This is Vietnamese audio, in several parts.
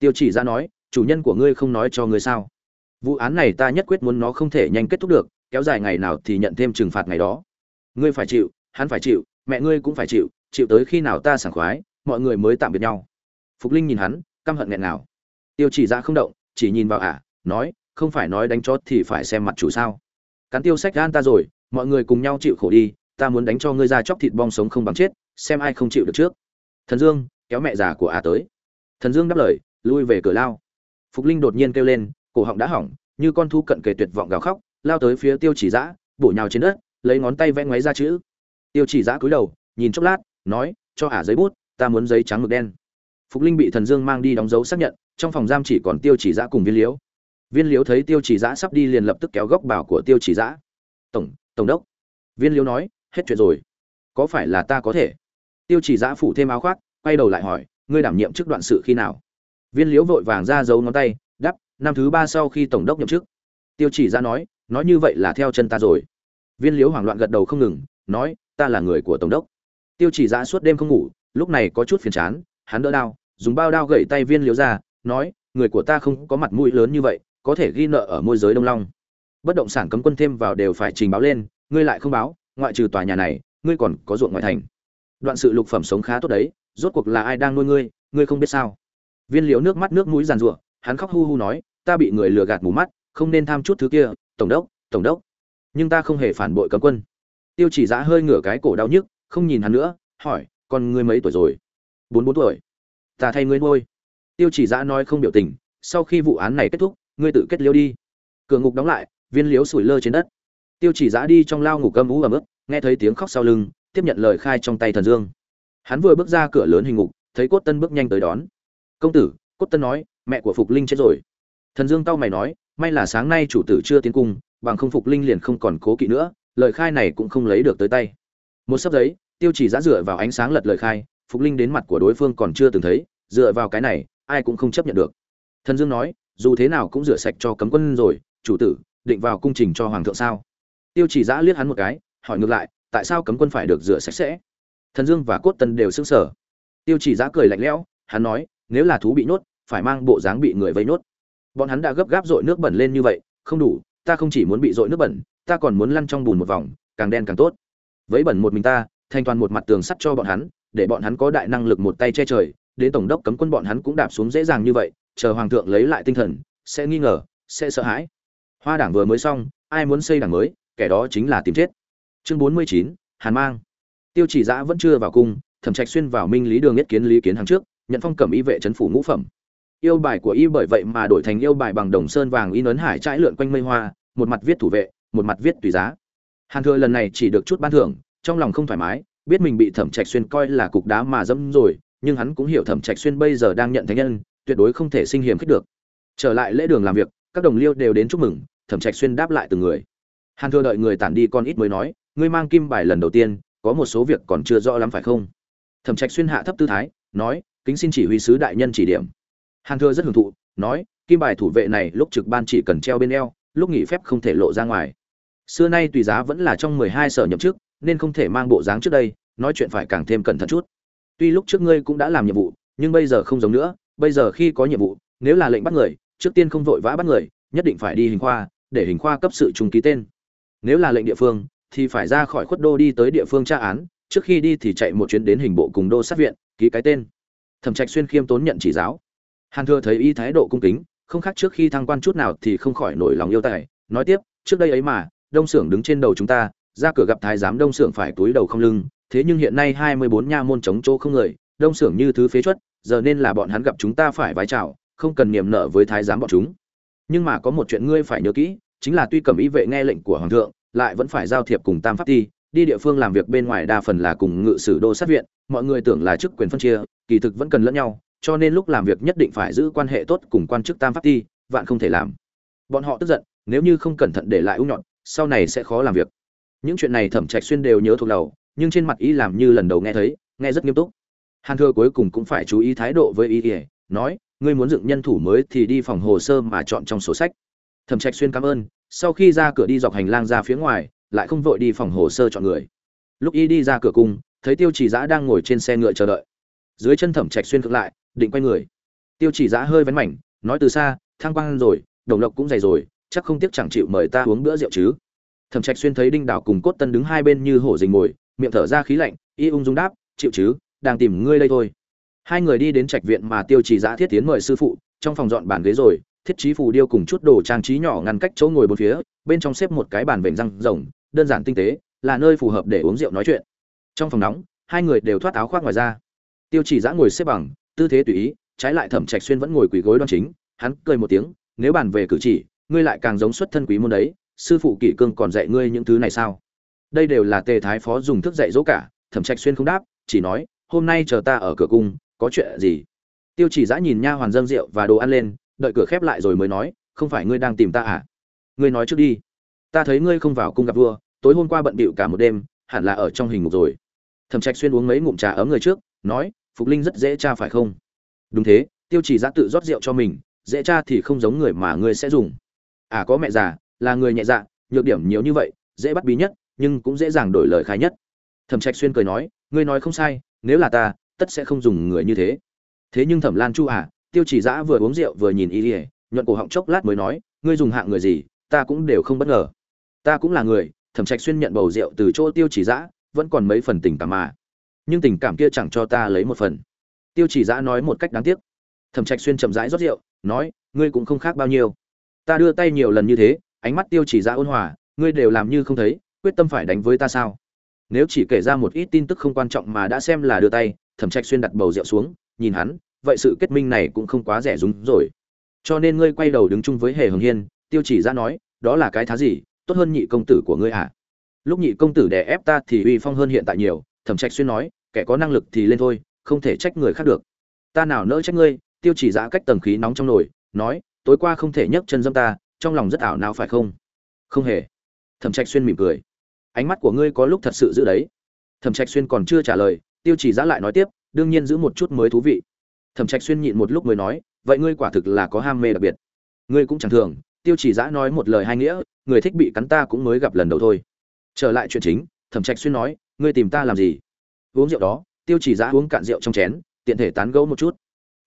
tiêu chỉ ra nói, chủ nhân của ngươi không nói cho ngươi sao? Vụ án này ta nhất quyết muốn nó không thể nhanh kết thúc được, kéo dài ngày nào thì nhận thêm trừng phạt ngày đó. Ngươi phải chịu, hắn phải chịu, mẹ ngươi cũng phải chịu chịu tới khi nào ta sảng khoái, mọi người mới tạm biệt nhau. Phục linh nhìn hắn, căm hận nghẹn nào tiêu chỉ ra không động, chỉ nhìn vào ả, nói, không phải nói đánh chót thì phải xem mặt chủ sao? Cắn tiêu sách gan ta rồi, mọi người cùng nhau chịu khổ đi, ta muốn đánh cho ngươi ra chóc thịt bong sống không bằng chết, xem ai không chịu được trước. Thần dương, kéo mẹ già của ả tới. Thần dương đáp lời lui về cửa lao. Phục linh đột nhiên kêu lên, cổ họng đã hỏng, như con thu cận kề tuyệt vọng gào khóc, lao tới phía tiêu chỉ giã, bổ nhào trên đất, lấy ngón tay vẽ ngoáy ra chữ. Tiêu chỉ giã cúi đầu, nhìn chốc lát, nói, cho ả giấy bút, ta muốn giấy trắng mực đen. Phục linh bị thần dương mang đi đóng dấu xác nhận, trong phòng giam chỉ còn tiêu chỉ giã cùng viên liễu. Viên liễu thấy tiêu chỉ giã sắp đi liền lập tức kéo góc bảo của tiêu chỉ giã. Tổng tổng đốc. Viên liễu nói, hết chuyện rồi. Có phải là ta có thể? Tiêu chỉ giã phủ thêm áo khoác, quay đầu lại hỏi, ngươi đảm nhiệm chức đoạn sự khi nào? Viên liễu vội vàng ra giấu ngón tay đắp năm thứ ba sau khi tổng đốc nhậm chức. Tiêu chỉ ra nói nói như vậy là theo chân ta rồi. Viên liễu hoảng loạn gật đầu không ngừng, nói, ta là người của tổng đốc. Tiêu chỉ ra suốt đêm không ngủ, lúc này có chút phiền chán, hắn đỡ đao, dùng bao đao gậy tay viên liễu ra, nói, người của ta không có mặt mũi lớn như vậy, có thể ghi nợ ở môi giới đông long. Bất động sản cấm quân thêm vào đều phải trình báo lên, ngươi lại không báo, ngoại trừ tòa nhà này, ngươi còn có ruộng ngoại thành. Đoạn sự lục phẩm sống khá tốt đấy, rốt cuộc là ai đang nuôi ngươi ngươi không biết sao? Viên liễu nước mắt nước mũi giàn rủa hắn khóc hu hu nói, ta bị người lừa gạt mù mắt, không nên tham chút thứ kia, tổng đốc tổng đốc. Nhưng ta không hề phản bội cấm quân. Tiêu chỉ giã hơi ngửa cái cổ đau nhức, không nhìn hắn nữa, hỏi còn ngươi mấy tuổi rồi? Bốn bốn tuổi. Ta thay ngươi nuôi. Tiêu chỉ giã nói không biểu tình, sau khi vụ án này kết thúc, ngươi tự kết liêu đi. Cửa ngục đóng lại, viên liếu sủi lơ trên đất. Tiêu chỉ giã đi trong lao ngục cơm ú ấm ức nghe thấy tiếng khóc sau lưng, tiếp nhận lời khai trong tay thần dương. Hắn vừa bước ra cửa lớn hình ngục, thấy cốt tân bước nhanh tới đón công tử, cốt tân nói, mẹ của phục linh chết rồi. Thần dương tao mày nói, may là sáng nay chủ tử chưa tiến cung, bằng không phục linh liền không còn cố kỵ nữa, lời khai này cũng không lấy được tới tay. Một sấp giấy, tiêu chỉ giã dựa vào ánh sáng lật lời khai, phục linh đến mặt của đối phương còn chưa từng thấy, dựa vào cái này, ai cũng không chấp nhận được. Thần dương nói, dù thế nào cũng rửa sạch cho cấm quân rồi, chủ tử, định vào cung trình cho hoàng thượng sao? Tiêu chỉ giã liếc hắn một cái, hỏi ngược lại, tại sao cấm quân phải được rửa sạch sẽ? Thần dương và cốt tân đều sững sờ. Tiêu chỉ giã cười lạnh lẽo, hắn nói nếu là thú bị nhốt, phải mang bộ dáng bị người vây nhốt. Bọn hắn đã gấp gáp dội nước bẩn lên như vậy, không đủ, ta không chỉ muốn bị dội nước bẩn, ta còn muốn lăn trong bùn một vòng, càng đen càng tốt. Vấy bẩn một mình ta, thành toàn một mặt tường sắt cho bọn hắn, để bọn hắn có đại năng lực một tay che trời, đến tổng đốc cấm quân bọn hắn cũng đạp xuống dễ dàng như vậy, chờ hoàng thượng lấy lại tinh thần, sẽ nghi ngờ, sẽ sợ hãi. Hoa đảng vừa mới xong, ai muốn xây đảng mới, kẻ đó chính là tìm chết. Chương bốn mươi chín, hàn mang. Tiêu chỉ dã vẫn chưa vào cung, thẩm trạch xuyên vào minh lý đường nhất kiến lý kiến hàng trước nhận phong cẩm y vệ trấn phủ ngũ phẩm. Yêu bài của y bởi vậy mà đổi thành yêu bài bằng đồng sơn vàng in ấn hải trãi lượn quanh mây hoa, một mặt viết thủ vệ, một mặt viết tùy giá. Hàn thừa lần này chỉ được chút ban thưởng, trong lòng không thoải mái, biết mình bị thẩm trạch xuyên coi là cục đá mà dẫm rồi, nhưng hắn cũng hiểu thẩm trạch xuyên bây giờ đang nhận thánh nhân, tuyệt đối không thể sinh hiểm khích được. Trở lại lễ đường làm việc, các đồng liêu đều đến chúc mừng, thẩm trạch xuyên đáp lại từng người. Hàn thừa đợi người tản đi con ít mới nói, ngươi mang kim bài lần đầu tiên, có một số việc còn chưa rõ lắm phải không? Thẩm trạch xuyên hạ thấp tư thái, nói kính xin chỉ huy sứ đại nhân chỉ điểm. Hàn thừa rất hưởng thụ, nói, kim bài thủ vệ này lúc trực ban chỉ cần treo bên eo, lúc nghỉ phép không thể lộ ra ngoài. Xưa nay tùy giá vẫn là trong mười hai sở nhậm chức, nên không thể mang bộ dáng trước đây, nói chuyện phải càng thêm cẩn thận chút. Tuy lúc trước ngươi cũng đã làm nhiệm vụ, nhưng bây giờ không giống nữa, bây giờ khi có nhiệm vụ, nếu là lệnh bắt người, trước tiên không vội vã bắt người, nhất định phải đi hình khoa, để hình khoa cấp sự trùng ký tên. Nếu là lệnh địa phương, thì phải ra khỏi khuất đô đi tới địa phương tra án, trước khi đi thì chạy một chuyến đến hình bộ cùng đô sát viện, ký cái tên thẩm trạch xuyên khiêm tốn nhận chỉ giáo. Hàn thừa thấy y thái độ cung kính, không khác trước khi thăng quan chút nào thì không khỏi nổi lòng yêu tài, nói tiếp, trước đây ấy mà, đông xưởng đứng trên đầu chúng ta, ra cửa gặp thái giám đông xưởng phải túi đầu không lưng, thế nhưng hiện nay hai mươi bốn nha môn chống chỗ không người, đông xưởng như thứ phế chuất, giờ nên là bọn hắn gặp chúng ta phải vái chào, không cần niềm nợ với thái giám bọn chúng. Nhưng mà có một chuyện ngươi phải nhớ kỹ, chính là tuy cầm ý vệ nghe lệnh của hoàng thượng, lại vẫn phải giao thiệp cùng tam pháp ti đi địa phương làm việc bên ngoài đa phần là cùng ngự sử đô sát viện, mọi người tưởng là chức quyền phân chia, kỳ thực vẫn cần lẫn nhau, cho nên lúc làm việc nhất định phải giữ quan hệ tốt cùng quan chức tam pháp ti, vạn không thể làm. Bọn họ tức giận, nếu như không cẩn thận để lại ung nhọn sau này sẽ khó làm việc. Những chuyện này thẩm trạch xuyên đều nhớ thuộc đầu, nhưng trên mặt ý làm như lần đầu nghe thấy, nghe rất nghiêm túc. Hàn thừa cuối cùng cũng phải chú ý thái độ với ý ý, nói, ngươi muốn dựng nhân thủ mới thì đi phòng hồ sơ mà chọn trong sổ sách. Thẩm trạch xuyên cảm ơn, sau khi ra cửa đi dọc hành lang ra phía ngoài lại không vội đi phòng hồ sơ chọn người. Lúc y đi ra cửa cung, thấy tiêu trì giã đang ngồi trên xe ngựa chờ đợi. Dưới chân thẩm trạch xuyên cực lại, định quay người. Tiêu chỉ giã hơi vén mảnh, nói từ xa, thang quang rồi, đồng lộc cũng dày rồi, chắc không tiếc chẳng chịu mời ta uống bữa rượu chứ. Thẩm trạch xuyên thấy đinh đảo cùng cốt tân đứng hai bên như hổ dình ngồi miệng thở ra khí lạnh, y ung dung đáp, chịu chứ, đang tìm ngươi đây thôi. Hai người đi đến trạch viện mà tiêu chỉ giã thiết tiến mời sư phụ, trong phòng dọn bàn ghế rồi, thiết trí phù điêu cùng chút đồ trang trí nhỏ ngăn cách chỗ ngồi bốn phía, bên trong xếp một cái bàn vểnh răng rồng đơn giản tinh tế, là nơi phù hợp để uống rượu nói chuyện. Trong phòng nóng, hai người đều thoát áo khoác ngoài ra. Tiêu chỉ giã ngồi xếp bằng, tư thế tùy ý, trái lại thẩm trạch xuyên vẫn ngồi quỳ gối đoan chính, hắn cười một tiếng, nếu bàn về cử chỉ, ngươi lại càng giống xuất thân quý môn đấy, sư phụ kỷ cương còn dạy ngươi những thứ này sao? Đây đều là tề thái phó dùng thức dạy dỗ cả, thẩm trạch xuyên không đáp, chỉ nói, hôm nay chờ ta ở cửa cung, có chuyện gì? Tiêu chỉ giã nhìn nha hoàn dâng rượu và đồ ăn lên, đợi cửa khép lại rồi mới nói, không phải ngươi đang tìm ta à? Ngươi nói trước đi ta thấy ngươi không vào cung gặp vua, tối hôm qua bận bịu cả một đêm, hẳn là ở trong hình ngục rồi. Thẩm trạch xuyên uống mấy ngụm trà ấm người trước, nói, phục linh rất dễ tra phải không? Đúng thế, tiêu chỉ giã tự rót rượu cho mình, dễ tra thì không giống người mà ngươi sẽ dùng. À có mẹ già, là người nhẹ dạ nhược điểm nhiều như vậy, dễ bắt bí nhất, nhưng cũng dễ dàng đổi lời khai nhất. Thẩm trạch xuyên cười nói, ngươi nói không sai, nếu là ta, tất sẽ không dùng người như thế. Thế nhưng thẩm lan chu à tiêu chỉ giã vừa uống rượu vừa nhìn y ỉa nhuận cổ họng chốc lát mới nói, ngươi dùng hạng người gì, ta cũng đều không bất ngờ ta cũng là người, thẩm trạch xuyên nhận bầu rượu từ chỗ tiêu chỉ dã, vẫn còn mấy phần tình cảm mà. Nhưng tình cảm kia chẳng cho ta lấy một phần. Tiêu chỉ dã nói một cách đáng tiếc. Thẩm trạch xuyên chậm rãi rót rượu, nói, ngươi cũng không khác bao nhiêu. Ta đưa tay nhiều lần như thế, ánh mắt tiêu chỉ dã ôn hòa, ngươi đều làm như không thấy, quyết tâm phải đánh với ta sao? Nếu chỉ kể ra một ít tin tức không quan trọng mà đã xem là đưa tay, thẩm trạch xuyên đặt bầu rượu xuống, nhìn hắn, vậy sự kết minh này cũng không quá rẻ rúng rồi. Cho nên ngươi quay đầu đứng chung với hề hồng hiên, tiêu chỉ ra nói, đó là cái thá gì? Tốt hơn nhị công tử của ngươi à? Lúc nhị công tử đè ép ta thì uy phong hơn hiện tại nhiều, thẩm trạch xuyên nói, kẻ có năng lực thì lên thôi, không thể trách người khác được. Ta nào nỡ trách ngươi, tiêu chỉ ra cách tầng khí nóng trong nồi, nói, tối qua không thể nhấc chân dâm ta, trong lòng rất ảo não phải không? Không hề. Thẩm trạch xuyên mỉm cười. Ánh mắt của ngươi có lúc thật sự giữ đấy. Thẩm trạch xuyên còn chưa trả lời, tiêu chỉ giã lại nói tiếp, đương nhiên giữ một chút mới thú vị. Thẩm trạch xuyên nhịn một lúc mới nói, vậy ngươi quả thực là có ham mê đặc biệt. Ngươi cũng chẳng thường tiêu chỉ giã nói một lời hai nghĩa, người thích bị cắn ta cũng mới gặp lần đầu thôi. Trở lại chuyện chính, thẩm trạch xuyên nói, ngươi tìm ta làm gì? Uống rượu đó, tiêu chỉ giã uống cạn rượu trong chén, tiện thể tán gẫu một chút.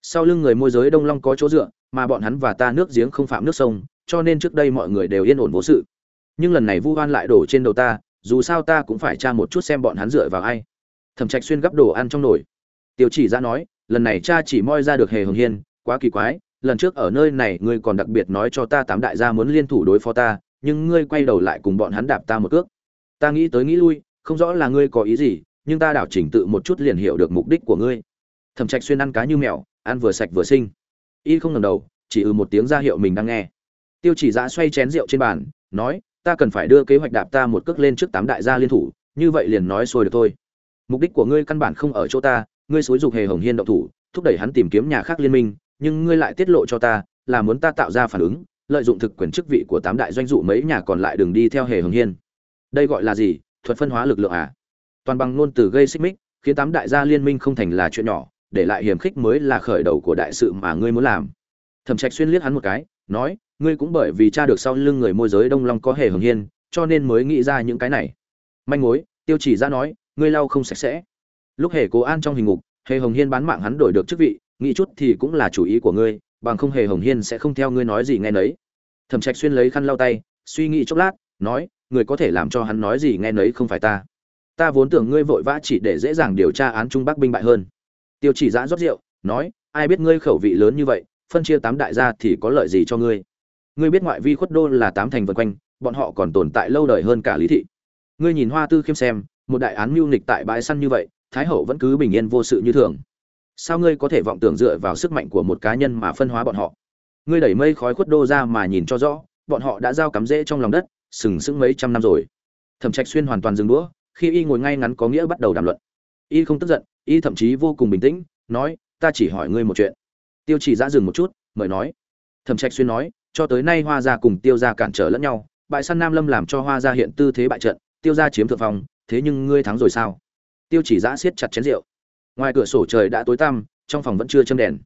Sau lưng người môi giới đông long có chỗ dựa, mà bọn hắn và ta nước giếng không phạm nước sông, cho nên trước đây mọi người đều yên ổn vô sự. Nhưng lần này vu oan lại đổ trên đầu ta, dù sao ta cũng phải tra một chút xem bọn hắn dựa vào ai. Thẩm trạch xuyên gấp đồ ăn trong nồi. Tiêu chỉ ra nói, lần này cha chỉ moi ra được hề hồng hiên, quá kỳ quái lần trước ở nơi này ngươi còn đặc biệt nói cho ta tám đại gia muốn liên thủ đối phó ta, nhưng ngươi quay đầu lại cùng bọn hắn đạp ta một cước. Ta nghĩ tới nghĩ lui, không rõ là ngươi có ý gì, nhưng ta đảo chỉnh tự một chút liền hiểu được mục đích của ngươi. Thẩm trạch xuyên ăn cá như mèo, ăn vừa sạch vừa sinh. Y không ngẩng đầu, chỉ ừ một tiếng ra hiệu mình đang nghe. Tiêu chỉ giã xoay chén rượu trên bàn, nói, ta cần phải đưa kế hoạch đạp ta một cước lên trước tám đại gia liên thủ, như vậy liền nói xuôi được thôi. Mục đích của ngươi căn bản không ở chỗ ta, ngươi xúi dục hề hồng hiên động thủ, thúc đẩy hắn tìm kiếm nhà khác liên minh nhưng ngươi lại tiết lộ cho ta, là muốn ta tạo ra phản ứng, lợi dụng thực quyền chức vị của tám đại doanh dụ mấy nhà còn lại đừng đi theo hề hồng hiên. Đây gọi là gì? Thuật phân hóa lực lượng à? Toàn bằng ngôn từ gây xích mích, khiến tám đại gia liên minh không thành là chuyện nhỏ, để lại hiểm khích mới là khởi đầu của đại sự mà ngươi muốn làm. Thẩm trạch xuyên liếc hắn một cái, nói, ngươi cũng bởi vì cha được sau lưng người môi giới đông long có hề hồng hiên, cho nên mới nghĩ ra những cái này. Manh mối, tiêu chỉ ra nói, ngươi lau không sạch sẽ. Lúc hề cố an trong hình ngục, hề hồng hiên bán mạng hắn đổi được chức vị nghĩ chút thì cũng là chủ ý của ngươi, bằng không hề hồng hiên sẽ không theo ngươi nói gì nghe nấy. Thẩm trạch xuyên lấy khăn lau tay, suy nghĩ chốc lát, nói, người có thể làm cho hắn nói gì nghe nấy không phải ta. Ta vốn tưởng ngươi vội vã chỉ để dễ dàng điều tra án trung bắc binh bại hơn. Tiêu chỉ giã rót rượu, nói, ai biết ngươi khẩu vị lớn như vậy, phân chia tám đại gia thì có lợi gì cho ngươi? Ngươi biết ngoại vi khuất đô là tám thành vân quanh, bọn họ còn tồn tại lâu đời hơn cả lý thị. Ngươi nhìn hoa tư khiêm xem, một đại án mưu nịch tại bãi săn như vậy, thái hậu vẫn cứ bình yên vô sự như thường sao ngươi có thể vọng tưởng dựa vào sức mạnh của một cá nhân mà phân hóa bọn họ? Ngươi đẩy mây khói khuất đô ra mà nhìn cho rõ, bọn họ đã giao cắm rễ trong lòng đất, sừng sững mấy trăm năm rồi. Thẩm trạch xuyên hoàn toàn dừng đũa, khi y ngồi ngay ngắn có nghĩa bắt đầu đàm luận. Y không tức giận, y thậm chí vô cùng bình tĩnh, nói, ta chỉ hỏi ngươi một chuyện. Tiêu chỉ ra dừng một chút, mời nói. Thẩm trạch xuyên nói, cho tới nay hoa gia cùng tiêu gia cản trở lẫn nhau, bại săn nam lâm làm cho hoa gia hiện tư thế bại trận, tiêu gia chiếm thượng phong, thế nhưng ngươi thắng rồi sao? Tiêu chỉ giã siết chặt chén rượu ngoài cửa sổ trời đã tối tăm, trong phòng vẫn chưa châm đèn.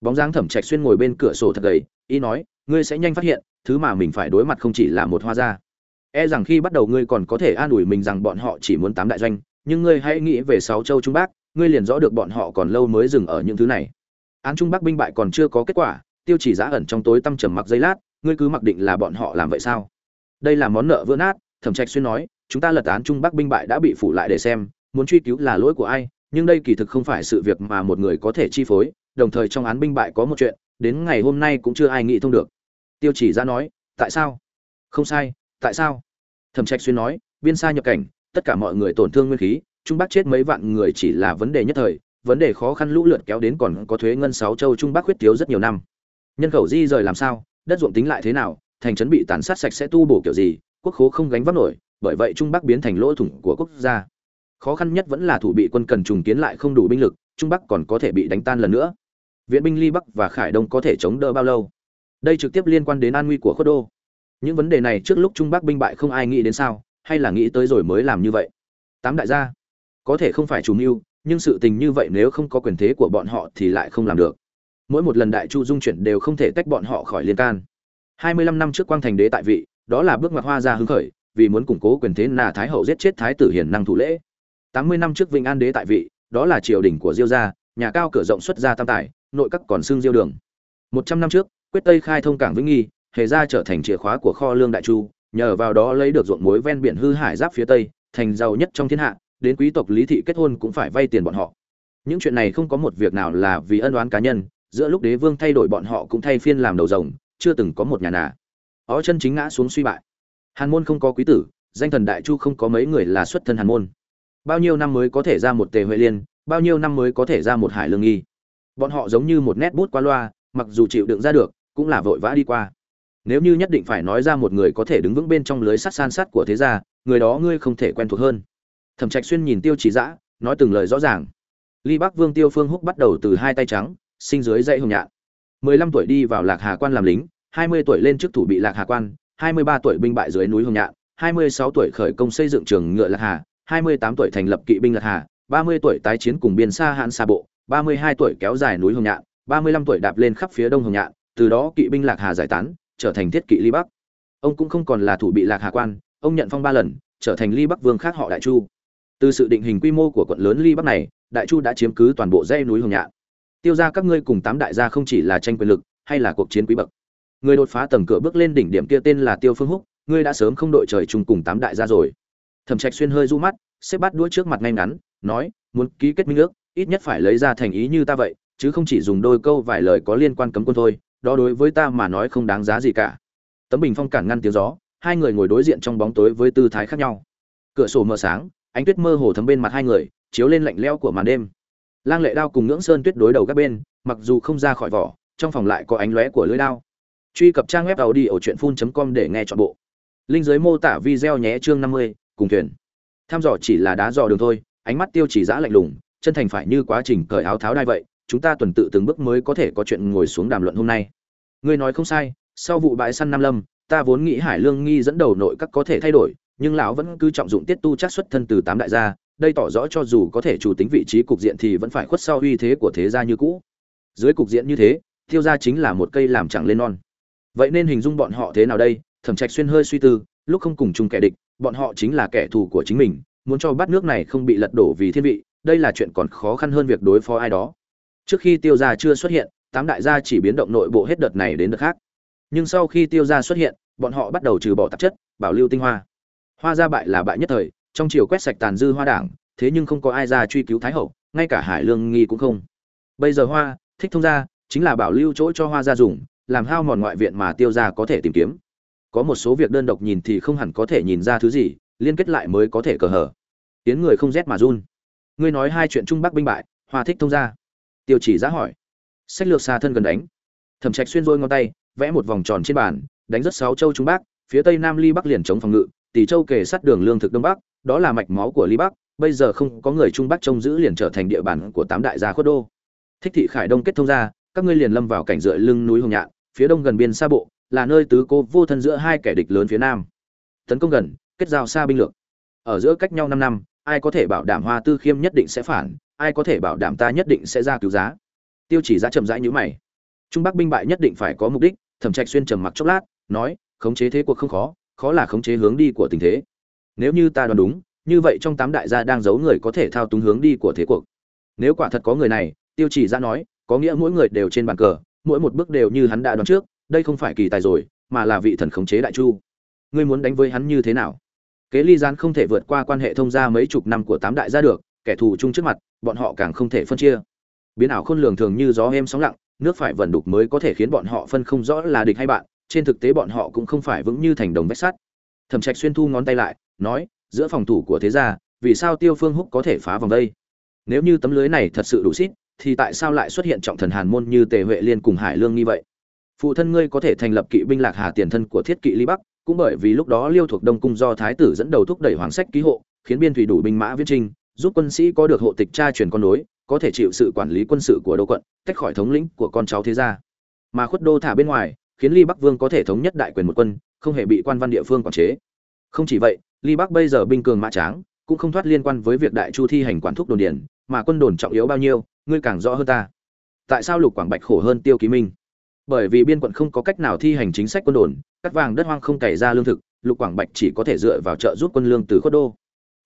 Bóng dáng thẩm trạch xuyên ngồi bên cửa sổ thật gầy, y nói, ngươi sẽ nhanh phát hiện, thứ mà mình phải đối mặt không chỉ là một hoa gia e rằng khi bắt đầu ngươi còn có thể an ủi mình rằng bọn họ chỉ muốn tám đại doanh, nhưng ngươi hãy nghĩ về sáu châu trung bắc, ngươi liền rõ được bọn họ còn lâu mới dừng ở những thứ này. Án trung bắc binh bại còn chưa có kết quả, tiêu chỉ giã ẩn trong tối tăm trầm mặc giây lát, ngươi cứ mặc định là bọn họ làm vậy sao? Đây là món nợ vỡ nát, thẩm trạch xuyên nói, chúng ta lật án trung bắc binh bại đã bị phủ lại để xem, muốn truy cứu là lỗi của ai nhưng đây kỳ thực không phải sự việc mà một người có thể chi phối, đồng thời trong án binh bại có một chuyện, đến ngày hôm nay cũng chưa ai nghĩ thông được. Tiêu chỉ ra nói, tại sao? Không sai, tại sao? Thẩm trạch xuyên nói, biên xa nhập cảnh, tất cả mọi người tổn thương nguyên khí, trung bắc chết mấy vạn người chỉ là vấn đề nhất thời, vấn đề khó khăn lũ lượt kéo đến còn có thuế ngân sáu châu trung bắc khuyết thiếu rất nhiều năm. Nhân khẩu di rời làm sao, đất ruộng tính lại thế nào, thành trấn bị tàn sát sạch sẽ tu bổ kiểu gì, quốc khố không gánh vác nổi, bởi vậy trung bắc biến thành lỗ thủng của quốc gia khó khăn nhất vẫn là thủ bị quân cần trùng kiến lại không đủ binh lực, trung bắc còn có thể bị đánh tan lần nữa. Viện binh ly bắc và khải đông có thể chống đỡ bao lâu? Đây trực tiếp liên quan đến an nguy của khuất đô. Những vấn đề này trước lúc trung bắc binh bại không ai nghĩ đến sao, hay là nghĩ tới rồi mới làm như vậy? Tám đại gia. Có thể không phải chủ mưu, nhưng sự tình như vậy nếu không có quyền thế của bọn họ thì lại không làm được. Mỗi một lần đại chu dung chuyển đều không thể tách bọn họ khỏi liên can. Hai mươi lăm năm trước quang thành đế tại vị, đó là bước ngoặt hoa ra hứng khởi, vì muốn củng cố quyền thế là thái hậu giết chết thái tử hiền năng thủ lễ tám mươi năm trước vĩnh an đế tại vị, đó là triều đình của diêu gia, nhà cao cửa rộng xuất gia tam tài, nội các còn xương diêu đường. Một trăm năm trước, quyết tây khai thông cảng vĩnh nghi, hề gia trở thành chìa khóa của kho lương đại chu, nhờ vào đó lấy được ruộng muối ven biển hư hải giáp phía tây, thành giàu nhất trong thiên hạ, đến quý tộc lý thị kết hôn cũng phải vay tiền bọn họ. Những chuyện này không có một việc nào là vì ân oán cá nhân, giữa lúc đế vương thay đổi bọn họ cũng thay phiên làm đầu rồng, chưa từng có một nhà nào ó chân chính ngã xuống suy bại. Hàn môn không có quý tử, danh thần đại chu không có mấy người là xuất thân hàn môn bao nhiêu năm mới có thể ra một tề huệ liên, bao nhiêu năm mới có thể ra một hải lương nghi. Bọn họ giống như một nét bút qua loa, mặc dù chịu đựng ra được, cũng là vội vã đi qua. Nếu như nhất định phải nói ra một người có thể đứng vững bên trong lưới sắt san sắt của thế gia, người đó ngươi không thể quen thuộc hơn. Thẩm trạch xuyên nhìn tiêu chỉ dã, nói từng lời rõ ràng. Ly bắc vương tiêu phương húc bắt đầu từ hai tay trắng, sinh dưới dãy hồng nhạn. Mười lăm tuổi đi vào lạc hà quan làm lính, hai mươi tuổi lên chức thủ bị lạc hà quan, hai mươi ba tuổi binh bại dưới núi hồng nhạn, hai mươi sáu tuổi khởi công xây dựng trường ngựa lạc hà hai mươi tám tuổi thành lập kỵ binh lạc hà, ba mươi tuổi tái chiến cùng biên xa hãn xa bộ, ba mươi hai tuổi kéo dài núi hồng nhạn, ba mươi lăm tuổi đạp lên khắp phía đông hồng nhạn, từ đó kỵ binh lạc hà giải tán, trở thành thiết kỵ ly bắc. Ông cũng không còn là thủ bị lạc hà quan, ông nhận phong ba lần, trở thành ly bắc vương khác họ đại chu. Từ sự định hình quy mô của quận lớn ly bắc này, đại chu đã chiếm cứ toàn bộ dãy núi hồng nhạn. Tiêu ra các ngươi cùng tám đại gia không chỉ là tranh quyền lực, hay là cuộc chiến quý bậc. Người đột phá tầng cửa bước lên đỉnh điểm kia tên là tiêu phương húc, ngươi đã sớm không đội trời chung cùng tám đại gia rồi thẩm trạch xuyên hơi du mắt, xếp bắt đuôi trước mặt ngay ngắn, nói, muốn ký kết minh ước, ít nhất phải lấy ra thành ý như ta vậy, chứ không chỉ dùng đôi câu vài lời có liên quan cấm quân thôi, đó đối với ta mà nói không đáng giá gì cả. Tấm bình phong cản ngăn tiếng gió, hai người ngồi đối diện trong bóng tối với tư thái khác nhau. Cửa sổ mờ sáng, ánh tuyết mơ hồ thấm bên mặt hai người, chiếu lên lạnh lẽo của màn đêm. Lang lệ đao cùng ngưỡng sơn tuyết đối đầu các bên, mặc dù không ra khỏi vỏ, trong phòng lại có ánh lóe của lưỡi đao. Truy cập trang web tàu đi ở truyện phun com để nghe chọn bộ. Linh giới mô tả video nhé chương năm mươi cùng thuyền. Tham dò chỉ là đá dò đường thôi, ánh mắt tiêu chỉ giã lạnh lùng, chân thành phải như quá trình cởi áo tháo đai vậy, chúng ta tuần tự từng bước mới có thể có chuyện ngồi xuống đàm luận hôm nay. Ngươi nói không sai, sau vụ bãi săn nam lâm, ta vốn nghĩ hải lương nghi dẫn đầu nội các có thể thay đổi, nhưng lão vẫn cứ trọng dụng tiết tu chắc xuất thân từ tám đại gia, đây tỏ rõ cho dù có thể chủ tính vị trí cục diện thì vẫn phải khuất sau uy thế của thế gia như cũ. Dưới cục diện như thế tiêu gia chính là một cây làm chẳng lên non. Vậy nên hình dung bọn họ thế nào đây? Thẩm trạch xuyên hơi suy tư, lúc không cùng chung kẻ địch bọn họ chính là kẻ thù của chính mình, muốn cho bát nước này không bị lật đổ vì thiên vị, đây là chuyện còn khó khăn hơn việc đối phó ai đó. Trước khi tiêu gia chưa xuất hiện, tám đại gia chỉ biến động nội bộ hết đợt này đến đợt khác. Nhưng sau khi tiêu gia xuất hiện, bọn họ bắt đầu trừ bỏ tạp chất, bảo lưu tinh hoa. Hoa gia bại là bại nhất thời, trong chiều quét sạch tàn dư hoa đảng, thế nhưng không có ai ra truy cứu thái hậu, ngay cả hải lương nghi cũng không. Bây giờ hoa, thích thông gia, chính là bảo lưu chỗ cho hoa gia dùng, làm hao mòn ngoại viện mà tiêu gia có thể tìm kiếm có một số việc đơn độc nhìn thì không hẳn có thể nhìn ra thứ gì, liên kết lại mới có thể cờ hở tiếng người không rét mà run. Ngươi nói hai chuyện trung bắc binh bại, hoa thích thông gia. Tiêu chỉ giã hỏi. Sách lược xa thân gần đánh. Thẩm trạch xuyên rôi ngón tay, vẽ một vòng tròn trên bàn, đánh rất sáu châu trung bắc, phía tây nam ly bắc liền chống phòng ngự tỷ châu kề sát đường lương thực đông bắc, đó là mạch máu của ly bắc, bây giờ không có người trung bắc trông giữ liền trở thành địa bàn của tám đại gia khuất đô. Thích thị khải đông kết thông ra các ngươi liền lâm vào cảnh dựa lưng núi hồng nhạn, phía đông gần biên xa bộ là nơi tứ cô vô thân giữa hai kẻ địch lớn phía nam. Tấn công gần, kết giao xa binh lược. Ở giữa cách nhau năm năm, ai có thể bảo đảm hoa tư khiêm nhất định sẽ phản, ai có thể bảo đảm ta nhất định sẽ ra cứu giá. Tiêu chỉ ra chậm rãi nhữ mày. Trung bắc binh bại nhất định phải có mục đích, thẩm trạch xuyên trầm mặc chốc lát, nói, khống chế thế cuộc không khó khó là khống chế hướng đi của tình thế. Nếu như ta đoán đúng, như vậy trong tám đại gia đang giấu người có thể thao túng hướng đi của thế cuộc. Nếu quả thật có người này, tiêu chỉ ra nói, có nghĩa mỗi người đều trên bàn cờ, mỗi một bước đều như hắn đã đoán trước đây không phải kỳ tài rồi, mà là vị thần khống chế đại chu. Ngươi muốn đánh với hắn như thế nào? Kế ly gián không thể vượt qua quan hệ thông gia mấy chục năm của tám đại gia được, kẻ thù chung trước mặt, bọn họ càng không thể phân chia. Biến ảo khôn lường thường như gió êm sóng lặng, nước phải vẩn đục mới có thể khiến bọn họ phân không rõ là địch hay bạn, trên thực tế bọn họ cũng không phải vững như thành đồng vách sắt. Thẩm trạch xuyên thu ngón tay lại, nói, giữa phòng thủ của thế gia, vì sao tiêu phương húc có thể phá vòng đây? Nếu như tấm lưới này thật sự đủ xít, thì tại sao lại xuất hiện trọng thần hàn môn như tề huệ liên cùng hải lương như vậy? Phụ thân ngươi có thể thành lập kỵ binh lạc hà tiền thân của thiết kỵ ly bắc, cũng bởi vì lúc đó liêu thuộc đông cung do thái tử dẫn đầu thúc đẩy hoàng sách ký hộ, khiến biên thủy đủ binh mã viễn trinh, giúp quân sĩ có được hộ tịch tra truyền con nối, có thể chịu sự quản lý quân sự của đô quận, tách khỏi thống lĩnh của con cháu thế gia. Mà khuất đô thả bên ngoài, khiến ly bắc vương có thể thống nhất đại quyền một quân, không hề bị quan văn địa phương quản chế. Không chỉ vậy, ly bắc bây giờ binh cường mã tráng, cũng không thoát liên quan với việc đại chu thi hành quản thúc đồn điền, mà quân đồn trọng yếu bao nhiêu, ngươi càng rõ hơn ta. Tại sao lục quảng bạch khổ hơn tiêu ký minh? Bởi vì biên quận không có cách nào thi hành chính sách quân đồn, cắt vàng đất hoang không cày ra lương thực, lục quảng bạch chỉ có thể dựa vào trợ giúp quân lương từ khuất đô.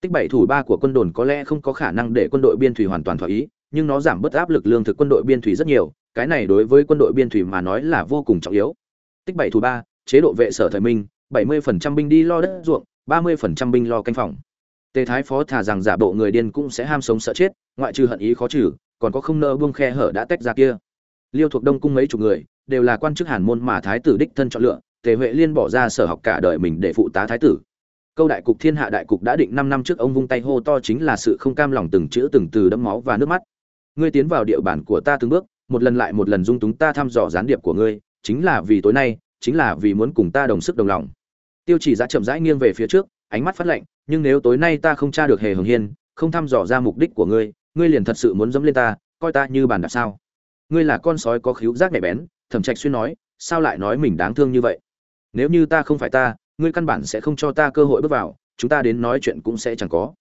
Tích bảy thủ ba của quân đồn có lẽ không có khả năng để quân đội biên thủy hoàn toàn thỏa ý, nhưng nó giảm bớt áp lực lương thực quân đội biên thủy rất nhiều, cái này đối với quân đội biên thủy mà nói là vô cùng trọng yếu. Tích bảy thủ ba, chế độ vệ sở thời minh, bảy mươi phần trăm binh đi lo đất ruộng, ba mươi phần trăm binh lo canh phòng. Tề thái phó thả rằng giả bộ người điên cũng sẽ ham sống sợ chết, ngoại trừ hận ý khó trừ, còn có không nỡ buông khe hở đã tách ra kia. Liêu thuộc đông cung mấy chục người đều là quan chức hàn môn mà thái tử đích thân chọn lựa, tề huệ liên bỏ ra sở học cả đời mình để phụ tá thái tử. Câu đại cục thiên hạ đại cục đã định năm năm trước ông vung tay hô to chính là sự không cam lòng từng chữ từng từ đẫm máu và nước mắt. Ngươi tiến vào địa bàn của ta từng bước, một lần lại một lần dung túng ta thăm dò gián điệp của ngươi, chính là vì tối nay, chính là vì muốn cùng ta đồng sức đồng lòng. Tiêu chỉ giá chậm rãi nghiêng về phía trước, ánh mắt phát lạnh, nhưng nếu tối nay ta không tra được hề hồng hiên, không thăm dò ra mục đích của ngươi ngươi liền thật sự muốn dẫm lên ta, coi ta như bàn đạp sao? Ngươi là con sói có khíu giác nhạy bén thẩm trạch xuyên nói, sao lại nói mình đáng thương như vậy? Nếu như ta không phải ta, ngươi căn bản sẽ không cho ta cơ hội bước vào, chúng ta đến nói chuyện cũng sẽ chẳng có.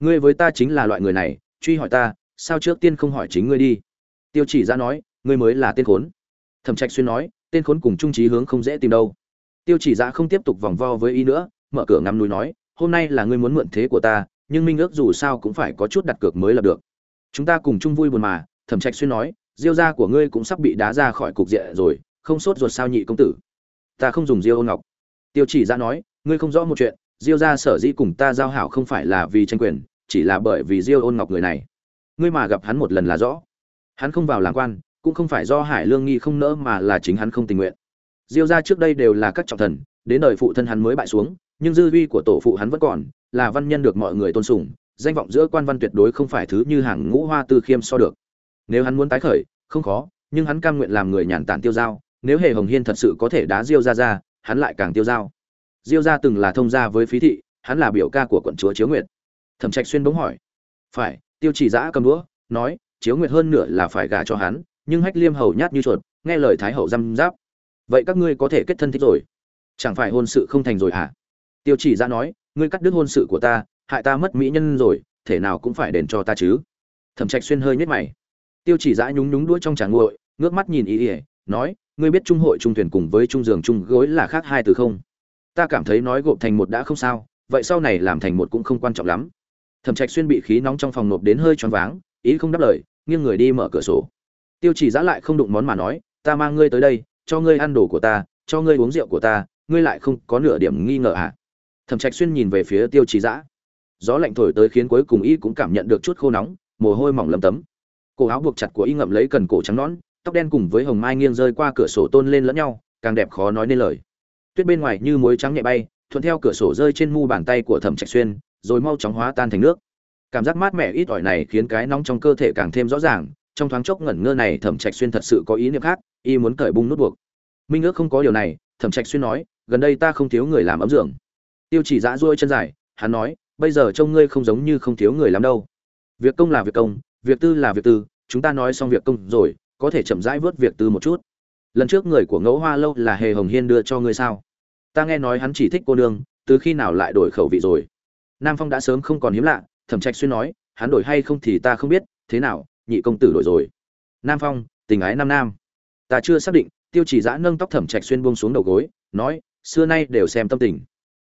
Ngươi với ta chính là loại người này, truy hỏi ta, sao trước tiên không hỏi chính ngươi đi? Tiêu chỉ ra nói, ngươi mới là tên khốn. Thẩm trạch xuyên nói, tên khốn cùng trung trí hướng không dễ tìm đâu. Tiêu chỉ ra không tiếp tục vòng vo với y nữa, mở cửa ngắm núi nói, hôm nay là ngươi muốn mượn thế của ta, nhưng minh ước dù sao cũng phải có chút đặt cược mới là được. Chúng ta cùng chung vui buồn mà, thẩm trạch xuyên nói diêu gia của ngươi cũng sắp bị đá ra khỏi cục diện rồi, không sốt ruột sao nhị công tử? Ta không dùng diêu ôn ngọc. Tiêu chỉ ra nói, ngươi không rõ một chuyện, diêu gia sở dĩ cùng ta giao hảo không phải là vì tranh quyền, chỉ là bởi vì diêu ôn ngọc người này. Ngươi mà gặp hắn một lần là rõ. Hắn không vào làm quan, cũng không phải do hải lương nghi không nỡ mà là chính hắn không tình nguyện. Diêu gia trước đây đều là các trọng thần, đến đời phụ thân hắn mới bại xuống, nhưng dư vi của tổ phụ hắn vẫn còn, là văn nhân được mọi người tôn sùng, danh vọng giữa quan văn tuyệt đối không phải thứ như hàng ngũ hoa tư khiêm so được nếu hắn muốn tái khởi, không khó, nhưng hắn cam nguyện làm người nhàn tản tiêu dao. nếu hề hồng hiên thật sự có thể đá diêu ra ra hắn lại càng tiêu dao. diêu ra từng là thông gia với phí thị, hắn là biểu ca của quận chúa chiếu nguyệt. Thẩm trạch xuyên bỗng hỏi, phải, tiêu chỉ giã cầm đũa, nói, chiếu nguyệt hơn nửa là phải gả cho hắn, nhưng hách liêm hầu nhát như chuột, nghe lời thái hậu răm giáp vậy các ngươi có thể kết thân thích rồi. Chẳng phải hôn sự không thành rồi hả? Tiêu chỉ giã nói, ngươi cắt đứt hôn sự của ta, hại ta mất mỹ nhân rồi, thể nào cũng phải đền cho ta chứ. Thẩm trạch xuyên hơi nhếch mày tiêu chỉ giã nhúng nhúng đuôi trong trà nguội, ngước mắt nhìn ý ỉa nói, ngươi biết trung hội trung thuyền cùng với trung giường trung gối là khác hai từ không? Ta cảm thấy nói gộp thành một đã không sao, vậy sau này làm thành một cũng không quan trọng lắm. Thẩm trạch xuyên bị khí nóng trong phòng nộp đến hơi choáng váng, ý không đáp lời, nghiêng người đi mở cửa sổ. Tiêu chỉ giã lại không đụng món mà nói, ta mang ngươi tới đây, cho ngươi ăn đồ của ta, cho ngươi uống rượu của ta, ngươi lại không có nửa điểm nghi ngờ à? Thẩm trạch xuyên nhìn về phía tiêu chỉ giã gió lạnh thổi tới khiến cuối cùng y cũng cảm nhận được chút khô nóng, mồ hôi mỏng lấm tấm cổ áo buộc chặt của y ngậm lấy cần cổ trắng nõn, tóc đen cùng với hồng mai nghiêng rơi qua cửa sổ tôn lên lẫn nhau, càng đẹp khó nói nên lời. Tuyết bên ngoài như muối trắng nhẹ bay, thuận theo cửa sổ rơi trên mu bàn tay của thẩm trạch xuyên, rồi mau chóng hóa tan thành nước. Cảm giác mát mẻ ít ỏi này khiến cái nóng trong cơ thể càng thêm rõ ràng, trong thoáng chốc ngẩn ngơ này thẩm trạch xuyên thật sự có ý niệm khác, y muốn cởi bung nút buộc. Minh ước không có điều này, thẩm trạch xuyên nói, gần đây ta không thiếu người làm ấm dưỡng tiêu chỉ dã duỗi chân dài, hắn nói, bây giờ trông ngươi không giống như không thiếu người lắm đâu. Việc công là việc công việc tư là việc tư, chúng ta nói xong việc công rồi, có thể chậm rãi vớt việc tư một chút. Lần trước người của ngẫu hoa lâu là hề hồng hiên đưa cho ngươi sao? Ta nghe nói hắn chỉ thích cô nương, từ khi nào lại đổi khẩu vị rồi? Nam phong đã sớm không còn hiếm lạ, thẩm trạch xuyên nói, hắn đổi hay không thì ta không biết, thế nào, nhị công tử đổi rồi. Nam phong, tình ái nam nam. Ta chưa xác định, tiêu chỉ giã nâng tóc thẩm trạch xuyên buông xuống đầu gối, nói, xưa nay đều xem tâm tình.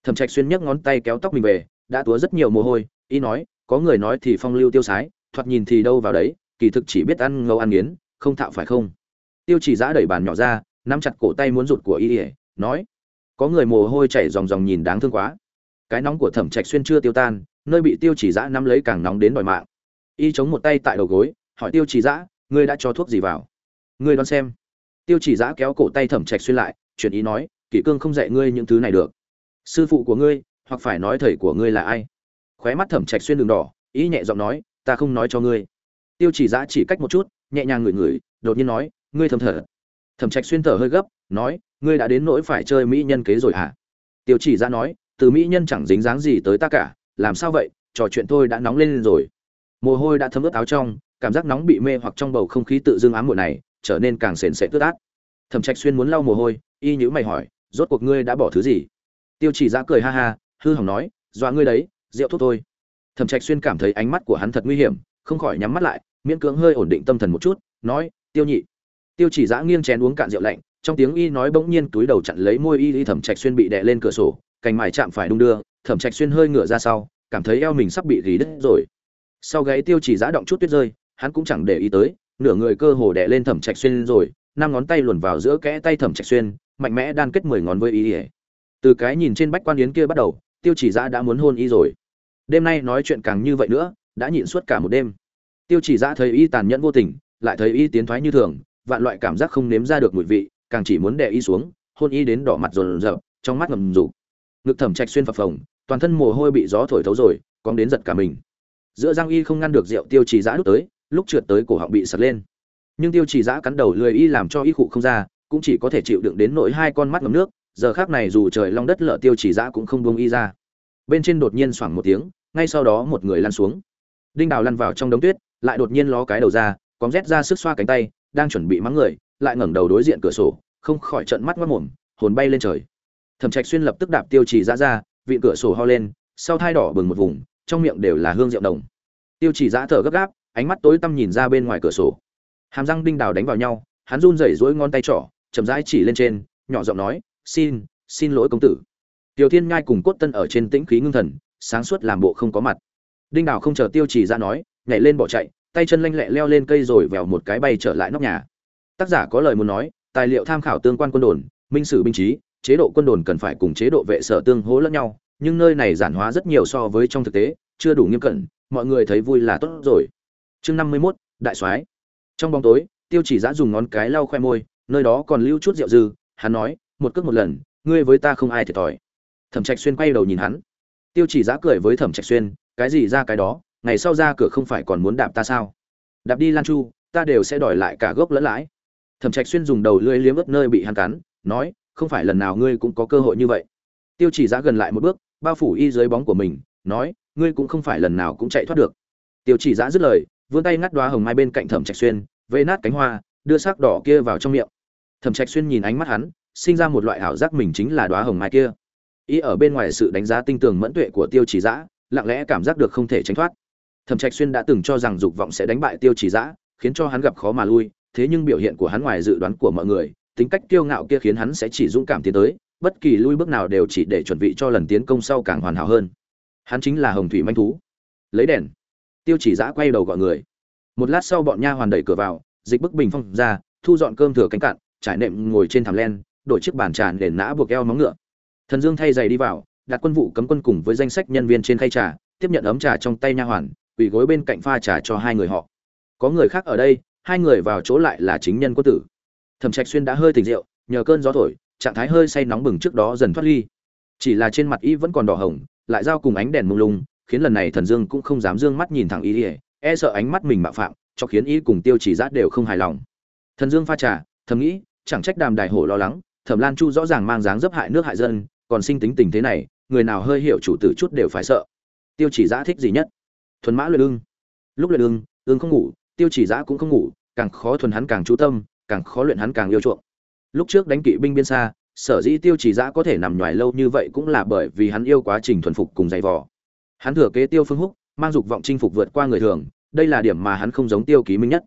Thẩm trạch xuyên nhấc ngón tay kéo tóc mình về, đã túa rất nhiều mồ hôi y nói, có người nói thì phong lưu tiêu sái thoạt nhìn thì đâu vào đấy, kỳ thực chỉ biết ăn ngâu ăn nghiến, không thạo phải không? Tiêu chỉ giã đẩy bàn nhỏ ra, nắm chặt cổ tay muốn rụt của y ỉa nói, có người mồ hôi chảy ròng ròng nhìn đáng thương quá. Cái nóng của thẩm trạch xuyên chưa tiêu tan, nơi bị tiêu chỉ giã nắm lấy càng nóng đến đòi mạng. Y chống một tay tại đầu gối, hỏi tiêu chỉ giã, ngươi đã cho thuốc gì vào? Ngươi đoán xem. Tiêu chỉ giã kéo cổ tay thẩm trạch xuyên lại, chuyển ý nói, kỷ cương không dạy ngươi những thứ này được. Sư phụ của ngươi, hoặc phải nói thầy của ngươi là ai? Khóe mắt thẩm trạch xuyên đường đỏ, ý nhẹ giọng nói ta không nói cho ngươi. Tiêu chỉ giã chỉ cách một chút, nhẹ nhàng ngửi ngửi, đột nhiên nói, ngươi thầm thở. Thẩm trạch xuyên thở hơi gấp, nói, ngươi đã đến nỗi phải chơi mỹ nhân kế rồi hả? Tiêu chỉ giã nói, từ mỹ nhân chẳng dính dáng gì tới ta cả, làm sao vậy? Trò chuyện thôi đã nóng lên rồi. Mồ hôi đã thấm ướt áo trong, cảm giác nóng bị mê hoặc trong bầu không khí tự dưng ám muội này, trở nên càng sền sệt tước át thẩm trạch xuyên muốn lau mồ hôi, y nhữ mày hỏi, rốt cuộc ngươi đã bỏ thứ gì? Tiêu chỉ giã cười ha ha, hư hỏng nói, dọa ngươi đấy, rượu thuốc thôi thẩm trạch xuyên cảm thấy ánh mắt của hắn thật nguy hiểm, không khỏi nhắm mắt lại, miễn cưỡng hơi ổn định tâm thần một chút, nói, tiêu nhị. Tiêu chỉ giã nghiêng chén uống cạn rượu lạnh, trong tiếng y nói bỗng nhiên túi đầu chặn lấy môi y y thẩm trạch xuyên bị đè lên cửa sổ, cành mài chạm phải đung đưa, thẩm trạch xuyên hơi ngửa ra sau, cảm thấy eo mình sắp bị gỉ đứt rồi. Sau gáy tiêu chỉ giã động chút tuyết rơi, hắn cũng chẳng để ý tới, nửa người cơ hồ đè lên thẩm trạch xuyên rồi, năm ngón tay luồn vào giữa kẽ tay thẩm trạch xuyên, mạnh mẽ đan kết mười ngón với y từ cái nhìn trên bách quan yến kia bắt đầu, tiêu chỉ giã đã muốn hôn y rồi đêm nay nói chuyện càng như vậy nữa, đã nhịn suốt cả một đêm. Tiêu chỉ giã thấy y tàn nhẫn vô tình, lại thấy y tiến thoái như thường, vạn loại cảm giác không nếm ra được mùi vị, càng chỉ muốn đè y xuống, hôn y đến đỏ mặt rồn rợp, trong mắt ngầm rục ngực thẩm trạch xuyên phập phồng, toàn thân mồ hôi bị gió thổi thấu rồi, cong đến giật cả mình. Giữa răng y không ngăn được rượu, tiêu chỉ giã đút tới, lúc trượt tới cổ họng bị sật lên. Nhưng tiêu chỉ giã cắn đầu lười y làm cho y khụ không ra, cũng chỉ có thể chịu đựng đến nỗi hai con mắt ngầm nước, giờ khác này dù trời long đất lợ tiêu chỉ giã cũng không buông y ra bên trên đột nhiên xoảng một tiếng, ngay sau đó một người lăn xuống. Đinh đào lăn vào trong đống tuyết, lại đột nhiên ló cái đầu ra, cóng rét ra sức xoa cánh tay, đang chuẩn bị mắng người, lại ngẩng đầu đối diện cửa sổ, không khỏi trận mắt mất mồm, hồn bay lên trời. Thẩm trạch xuyên lập tức đạp tiêu chỉ ra ra, vị cửa sổ ho lên, sau thai đỏ bừng một vùng, trong miệng đều là hương rượu đồng tiêu chỉ giã thở gấp gáp, ánh mắt tối tăm nhìn ra bên ngoài cửa sổ. Hàm răng đinh đào đánh vào nhau, hắn run rẩy rỗi ngón tay trỏ, chậm rãi chỉ lên trên, nhỏ giọng nói, xin xin lỗi công tử tiểu thiên Nhai cùng cốt tân ở trên tĩnh khí ngưng thần sáng suốt làm bộ không có mặt. Đinh đào không chờ tiêu chỉ ra dạ nói nhảy lên bỏ chạy tay chân lanh lẹ leo lên cây rồi vèo một cái bay trở lại nóc nhà. Tác giả có lời muốn nói tài liệu tham khảo tương quan quân đồn minh sử binh trí chế độ quân đồn cần phải cùng chế độ vệ sở tương hỗ lẫn nhau nhưng nơi này giản hóa rất nhiều so với trong thực tế chưa đủ nghiêm cẩn mọi người thấy vui là tốt rồi. Chương năm mươi 51, đại soái. Trong bóng tối tiêu chỉ Dã dạ dùng ngón cái lau khoe môi nơi đó còn lưu chút rượu dư hắn nói một cước một lần ngươi với ta không ai thiệt thòi thẩm trạch xuyên quay đầu nhìn hắn. Tiêu chỉ giã cười với thẩm trạch xuyên, cái gì ra cái đó, ngày sau ra cửa không phải còn muốn đạp ta sao? Đạp đi lan chu, ta đều sẽ đòi lại cả gốc lẫn lãi. Thẩm trạch xuyên dùng đầu lưỡi liếm ướt nơi bị hắn cắn, nói, không phải lần nào ngươi cũng có cơ hội như vậy. Tiêu chỉ giã gần lại một bước, bao phủ y dưới bóng của mình, nói, ngươi cũng không phải lần nào cũng chạy thoát được. Tiêu chỉ giã dứt lời, vươn tay ngắt đoá hồng mai bên cạnh thẩm trạch xuyên, vê nát cánh hoa, đưa sắc đỏ kia vào trong miệng. Thẩm trạch xuyên nhìn ánh mắt hắn, sinh ra một loại ảo giác mình chính là đoá hồng mai kia ý ở bên ngoài sự đánh giá tinh tường mẫn tuệ của tiêu chỉ giã, lặng lẽ cảm giác được không thể tránh thoát. Thẩm trạch xuyên đã từng cho rằng dục vọng sẽ đánh bại tiêu chỉ giã, khiến cho hắn gặp khó mà lui, thế nhưng biểu hiện của hắn ngoài dự đoán của mọi người, tính cách kiêu ngạo kia khiến hắn sẽ chỉ dũng cảm tiến tới, bất kỳ lui bước nào đều chỉ để chuẩn bị cho lần tiến công sau càng hoàn hảo hơn. Hắn chính là hồng thủy manh thú. Lấy đèn. Tiêu chỉ giã quay đầu gọi người. Một lát sau bọn nha hoàn đẩy cửa vào, dịch bức bình phong ra, thu dọn cơm thừa cánh cạn, trải nệm ngồi trên thảm len, đổi chiếc bàn tràn để nã buộc eo móng ngựa thần dương thay giày đi vào, đặt quân vụ cấm quân cùng với danh sách nhân viên trên khay trà, tiếp nhận ấm trà trong tay nha hoàn, quỳ gối bên cạnh pha trà cho hai người họ. Có người khác ở đây, hai người vào chỗ lại là chính nhân quân tử. Thẩm trạch xuyên đã hơi tỉnh rượu, nhờ cơn gió thổi, trạng thái hơi say nóng bừng trước đó dần thoát ly. Chỉ là trên mặt y vẫn còn đỏ hồng, lại giao cùng ánh đèn mông lung, khiến lần này thần dương cũng không dám dương mắt nhìn thẳng y e sợ ánh mắt mình mạo phạm, cho khiến y cùng tiêu chỉ giác đều không hài lòng. Thần dương pha trà, thầm nghĩ, chẳng trách đàm đài hổ lo lắng, thẩm lan chu rõ ràng mang dáng dấp hại nước hại dân còn sinh tính tình thế này, người nào hơi hiểu chủ tử chút đều phải sợ. Tiêu chỉ giã thích gì nhất? Thuần mã luyện ưng. Lúc luyện ưng ưng không ngủ, tiêu chỉ giã cũng không ngủ, càng khó thuần hắn càng chú tâm, càng khó luyện hắn càng yêu chuộng. Lúc trước đánh kỵ binh biên xa, sở dĩ tiêu chỉ giã có thể nằm nhoài lâu như vậy cũng là bởi vì hắn yêu quá trình thuần phục cùng dày vò. Hắn thừa kế tiêu phương húc, mang dục vọng chinh phục vượt qua người thường, đây là điểm mà hắn không giống tiêu ký minh nhất.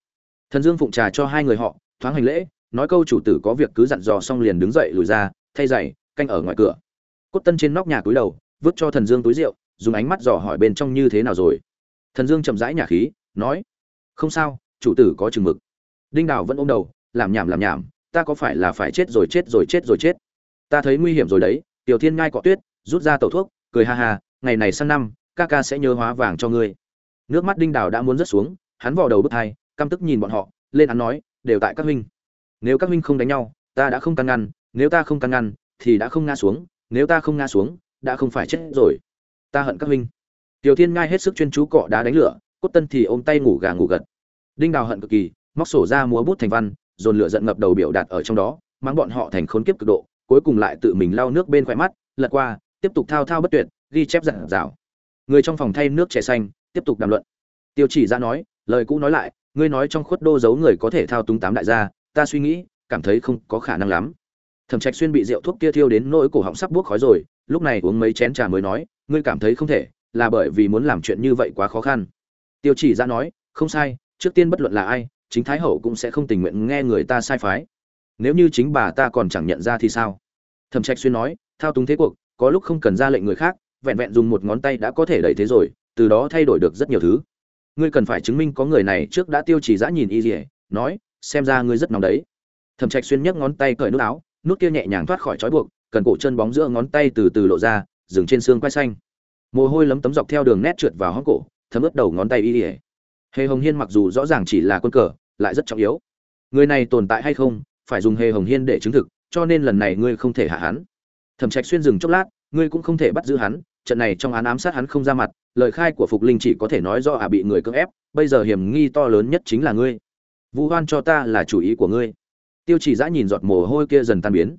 Thần dương phụng trà cho hai người họ, thoáng hành lễ, nói câu chủ tử có việc cứ dặn dò xong liền đứng dậy lùi ra, thay giày, canh ở ngoài cửa cốt tân trên nóc nhà cúi đầu, vứt cho thần dương túi rượu, dùng ánh mắt dò hỏi bên trong như thế nào rồi. Thần dương chậm rãi nhà khí, nói, không sao, chủ tử có chừng mực. Đinh đào vẫn ôm đầu, làm nhảm làm nhảm, ta có phải là phải chết rồi chết rồi chết rồi chết? Ta thấy nguy hiểm rồi đấy, tiểu thiên ngai cọ tuyết, rút ra tẩu thuốc, cười ha ha, ngày này sang năm, ca ca sẽ nhớ hóa vàng cho ngươi. Nước mắt đinh đào đã muốn rớt xuống, hắn vò đầu bức hai, căm tức nhìn bọn họ, lên hắn nói, đều tại các huynh. Nếu các huynh không đánh nhau, ta đã không căn ngăn, nếu ta không căn ngăn, thì đã không ngã xuống nếu ta không ngã xuống, đã không phải chết rồi. Ta hận các huynh. Tiểu thiên ngai hết sức chuyên chú cọ đá đánh lửa, cốt tân thì ôm tay ngủ gà ngủ gật. Đinh đào hận cực kỳ, móc sổ ra múa bút thành văn, dồn lửa giận ngập đầu biểu đạt ở trong đó mang bọn họ thành khốn kiếp cực độ, cuối cùng lại tự mình lau nước bên khỏe mắt, lật qua, tiếp tục thao thao bất tuyệt, ghi chép dặn dào người trong phòng thay nước chè xanh, tiếp tục đàm luận. Tiêu chỉ ra nói, lời cũ nói lại, ngươi nói trong khuất đô giấu người có thể thao túng tám đại gia, ta suy nghĩ, cảm thấy không có khả năng lắm thẩm trạch xuyên bị rượu thuốc kia thiêu đến nỗi cổ họng sắp buốt khói rồi, lúc này uống mấy chén trà mới nói, ngươi cảm thấy không thể, là bởi vì muốn làm chuyện như vậy quá khó khăn. Tiêu chỉ ra nói, không sai, trước tiên bất luận là ai, chính thái hậu cũng sẽ không tình nguyện nghe người ta sai phái. Nếu như chính bà ta còn chẳng nhận ra thì sao? Thẩm trạch xuyên nói, thao túng thế cuộc, có lúc không cần ra lệnh người khác, vẹn vẹn dùng một ngón tay đã có thể đẩy thế rồi, từ đó thay đổi được rất nhiều thứ. Ngươi cần phải chứng minh có người này trước đã tiêu chỉ dã nhìn y dỉa nói, xem ra ngươi rất nóng đấy. Thẩm trạch xuyên nhấc ngón tay cởi nút áo nút kia nhẹ nhàng thoát khỏi trói buộc, cần cổ chân bóng giữa ngón tay từ từ lộ ra, dừng trên xương quai xanh. Mồ hôi lấm tấm dọc theo đường nét trượt vào hõm cổ, thấm ướt đầu ngón tay y ỉa hề hồng hiên mặc dù rõ ràng chỉ là quân cờ, lại rất trọng yếu. Người này tồn tại hay không, phải dùng hề hồng hiên để chứng thực, cho nên lần này ngươi không thể hạ hắn. Thẩm trạch xuyên dừng chốc lát, ngươi cũng không thể bắt giữ hắn, trận này trong án ám sát hắn không ra mặt, lời khai của phục linh chỉ có thể nói do ả à bị người cưỡng ép, bây giờ hiểm nghi to lớn nhất chính là ngươi. Vu hoan cho ta là chủ ý của ngươi tiêu chỉ giã nhìn giọt mồ hôi kia dần tan biến.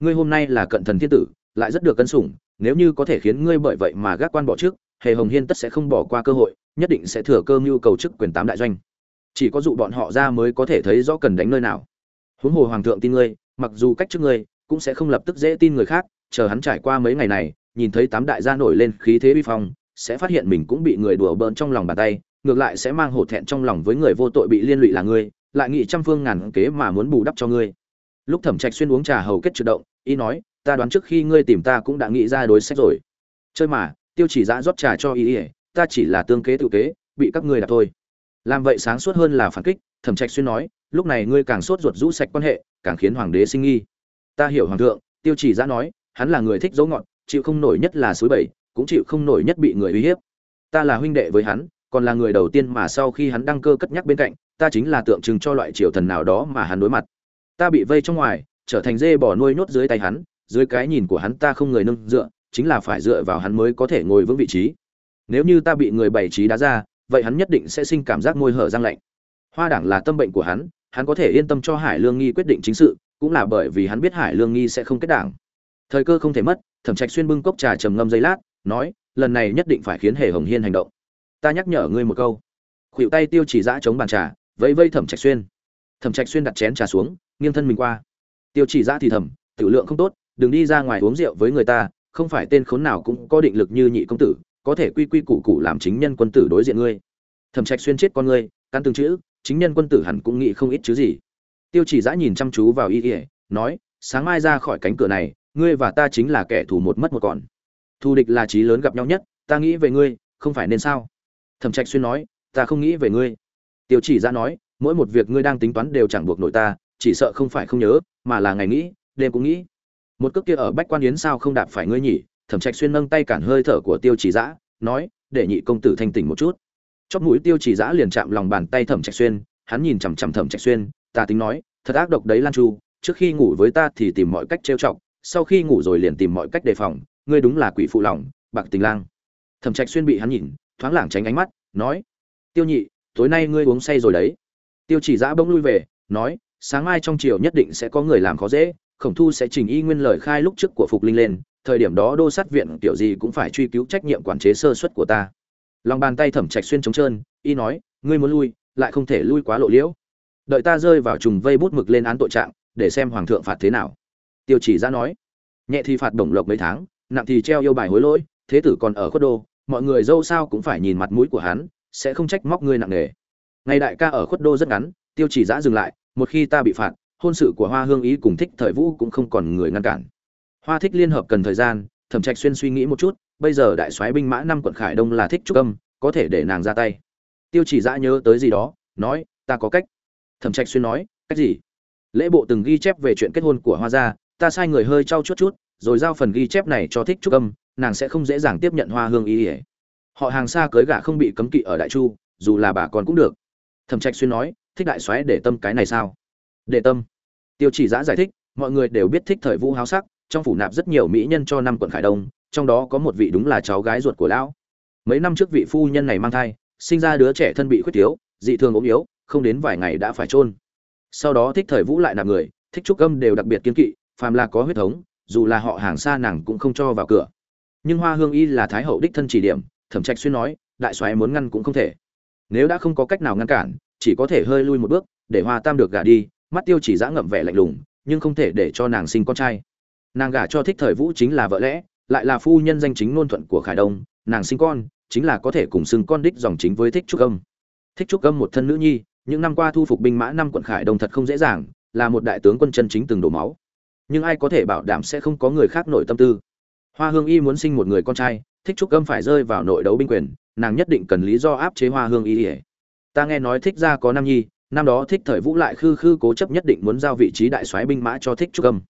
Ngươi hôm nay là cận thần thiên tử, lại rất được cân sủng, nếu như có thể khiến ngươi bởi vậy mà gác quan bỏ trước, hề hồng hiên tất sẽ không bỏ qua cơ hội, nhất định sẽ thừa cơ mưu cầu chức quyền tám đại doanh. Chỉ có dụ bọn họ ra mới có thể thấy rõ cần đánh nơi nào. Huống hồ hoàng thượng tin ngươi, mặc dù cách trước ngươi, cũng sẽ không lập tức dễ tin người khác, chờ hắn trải qua mấy ngày này, nhìn thấy tám đại gia nổi lên khí thế uy phong, sẽ phát hiện mình cũng bị người đùa bỡn trong lòng bàn tay, ngược lại sẽ mang hổ thẹn trong lòng với người vô tội bị liên lụy là ngươi lại nghĩ trăm phương ngàn kế mà muốn bù đắp cho ngươi. Lúc thẩm trạch xuyên uống trà hầu kết trượt động, y nói, ta đoán trước khi ngươi tìm ta cũng đã nghĩ ra đối sách rồi. Chơi mà, tiêu chỉ dã rót trà cho y ỉa ta chỉ là tương kế tự kế, bị các ngươi đạp thôi. Làm vậy sáng suốt hơn là phản kích, thẩm trạch xuyên nói, lúc này ngươi càng sốt ruột rũ sạch quan hệ, càng khiến hoàng đế sinh nghi. Ta hiểu, hoàng thượng, tiêu chỉ dã nói, hắn là người thích dấu ngọn, chịu không nổi nhất là suối bảy cũng chịu không nổi nhất bị người uy hiếp. Ta là huynh đệ với hắn, còn là người đầu tiên mà sau khi hắn đăng cơ cất nhắc bên cạnh ta chính là tượng trưng cho loại triều thần nào đó mà hắn đối mặt. Ta bị vây trong ngoài, trở thành dê bò nuôi nhốt dưới tay hắn, dưới cái nhìn của hắn ta không người nâng dựa, chính là phải dựa vào hắn mới có thể ngồi vững vị trí. Nếu như ta bị người bày trí đá ra, vậy hắn nhất định sẽ sinh cảm giác môi hở răng lạnh. Hoa đảng là tâm bệnh của hắn hắn có thể yên tâm cho hải lương nghi quyết định chính sự, cũng là bởi vì hắn biết hải lương nghi sẽ không kết đảng. Thời cơ không thể mất, thẩm trạch xuyên bưng cốc trà trầm ngâm giây lát, nói, lần này nhất định phải khiến hề hồng hiên hành động. Ta nhắc nhở ngươi một câu. Khuỵu tay tiêu chỉ giã chống bàn trà vẫy vây thẩm trạch xuyên. Thẩm trạch xuyên đặt chén trà xuống, nghiêng thân mình qua. Tiêu chỉ ra thì thầm, tiểu lượng không tốt, đừng đi ra ngoài uống rượu với người ta, không phải tên khốn nào cũng có định lực như nhị công tử, có thể quy quy củ củ làm chính nhân quân tử đối diện ngươi. Thẩm trạch xuyên chết con ngươi căn từng chữ, chính nhân quân tử hẳn cũng nghĩ không ít chứ gì. Tiêu chỉ dã nhìn chăm chú vào y ỉa nói, sáng mai ra khỏi cánh cửa này, ngươi và ta chính là kẻ thù một mất một còn. Thù địch là trí lớn gặp nhau nhất, ta nghĩ về ngươi, không phải nên sao? Thẩm trạch xuyên nói, ta không nghĩ về ngươi tiêu chỉ ra nói, mỗi một việc ngươi đang tính toán đều chẳng buộc nội ta, chỉ sợ không phải không nhớ, mà là ngày nghĩ, đêm cũng nghĩ. Một cước kia ở bách quan yến sao không đạp phải ngươi nhỉ? Thẩm trạch xuyên nâng tay cản hơi thở của tiêu chỉ giã nói, để nhị công tử thanh tỉnh một chút. Chóp mũi tiêu chỉ giã liền chạm lòng bàn tay thẩm trạch xuyên, hắn nhìn chằm chằm thẩm trạch xuyên, ta tính nói, thật ác độc đấy lan chu, trước khi ngủ với ta thì tìm mọi cách trêu chọc, sau khi ngủ rồi liền tìm mọi cách đề phòng, ngươi đúng là quỷ phụ lòng, bạc tình lang. Thẩm trạch xuyên bị hắn nhìn, thoáng lảng tránh ánh mắt, nói, tiêu nhị tối nay ngươi uống say rồi đấy. Tiêu chỉ giã bỗng lui về, nói, sáng mai trong chiều nhất định sẽ có người làm khó dễ, khổng thu sẽ trình y nguyên lời khai lúc trước của phục linh lên, thời điểm đó đô sát viện tiểu gì cũng phải truy cứu trách nhiệm quản chế sơ suất của ta. Lòng bàn tay thẩm trạch xuyên trống trơn, y nói, ngươi muốn lui, lại không thể lui quá lộ liễu. Đợi ta rơi vào trùng vây bút mực lên án tội trạng, để xem hoàng thượng phạt thế nào. Tiêu chỉ ra nói, nhẹ thì phạt bổng lộc mấy tháng, nặng thì treo yêu bài hối lỗi, thế tử còn ở khuất đô, mọi người dâu sao cũng phải nhìn mặt mũi của hắn sẽ không trách móc ngươi nặng nề. Ngày đại ca ở khuất đô rất ngắn, tiêu chỉ giã dừng lại, một khi ta bị phạt, hôn sự của hoa hương ý cùng thích thời vũ cũng không còn người ngăn cản. Hoa thích liên hợp cần thời gian, thẩm trạch xuyên suy nghĩ một chút, bây giờ đại soái binh mã năm quận khải đông là thích trúc âm, có thể để nàng ra tay. Tiêu chỉ giã nhớ tới gì đó, nói, ta có cách. Thẩm trạch xuyên nói, cách gì? Lễ bộ từng ghi chép về chuyện kết hôn của hoa gia, ta sai người hơi trau chút chút, rồi giao phần ghi chép này cho thích trúc âm, nàng sẽ không dễ dàng tiếp nhận hoa hương ý. ỉa họ hàng xa cưới gả không bị cấm kỵ ở đại chu, dù là bà con cũng được. Thẩm trạch xuyên nói, thích đại soái để tâm cái này sao? Để tâm. Tiêu chỉ giã giải thích, mọi người đều biết thích thời vũ háo sắc, trong phủ nạp rất nhiều mỹ nhân cho năm quận khải đông, trong đó có một vị đúng là cháu gái ruột của lão. Mấy năm trước vị phu nhân này mang thai, sinh ra đứa trẻ thân bị khuyết thiếu, dị thường ốm yếu, không đến vài ngày đã phải chôn. Sau đó thích thời vũ lại nạp người, thích trúc âm đều đặc biệt kiên kỵ, phàm là có huyết thống, dù là họ hàng xa nàng cũng không cho vào cửa. Nhưng hoa hương y là thái hậu đích thân chỉ điểm thẩm trạch xuyên nói, đại soái muốn ngăn cũng không thể. Nếu đã không có cách nào ngăn cản, chỉ có thể hơi lui một bước, để hoa tam được gả đi, mắt tiêu chỉ giã ngậm vẻ lạnh lùng, nhưng không thể để cho nàng sinh con trai. Nàng gả cho thích thời vũ chính là vợ lẽ, lại là phu nhân danh chính ngôn thuận của khải đông, nàng sinh con, chính là có thể cùng xưng con đích dòng chính với thích trúc âm. Thích trúc âm một thân nữ nhi, những năm qua thu phục binh mã năm quận khải đông thật không dễ dàng, là một đại tướng quân chân chính từng đổ máu. Nhưng ai có thể bảo đảm sẽ không có người khác nội tâm tư? Hoa hương y muốn sinh một người con trai thích trúc âm phải rơi vào nội đấu binh quyền, nàng nhất định cần lý do áp chế hoa hương y ỉa ta nghe nói thích ra có nam nhi, năm đó thích thời vũ lại khư khư cố chấp nhất định muốn giao vị trí đại soái binh mã cho thích trúc âm.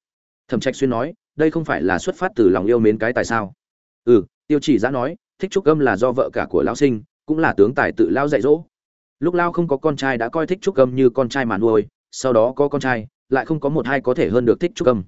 Thẩm trạch xuyên nói, đây không phải là xuất phát từ lòng yêu mến cái tại sao? Ừ tiêu chỉ giã nói, thích trúc âm là do vợ cả của lão sinh, cũng là tướng tài tự lao dạy dỗ. Lúc lao không có con trai đã coi thích trúc âm như con trai mà nuôi, sau đó có con trai, lại không có một hai có thể hơn được thích trúc âm.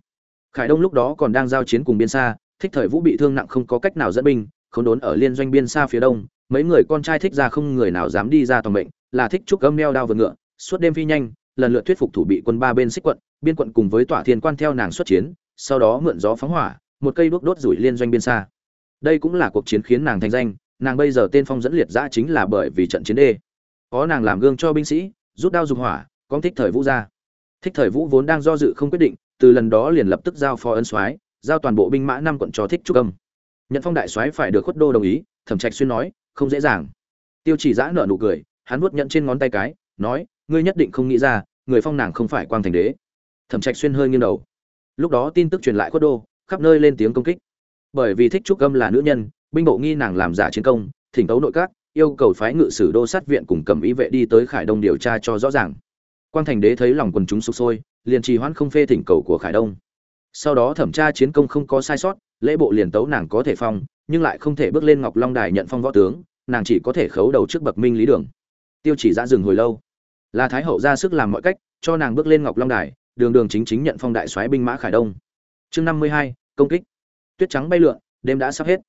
Khải đông lúc đó còn đang giao chiến cùng biên xa, thích thời vũ bị thương nặng không có cách nào dẫn binh khốn đốn ở liên doanh biên xa phía đông, mấy người con trai thích ra không người nào dám đi ra toàn mệnh, là thích trúc âm neo đao vượt ngựa, suốt đêm phi nhanh, lần lượt thuyết phục thủ bị quân ba bên xích quận, biên quận cùng với tỏa thiên quan theo nàng xuất chiến, sau đó mượn gió phóng hỏa, một cây đuốc đốt rủi liên doanh biên xa. Đây cũng là cuộc chiến khiến nàng thành danh, nàng bây giờ tên phong dẫn liệt giã chính là bởi vì trận chiến đê. Có nàng làm gương cho binh sĩ, rút đao dùng hỏa, con thích thời vũ ra. Thích thời vũ vốn đang do dự không quyết định, từ lần đó liền lập tức giao phó ân soái, giao toàn bộ binh mã năm quận cho thích trúc âm nhận phong đại soái phải được khuất đô đồng ý, thẩm trạch xuyên nói, không dễ dàng. Tiêu chỉ giã nở nụ cười, hắn vuốt nhận trên ngón tay cái, nói, ngươi nhất định không nghĩ ra, người phong nàng không phải quang thành đế. Thẩm trạch xuyên hơi nghiêng đầu. Lúc đó tin tức truyền lại khuất đô, khắp nơi lên tiếng công kích. Bởi vì thích trúc âm là nữ nhân, binh bộ nghi nàng làm giả chiến công, thỉnh tấu nội các, yêu cầu phái ngự sử đô sát viện cùng cầm ý vệ đi tới khải đông điều tra cho rõ ràng. Quang thành đế thấy lòng quần chúng sục sôi, liền trì hoãn không phê thỉnh cầu của khải đông. Sau đó thẩm tra chiến công không có sai sót lễ bộ liền tấu nàng có thể phong, nhưng lại không thể bước lên ngọc long đài nhận phong võ tướng, nàng chỉ có thể khấu đầu trước bậc minh lý đường. Tiêu chỉ ra dừng hồi lâu. Là thái hậu ra sức làm mọi cách, cho nàng bước lên ngọc long đài, đường đường chính chính nhận phong đại soái binh mã khải đông. Chương năm mươi hai, công kích. Tuyết trắng bay lượn, đêm đã sắp hết.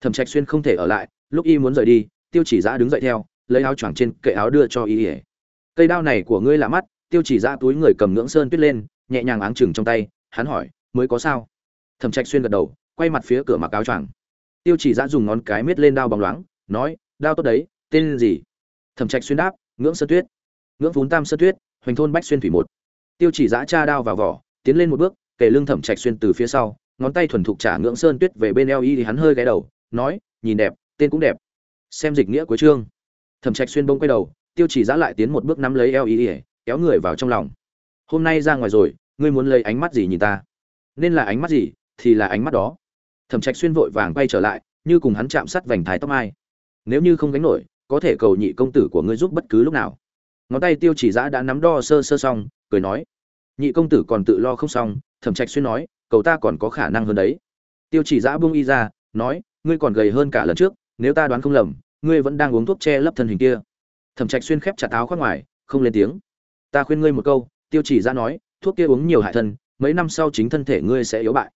Thẩm trạch xuyên không thể ở lại, lúc y muốn rời đi, tiêu chỉ giã đứng dậy theo, lấy áo choàng trên kệ áo đưa cho y ỉa cây đao này của ngươi lạ mắt, tiêu chỉ giã túi người cầm ngưỡng sơn tuyết lên, nhẹ nhàng áng chừng trong tay, hắn hỏi, mới có sao? Thẩm trạch xuyên gật đầu quay mặt phía cửa mặc áo choàng. Tiêu chỉ giã dùng ngón cái miết lên đao bóng loáng, nói, đao tốt đấy, tên gì? Thẩm trạch xuyên đáp, ngưỡng sơn tuyết. Ngưỡng phún tam sơn tuyết, hoành thôn bách xuyên thủy một. Tiêu chỉ dạ giã cha đao vào vỏ, tiến lên một bước, kể lưng thẩm trạch xuyên từ phía sau, ngón tay thuần thục trả ngưỡng sơn tuyết về bên eo y thì hắn hơi ghé đầu, nói, nhìn đẹp, tên cũng đẹp. Xem dịch nghĩa cuối chương. Thẩm trạch xuyên bông quay đầu, tiêu chỉ giã lại tiến một bước nắm lấy eo y, kéo người vào trong lòng. Hôm nay ra ngoài rồi, ngươi muốn lấy ánh mắt gì nhìn ta? Nên là ánh mắt gì thì là ánh mắt đó thẩm trạch xuyên vội vàng quay trở lại, như cùng hắn chạm sát vành thái tóc mai. Nếu như không gánh nổi, có thể cầu nhị công tử của ngươi giúp bất cứ lúc nào. Ngón tay tiêu chỉ giã đã nắm đo sơ sơ xong, cười nói. Nhị công tử còn tự lo không xong, thẩm trạch xuyên nói, cầu ta còn có khả năng hơn đấy. Tiêu chỉ giã buông y ra, nói, ngươi còn gầy hơn cả lần trước, nếu ta đoán không lầm, ngươi vẫn đang uống thuốc che lấp thân hình kia. Thẩm trạch xuyên khép chặt áo khoác ngoài, không lên tiếng. Ta khuyên ngươi một câu, tiêu chỉ giã nói, thuốc kia uống nhiều hại thân, mấy năm sau chính thân thể ngươi sẽ yếu bại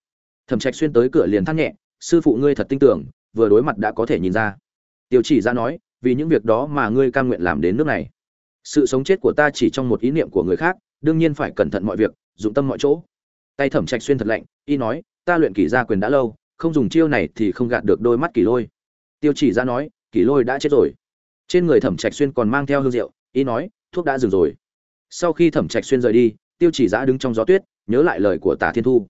thẩm trạch xuyên tới cửa liền than nhẹ, sư phụ ngươi thật tin tưởng, vừa đối mặt đã có thể nhìn ra. Tiêu chỉ ra nói, vì những việc đó mà ngươi cam nguyện làm đến nước này. Sự sống chết của ta chỉ trong một ý niệm của người khác, đương nhiên phải cẩn thận mọi việc, dụng tâm mọi chỗ. Tay thẩm trạch xuyên thật lạnh, y nói, ta luyện kỷ gia quyền đã lâu, không dùng chiêu này thì không gạt được đôi mắt kỷ lôi. Tiêu chỉ ra nói, kỷ lôi đã chết rồi. Trên người thẩm trạch xuyên còn mang theo hương rượu, y nói, thuốc đã dừng rồi. Sau khi thẩm trạch xuyên rời đi, tiêu chỉ giã đứng trong gió tuyết, nhớ lại lời của tả thiên thu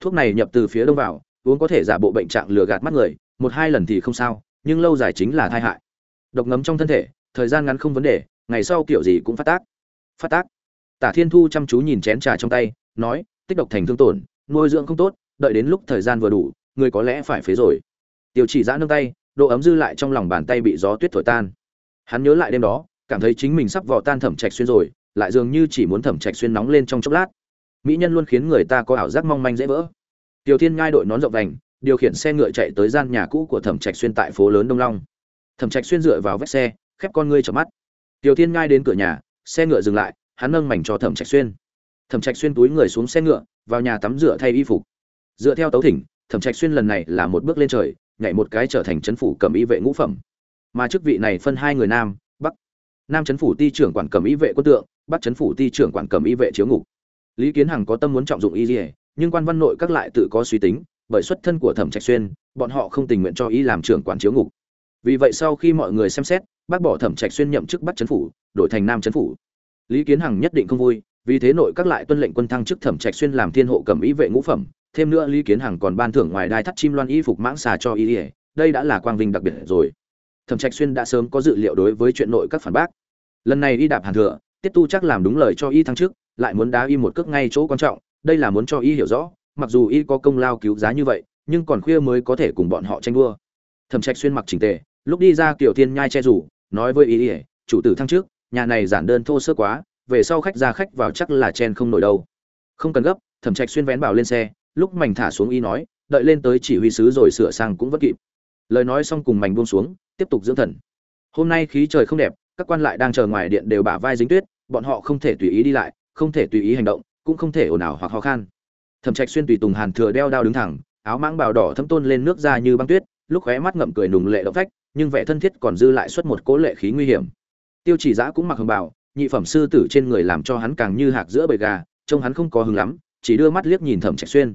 thuốc này nhập từ phía đông vào, uống có thể giả bộ bệnh trạng lừa gạt mắt người, một hai lần thì không sao, nhưng lâu dài chính là tai hại. Độc ngấm trong thân thể, thời gian ngắn không vấn đề, ngày sau kiểu gì cũng phát tác. Phát tác. Tả thiên thu chăm chú nhìn chén trà trong tay, nói, tích độc thành thương tổn, nuôi dưỡng không tốt, đợi đến lúc thời gian vừa đủ, người có lẽ phải phế rồi. Tiêu chỉ giã nâng tay, độ ấm dư lại trong lòng bàn tay bị gió tuyết thổi tan. Hắn nhớ lại đêm đó, cảm thấy chính mình sắp vò tan thẩm trạch xuyên rồi, lại dường như chỉ muốn thẩm trạch xuyên nóng lên trong chốc lát mỹ nhân luôn khiến người ta có ảo giác mong manh dễ vỡ. Tiểu thiên ngai đội nón rộng vành, điều khiển xe ngựa chạy tới gian nhà cũ của thẩm trạch xuyên tại phố lớn đông long. Thẩm trạch xuyên dựa vào vách xe, khép con ngươi chợp mắt. Tiểu thiên ngai đến cửa nhà, xe ngựa dừng lại, hắn nâng mảnh cho thẩm trạch xuyên. Thẩm trạch xuyên túi người xuống xe ngựa, vào nhà tắm rửa thay y phục. Dựa theo tấu thỉnh, thẩm trạch xuyên lần này là một bước lên trời, nhảy một cái trở thành chấn phủ cầm y vệ ngũ phẩm. Mà chức vị này phân hai người nam, bắc. Nam chấn phủ ti trưởng quản cầm y vệ quân tượng, bắc chấn phủ ti trưởng quản cầm y vệ chiếu ngục lý kiến hằng có tâm muốn trọng dụng y Lệ, nhưng quan văn nội các lại tự có suy tính bởi xuất thân của thẩm trạch xuyên bọn họ không tình nguyện cho y làm trưởng quản chiếu ngục. Vì vậy sau khi mọi người xem xét bác bỏ thẩm trạch xuyên nhậm chức bắc chấn phủ đổi thành nam chấn phủ. Lý kiến hằng nhất định không vui vì thế nội các lại tuân lệnh quân thăng chức thẩm trạch xuyên làm thiên hộ cầm y vệ ngũ phẩm thêm nữa lý kiến hằng còn ban thưởng ngoài đai thắt chim loan y phục mãng xà cho y Lệ. đây đã là quang vinh đặc biệt rồi. Thẩm trạch xuyên đã sớm có dự liệu đối với chuyện nội các phản bác. Lần này y đạp hàn thừa tiết tu chắc làm đúng lời cho y thăng chức lại muốn đá y một cước ngay chỗ quan trọng, đây là muốn cho y hiểu rõ, mặc dù y có công lao cứu giá như vậy, nhưng còn khuya mới có thể cùng bọn họ tranh đua. Thẩm trạch xuyên mặc chỉnh tề, lúc đi ra kiểu thiên nhai che rủ, nói với y ỉa chủ tử thăng trước, nhà này giản đơn thô sơ quá, về sau khách ra khách vào chắc là chen không nổi đâu. Không cần gấp, thẩm trạch xuyên vén bảo lên xe, lúc mảnh thả xuống y nói, đợi lên tới chỉ huy sứ rồi sửa sang cũng vẫn kịp. Lời nói xong cùng mảnh buông xuống, tiếp tục dưỡng thần. Hôm nay khí trời không đẹp, các quan lại đang chờ ngoài điện đều bả vai dính tuyết, bọn họ không thể tùy ý đi lại không thể tùy ý hành động, cũng không thể ồn ào hoặc khó khăn thẩm trạch xuyên tùy tùng hàn thừa đeo đao đứng thẳng, áo mãng bào đỏ thấm tôn lên nước ra như băng tuyết, lúc khóe mắt ngậm cười nùng lệ động phách, nhưng vẻ thân thiết còn dư lại xuất một cố lệ khí nguy hiểm. Tiêu chỉ giã cũng mặc hồng bào, nhị phẩm sư tử trên người làm cho hắn càng như hạc giữa bầy gà, trông hắn không có hứng lắm, chỉ đưa mắt liếc nhìn thẩm trạch xuyên.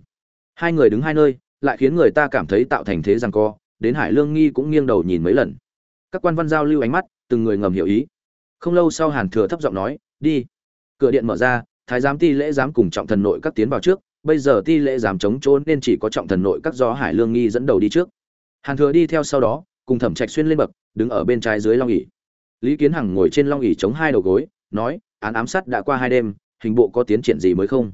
Hai người đứng hai nơi, lại khiến người ta cảm thấy tạo thành thế rằng co, đến hải lương nghi cũng nghiêng đầu nhìn mấy lần. Các quan văn giao lưu ánh mắt, từng người ngầm hiểu ý. Không lâu sau hàn thừa thấp giọng nói, đi cửa điện mở ra, thái giám ti lễ giám cùng trọng thần nội các tiến vào trước. Bây giờ ti lễ giám chống trốn nên chỉ có trọng thần nội các do hải lương nghi dẫn đầu đi trước. Hàn thừa đi theo sau đó, cùng thẩm trạch xuyên lên bậc, đứng ở bên trái dưới long ỉ lý kiến hằng ngồi trên long ỉ chống hai đầu gối, nói, án ám sát đã qua hai đêm, hình bộ có tiến triển gì mới không?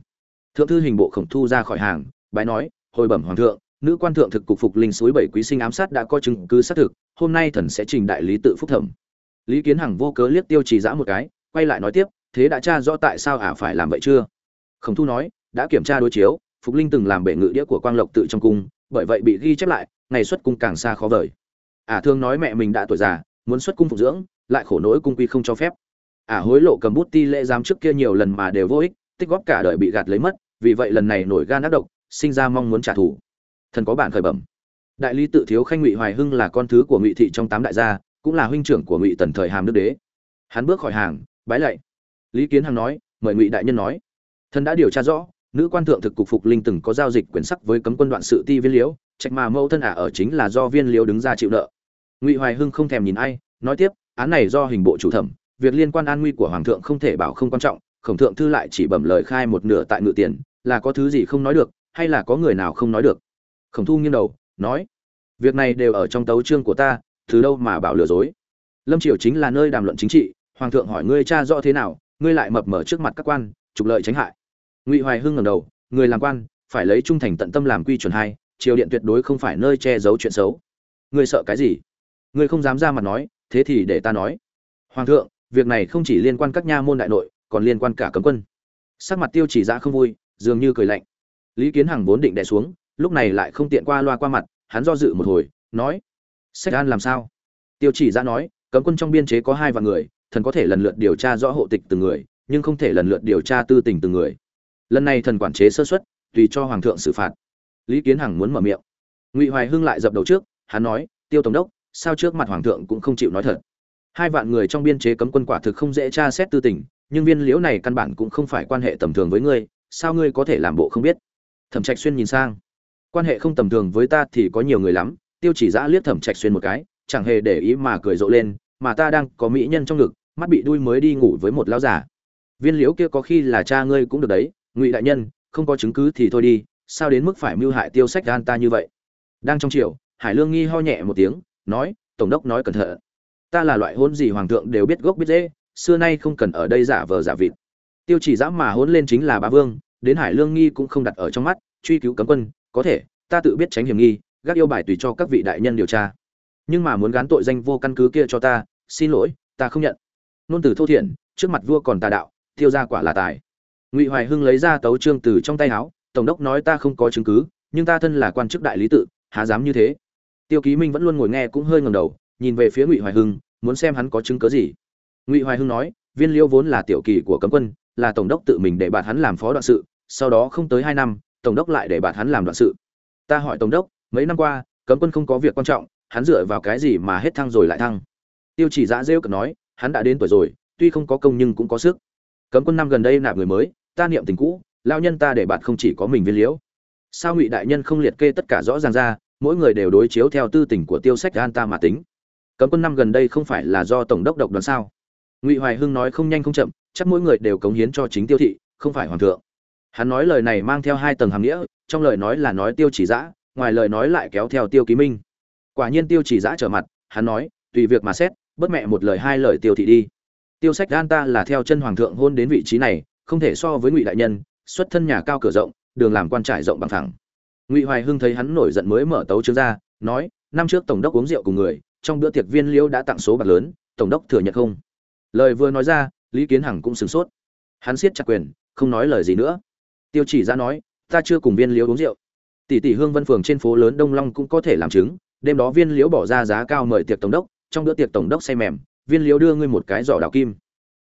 Thượng thư hình bộ khổng thu ra khỏi hàng, bái nói, hồi bẩm hoàng thượng, nữ quan thượng thực cục phục linh suối bảy quý sinh ám sát đã có chứng cứ xác thực, hôm nay thần sẽ trình đại lý tự phúc thẩm. Lý kiến hằng vô cớ liếc tiêu trì giã một cái, quay lại nói tiếp thế đã tra rõ tại sao ả phải làm vậy chưa? Khổng thu nói, đã kiểm tra đối chiếu, phục linh từng làm bệ ngự đĩa của quang lộc tự trong cung, bởi vậy bị ghi chép lại, ngày xuất cung càng xa khó vời. Ả thương nói mẹ mình đã tuổi già, muốn xuất cung phục dưỡng, lại khổ nỗi cung quy không cho phép. Ả hối lộ cầm bút ti lễ giám trước kia nhiều lần mà đều vô ích, tích góp cả đời bị gạt lấy mất, vì vậy lần này nổi gan ác độc, sinh ra mong muốn trả thù. Thần có bản khởi bẩm. Đại lý tự thiếu khanh ngụy hoài hưng là con thứ của ngụy thị trong tám đại gia, cũng là huynh trưởng của ngụy tần thời hàm nước đế. Hắn bước khỏi hàng, bái lạy lý kiến hằng nói, mời ngụy đại nhân nói. Thần đã điều tra rõ, nữ quan thượng thực cục phục linh từng có giao dịch quyển sắc với cấm quân đoạn sự ti viên liễu, trạch mà mẫu thân ả ở chính là do viên liễu đứng ra chịu nợ. Ngụy hoài hưng không thèm nhìn ai, nói tiếp, án này do hình bộ chủ thẩm, việc liên quan an nguy của hoàng thượng không thể bảo không quan trọng, khổng thượng thư lại chỉ bẩm lời khai một nửa tại ngự tiền, là có thứ gì không nói được, hay là có người nào không nói được? Khổng thu nghiêng đầu, nói, việc này đều ở trong tấu chương của ta, từ đâu mà bảo lừa dối? Lâm triều chính là nơi đàm luận chính trị, hoàng thượng hỏi ngươi cha rõ thế nào ngươi lại mập mở trước mặt các quan, trục lợi tránh hại. Ngụy hoài hưng ngẩng đầu, người làm quan, phải lấy trung thành tận tâm làm quy chuẩn hai, triều điện tuyệt đối không phải nơi che giấu chuyện xấu. Ngươi sợ cái gì? Ngươi không dám ra mặt nói, thế thì để ta nói. Hoàng thượng, việc này không chỉ liên quan các nha môn đại nội, còn liên quan cả cấm quân. Sắc mặt tiêu chỉ ra không vui, dường như cười lạnh. Lý kiến hằng vốn định đè xuống, lúc này lại không tiện qua loa qua mặt, hắn do dự một hồi, nói, sách an làm sao? Tiêu chỉ ra nói, cấm quân trong biên chế có hai vạn người thần có thể lần lượt điều tra rõ hộ tịch từng người, nhưng không thể lần lượt điều tra tư tình từng người. Lần này thần quản chế sơ xuất tùy cho hoàng thượng xử phạt. Lý kiến hằng muốn mở miệng. Ngụy hoài hưng lại dập đầu trước, hắn nói, tiêu tổng đốc, sao trước mặt hoàng thượng cũng không chịu nói thật? Hai vạn người trong biên chế cấm quân quả thực không dễ tra xét tư tình, nhưng viên liễu này căn bản cũng không phải quan hệ tầm thường với ngươi, sao ngươi có thể làm bộ không biết? Thẩm trạch xuyên nhìn sang. Quan hệ không tầm thường với ta thì có nhiều người lắm, tiêu chỉ giã liếc thẩm trạch xuyên một cái, chẳng hề để ý mà cười rộ lên mà ta đang có mỹ nhân trong ngực, mắt bị đuôi mới đi ngủ với một lão giả viên liễu kia có khi là cha ngươi cũng được đấy, ngụy đại nhân, không có chứng cứ thì thôi đi, sao đến mức phải mưu hại tiêu sách gan ta như vậy? Đang trong chiều hải lương nghi ho nhẹ một tiếng, nói, tổng đốc nói cẩn thận. Ta là loại hôn gì hoàng thượng đều biết gốc biết dễ xưa nay không cần ở đây giả vờ giả vịt. Tiêu chỉ dã mà hôn lên chính là bá vương, đến hải lương nghi cũng không đặt ở trong mắt, truy cứu cấm quân, có thể, ta tự biết tránh hiểm nghi, gác yêu bài tùy cho các vị đại nhân điều tra nhưng mà muốn gán tội danh vô căn cứ kia cho ta, xin lỗi, ta không nhận. Nôn từ thô thiện, trước mặt vua còn tà đạo tiêu ra quả là tài. Ngụy hoài hưng lấy ra tấu trương từ trong tay áo, tổng đốc nói ta không có chứng cứ, nhưng ta thân là quan chức đại lý tự, há dám như thế. Tiêu ký minh vẫn luôn ngồi nghe cũng hơi ngầm đầu, nhìn về phía ngụy hoài hưng, muốn xem hắn có chứng cớ gì. Ngụy hoài hưng nói, viên liễu vốn là tiểu kỳ của cấm quân, là tổng đốc tự mình để bạt hắn làm phó đoạn sự, sau đó không tới hai năm, tổng đốc lại để bạt hắn làm đoạn sự. Ta hỏi tổng đốc, mấy năm qua, cấm quân không có việc quan trọng hắn dựa vào cái gì mà hết thăng rồi lại thăng? Tiêu chỉ Dã rêu cực nói, hắn đã đến tuổi rồi, tuy không có công nhưng cũng có sức. Cấm quân năm gần đây nạp người mới, ta niệm tình cũ lao nhân ta để bạn không chỉ có mình viên liễu. Sao ngụy đại nhân không liệt kê tất cả rõ ràng ra, mỗi người đều đối chiếu theo tư tình của tiêu sách gan ta mà tính. Cấm quân năm gần đây không phải là do tổng đốc độc đoán sao? Ngụy hoài hưng nói không nhanh không chậm, chắc mỗi người đều cống hiến cho chính tiêu thị, không phải hoàng thượng. Hắn nói lời này mang theo hai tầng hàm nghĩa, trong lời nói là nói tiêu chỉ giã ngoài lời nói lại kéo theo tiêu ký minh quả nhiên tiêu chỉ giã trở mặt, hắn nói, tùy việc mà xét bất mẹ một lời hai lời tiêu thị đi. Tiêu sách gan ta là theo chân hoàng thượng hôn đến vị trí này, không thể so với ngụy đại nhân, xuất thân nhà cao cửa rộng, đường làm quan trải rộng bằng thẳng ngụy hoài hưng thấy hắn nổi giận mới mở tấu chương ra, nói, năm trước tổng đốc uống rượu cùng người, trong bữa tiệc viên liễu đã tặng số bạc lớn, tổng đốc thừa nhận không? Lời vừa nói ra, lý kiến hằng cũng sửng sốt. Hắn siết chặt quyền, không nói lời gì nữa. Tiêu chỉ ra nói, ta chưa cùng viên liễu uống rượu. Tỷ tỷ hương vân phường trên phố lớn đông long cũng có thể làm chứng đêm đó viên liễu bỏ ra giá cao mời tiệc tổng đốc, trong bữa tiệc tổng đốc say mềm, viên liễu đưa ngươi một cái giỏ đào kim.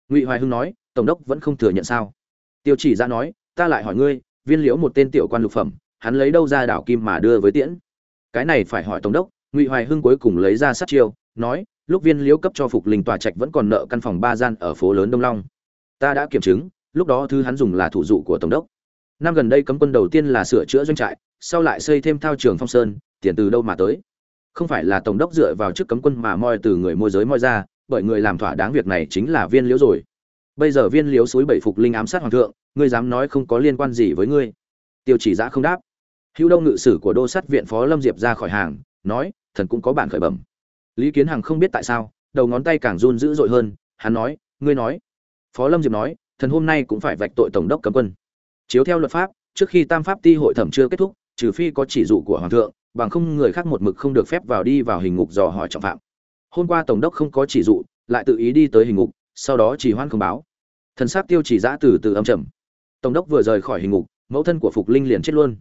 Ngụy hoài hưng nói, tổng đốc vẫn không thừa nhận sao? Tiêu chỉ ra nói, ta lại hỏi ngươi, viên liễu một tên tiểu quan lục phẩm, hắn lấy đâu ra đảo kim mà đưa với tiễn? Cái này phải hỏi tổng đốc, ngụy hoài hưng cuối cùng lấy ra sát chiêu, nói, lúc viên liễu cấp cho phục linh tòa trạch vẫn còn nợ căn phòng ba gian ở phố lớn đông long. Ta đã kiểm chứng, lúc đó thứ hắn dùng là thủ dụ của tổng đốc. Năm gần đây cấm quân đầu tiên là sửa chữa doanh trại, sau lại xây thêm thao trường phong sơn, tiền từ đâu mà tới? Không phải là tổng đốc dựa vào chức cấm quân mà moi từ người môi giới moi ra, bởi người làm thỏa đáng việc này chính là viên liễu rồi. Bây giờ viên liễu suối bảy phục linh ám sát hoàng thượng, ngươi dám nói không có liên quan gì với ngươi? Tiêu chỉ giã không đáp. Hữu đông ngự sử của đô sát viện phó lâm diệp ra khỏi hàng, nói, thần cũng có bản khởi bẩm. Lý kiến hằng không biết tại sao, đầu ngón tay càng run dữ dội hơn, hắn nói, ngươi nói. Phó lâm diệp nói, thần hôm nay cũng phải vạch tội tổng đốc cấm quân. Chiếu theo luật pháp, trước khi tam pháp ti hội thẩm chưa kết thúc, trừ phi có chỉ dụ của hoàng thượng bằng không người khác một mực không được phép vào đi vào hình ngục dò hỏi trọng phạm. Hôm qua tổng đốc không có chỉ dụ, lại tự ý đi tới hình ngục, sau đó chỉ hoan không báo. Thần sắc tiêu chỉ giã từ từ âm trầm. Tổng đốc vừa rời khỏi hình ngục, mẫu thân của phục linh liền chết luôn.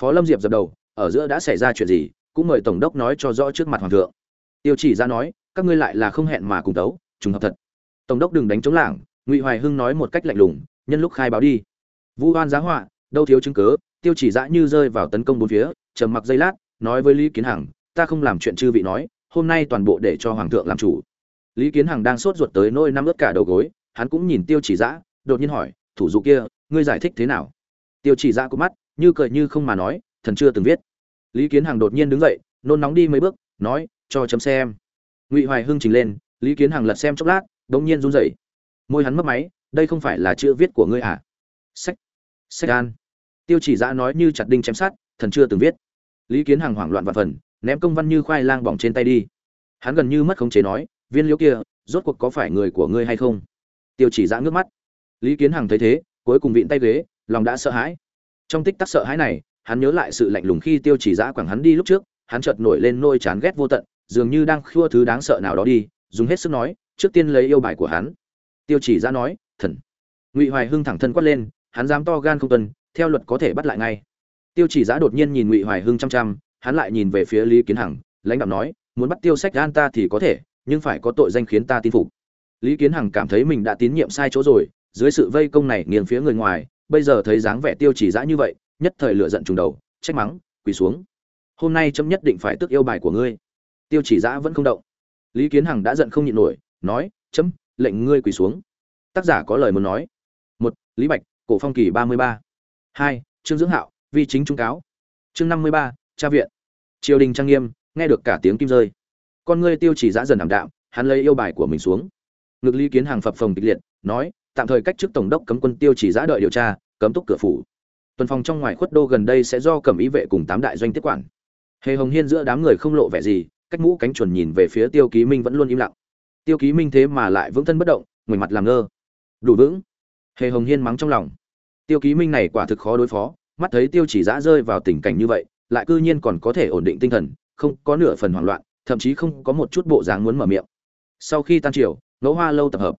Phó lâm diệp dập đầu, ở giữa đã xảy ra chuyện gì, cũng mời tổng đốc nói cho rõ trước mặt hoàng thượng. Tiêu chỉ ra nói, các ngươi lại là không hẹn mà cùng tấu trùng hợp thật. Tổng đốc đừng đánh chống lảng, ngụy hoài hưng nói một cách lạnh lùng, nhân lúc khai báo đi. Vu oan giá họa, đâu thiếu chứng cớ tiêu chỉ dã như rơi vào tấn công bốn phía, trầm mặc giây lát nói với lý kiến hằng, ta không làm chuyện chư vị nói, hôm nay toàn bộ để cho hoàng thượng làm chủ. Lý kiến hằng đang sốt ruột tới nôi năm ướt cả đầu gối, hắn cũng nhìn tiêu chỉ dã, đột nhiên hỏi, thủ dụ kia, ngươi giải thích thế nào? Tiêu chỉ dã cúi mắt, như cười như không mà nói, thần chưa từng viết. Lý kiến hằng đột nhiên đứng dậy, nôn nóng đi mấy bước, nói, cho chấm xem. Ngụy hoài hưng trình lên, lý kiến hằng lật xem chốc lát đột nhiên run rẩy. Môi hắn mấp máy, đây không phải là chữ viết của ngươi à? Sách sách an. Tiêu chỉ dã nói như chặt đinh chém sát thần chưa từng viết lý kiến hằng hoảng loạn vạn phần, ném công văn như khoai lang bỏng trên tay đi. Hắn gần như mất khống chế nói, viên liễu kia, rốt cuộc có phải người của ngươi hay không? Tiêu chỉ dã ngước mắt. Lý kiến hằng thấy thế, cuối cùng vịn tay ghế, lòng đã sợ hãi. Trong tích tắc sợ hãi này, hắn nhớ lại sự lạnh lùng khi tiêu chỉ giã quẳng hắn đi lúc trước, hắn chợt nổi lên nôi chán ghét vô tận, dường như đang khua thứ đáng sợ nào đó đi, dùng hết sức nói, trước tiên lấy yêu bài của hắn. Tiêu chỉ giã nói, thần. Ngụy hoài hưng thẳng thân quát lên, hắn dám to gan không tuân, theo luật có thể bắt lại ngay tiêu chỉ giã đột nhiên nhìn ngụy hoài hưng chăm chăm, hắn lại nhìn về phía lý kiến hằng, lãnh đạo nói, muốn bắt tiêu sách gan ta thì có thể, nhưng phải có tội danh khiến ta tin phục. Lý kiến hằng cảm thấy mình đã tín nhiệm sai chỗ rồi, dưới sự vây công này nghiêng phía người ngoài, bây giờ thấy dáng vẻ tiêu chỉ dã như vậy, nhất thời lựa giận trùng đầu, trách mắng, quỳ xuống. Hôm nay chấm nhất định phải tức yêu bài của ngươi. Tiêu chỉ dã vẫn không động. Lý kiến hằng đã giận không nhịn nổi, nói, chấm, lệnh ngươi quỳ xuống. Tác giả có lời muốn nói. Một, lý bạch, cổ phong kỳ ba mươi ba. Hai, trương dưỡng hạo vi chính trung cáo. Chương năm mươi ba tra viện. Triều đình trang nghiêm, nghe được cả tiếng kim rơi. Con ngươi tiêu chỉ giã dần ảm đạm, hắn lấy yêu bài của mình xuống. Ngực lý kiến hàng phập phồng kịch liệt, nói, tạm thời cách chức tổng đốc cấm quân tiêu chỉ giã đợi điều tra, cấm túc cửa phủ. Tuần phòng trong ngoài khuất đô gần đây sẽ do cẩm ý vệ cùng tám đại doanh tiếp quản. Hề hồng hiên giữa đám người không lộ vẻ gì, cách mũ cánh chuẩn nhìn về phía tiêu ký minh vẫn luôn im lặng. Tiêu ký minh thế mà lại vững thân bất động ngoảnh mặt làm ngơ. Đủ vững. Hề hồng hiên mắng trong lòng. Tiêu ký minh này quả thực khó đối phó mắt thấy tiêu chỉ giã rơi vào tình cảnh như vậy, lại cư nhiên còn có thể ổn định tinh thần, không có nửa phần hoảng loạn, thậm chí không có một chút bộ dáng muốn mở miệng. Sau khi tan triều ngẫu hoa lâu tập hợp.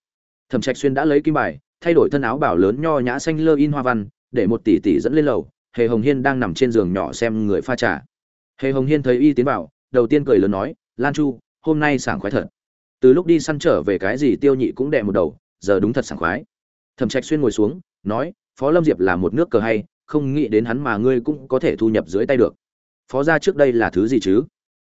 Thẩm trạch xuyên đã lấy kim bài, thay đổi thân áo bảo lớn nho nhã xanh lơ in hoa văn, để một tỷ tỷ dẫn lên lầu, hề hồng hiên đang nằm trên giường nhỏ xem người pha trà. Hề hồng hiên thấy y tiến vào, đầu tiên cười lớn nói, lan chu, hôm nay sảng khoái thật. Từ lúc đi săn trở về cái gì tiêu nhị cũng đẻ một đầu, giờ đúng thật sảng khoái. Thẩm trạch xuyên ngồi xuống, nói, phó lâm diệp là một nước cờ hay không nghĩ đến hắn mà ngươi cũng có thể thu nhập dưới tay được. Phó gia trước đây là thứ gì chứ?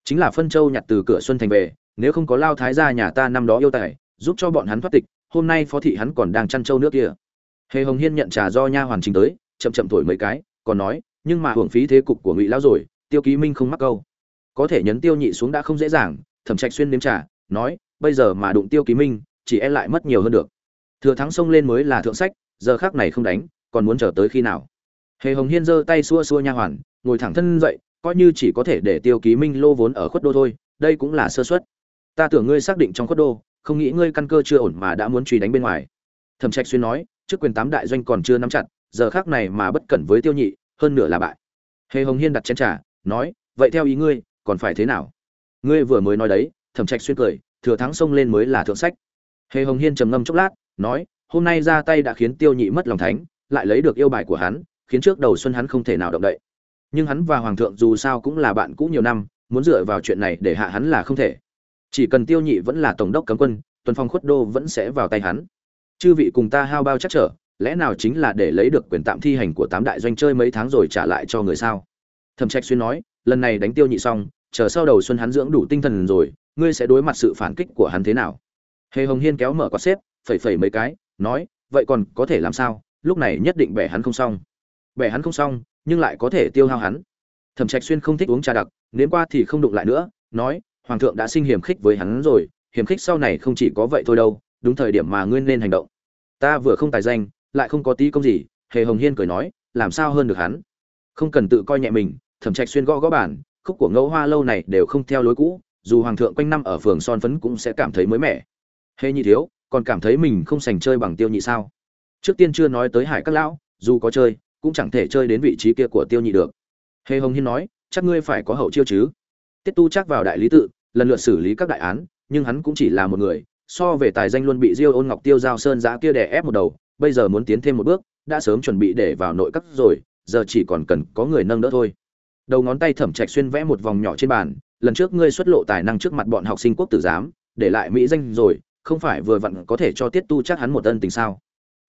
Chính là phân châu nhặt từ cửa xuân thành về, nếu không có lao thái gia nhà ta năm đó yêu tài, giúp cho bọn hắn thoát tịch, hôm nay phó thị hắn còn đang chăn trâu nước kia. Hề hồng hiên nhận trà do nha hoàn trình tới, chậm chậm thổi mấy cái, còn nói, nhưng mà hưởng phí thế cục của ngụy lão rồi, tiêu ký minh không mắc câu. Có thể nhấn tiêu nhị xuống đã không dễ dàng, thẩm trạch xuyên nếm trà, nói, bây giờ mà đụng tiêu ký minh, chỉ e lại mất nhiều hơn được. Thừa thắng xông lên mới là thượng sách, giờ khác này không đánh, còn muốn chờ tới khi nào? Hề hồng hiên giơ tay xua xua nha hoàn, ngồi thẳng thân dậy, coi như chỉ có thể để tiêu ký minh lô vốn ở khuất đô thôi, đây cũng là sơ suất. Ta tưởng ngươi xác định trong khuất đô, không nghĩ ngươi căn cơ chưa ổn mà đã muốn truy đánh bên ngoài. Thẩm trạch xuyên nói trước quyền tám đại doanh còn chưa nắm chặt, giờ khác này mà bất cẩn với tiêu nhị, hơn nửa là bại. Hề hồng hiên đặt chén trà, nói, vậy theo ý ngươi, còn phải thế nào? Ngươi vừa mới nói đấy, thẩm trạch xuyên cười, thừa thắng xông lên mới là thượng sách. Hề hồng hiên trầm ngâm chốc lát, nói, hôm nay ra tay đã khiến tiêu nhị mất lòng thánh, lại lấy được yêu bài của hắn khiến trước đầu xuân hắn không thể nào động đậy. Nhưng hắn và hoàng thượng dù sao cũng là bạn cũ nhiều năm, muốn dựa vào chuyện này để hạ hắn là không thể. Chỉ cần tiêu nhị vẫn là tổng đốc cấm quân, tuần phong khuất đô vẫn sẽ vào tay hắn. Chư vị cùng ta hao bao chắc trở, lẽ nào chính là để lấy được quyền tạm thi hành của tám đại doanh chơi mấy tháng rồi trả lại cho người sao? Thẩm trạch xuyên nói, lần này đánh tiêu nhị xong, chờ sau đầu xuân hắn dưỡng đủ tinh thần rồi, ngươi sẽ đối mặt sự phản kích của hắn thế nào? Hề hồng hiên kéo mở quạt xếp, phẩy phẩy mấy cái, nói, vậy còn có thể làm sao? Lúc này nhất định bẻ hắn không xong bẻ hắn không xong, nhưng lại có thể tiêu hao hắn. Thẩm trạch xuyên không thích uống trà đặc, nếm qua thì không đụng lại nữa, nói, hoàng thượng đã sinh hiểm khích với hắn rồi, hiểm khích sau này không chỉ có vậy thôi đâu, đúng thời điểm mà ngươi nên hành động. Ta vừa không tài danh, lại không có tí công gì, hề hồng hiên cười nói, làm sao hơn được hắn? Không cần tự coi nhẹ mình, thẩm trạch xuyên gõ gõ bản khúc của ngẫu hoa lâu này đều không theo lối cũ, dù hoàng thượng quanh năm ở phường son phấn cũng sẽ cảm thấy mới mẻ. Hề nhị thiếu, còn cảm thấy mình không sành chơi bằng tiêu nhị sao? Trước tiên chưa nói tới hải các lão, dù có chơi cũng chẳng thể chơi đến vị trí kia của tiêu nhị được. Hề hồng hiên nói, chắc ngươi phải có hậu chiêu chứ? Tiết tu chắc vào đại lý tự, lần lượt xử lý các đại án, nhưng hắn cũng chỉ là một người, so về tài danh luôn bị diêu ôn ngọc tiêu giao sơn giã kia đè ép một đầu, bây giờ muốn tiến thêm một bước, đã sớm chuẩn bị để vào nội các rồi, giờ chỉ còn cần có người nâng đỡ thôi. Đầu ngón tay thẩm trạch xuyên vẽ một vòng nhỏ trên bàn, lần trước ngươi xuất lộ tài năng trước mặt bọn học sinh quốc tử giám, để lại mỹ danh rồi, không phải vừa vặn có thể cho tiết tu chắc hắn một ân tình sao?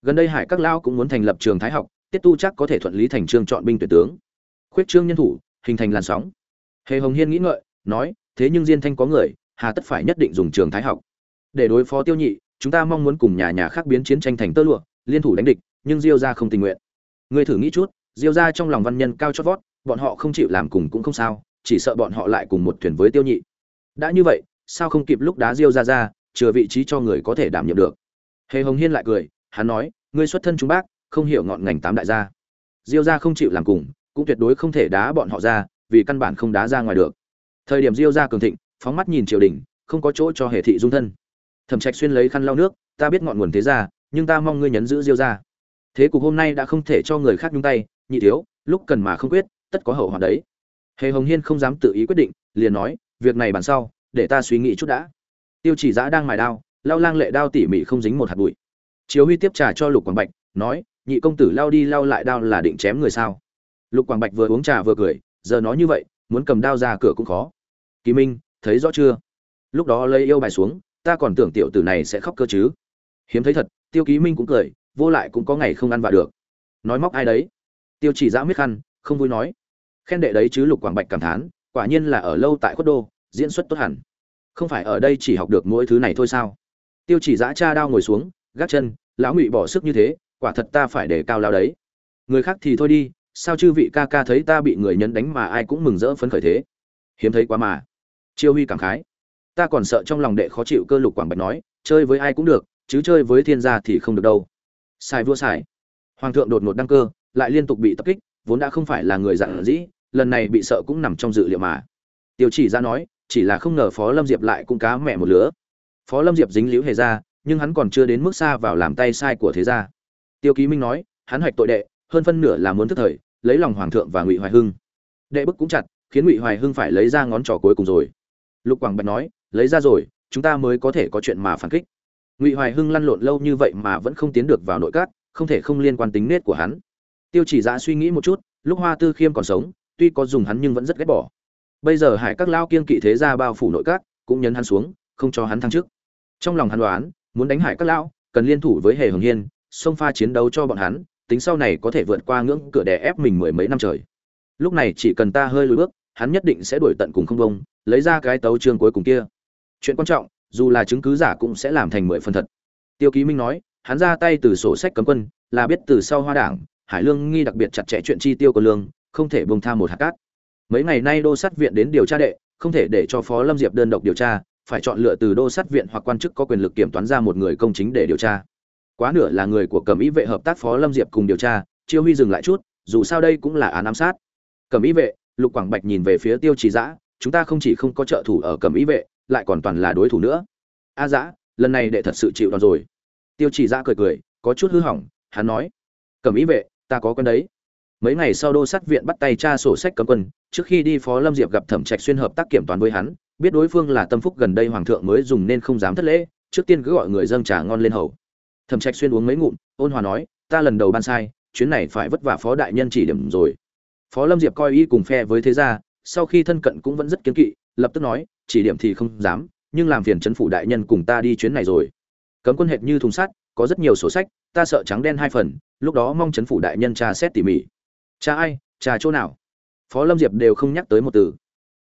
Gần đây hải các lao cũng muốn thành lập trường thái học tiết tu chắc có thể thuận lý thành trương chọn binh tuyển tướng. Khuyết trương nhân thủ, hình thành làn sóng. Hề hồng hiên nghĩ ngợi, nói, thế nhưng diên thanh có người, hà tất phải nhất định dùng trường thái học. Để đối phó tiêu nhị, chúng ta mong muốn cùng nhà nhà khác biến chiến tranh thành tơ lụa, liên thủ đánh địch, nhưng diêu gia không tình nguyện. Ngươi thử nghĩ chút, diêu gia trong lòng văn nhân cao chót vót, bọn họ không chịu làm cùng cũng không sao, chỉ sợ bọn họ lại cùng một thuyền với tiêu nhị. Đã như vậy, sao không kịp lúc đá diêu ra ra, chừa vị trí cho người có thể đảm nhiệm được? Hề hồng hiên lại cười, hắn nói, ngươi xuất thân chúng bác không hiểu ngọn ngành tám đại gia. Diêu gia không chịu làm cùng, cũng tuyệt đối không thể đá bọn họ ra, vì căn bản không đá ra ngoài được. Thời điểm diêu gia cường thịnh, phóng mắt nhìn triều đình, không có chỗ cho hệ thị dung thân. Thẩm trạch xuyên lấy khăn lau nước, ta biết ngọn nguồn thế gia, nhưng ta mong ngươi nhấn giữ diêu gia. Thế cục hôm nay đã không thể cho người khác nhúng tay, nhị thiếu, lúc cần mà không quyết, tất có hậu hoạn đấy. Hề hồng hiên không dám tự ý quyết định, liền nói, việc này bàn sau, để ta suy nghĩ chút đã. Tiêu chỉ giã đang mài đao, lao lang lệ đao tỉ mỉ không dính một hạt bụi. Chiếu huy tiếp trà cho lục quảng bạch, nói nhị công tử lao đi lao lại đao là định chém người sao? Lục quảng bạch vừa uống trà vừa cười, giờ nói như vậy, muốn cầm đao ra cửa cũng khó. Kỳ minh, thấy rõ chưa? Lúc đó lấy yêu bài xuống, ta còn tưởng tiểu tử này sẽ khóc cơ chứ. Hiếm thấy thật, tiêu ký minh cũng cười, vô lại cũng có ngày không ăn vạ được. Nói móc ai đấy? Tiêu chỉ giã miết khăn, không vui nói. Khen đệ đấy chứ, lục quảng bạch cảm thán, quả nhiên là ở lâu tại khuất đô, diễn xuất tốt hẳn. Không phải ở đây chỉ học được mỗi thứ này thôi sao? Tiêu chỉ giã cha đao ngồi xuống, gác chân, lão ngụy bỏ sức như thế quả thật ta phải để cao lao đấy. Người khác thì thôi đi, sao chư vị ca ca thấy ta bị người nhấn đánh mà ai cũng mừng rỡ phấn khởi thế? Hiếm thấy quá mà. Chiêu huy cảm khái. Ta còn sợ trong lòng đệ khó chịu cơ lục quảng bạch nói, chơi với ai cũng được, chứ chơi với thiên gia thì không được đâu. Sai vua sai hoàng thượng đột ngột đăng cơ, lại liên tục bị tập kích, vốn đã không phải là người dặn dĩ, lần này bị sợ cũng nằm trong dự liệu mà. Tiêu chỉ ra nói, chỉ là không ngờ phó lâm diệp lại cũng cá mẹ một lứa. Phó lâm diệp dính liễu hề ra, nhưng hắn còn chưa đến mức xa vào làm tay sai của thế gia tiêu ký minh nói, hắn hoạch tội đệ, hơn phân nửa là muốn thức thời, lấy lòng hoàng thượng và ngụy hoài hưng. Đệ bức cũng chặt, khiến ngụy hoài hưng phải lấy ra ngón trỏ cuối cùng rồi. Lục quảng bạch nói, lấy ra rồi, chúng ta mới có thể có chuyện mà phản kích. Ngụy hoài hưng lăn lộn lâu như vậy mà vẫn không tiến được vào nội các, không thể không liên quan tính nết của hắn. Tiêu chỉ giã suy nghĩ một chút, lúc hoa tư khiêm còn sống, tuy có dùng hắn nhưng vẫn rất ghét bỏ. Bây giờ hải các lao kiên kỵ thế ra bao phủ nội các, cũng nhấn hắn xuống, không cho hắn thăng chức. Trong lòng hắn đoán, muốn đánh hải các lao, cần liên thủ với hề hồng hiên xông pha chiến đấu cho bọn hắn, tính sau này có thể vượt qua ngưỡng cửa đè ép mình mười mấy năm trời. Lúc này chỉ cần ta hơi lùi bước, hắn nhất định sẽ đuổi tận cùng không bông, lấy ra cái tấu chương cuối cùng kia. Chuyện quan trọng, dù là chứng cứ giả cũng sẽ làm thành mười phần thật. Tiêu ký minh nói, hắn ra tay từ sổ sách cấm quân, là biết từ sau hoa đảng, hải lương nghi đặc biệt chặt chẽ chuyện chi tiêu của lương, không thể bông tha một hạt cát. Mấy ngày nay đô sát viện đến điều tra đệ, không thể để cho phó lâm diệp đơn độc điều tra, phải chọn lựa từ đô sát viện hoặc quan chức có quyền lực kiểm toán ra một người công chính để điều tra quá nửa là người của cẩm ý vệ hợp tác phó lâm diệp cùng điều tra, chiêu huy dừng lại chút, dù sao đây cũng là án ám sát. Cẩm ý vệ, lục quảng bạch nhìn về phía tiêu trì giã chúng ta không chỉ không có trợ thủ ở cẩm ý vệ, lại còn toàn là đối thủ nữa. A dã, lần này đệ thật sự chịu đòn rồi. Tiêu trì giã cười cười, có chút hư hỏng, hắn nói, cẩm ý vệ, ta có con đấy. Mấy ngày sau đô sát viện bắt tay tra sổ sách cấm quân, trước khi đi phó lâm diệp gặp thẩm trạch xuyên hợp tác kiểm toán với hắn, biết đối phương là tâm phúc gần đây hoàng thượng mới dùng nên không dám thất lễ, trước tiên cứ gọi người dâng trà ngon lên hầu thẩm trạch xuyên uống mấy ngụm, ôn hòa nói, ta lần đầu ban sai, chuyến này phải vất vả phó đại nhân chỉ điểm rồi. Phó lâm diệp coi y cùng phe với thế gia, sau khi thân cận cũng vẫn rất kiến kỵ, lập tức nói, chỉ điểm thì không dám, nhưng làm phiền chấn phủ đại nhân cùng ta đi chuyến này rồi. Cấm quân hệt như thùng sắt, có rất nhiều sổ sách, ta sợ trắng đen hai phần, lúc đó mong chấn phủ đại nhân tra xét tỉ mỉ. Cha ai, cha chỗ nào? Phó lâm diệp đều không nhắc tới một từ.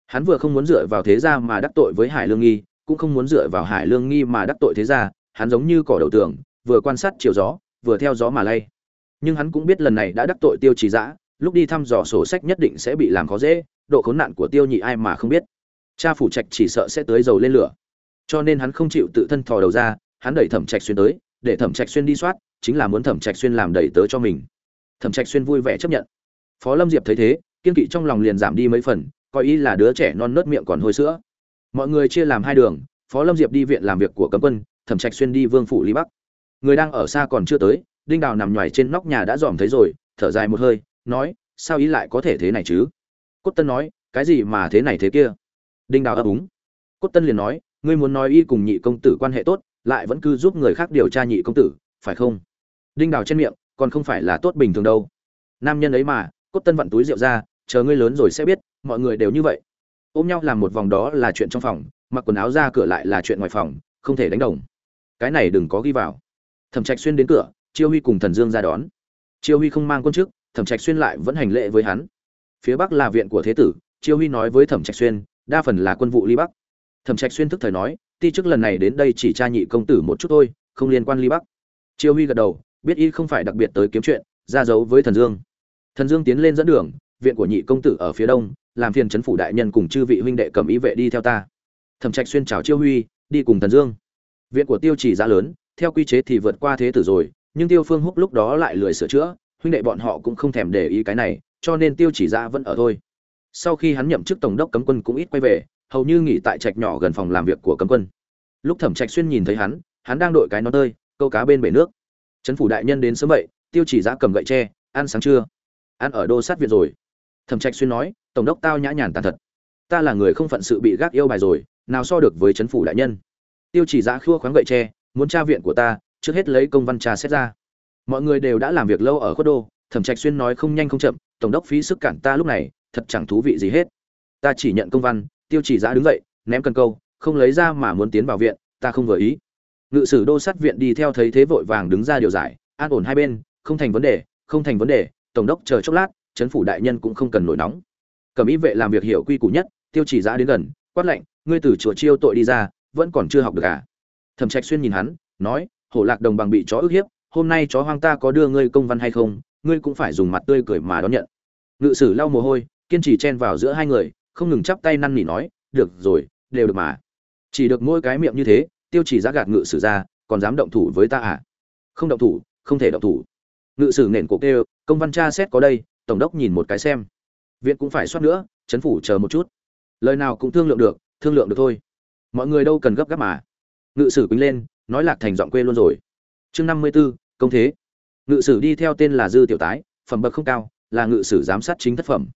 Hắn vừa không muốn dựa vào thế gia mà đắc tội với hải lương nghi, cũng không muốn dựa vào hải lương nghi mà đắc tội thế gia, hắn giống như cỏ đầu tường vừa quan sát chiều gió, vừa theo gió mà lay. Nhưng hắn cũng biết lần này đã đắc tội tiêu trì giã lúc đi thăm dò sổ sách nhất định sẽ bị làm khó dễ, độ khốn nạn của tiêu nhị ai mà không biết. Cha phủ trạch chỉ sợ sẽ tới dầu lên lửa. Cho nên hắn không chịu tự thân thò đầu ra, hắn đẩy thẩm trạch xuyên tới, để thẩm trạch xuyên đi soát, chính là muốn thẩm trạch xuyên làm đẩy tớ cho mình. Thẩm trạch xuyên vui vẻ chấp nhận. Phó lâm diệp thấy thế, kiên kỵ trong lòng liền giảm đi mấy phần, coi ý là đứa trẻ non nớt miệng còn hôi sữa. Mọi người chia làm hai đường, phó lâm diệp đi viện làm việc của cấm quân, thẩm trạch xuyên đi vương phủ lý bắc người đang ở xa còn chưa tới, đinh đào nằm nhoài trên nóc nhà đã dòm thấy rồi, thở dài một hơi, nói, sao ý lại có thể thế này chứ? Cốt tân nói, cái gì mà thế này thế kia? Đinh đào ấp úng. Cốt tân liền nói, ngươi muốn nói y cùng nhị công tử quan hệ tốt, lại vẫn cứ giúp người khác điều tra nhị công tử, phải không? Đinh đào trên miệng, còn không phải là tốt bình thường đâu. Nam nhân ấy mà, cốt tân vặn túi rượu ra, chờ ngươi lớn rồi sẽ biết, mọi người đều như vậy. Ôm nhau làm một vòng đó là chuyện trong phòng, mặc quần áo ra cửa lại là chuyện ngoài phòng, không thể đánh đồng. Cái này đừng có ghi vào thẩm trạch xuyên đến cửa, chiêu huy cùng thần dương ra đón. Chiêu huy không mang quân chức, thẩm trạch xuyên lại vẫn hành lễ với hắn. Phía bắc là viện của thế tử, chiêu huy nói với thẩm trạch xuyên, đa phần là quân vụ ly bắc. Thẩm trạch xuyên thức thời nói, ti chức lần này đến đây chỉ tra nhị công tử một chút thôi, không liên quan ly bắc. Chiêu huy gật đầu, biết y không phải đặc biệt tới kiếm chuyện, ra dấu với thần dương. Thần dương tiến lên dẫn đường, viện của nhị công tử ở phía đông, làm phiền trấn phủ đại nhân cùng chư vị huynh đệ cầm ý vệ đi theo ta. Thẩm trạch xuyên chào chiêu huy, đi cùng thần dương. Viện của tiêu chỉ giá lớn theo quy chế thì vượt qua thế tử rồi, nhưng tiêu phương húc lúc đó lại lười sửa chữa, huynh đệ bọn họ cũng không thèm để ý cái này, cho nên tiêu chỉ ra vẫn ở thôi. Sau khi hắn nhậm chức tổng đốc cấm quân cũng ít quay về, hầu như nghỉ tại trạch nhỏ gần phòng làm việc của cấm quân. Lúc thẩm trạch xuyên nhìn thấy hắn hắn đang đội cái nó tơi, câu cá bên bể nước. Trấn phủ đại nhân đến sớm vậy, tiêu chỉ ra cầm gậy tre, ăn sáng trưa. Ăn ở đô sát việt rồi. Thẩm trạch xuyên nói, tổng đốc tao nhã nhàn tàn thật. Ta là người không phận sự bị gác yêu bài rồi, nào so được với trấn phủ đại nhân. Tiêu chỉ ra khua khoáng gậy tre muốn tra viện của ta, trước hết lấy công văn trà xét ra. Mọi người đều đã làm việc lâu ở khuất đô, thẩm trạch xuyên nói không nhanh không chậm, tổng đốc phí sức cản ta lúc này, thật chẳng thú vị gì hết. Ta chỉ nhận công văn, tiêu chỉ giã đứng dậy, ném cần câu, không lấy ra mà muốn tiến vào viện, ta không vừa ý. Ngự sử đô sát viện đi theo thấy thế vội vàng đứng ra điều giải, an ổn hai bên, không thành vấn đề, không thành vấn đề, tổng đốc chờ chốc lát chấn phủ đại nhân cũng không cần nổi nóng. Cầm ý vệ làm việc hiểu quy củ nhất, tiêu chỉ giã đến gần, quát lệnh, ngươi từ chùa chiêu tội đi ra, vẫn còn chưa học được à? Thẩm trạch xuyên nhìn hắn, nói, hổ lạc đồng bằng bị chó ức hiếp, hôm nay chó hoang ta có đưa ngươi công văn hay không, ngươi cũng phải dùng mặt tươi cười mà đón nhận. Ngự sử lau mồ hôi, kiên trì chen vào giữa hai người, không ngừng chắp tay năn nỉ nói, được rồi, đều được mà. Chỉ được mỗi cái miệng như thế, tiêu chỉ giá gạt ngự sử ra, còn dám động thủ với ta à? Không động thủ, không thể động thủ. Ngự sử nền cổ kêu, công văn tra xét có đây, tổng đốc nhìn một cái xem. Viện cũng phải soát nữa, chấn phủ chờ một chút. Lời nào cũng thương lượng được, thương lượng được thôi. Mọi người đâu cần gấp gáp mà ngự sử quýnh lên, nói lạc thành giọng quê luôn rồi. Chương năm mươi b ố công thế. Ngự sử đi theo tên là dư tiểu tái, phẩm bậc không cao, là ngự sử giám sát chính thất phẩm.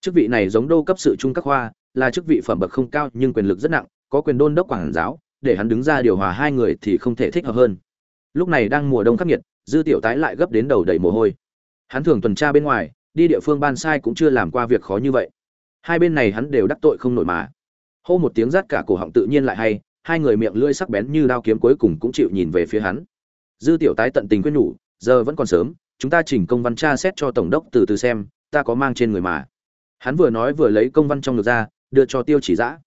Chức vị này giống đô cấp sự trung các khoa, là chức vị phẩm bậc không cao nhưng quyền lực rất nặng, có quyền đôn đốc quảng giáo, để hắn đứng ra điều hòa hai người thì không thể thích hợp hơn. Lúc này đang mùa đông khắc nghiệt, dư tiểu tái lại gấp đến đầu đầy mồ hôi. Hắn thường tuần tra bên ngoài, đi địa phương ban sai cũng chưa làm qua việc khó như vậy. Hai bên này hắn đều đắc tội không nổi mà. Hô một tiếng rát cả cổ họng tự nhiên lại hay hai người miệng lưỡi sắc bén như đao kiếm cuối cùng cũng chịu nhìn về phía hắn. Dư tiểu tái tận tình quyết nhủ, giờ vẫn còn sớm, chúng ta chỉnh công văn tra xét cho tổng đốc từ từ xem, ta có mang trên người mà. Hắn vừa nói vừa lấy công văn trong ngực ra, đưa cho tiêu chỉ giã.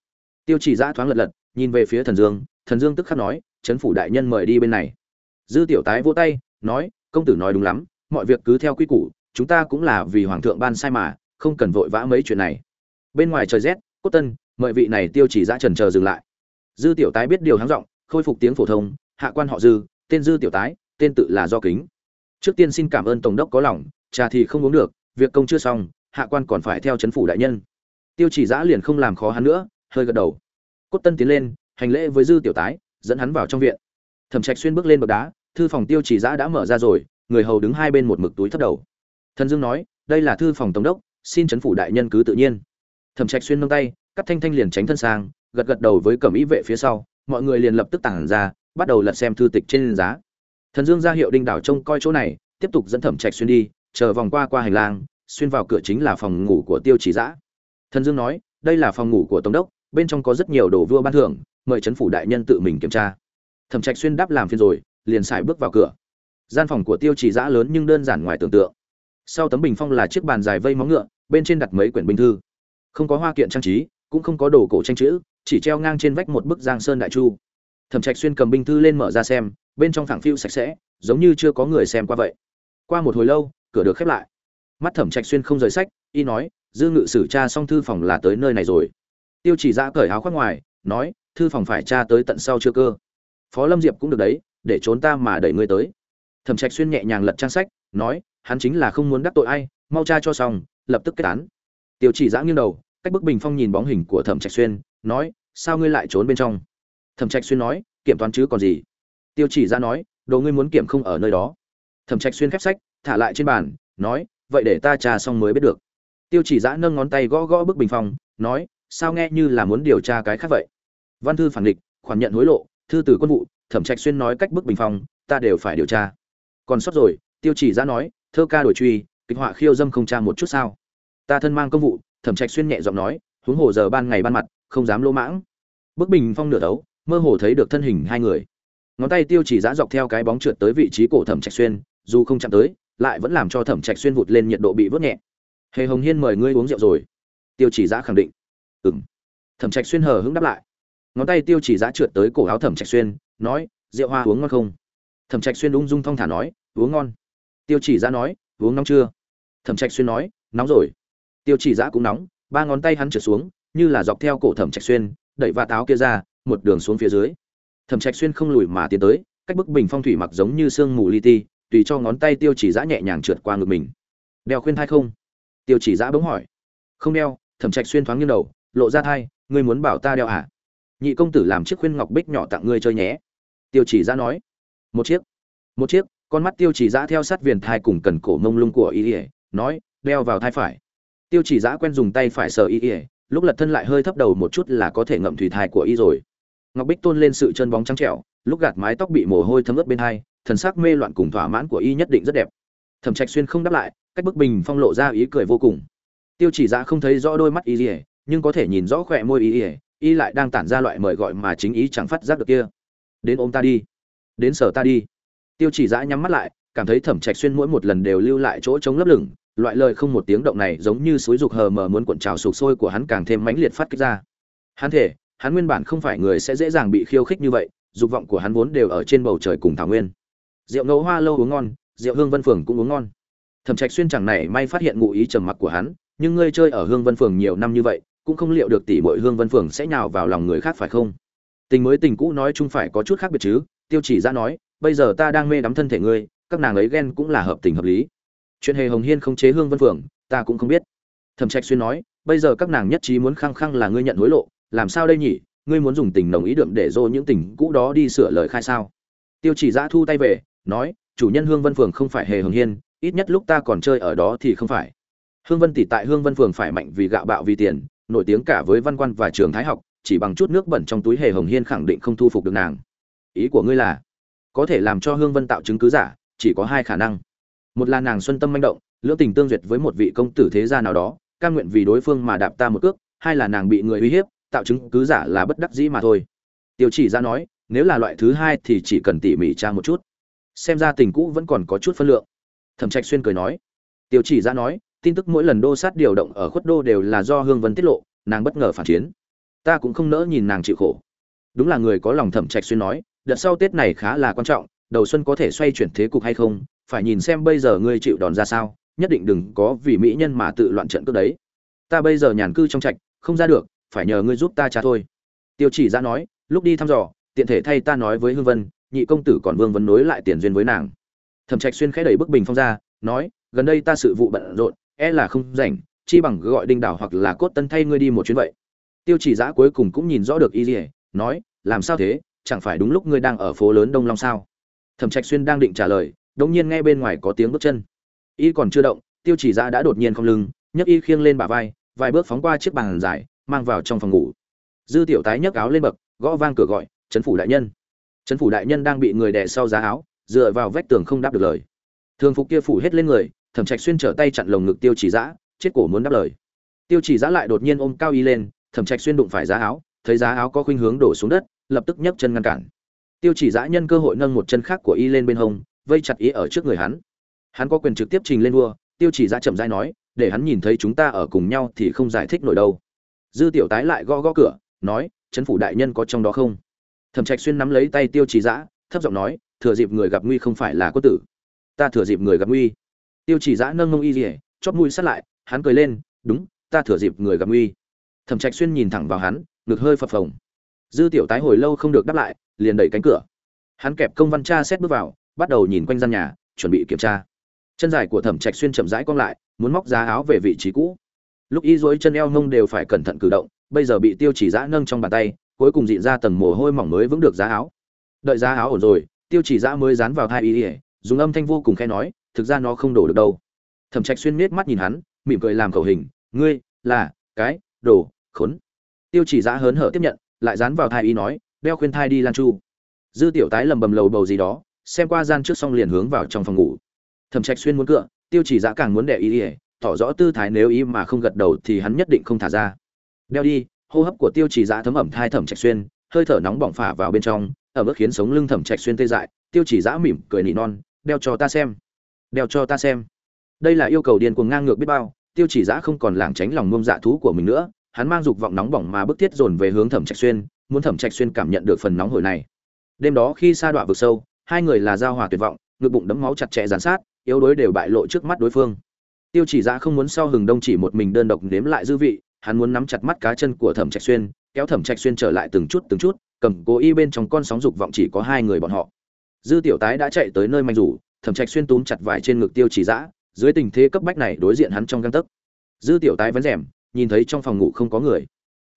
Tiêu chỉ giã thoáng lật lật, nhìn về phía thần dương thần dương tức khắc nói chấn phủ đại nhân mời đi bên này. Dư tiểu tái vỗ tay, nói, công tử nói đúng lắm, mọi việc cứ theo quy củ, chúng ta cũng là vì hoàng thượng ban sai mà, không cần vội vã mấy chuyện này. Bên ngoài trời rét, cốt tân, mời vị này tiêu chỉ giã trần chờ dừng lại dư tiểu tái biết điều háng giọng, khôi phục tiếng phổ thông, hạ quan họ dư, tên dư tiểu tái, tên tự là do kính. Trước tiên xin cảm ơn tổng đốc có lòng, trà thì không uống được, việc công chưa xong, hạ quan còn phải theo chấn phủ đại nhân. Tiêu chỉ giã liền không làm khó hắn nữa, hơi gật đầu. Cốt tân tiến lên, hành lễ với dư tiểu tái, dẫn hắn vào trong viện. Thẩm trạch xuyên bước lên bậc đá, thư phòng tiêu chỉ giã đã mở ra rồi, người hầu đứng hai bên một mực túi thấp đầu. Thần dương nói, đây là thư phòng tổng đốc, xin chấn phủ đại nhân cứ tự nhiên. Thẩm trạch xuyên nâng tay, cắt thanh thanh liền tránh thân sang gật gật đầu với cẩm ý vệ phía sau, mọi người liền lập tức tản ra, bắt đầu lật xem thư tịch trên giá. Thần dương ra hiệu đinh đảo trông coi chỗ này, tiếp tục dẫn thẩm trạch xuyên đi, chờ vòng qua qua hành lang, xuyên vào cửa chính là phòng ngủ của tiêu chỉ giã. Thần dương nói, đây là phòng ngủ của tổng đốc, bên trong có rất nhiều đồ vua ban thưởng, mời chấn phủ đại nhân tự mình kiểm tra. Thẩm trạch xuyên đáp làm phiền rồi, liền xài bước vào cửa. Gian phòng của tiêu chỉ giã lớn nhưng đơn giản ngoài tưởng tượng. Sau tấm bình phong là chiếc bàn dài vây móng ngựa, bên trên đặt mấy quyển binh thư. Không có hoa kiện trang trí, cũng không có đồ cổ tranh chữ chỉ treo ngang trên vách một bức giang sơn đại chu. Thẩm trạch xuyên cầm binh thư lên mở ra xem, bên trong thẳng phiu sạch sẽ, giống như chưa có người xem qua vậy. Qua một hồi lâu, cửa được khép lại. Mắt thẩm trạch xuyên không rời sách, y nói, dư ngự sử tra xong thư phòng là tới nơi này rồi. Tiêu chỉ ra cởi áo khoác ngoài, nói, thư phòng phải tra tới tận sau chưa cơ. Phó lâm diệp cũng được đấy, để trốn ta mà đẩy ngươi tới. Thẩm trạch xuyên nhẹ nhàng lật trang sách, nói, hắn chính là không muốn đắc tội ai, mau tra cho xong, lập tức kết án. Tiêu chỉ giã nghiêng đầu, cách bức bình phong nhìn bóng hình của thẩm trạch xuyên nói, sao ngươi lại trốn bên trong? Thẩm trạch xuyên nói, kiểm toán chứ còn gì? Tiêu chỉ ra nói, đồ ngươi muốn kiểm không ở nơi đó. Thẩm trạch xuyên khép sách, thả lại trên bàn, nói, vậy để ta tra xong mới biết được. Tiêu chỉ giã nâng ngón tay gõ gõ bức bình phong, nói, sao nghe như là muốn điều tra cái khác vậy? Văn thư phản địch, khoản nhận hối lộ, thư từ quân vụ, thẩm trạch xuyên nói cách bức bình phong, ta đều phải điều tra. Còn sót rồi, tiêu chỉ giã nói, thơ ca đổi truy, kịch họa khiêu dâm không tra một chút sao? Ta thân mang công vụ, thẩm trạch xuyên nhẹ giọng nói, huống hồ giờ ban ngày ban mặt không dám lỗ mãng. Bức bình phong nửa đấu, mơ hồ thấy được thân hình hai người. Ngón tay tiêu chỉ giã dọc theo cái bóng trượt tới vị trí cổ thẩm trạch xuyên, dù không chạm tới, lại vẫn làm cho thẩm trạch xuyên vụt lên nhiệt độ bị vớt nhẹ. Hề hồng hiên mời ngươi uống rượu rồi. Tiêu chỉ giã khẳng định. Ừng thẩm trạch xuyên hờ hững đáp lại. Ngón tay tiêu chỉ giã trượt tới cổ áo thẩm trạch xuyên, nói, rượu hoa uống ngon không? Thẩm trạch xuyên ung dung thong thả nói, uống ngon. Tiêu chỉ giã nói, uống nóng chưa? Thẩm trạch xuyên nói, nóng rồi. Tiêu chỉ giã cũng nóng, ba ngón tay hắn trượt xuống như là dọc theo cổ thẩm trạch xuyên, đẩy va táo kia ra, một đường xuống phía dưới. Thẩm trạch xuyên không lùi mà tiến tới, cách bức bình phong thủy mặc giống như sương mù li ti, tùy cho ngón tay tiêu chỉ giã nhẹ nhàng trượt qua ngực mình. Đeo khuyên thai không? Tiêu chỉ giã bỗng hỏi. Không đeo, thẩm trạch xuyên thoáng nghiêng đầu, lộ ra thai, ngươi muốn bảo ta đeo à? Nhị công tử làm chiếc khuyên ngọc bích nhỏ tặng ngươi chơi nhé. Tiêu chỉ giã nói. Một chiếc. Một chiếc, con mắt tiêu chỉ giã theo sát viền thai cùng cần cổ mông lung của y ỉa nói, đeo vào thai phải. Tiêu chỉ giã quen dùng tay phải sờ y ỉa lúc lật thân lại hơi thấp đầu một chút là có thể ngậm thủy thai của y rồi. Ngọc bích tôn lên sự chân bóng trắng trẻo, lúc gạt mái tóc bị mồ hôi thấm ướt bên hai, thần sắc mê loạn cùng thỏa mãn của y nhất định rất đẹp. Thẩm trạch xuyên không đáp lại, cách bức bình phong lộ ra ý cười vô cùng. Tiêu chỉ dạ không thấy rõ đôi mắt y ỉa nhưng có thể nhìn rõ khỏe môi y ỉa y lại đang tản ra loại mời gọi mà chính ý chẳng phát giác được kia. Đến ôm ta đi. Đến sở ta đi. Tiêu chỉ dã nhắm mắt lại, cảm thấy thẩm trạch xuyên mỗi một lần đều lưu lại chỗ trống lấp lửng loại lời không một tiếng động này giống như suối dục hờ mờ muốn cuộn trào sục sôi của hắn càng thêm mãnh liệt phát kích ra. Hắn thể, hắn nguyên bản không phải người sẽ dễ dàng bị khiêu khích như vậy, dục vọng của hắn vốn đều ở trên bầu trời cùng thảo nguyên. Rượu ngẫu hoa lâu uống ngon, rượu hương vân phường cũng uống ngon. Thẩm trạch xuyên chẳng này may phát hiện ngụ ý trầm mặc của hắn, nhưng ngươi chơi ở hương vân phường nhiều năm như vậy, cũng không liệu được tỷ muội hương vân phường sẽ nhào vào lòng người khác phải không? Tình mới tình cũ nói chung phải có chút khác biệt chứ, tiêu chỉ ra nói, bây giờ ta đang mê đắm thân thể ngươi, các nàng ấy ghen cũng là hợp tình hợp lý chuyện hề hồng hiên không chế hương vân Phượng, ta cũng không biết. Thẩm trạch xuyên nói bây giờ các nàng nhất trí muốn khăng khăng là ngươi nhận hối lộ làm sao đây nhỉ? Ngươi muốn dùng tình đồng ý đượm để dô những tình cũ đó đi sửa lời khai sao? Tiêu chỉ giã thu tay về nói chủ nhân hương vân phường không phải hề hồng hiên ít nhất lúc ta còn chơi ở đó thì không phải. Hương vân tỷ tại hương vân phường phải mạnh vì gạo bạo vì tiền nổi tiếng cả với văn quan và trường thái học chỉ bằng chút nước bẩn trong túi hề hồng hiên khẳng định không thu phục được nàng. Ý của ngươi là có thể làm cho hương vân tạo chứng cứ giả chỉ có hai khả năng một là nàng xuân tâm manh động, lưỡng tình tương duyệt với một vị công tử thế gia nào đó căn nguyện vì đối phương mà đạp ta một cước, hai là nàng bị người uy hiếp, tạo chứng cứ giả là bất đắc dĩ mà thôi. Tiêu chỉ ra nói, nếu là loại thứ hai thì chỉ cần tỉ mỉ tra một chút. Xem ra tình cũ vẫn còn có chút phân lượng. Thẩm trạch xuyên cười nói. Tiêu chỉ ra nói, tin tức mỗi lần đô sát điều động ở khuất đô đều là do hương vân tiết lộ, nàng bất ngờ phản chiến. Ta cũng không nỡ nhìn nàng chịu khổ. Đúng là người có lòng thẩm trạch xuyên nói, đợt sau tết này khá là quan trọng, đầu xuân có thể xoay chuyển thế cục hay không phải nhìn xem bây giờ ngươi chịu đòn ra sao, nhất định đừng có vì mỹ nhân mà tự loạn trận cướp đấy. Ta bây giờ nhàn cư trong trạch, không ra được, phải nhờ ngươi giúp ta cha thôi. Tiêu chỉ ra nói, lúc đi thăm dò, tiện thể thay ta nói với hương vân, nhị công tử còn vương vấn nối lại tiền duyên với nàng. Thẩm trạch xuyên khẽ đẩy bức bình phong ra, nói, gần đây ta sự vụ bận rộn e là không rảnh, chi bằng gọi đinh đảo hoặc là cốt tân thay ngươi đi một chuyến vậy. Tiêu chỉ giã cuối cùng cũng nhìn rõ được y dỉa nói, làm sao thế, chẳng phải đúng lúc ngươi đang ở phố lớn đông long sao? Thẩm trạch xuyên đang định trả lời đột nhiên nghe bên ngoài có tiếng bước chân. Y còn chưa động, tiêu chỉ giã đã đột nhiên không lưng, nhấc y khiêng lên bả vai, vài bước phóng qua chiếc bàn dài, mang vào trong phòng ngủ. Dư tiểu tái nhấc áo lên bậc, gõ vang cửa gọi, trấn phủ đại nhân. Trấn phủ đại nhân đang bị người đè sau giá áo, dựa vào vách tường không đáp được lời. Thường phục kia phủ hết lên người, thẩm trạch xuyên trở tay chặn lồng ngực tiêu chỉ giã chết cổ muốn đáp lời. Tiêu chỉ giã lại đột nhiên ôm cao y lên, thẩm trạch xuyên đụng phải giá áo, thấy giá áo có khuynh hướng đổ xuống đất, lập tức nhấc chân ngăn cản. Tiêu chỉ giã nhân cơ hội nâng một chân khác của y lên bên hông vây chặt ý ở trước người hắn. Hắn có quyền trực tiếp trình lên đua tiêu chỉ ra chậm rãi nói, để hắn nhìn thấy chúng ta ở cùng nhau thì không giải thích nổi đâu. Dư tiểu tái lại gõ gõ cửa, nói, trấn phủ đại nhân có trong đó không? Thẩm trạch xuyên nắm lấy tay tiêu chỉ dã thấp giọng nói, thừa dịp người gặp nguy không phải là quân tử. Ta thừa dịp người gặp nguy. Tiêu chỉ dã nâng ngông y rỉa chót mũi sát lại, hắn cười lên, đúng, ta thừa dịp người gặp nguy. Thẩm trạch xuyên nhìn thẳng vào hắn, ngực hơi phập phồng. Dư tiểu tái hồi lâu không được đáp lại, liền đẩy cánh cửa. Hắn kẹp công văn tra xét bước vào bắt đầu nhìn quanh gian nhà, chuẩn bị kiểm tra. Chân dài của thẩm trạch xuyên chậm rãi cong lại, muốn móc giá áo về vị trí cũ. Lúc y dối chân eo mông đều phải cẩn thận cử động, bây giờ bị tiêu chỉ giã nâng trong bàn tay, cuối cùng dịn ra tầng mồ hôi mỏng mới vững được giá áo. Đợi giá áo ổn rồi, tiêu chỉ giã mới dán vào hai y ỉa dùng âm thanh vô cùng khe nói, thực ra nó không đổ được đâu. Thẩm trạch xuyên miết mắt nhìn hắn, mỉm cười làm khẩu hình, ngươi, là, cái, đồ, khốn. Tiêu chỉ giã hớn hở tiếp nhận, lại dán vào thai y nói, đeo khuyên thai đi lan chu. Dư tiểu tái lầm bầm lầu bầu gì đó xem qua gian trước xong liền hướng vào trong phòng ngủ. Thẩm trạch xuyên muốn cựa tiêu chỉ giã càng muốn đẻ ý ỉa tỏ rõ tư thái nếu ý mà không gật đầu thì hắn nhất định không thả ra. Đeo đi, hô hấp của tiêu chỉ giã thấm ẩm thai thẩm trạch xuyên, hơi thở nóng bỏng phả vào bên trong, ở mức khiến sống lưng thẩm trạch xuyên tê dại, tiêu chỉ giã mỉm cười nỉ non, đeo cho ta xem, đeo cho ta xem. Đây là yêu cầu điên cuồng ngang ngược biết bao, tiêu chỉ giã không còn lảng tránh lòng ngông dạ thú của mình nữa, hắn mang dục vọng nóng bỏng mà bức thiết dồn về hướng thẩm trạch xuyên, muốn thẩm trạch xuyên cảm nhận được phần nóng hổi này. Đêm đó khi sa đọa vực sâu hai người là giao hòa tuyệt vọng, ngực bụng đấm máu chặt chẽ giàn sát, yếu đuối đều bại lộ trước mắt đối phương. Tiêu chỉ giã không muốn sau hừng đông chỉ một mình đơn độc nếm lại dư vị, hắn muốn nắm chặt mắt cá chân của thẩm trạch xuyên, kéo thẩm trạch xuyên trở lại từng chút từng chút, cầm cố y bên trong con sóng dục vọng chỉ có hai người bọn họ. Dư tiểu tái đã chạy tới nơi manh rủ, thẩm trạch xuyên túm chặt vải trên ngực tiêu chỉ dã dưới tình thế cấp bách này đối diện hắn trong găng tấc. Dư tiểu tái vẫn rèm, nhìn thấy trong phòng ngủ không có người.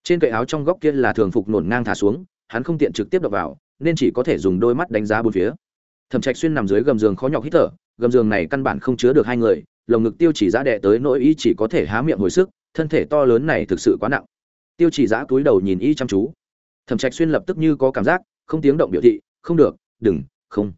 Trên cậy áo trong góc kia là thường phục nổn ngang thả xuống, hắn không tiện trực tiếp đập vào nên chỉ có thể dùng đôi mắt đánh giá bốn phía. Thẩm trạch xuyên nằm dưới gầm giường khó nhọc hít thở, gầm giường này căn bản không chứa được hai người, lồng ngực tiêu chỉ giã đẻ tới nỗi y chỉ có thể há miệng hồi sức, thân thể to lớn này thực sự quá nặng. Tiêu chỉ giã cúi đầu nhìn y chăm chú. Thẩm trạch xuyên lập tức như có cảm giác, không tiếng động biểu thị, không được, đừng, không.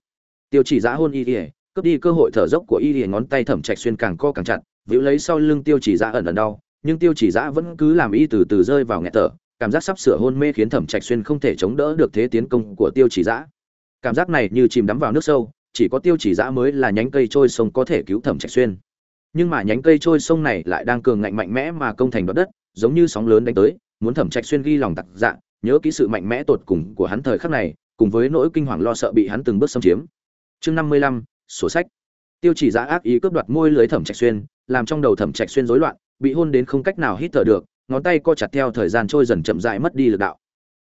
Tiêu chỉ giã hôn y ỉa cướp đi cơ hội thở dốc của y ỉa ngón tay thẩm trạch xuyên càng co càng chặt, víu lấy sau lưng tiêu chỉ giã ẩn ẩn đau, nhưng tiêu chỉ giã vẫn cứ làm y từ từ rơi vào nghẹt thở cảm giác sắp sửa hôn mê khiến thẩm trạch xuyên không thể chống đỡ được thế tiến công của tiêu chỉ dã. Cảm giác này như chìm đắm vào nước sâu, chỉ có tiêu chỉ dã mới là nhánh cây trôi sông có thể cứu thẩm trạch xuyên. Nhưng mà nhánh cây trôi sông này lại đang cường ngạnh mạnh mẽ mà công thành đoạt đất, giống như sóng lớn đánh tới, muốn thẩm trạch xuyên ghi lòng tặc dạ nhớ kỹ sự mạnh mẽ tột cùng của hắn thời khắc này, cùng với nỗi kinh hoàng lo sợ bị hắn từng bước xâm chiếm. Chương năm mươi lăm, sổ sách. Tiêu chỉ dã ác ý cướp đoạt môi lưới thẩm trạch xuyên, làm trong đầu thẩm trạch xuyên rối loạn, bị hôn đến không cách nào hít thở được ngón tay co chặt theo thời gian trôi dần chậm rãi mất đi lực đạo.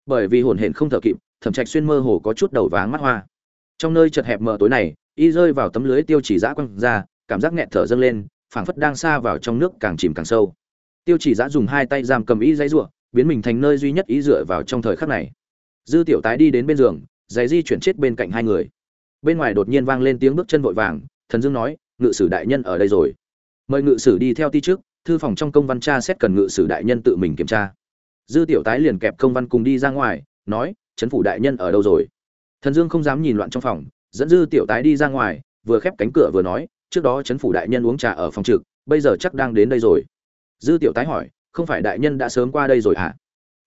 Bởi vì hồn hển không thở kịp, thẩm trạch xuyên mơ hồ có chút đầu váng mắt hoa. Trong nơi chật hẹp mờ tối này, y rơi vào tấm lưới tiêu chỉ giã quăng ra, cảm giác nghẹt thở dâng lên, phảng phất đang xa vào trong nước càng chìm càng sâu. Tiêu chỉ giã dùng hai tay giam cầm y dãy ruộng biến mình thành nơi duy nhất ý dựa vào trong thời khắc này. Dư tiểu tái đi đến bên giường, giày di chuyển chết bên cạnh hai người. Bên ngoài đột nhiên vang lên tiếng bước chân vội vàng, thần dương nói, ngự sử đại nhân ở đây rồi. Mời ngự sử đi theo ti trước thư phòng trong công văn tra xét cần ngự sử đại nhân tự mình kiểm tra. Dư tiểu tái liền kẹp công văn cùng đi ra ngoài, nói, trấn phủ đại nhân ở đâu rồi? Thần dương không dám nhìn loạn trong phòng, dẫn dư tiểu tái đi ra ngoài, vừa khép cánh cửa vừa nói, trước đó trấn phủ đại nhân uống trà ở phòng trực, bây giờ chắc đang đến đây rồi. Dư tiểu tái hỏi, không phải đại nhân đã sớm qua đây rồi hả?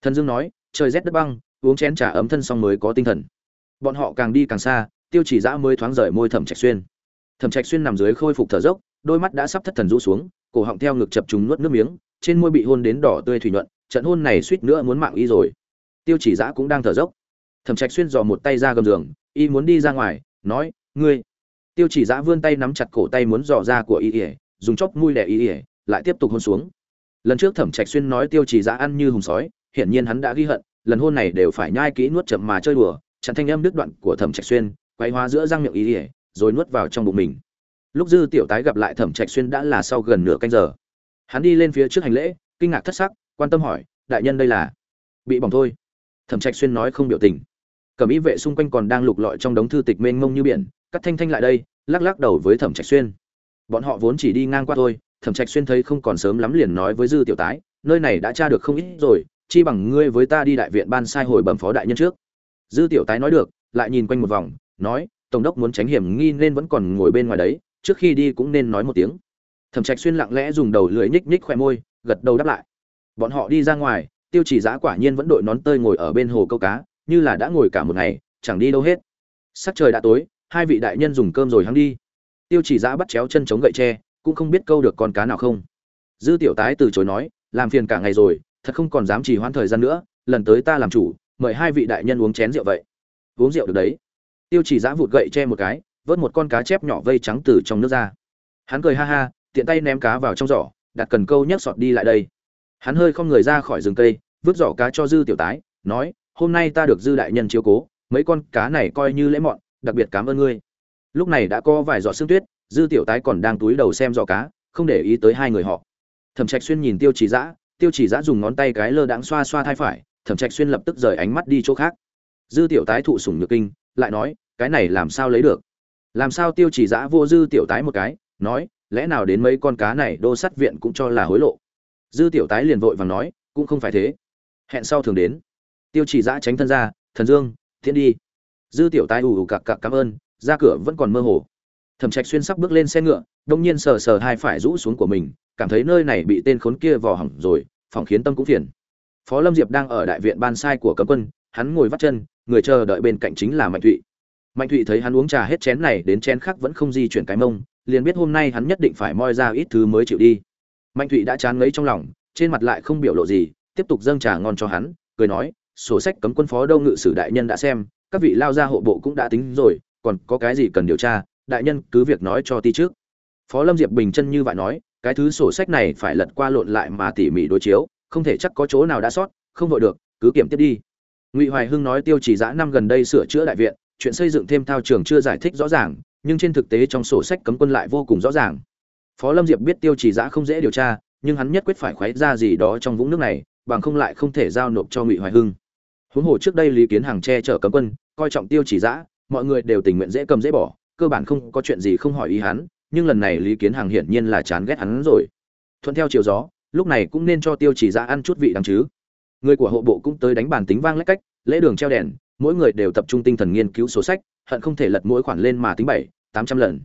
Thần dương nói, trời rét đất băng, uống chén trà ấm thân xong mới có tinh thần. Bọn họ càng đi càng xa, tiêu chỉ giã mới thoáng rời môi thẩm trạch xuyên. Thẩm trạch xuyên nằm dưới khôi phục thở dốc, đôi mắt đã sắp thất thần rũ xuống cổ họng theo ngực chập trùng nuốt nước miếng, trên môi bị hôn đến đỏ tươi thủy nhuận, trận hôn này suýt nữa muốn mạng y rồi. Tiêu chỉ giã cũng đang thở dốc. Thẩm trạch xuyên dò một tay ra gầm giường, y muốn đi ra ngoài, nói, ngươi. Tiêu chỉ giã vươn tay nắm chặt cổ tay muốn dò ra của y ỉa dùng chóp mũi đẻ y ỉa lại tiếp tục hôn xuống. Lần trước thẩm trạch xuyên nói tiêu chỉ giã ăn như hùng sói, hiển nhiên hắn đã ghi hận, lần hôn này đều phải nhai kỹ nuốt chậm mà chơi đùa, chặn thanh âm đứt đoạn của thẩm trạch xuyên quay hóa giữa răng miệng y ỉa rồi nuốt vào trong bụng mình lúc dư tiểu tái gặp lại thẩm trạch xuyên đã là sau gần nửa canh giờ. Hắn đi lên phía trước hành lễ, kinh ngạc thất sắc, quan tâm hỏi, đại nhân đây là? Bị bỏng thôi. Thẩm trạch xuyên nói không biểu tình. Cẩm ý vệ xung quanh còn đang lục lọi trong đống thư tịch mênh mông như biển, cắt thanh thanh lại đây, lắc lắc đầu với thẩm trạch xuyên. Bọn họ vốn chỉ đi ngang qua thôi, thẩm trạch xuyên thấy không còn sớm lắm liền nói với dư tiểu tái, nơi này đã tra được không ít rồi, chi bằng ngươi với ta đi đại viện ban sai hồi bẩm phó đại nhân trước. Dư tiểu tái nói được, lại nhìn quanh một vòng, nói, tổng đốc muốn tránh hiểm nghi nên vẫn còn ngồi bên ngoài đấy trước khi đi cũng nên nói một tiếng. Thẩm trạch xuyên lặng lẽ dùng đầu lưỡi nhích nhích khoe môi, gật đầu đáp lại. Bọn họ đi ra ngoài, tiêu chỉ giã quả nhiên vẫn đội nón tơi ngồi ở bên hồ câu cá, như là đã ngồi cả một ngày, chẳng đi đâu hết. Sắc trời đã tối, hai vị đại nhân dùng cơm rồi hắn đi. Tiêu chỉ giã bắt chéo chân chống gậy tre, cũng không biết câu được con cá nào không. Dư tiểu tái từ chối nói, làm phiền cả ngày rồi, thật không còn dám trì hoãn thời gian nữa, lần tới ta làm chủ, mời hai vị đại nhân uống chén rượu vậy. Uống rượu được đấy. Tiêu chỉ giã vụt gậy tre một cái vớt một con cá chép nhỏ vây trắng từ trong nước ra. Hắn cười ha ha, tiện tay ném cá vào trong giỏ, đặt cần câu nhấc sọt đi lại đây. Hắn hơi không người ra khỏi rừng cây, vứt giỏ cá cho dư tiểu tái, nói, hôm nay ta được dư đại nhân chiếu cố, mấy con cá này coi như lễ mọn, đặc biệt cảm ơn ngươi. Lúc này đã có vài giọt sương tuyết, dư tiểu tái còn đang túi đầu xem giỏ cá, không để ý tới hai người họ. Thẩm trạch xuyên nhìn tiêu chỉ dã, tiêu chỉ dã dùng ngón tay cái lơ đãng xoa xoa thai phải, thẩm trạch xuyên lập tức rời ánh mắt đi chỗ khác. Dư tiểu tái thụ sủng nhược kinh, lại nói, cái này làm sao lấy được? Làm sao tiêu chỉ giã vô dư tiểu tái một cái, nói, lẽ nào đến mấy con cá này đô sắt viện cũng cho là hối lộ. Dư tiểu tái liền vội vàng nói, cũng không phải thế. Hẹn sau thường đến. Tiêu chỉ giã tránh thân ra, thần dương thiên đi. Dư tiểu tái ù ù cặc cặc cảm ơn, ra cửa vẫn còn mơ hồ. Thẩm trạch xuyên sắc bước lên xe ngựa, đông nhiên sờ sờ hai phải rũ xuống của mình, cảm thấy nơi này bị tên khốn kia vò hỏng rồi, phòng khiến tâm cũng phiền. Phó lâm diệp đang ở đại viện ban sai của cấm quân, hắn ngồi vắt chân, người chờ đợi bên cạnh chính là mạnh thụy mạnh thụy thấy hắn uống trà hết chén này đến chén khác vẫn không di chuyển cái mông, liền biết hôm nay hắn nhất định phải moi ra ít thứ mới chịu đi. Mạnh thụy đã chán ngấy trong lòng, trên mặt lại không biểu lộ gì, tiếp tục dâng trà ngon cho hắn, cười nói, sổ sách cấm quân phó đâu ngự sử đại nhân đã xem, các vị lao ra hộ bộ cũng đã tính rồi, còn có cái gì cần điều tra, đại nhân cứ việc nói cho ti trước. Phó lâm diệp bình chân như vậy nói, cái thứ sổ sách này phải lật qua lộn lại mà tỉ mỉ đối chiếu, không thể chắc có chỗ nào đã sót, không vội được, cứ kiểm tiếp đi. Ngụy hoài hưng nói tiêu chỉ giã năm gần đây sửa chữa đại viện chuyện xây dựng thêm thao trường chưa giải thích rõ ràng, nhưng trên thực tế trong sổ sách cấm quân lại vô cùng rõ ràng. Phó lâm diệp biết tiêu chỉ giã không dễ điều tra, nhưng hắn nhất quyết phải khoái ra gì đó trong vũng nước này, bằng không lại không thể giao nộp cho ngụy hoài hưng. Huống hồ trước đây lý kiến hàng che chở cấm quân, coi trọng tiêu chỉ giã, mọi người đều tình nguyện dễ cầm dễ bỏ, cơ bản không có chuyện gì không hỏi ý hắn, nhưng lần này lý kiến hàng hiển nhiên là chán ghét hắn rồi. Thuận theo chiều gió, lúc này cũng nên cho tiêu chỉ giã ăn chút vị đắng chứ. Người của hộ bộ cũng tới đánh bàn tính vang lách cách, lễ đường treo đèn mỗi người đều tập trung tinh thần nghiên cứu sổ sách, hận không thể lật mỗi khoản lên mà tính bảy, tám trăm lần.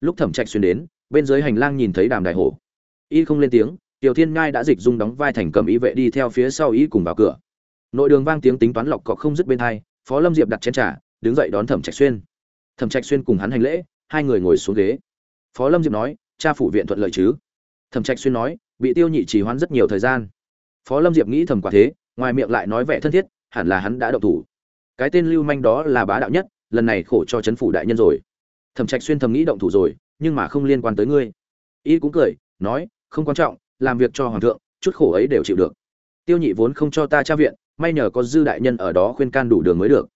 Lúc thẩm trạch xuyên đến, bên dưới hành lang nhìn thấy đàm đại hổ. Y không lên tiếng, tiểu thiên ngai đã dịch dung đóng vai thành cầm ý vệ đi theo phía sau y cùng vào cửa. Nội đường vang tiếng tính toán lọc cọc không dứt bên hai, phó lâm diệp đặt chén trà, đứng dậy đón thẩm trạch xuyên. Thẩm trạch xuyên cùng hắn hành lễ, hai người ngồi xuống ghế. Phó lâm diệp nói, cha phủ viện thuận lợi chứ? Thẩm trạch xuyên nói, bị tiêu nhị trì hoãn rất nhiều thời gian. Phó lâm diệp nghĩ thầm quả thế, ngoài miệng lại nói vẻ thân thiết, hẳn là hắn đã động thủ cái tên lưu manh đó là bá đạo nhất, lần này khổ cho chấn phủ đại nhân rồi. Thẩm trạch xuyên thầm nghĩ động thủ rồi, nhưng mà không liên quan tới ngươi. Y cũng cười, nói, không quan trọng, làm việc cho hoàng thượng, chút khổ ấy đều chịu được. Tiêu nhị vốn không cho ta tra viện, may nhờ có dư đại nhân ở đó khuyên can đủ đường mới được.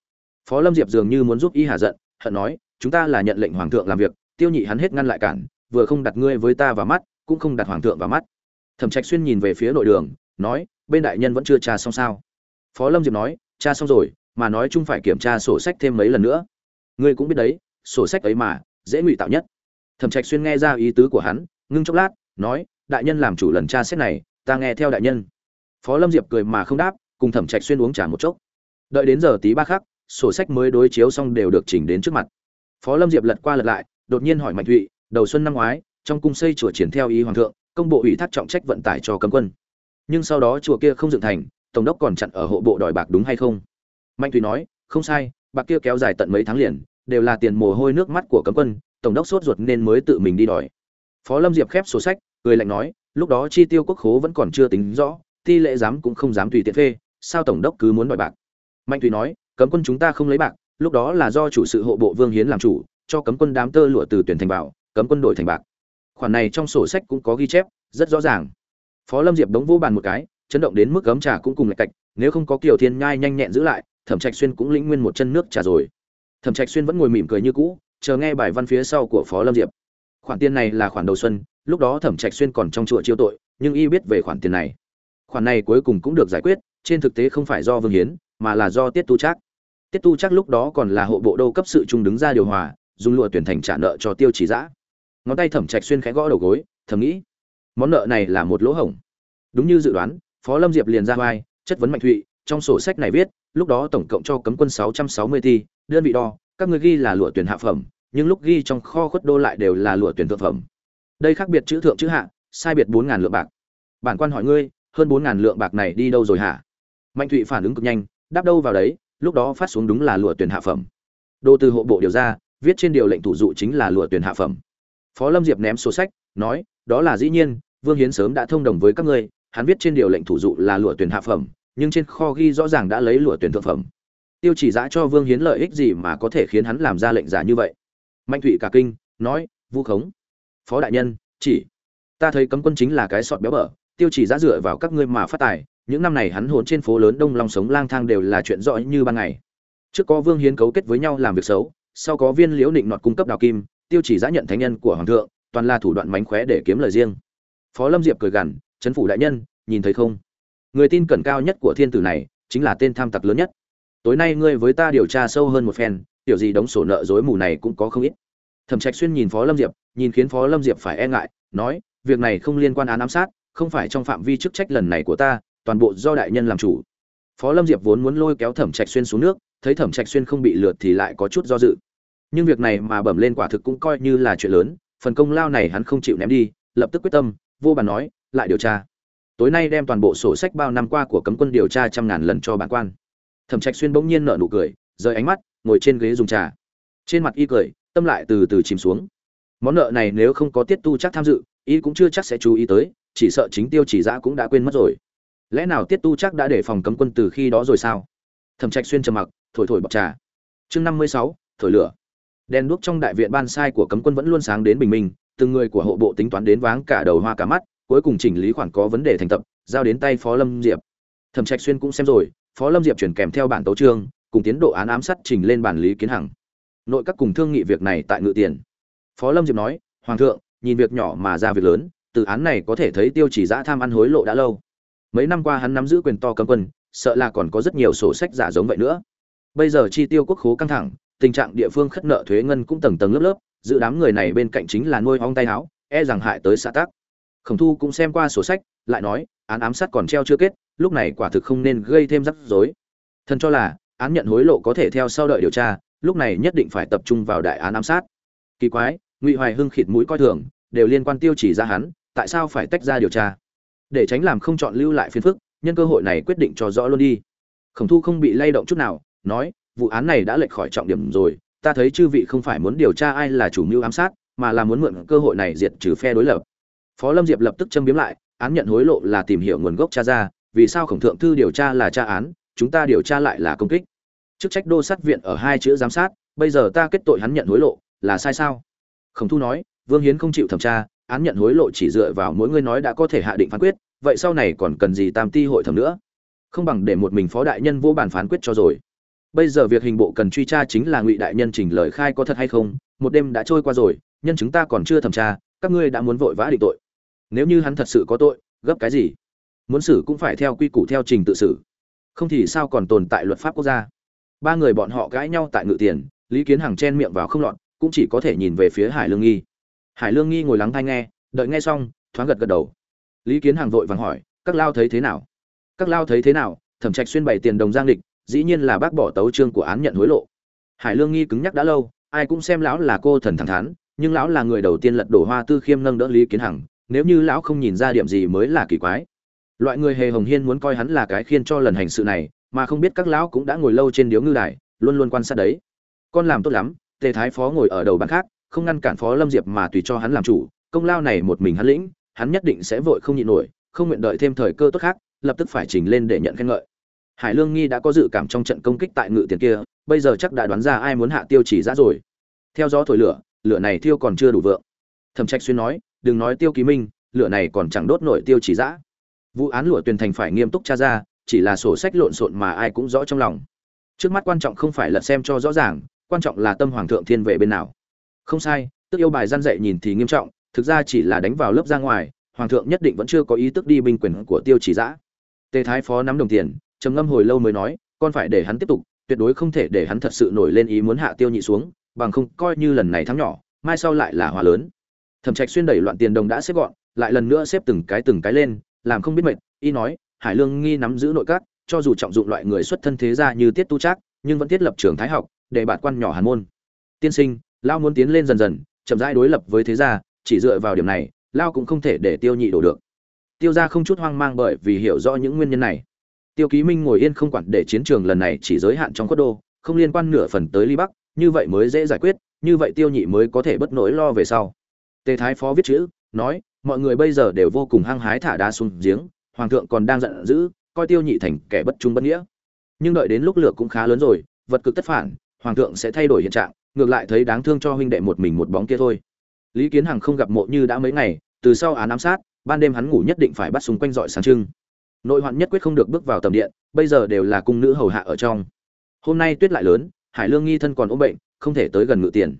Phó lâm diệp dường như muốn giúp y hạ giận, hận nói, chúng ta là nhận lệnh hoàng thượng làm việc, tiêu nhị hắn hết ngăn lại cản, vừa không đặt ngươi với ta vào mắt, cũng không đặt hoàng thượng vào mắt. Thẩm trạch xuyên nhìn về phía nội đường, nói, bên đại nhân vẫn chưa tra xong sao? Phó lâm diệp nói cha xong rồi mà nói chung phải kiểm tra sổ sách thêm mấy lần nữa. Ngươi cũng biết đấy, sổ sách ấy mà, dễ ngụy tạo nhất. Thẩm trạch xuyên nghe ra ý tứ của hắn, ngưng chốc lát, nói, đại nhân làm chủ lần tra xét này, ta nghe theo đại nhân. Phó lâm diệp cười mà không đáp, cùng thẩm trạch xuyên uống trà một chốc. Đợi đến giờ tí ba khắc, sổ sách mới đối chiếu xong đều được chỉnh đến trước mặt. Phó lâm diệp lật qua lật lại, đột nhiên hỏi mạnh thụy, đầu xuân năm ngoái, trong cung xây chùa triển theo ý hoàng thượng, công bộ ủy thác trọng trách vận tải cho cấm quân. Nhưng sau đó chùa kia không dựng thành, tổng đốc còn chặn ở hộ bộ đòi bạc đúng hay không? Mạnh thủy nói, không sai, bạc kia kéo dài tận mấy tháng liền, đều là tiền mồ hôi nước mắt của cấm quân, tổng đốc sốt ruột nên mới tự mình đi đòi. Phó lâm diệp khép sổ sách, cười lạnh nói, lúc đó chi tiêu quốc khố vẫn còn chưa tính rõ, ti lệ dám cũng không dám tùy tiện phê, sao tổng đốc cứ muốn đòi bạc? Mạnh thủy nói, cấm quân chúng ta không lấy bạc, lúc đó là do chủ sự hộ bộ vương hiến làm chủ, cho cấm quân đám tơ lụa từ tuyển thành bảo cấm quân đổi thành bạc. Khoản này trong sổ sách cũng có ghi chép, rất rõ ràng. Phó lâm diệp đống vô bàn một cái, chấn động đến mức gấm trà cũng cùng lạch cạch, nếu không có kiều thiên nhai nhanh nhẹn giữ lại thẩm trạch xuyên cũng lĩnh nguyên một chân nước trà rồi. Thẩm trạch xuyên vẫn ngồi mỉm cười như cũ, chờ nghe bài văn phía sau của phó lâm diệp. Khoản tiền này là khoản đầu xuân, lúc đó thẩm trạch xuyên còn trong chùa chiêu tội, nhưng y biết về khoản tiền này. Khoản này cuối cùng cũng được giải quyết, trên thực tế không phải do vương hiến, mà là do tiết tu trác. Tiết tu Trác lúc đó còn là hộ bộ đô cấp sự trung đứng ra điều hòa, dùng lụa tuyển thành trả nợ cho tiêu chỉ giã ngón tay thẩm trạch xuyên khẽ gõ đầu gối, thầm nghĩ, món nợ này là một lỗ hổng. Đúng như dự đoán, phó lâm diệp liền ra vai, chất vấn mạnh thụy, trong sổ sách này viết lúc đó tổng cộng cho cấm quân 660 ti đơn vị đo, các người ghi là lụa tuyển hạ phẩm, nhưng lúc ghi trong kho khuất đô lại đều là lụa tuyển thượng phẩm. Đây khác biệt chữ thượng chữ hạ, sai biệt 4000 lượng bạc. Bản quan hỏi ngươi, hơn 4000 lượng bạc này đi đâu rồi hả? Mạnh thụy phản ứng cực nhanh, đáp đâu vào đấy, lúc đó phát xuống đúng là lụa tuyển hạ phẩm. Đô từ hộ bộ điều ra viết trên điều lệnh thủ dụ chính là lụa tuyển hạ phẩm. Phó lâm diệp ném sổ sách, nói, đó là dĩ nhiên, vương hiến sớm đã thông đồng với các ngươi, hắn viết trên điều lệnh thủ dụ là lụa tuyển hạ phẩm nhưng trên kho ghi rõ ràng đã lấy lụa tuyển thượng phẩm. Tiêu chỉ giã cho vương hiến lợi ích gì mà có thể khiến hắn làm ra lệnh giả như vậy? Mạnh thụy cả kinh, nói, vu khống, phó đại nhân, chỉ, ta thấy cấm quân chính là cái sọt béo bở, tiêu chỉ giã dựa vào các ngươi mà phát tài, những năm này hắn hồn trên phố lớn đông long sống lang thang đều là chuyện rõ như ban ngày. Trước có vương hiến cấu kết với nhau làm việc xấu, sau có viên liễu định nọt cung cấp đào kim, tiêu chỉ giã nhận thánh nhân của hoàng thượng, toàn là thủ đoạn mánh khóe để kiếm lời riêng. Phó lâm diệp cười gằn, chấn phủ đại nhân, nhìn thấy không? Người tin cẩn cao nhất của thiên tử này chính là tên tham tặc lớn nhất. Tối nay ngươi với ta điều tra sâu hơn một phen, tiểu gì đóng sổ nợ dối mù này cũng có không ít. Thẩm trạch xuyên nhìn phó lâm diệp, nhìn khiến phó lâm diệp phải e ngại, nói, việc này không liên quan án ám sát, không phải trong phạm vi chức trách lần này của ta, toàn bộ do đại nhân làm chủ. Phó lâm diệp vốn muốn lôi kéo thẩm trạch xuyên xuống nước, thấy thẩm trạch xuyên không bị lượt thì lại có chút do dự. Nhưng việc này mà bẩm lên quả thực cũng coi như là chuyện lớn, phần công lao này hắn không chịu ném đi, lập tức quyết tâm, vô bàn nói, lại điều tra tối nay đem toàn bộ sổ sách bao năm qua của cấm quân điều tra trăm ngàn lần cho bản quan. Thẩm trạch xuyên bỗng nhiên nở nụ cười, rời ánh mắt, ngồi trên ghế dùng trà. Trên mặt y cười, tâm lại từ từ chìm xuống. Món nợ này nếu không có tiết tu chắc tham dự, y cũng chưa chắc sẽ chú ý tới, chỉ sợ chính tiêu chỉ giã cũng đã quên mất rồi. Lẽ nào tiết tu chắc đã để phòng cấm quân từ khi đó rồi sao? Thẩm trạch xuyên trầm mặc, thổi thổi bọc trà. Chương năm mươi sáu, thổi lửa. Đèn đuốc trong đại viện ban sai của cấm quân vẫn luôn sáng đến bình minh, từng người của hộ bộ tính toán đến váng cả đầu hoa cả mắt cuối cùng chỉnh lý khoản có vấn đề thành tập, giao đến tay phó lâm diệp. Thẩm trạch xuyên cũng xem rồi, phó lâm diệp chuyển kèm theo bản tấu chương, cùng tiến độ án ám sát trình lên bản lý kiến hằng. Nội các cùng thương nghị việc này tại ngự tiền. Phó lâm diệp nói, hoàng thượng, nhìn việc nhỏ mà ra việc lớn, từ án này có thể thấy tiêu chỉ giã tham ăn hối lộ đã lâu. Mấy năm qua hắn nắm giữ quyền to cấm quân, sợ là còn có rất nhiều sổ sách giả giống vậy nữa. Bây giờ chi tiêu quốc khố căng thẳng, tình trạng địa phương khất nợ thuế ngân cũng tầng tầng lớp lớp, dự đám người này bên cạnh chính là nuôi ong tay áo e rằng hại tới xã tác khổng thu cũng xem qua sổ sách, lại nói, án ám sát còn treo chưa kết, lúc này quả thực không nên gây thêm rắc rối. Thần cho là, án nhận hối lộ có thể theo sau đợi điều tra, lúc này nhất định phải tập trung vào đại án ám sát. Kỳ quái, ngụy hoài hưng khịt mũi coi thường, đều liên quan tiêu chỉ ra hắn, tại sao phải tách ra điều tra? Để tránh làm không chọn lưu lại phiền phức, nhân cơ hội này quyết định cho rõ luôn đi. Khổng thu không bị lay động chút nào, nói, vụ án này đã lệch khỏi trọng điểm rồi, ta thấy chư vị không phải muốn điều tra ai là chủ mưu ám sát, mà là muốn mượn cơ hội này diệt trừ phe đối lập phó lâm diệp lập tức châm biếm lại, án nhận hối lộ là tìm hiểu nguồn gốc cha ra, vì sao khổng thượng thư điều tra là tra án, chúng ta điều tra lại là công kích. Chức trách đô sát viện ở hai chữ giám sát, bây giờ ta kết tội hắn nhận hối lộ, là sai sao? Khổng thu nói, vương hiến không chịu thẩm tra, án nhận hối lộ chỉ dựa vào mỗi người nói đã có thể hạ định phán quyết, vậy sau này còn cần gì tam ti hội thẩm nữa? Không bằng để một mình phó đại nhân vô bàn phán quyết cho rồi. Bây giờ việc hình bộ cần truy tra chính là ngụy đại nhân trình lời khai có thật hay không, một đêm đã trôi qua rồi, nhân chứng ta còn chưa thẩm tra, các ngươi đã muốn vội vã định tội nếu như hắn thật sự có tội, gấp cái gì? Muốn xử cũng phải theo quy củ, theo trình tự xử. Không thì sao còn tồn tại luật pháp quốc gia? Ba người bọn họ cãi nhau tại ngự tiền, lý kiến hằng chen miệng vào không lọt, cũng chỉ có thể nhìn về phía hải lương nghi. Hải lương nghi ngồi lắng thai nghe, đợi nghe xong, thoáng gật gật đầu. Lý kiến hằng vội vàng hỏi, các lao thấy thế nào? Các lao thấy thế nào? Thẩm trạch xuyên bày tiền đồng giang địch dĩ nhiên là bác bỏ tấu trương của án nhận hối lộ. Hải lương nghi cứng nhắc đã lâu, ai cũng xem lão là cô thần thẳng thắn, nhưng lão là người đầu tiên lật đổ hoa tư khiêm nâng đỡ lý kiến hằng nếu như lão không nhìn ra điểm gì mới là kỳ quái. Loại người hề hồng hiên muốn coi hắn là cái khiên cho lần hành sự này, mà không biết các lão cũng đã ngồi lâu trên điếu ngư đài, luôn luôn quan sát đấy. Con làm tốt lắm, tề thái phó ngồi ở đầu bàn khác, không ngăn cản phó lâm diệp mà tùy cho hắn làm chủ, công lao này một mình hắn lĩnh, hắn nhất định sẽ vội không nhịn nổi, không nguyện đợi thêm thời cơ tốt khác, lập tức phải trình lên để nhận khen ngợi. Hải lương nghi đã có dự cảm trong trận công kích tại ngự tiền kia, bây giờ chắc đã đoán ra ai muốn hạ tiêu chỉ ra rồi. Theo gió thổi lửa lửa này thiêu còn chưa đủ vượng. Thẩm trạch xuyên nói đừng nói tiêu ký minh, lửa này còn chẳng đốt nổi tiêu chỉ giã vụ án lụa tuyền thành phải nghiêm túc tra ra, chỉ là sổ sách lộn xộn mà ai cũng rõ trong lòng. Trước mắt quan trọng không phải lật xem cho rõ ràng, quan trọng là tâm hoàng thượng thiên về bên nào. Không sai, tức yêu bài gian dạy nhìn thì nghiêm trọng, thực ra chỉ là đánh vào lớp ra ngoài, hoàng thượng nhất định vẫn chưa có ý tức đi binh quyền của tiêu chỉ giã tề thái phó nắm đồng tiền, trầm ngâm hồi lâu mới nói, con phải để hắn tiếp tục, tuyệt đối không thể để hắn thật sự nổi lên ý muốn hạ tiêu nhị xuống, bằng không coi như lần này thắng nhỏ, mai sau lại là hòa lớn thẩm trạch xuyên đẩy loạn tiền đồng đã xếp gọn, lại lần nữa xếp từng cái từng cái lên, làm không biết mệt, y nói, hải lương nghi nắm giữ nội các, cho dù trọng dụng loại người xuất thân thế gia như tiết tu trác, nhưng vẫn thiết lập trường thái học, để bản quan nhỏ hàn môn. Tiên sinh, lao muốn tiến lên dần dần, chậm rãi đối lập với thế gia, chỉ dựa vào điểm này, lao cũng không thể để tiêu nhị đổ được. Tiêu gia không chút hoang mang bởi vì hiểu rõ những nguyên nhân này. Tiêu ký minh ngồi yên không quản để chiến trường lần này chỉ giới hạn trong quốc đô, không liên quan nửa phần tới ly bắc, như vậy mới dễ giải quyết, như vậy tiêu nhị mới có thể bất nỗi lo về sau tề thái phó viết chữ, nói, mọi người bây giờ đều vô cùng hăng hái thả đá xuống giếng, hoàng thượng còn đang giận dữ, coi tiêu nhị thành kẻ bất trung bất nghĩa. Nhưng đợi đến lúc lửa cũng khá lớn rồi, vật cực tất phản, hoàng thượng sẽ thay đổi hiện trạng, ngược lại thấy đáng thương cho huynh đệ một mình một bóng kia thôi. Lý kiến hằng không gặp mộ như đã mấy ngày, từ sau án ám sát, ban đêm hắn ngủ nhất định phải bắt súng quanh dọi sáng trưng. Nội hoạn nhất quyết không được bước vào tầm điện, bây giờ đều là cung nữ hầu hạ ở trong. Hôm nay tuyết lại lớn, hải lương nghi thân còn ốm bệnh, không thể tới gần ngự tiền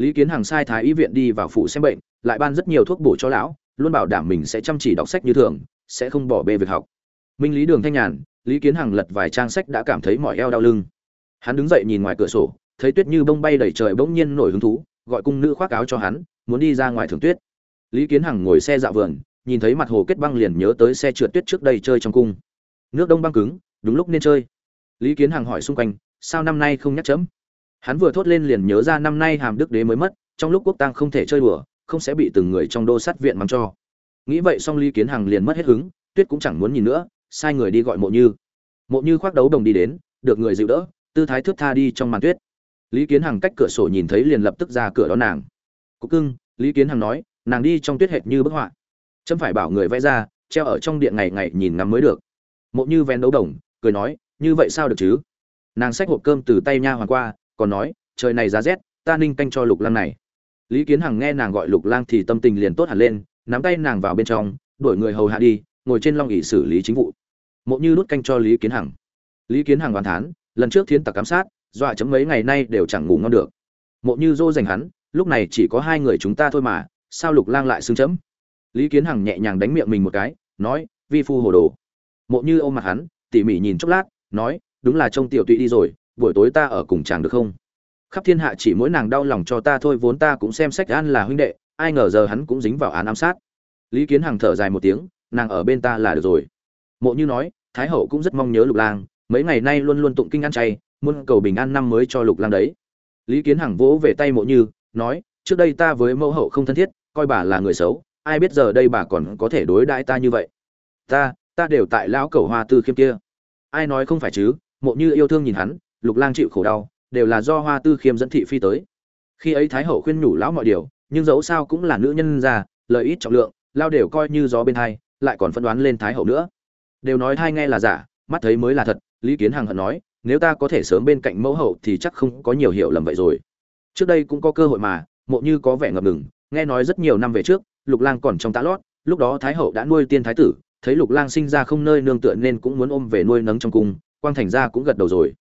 lý kiến hằng sai thái y viện đi vào phủ xem bệnh, lại ban rất nhiều thuốc bổ cho lão, luôn bảo đảm mình sẽ chăm chỉ đọc sách như thường, sẽ không bỏ bê việc học. Minh lý đường thanh nhàn, lý kiến hằng lật vài trang sách đã cảm thấy mỏi eo đau lưng. Hắn đứng dậy nhìn ngoài cửa sổ, thấy tuyết như bông bay đầy trời bỗng nhiên nổi hứng thú, gọi cung nữ khoác áo cho hắn, muốn đi ra ngoài thưởng tuyết. Lý kiến hằng ngồi xe dạo vườn, nhìn thấy mặt hồ kết băng liền nhớ tới xe trượt tuyết trước đây chơi trong cung. Nước đông băng cứng, đúng lúc nên chơi. Lý kiến hằng hỏi xung quanh, sao năm nay không nhắc chấm? Hắn vừa thốt lên liền nhớ ra năm nay hàm đức đế mới mất, trong lúc quốc tang không thể chơi đùa, không sẽ bị từng người trong đô sát viện mắng cho. Nghĩ vậy xong lý kiến hằng liền mất hết hứng, tuyết cũng chẳng muốn nhìn nữa, sai người đi gọi mộ như. Mộ như khoác đấu đồng đi đến, được người dịu đỡ, tư thái thướt tha đi trong màn tuyết. Lý kiến hằng cách cửa sổ nhìn thấy liền lập tức ra cửa đón nàng. Cục cưng, lý kiến hằng nói, nàng đi trong tuyết hệt như bức họa. Chấm phải bảo người vẽ ra, treo ở trong điện ngày ngày nhìn ngắm mới được. Mộ như ven đấu đồng, cười nói, như vậy sao được chứ? Nàng xách hộp cơm từ tay nha hoàn qua còn nói, trời này giá rét, ta ninh canh cho lục lang này. Lý kiến hằng nghe nàng gọi lục lang thì tâm tình liền tốt hẳn lên, nắm tay nàng vào bên trong, đuổi người hầu hạ đi, ngồi trên long ỉ xử lý chính vụ. Mộ như đút canh cho lý kiến hằng. Lý kiến hằng hoàn thán, lần trước thiến tặc cám sát, dọa chấm mấy ngày nay đều chẳng ngủ ngon được. Mộ như dô dành hắn, lúc này chỉ có hai người chúng ta thôi mà, sao lục lang lại xưng chấm? Lý kiến hằng nhẹ nhàng đánh miệng mình một cái, nói, vi phu hồ đồ. Mộ như ôm mặt hắn, tỉ mỉ nhìn chốc lát, nói, đúng là trông tiểu tụy đi rồi buổi tối ta ở cùng chàng được không? Khắp thiên hạ chỉ mỗi nàng đau lòng cho ta thôi, vốn ta cũng xem sách an là huynh đệ, ai ngờ giờ hắn cũng dính vào án ám sát. Lý kiến hằng thở dài một tiếng, nàng ở bên ta là được rồi. Mộ như nói, thái hậu cũng rất mong nhớ lục lang, mấy ngày nay luôn luôn tụng kinh ăn chay, muôn cầu bình an năm mới cho lục lang đấy. Lý kiến hằng vỗ về tay mộ như, nói, trước đây ta với mẫu hậu không thân thiết, coi bà là người xấu, ai biết giờ đây bà còn có thể đối đãi ta như vậy. Ta ta đều tại lão cầu hoa tư khiêm kia. Ai nói không phải chứ? Mộ như yêu thương nhìn hắn lục lang chịu khổ đau, đều là do hoa tư khiêm dẫn thị phi tới. Khi ấy thái hậu khuyên nhủ lão mọi điều, nhưng dẫu sao cũng là nữ nhân già lợi ít trọng lượng, lao đều coi như gió bên thai lại còn phân đoán lên thái hậu nữa. Đều nói thai nghe là giả, mắt thấy mới là thật, lý kiến hằng hận nói, nếu ta có thể sớm bên cạnh mẫu hậu thì chắc không có nhiều hiểu lầm vậy rồi. Trước đây cũng có cơ hội mà, mộ như có vẻ ngập ngừng, nghe nói rất nhiều năm về trước, lục lang còn trong tá lót, lúc đó thái hậu đã nuôi tiên thái tử, thấy lục lang sinh ra không nơi nương tựa nên cũng muốn ôm về nuôi nấng trong cung, quang thành ra cũng gật đầu rồi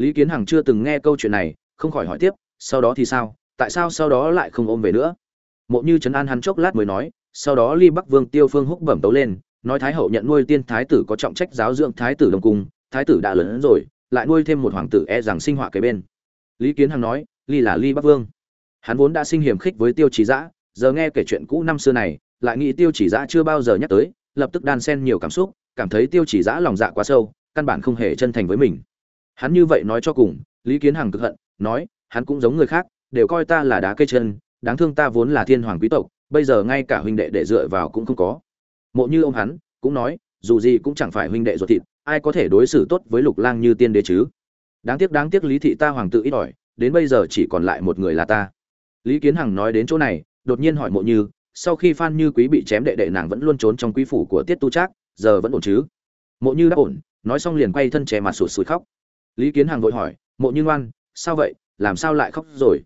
lý kiến hằng chưa từng nghe câu chuyện này, không khỏi hỏi tiếp, sau đó thì sao? Tại sao sau đó lại không ôm về nữa? Mộ như trấn an hắn chốc lát mới nói, sau đó ly bắc vương tiêu phương húc bẩm tấu lên, nói thái hậu nhận nuôi tiên thái tử có trọng trách giáo dưỡng thái tử đông cung, thái tử đã lớn hơn rồi, lại nuôi thêm một hoàng tử e rằng sinh họa kế bên. Lý kiến hằng nói, ly là ly bắc vương. Hắn vốn đã sinh hiểm khích với tiêu trí dã, giờ nghe kể chuyện cũ năm xưa này, lại nghĩ tiêu chỉ dã chưa bao giờ nhắc tới, lập tức đan xen nhiều cảm xúc, cảm thấy tiêu chỉ giã lòng dạ quá sâu, căn bản không hề chân thành với mình hắn như vậy nói cho cùng, lý kiến hằng cực hận, nói, hắn cũng giống người khác, đều coi ta là đá cây chân, đáng thương ta vốn là thiên hoàng quý tộc, bây giờ ngay cả huynh đệ để dựa vào cũng không có. Mộ như ông hắn, cũng nói, dù gì cũng chẳng phải huynh đệ ruột thịt, ai có thể đối xử tốt với lục lang như tiên đế chứ? Đáng tiếc đáng tiếc lý thị ta hoàng tự ít ỏi, đến bây giờ chỉ còn lại một người là ta. Lý kiến hằng nói đến chỗ này, đột nhiên hỏi mộ như, sau khi phan như quý bị chém đệ đệ nàng vẫn luôn trốn trong quý phủ của tiết tu trác, giờ vẫn ổn chứ? Mộ như đã ổn, nói xong liền quay thân che mặt sụt sùi khóc lý kiến hằng vội hỏi, mộ như ngoan, sao vậy? Làm sao lại khóc rồi?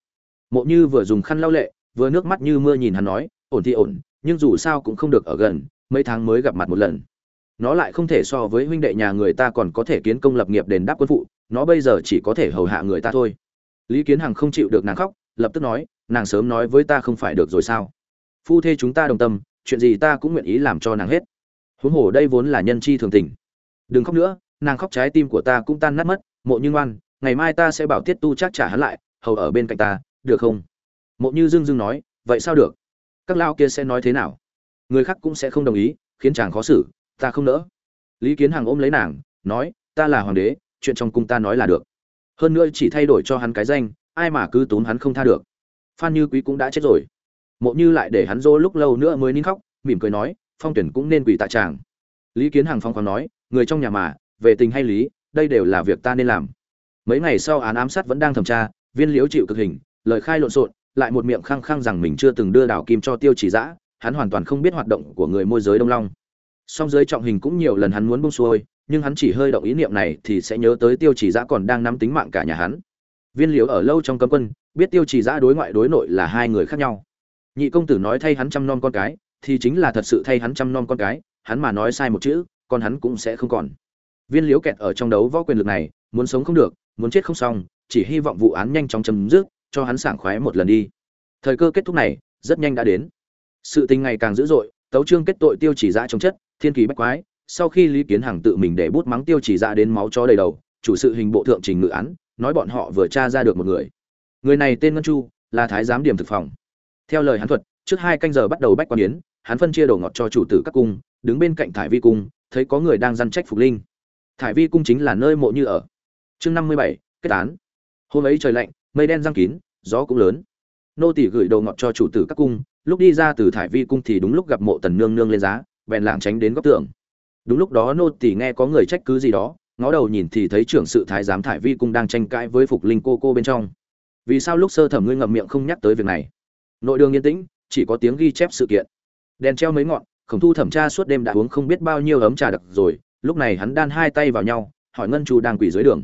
Mộ như vừa dùng khăn lau lệ, vừa nước mắt như mưa nhìn hắn nói, ổn thì ổn, nhưng dù sao cũng không được ở gần, mấy tháng mới gặp mặt một lần. Nó lại không thể so với huynh đệ nhà người ta còn có thể kiến công lập nghiệp đền đáp quân phụ, nó bây giờ chỉ có thể hầu hạ người ta thôi. Lý kiến hằng không chịu được nàng khóc, lập tức nói, nàng sớm nói với ta không phải được rồi sao? Phu thê chúng ta đồng tâm, chuyện gì ta cũng nguyện ý làm cho nàng hết. Huống hồ đây vốn là nhân chi thường tình. Đừng khóc nữa, nàng khóc trái tim của ta cũng tan nát mất mộ như ngoan, ngày mai ta sẽ bảo tiết tu chắc trả hắn lại, hầu ở bên cạnh ta, được không? Mộ như dưng dưng nói, vậy sao được? Các lao kia sẽ nói thế nào? Người khác cũng sẽ không đồng ý, khiến chàng khó xử, ta không nỡ. Lý kiến hằng ôm lấy nàng, nói, ta là hoàng đế, chuyện trong cung ta nói là được. Hơn nữa chỉ thay đổi cho hắn cái danh, ai mà cứ tốn hắn không tha được. Phan như quý cũng đã chết rồi. Mộ như lại để hắn dô lúc lâu nữa mới nín khóc, mỉm cười nói, phong tuyển cũng nên quỷ tạ tràng lý kiến hằng phong khoáng nói, người trong nhà mà, về tình hay lý đây đều là việc ta nên làm. Mấy ngày sau án ám sát vẫn đang thẩm tra, viên liễu chịu cực hình, lời khai lộn xộn, lại một miệng khăng khăng rằng mình chưa từng đưa đảo kim cho tiêu chỉ giã hắn hoàn toàn không biết hoạt động của người môi giới đông long. Song dưới trọng hình cũng nhiều lần hắn muốn bông xuôi, nhưng hắn chỉ hơi động ý niệm này thì sẽ nhớ tới tiêu chỉ giã còn đang nắm tính mạng cả nhà hắn. Viên liễu ở lâu trong cấm quân, biết tiêu chỉ giã đối ngoại đối nội là hai người khác nhau. Nhị công tử nói thay hắn chăm nom con cái, thì chính là thật sự thay hắn chăm nom con cái, hắn mà nói sai một chữ, con hắn cũng sẽ không còn viên liễu kẹt ở trong đấu võ quyền lực này, muốn sống không được, muốn chết không xong, chỉ hy vọng vụ án nhanh chóng chấm dứt, cho hắn sảng khoái một lần đi. Thời cơ kết thúc này, rất nhanh đã đến. Sự tình ngày càng dữ dội, tấu trương kết tội tiêu chỉ ra trong chất, thiên kỳ bách quái, sau khi lý kiến hằng tự mình để bút mắng tiêu chỉ ra đến máu cho đầy đầu, chủ sự hình bộ thượng trình ngự án, nói bọn họ vừa tra ra được một người. Người này tên ngân chu, là thái giám điểm thực phòng. Theo lời hắn thuật, trước hai canh giờ bắt đầu bách quan yến, hắn phân chia đồ ngọt cho chủ tử các cung, đứng bên cạnh thải vi cung, thấy có người đang dăn trách phục linh thải vi cung chính là nơi mộ như ở. Chương năm mươi bảy, kết án. Hôm ấy trời lạnh, mây đen răng kín, gió cũng lớn. Nô tỷ gửi đồ ngọt cho chủ tử các cung, lúc đi ra từ thải vi cung thì đúng lúc gặp mộ tần nương nương lên giá, bèn lảng tránh đến góc tường. Đúng lúc đó nô tỷ nghe có người trách cứ gì đó, ngó đầu nhìn thì thấy trưởng sự thái giám thải vi cung đang tranh cãi với phục linh cô cô bên trong. Vì sao lúc sơ thẩm ngươi ngậm miệng không nhắc tới việc này? Nội đường yên tĩnh, chỉ có tiếng ghi chép sự kiện. Đèn treo mấy ngọn, khổng thu thẩm tra suốt đêm đã uống không biết bao nhiêu ấm trà đặc rồi lúc này hắn đan hai tay vào nhau, hỏi ngân chu đang quỳ dưới đường.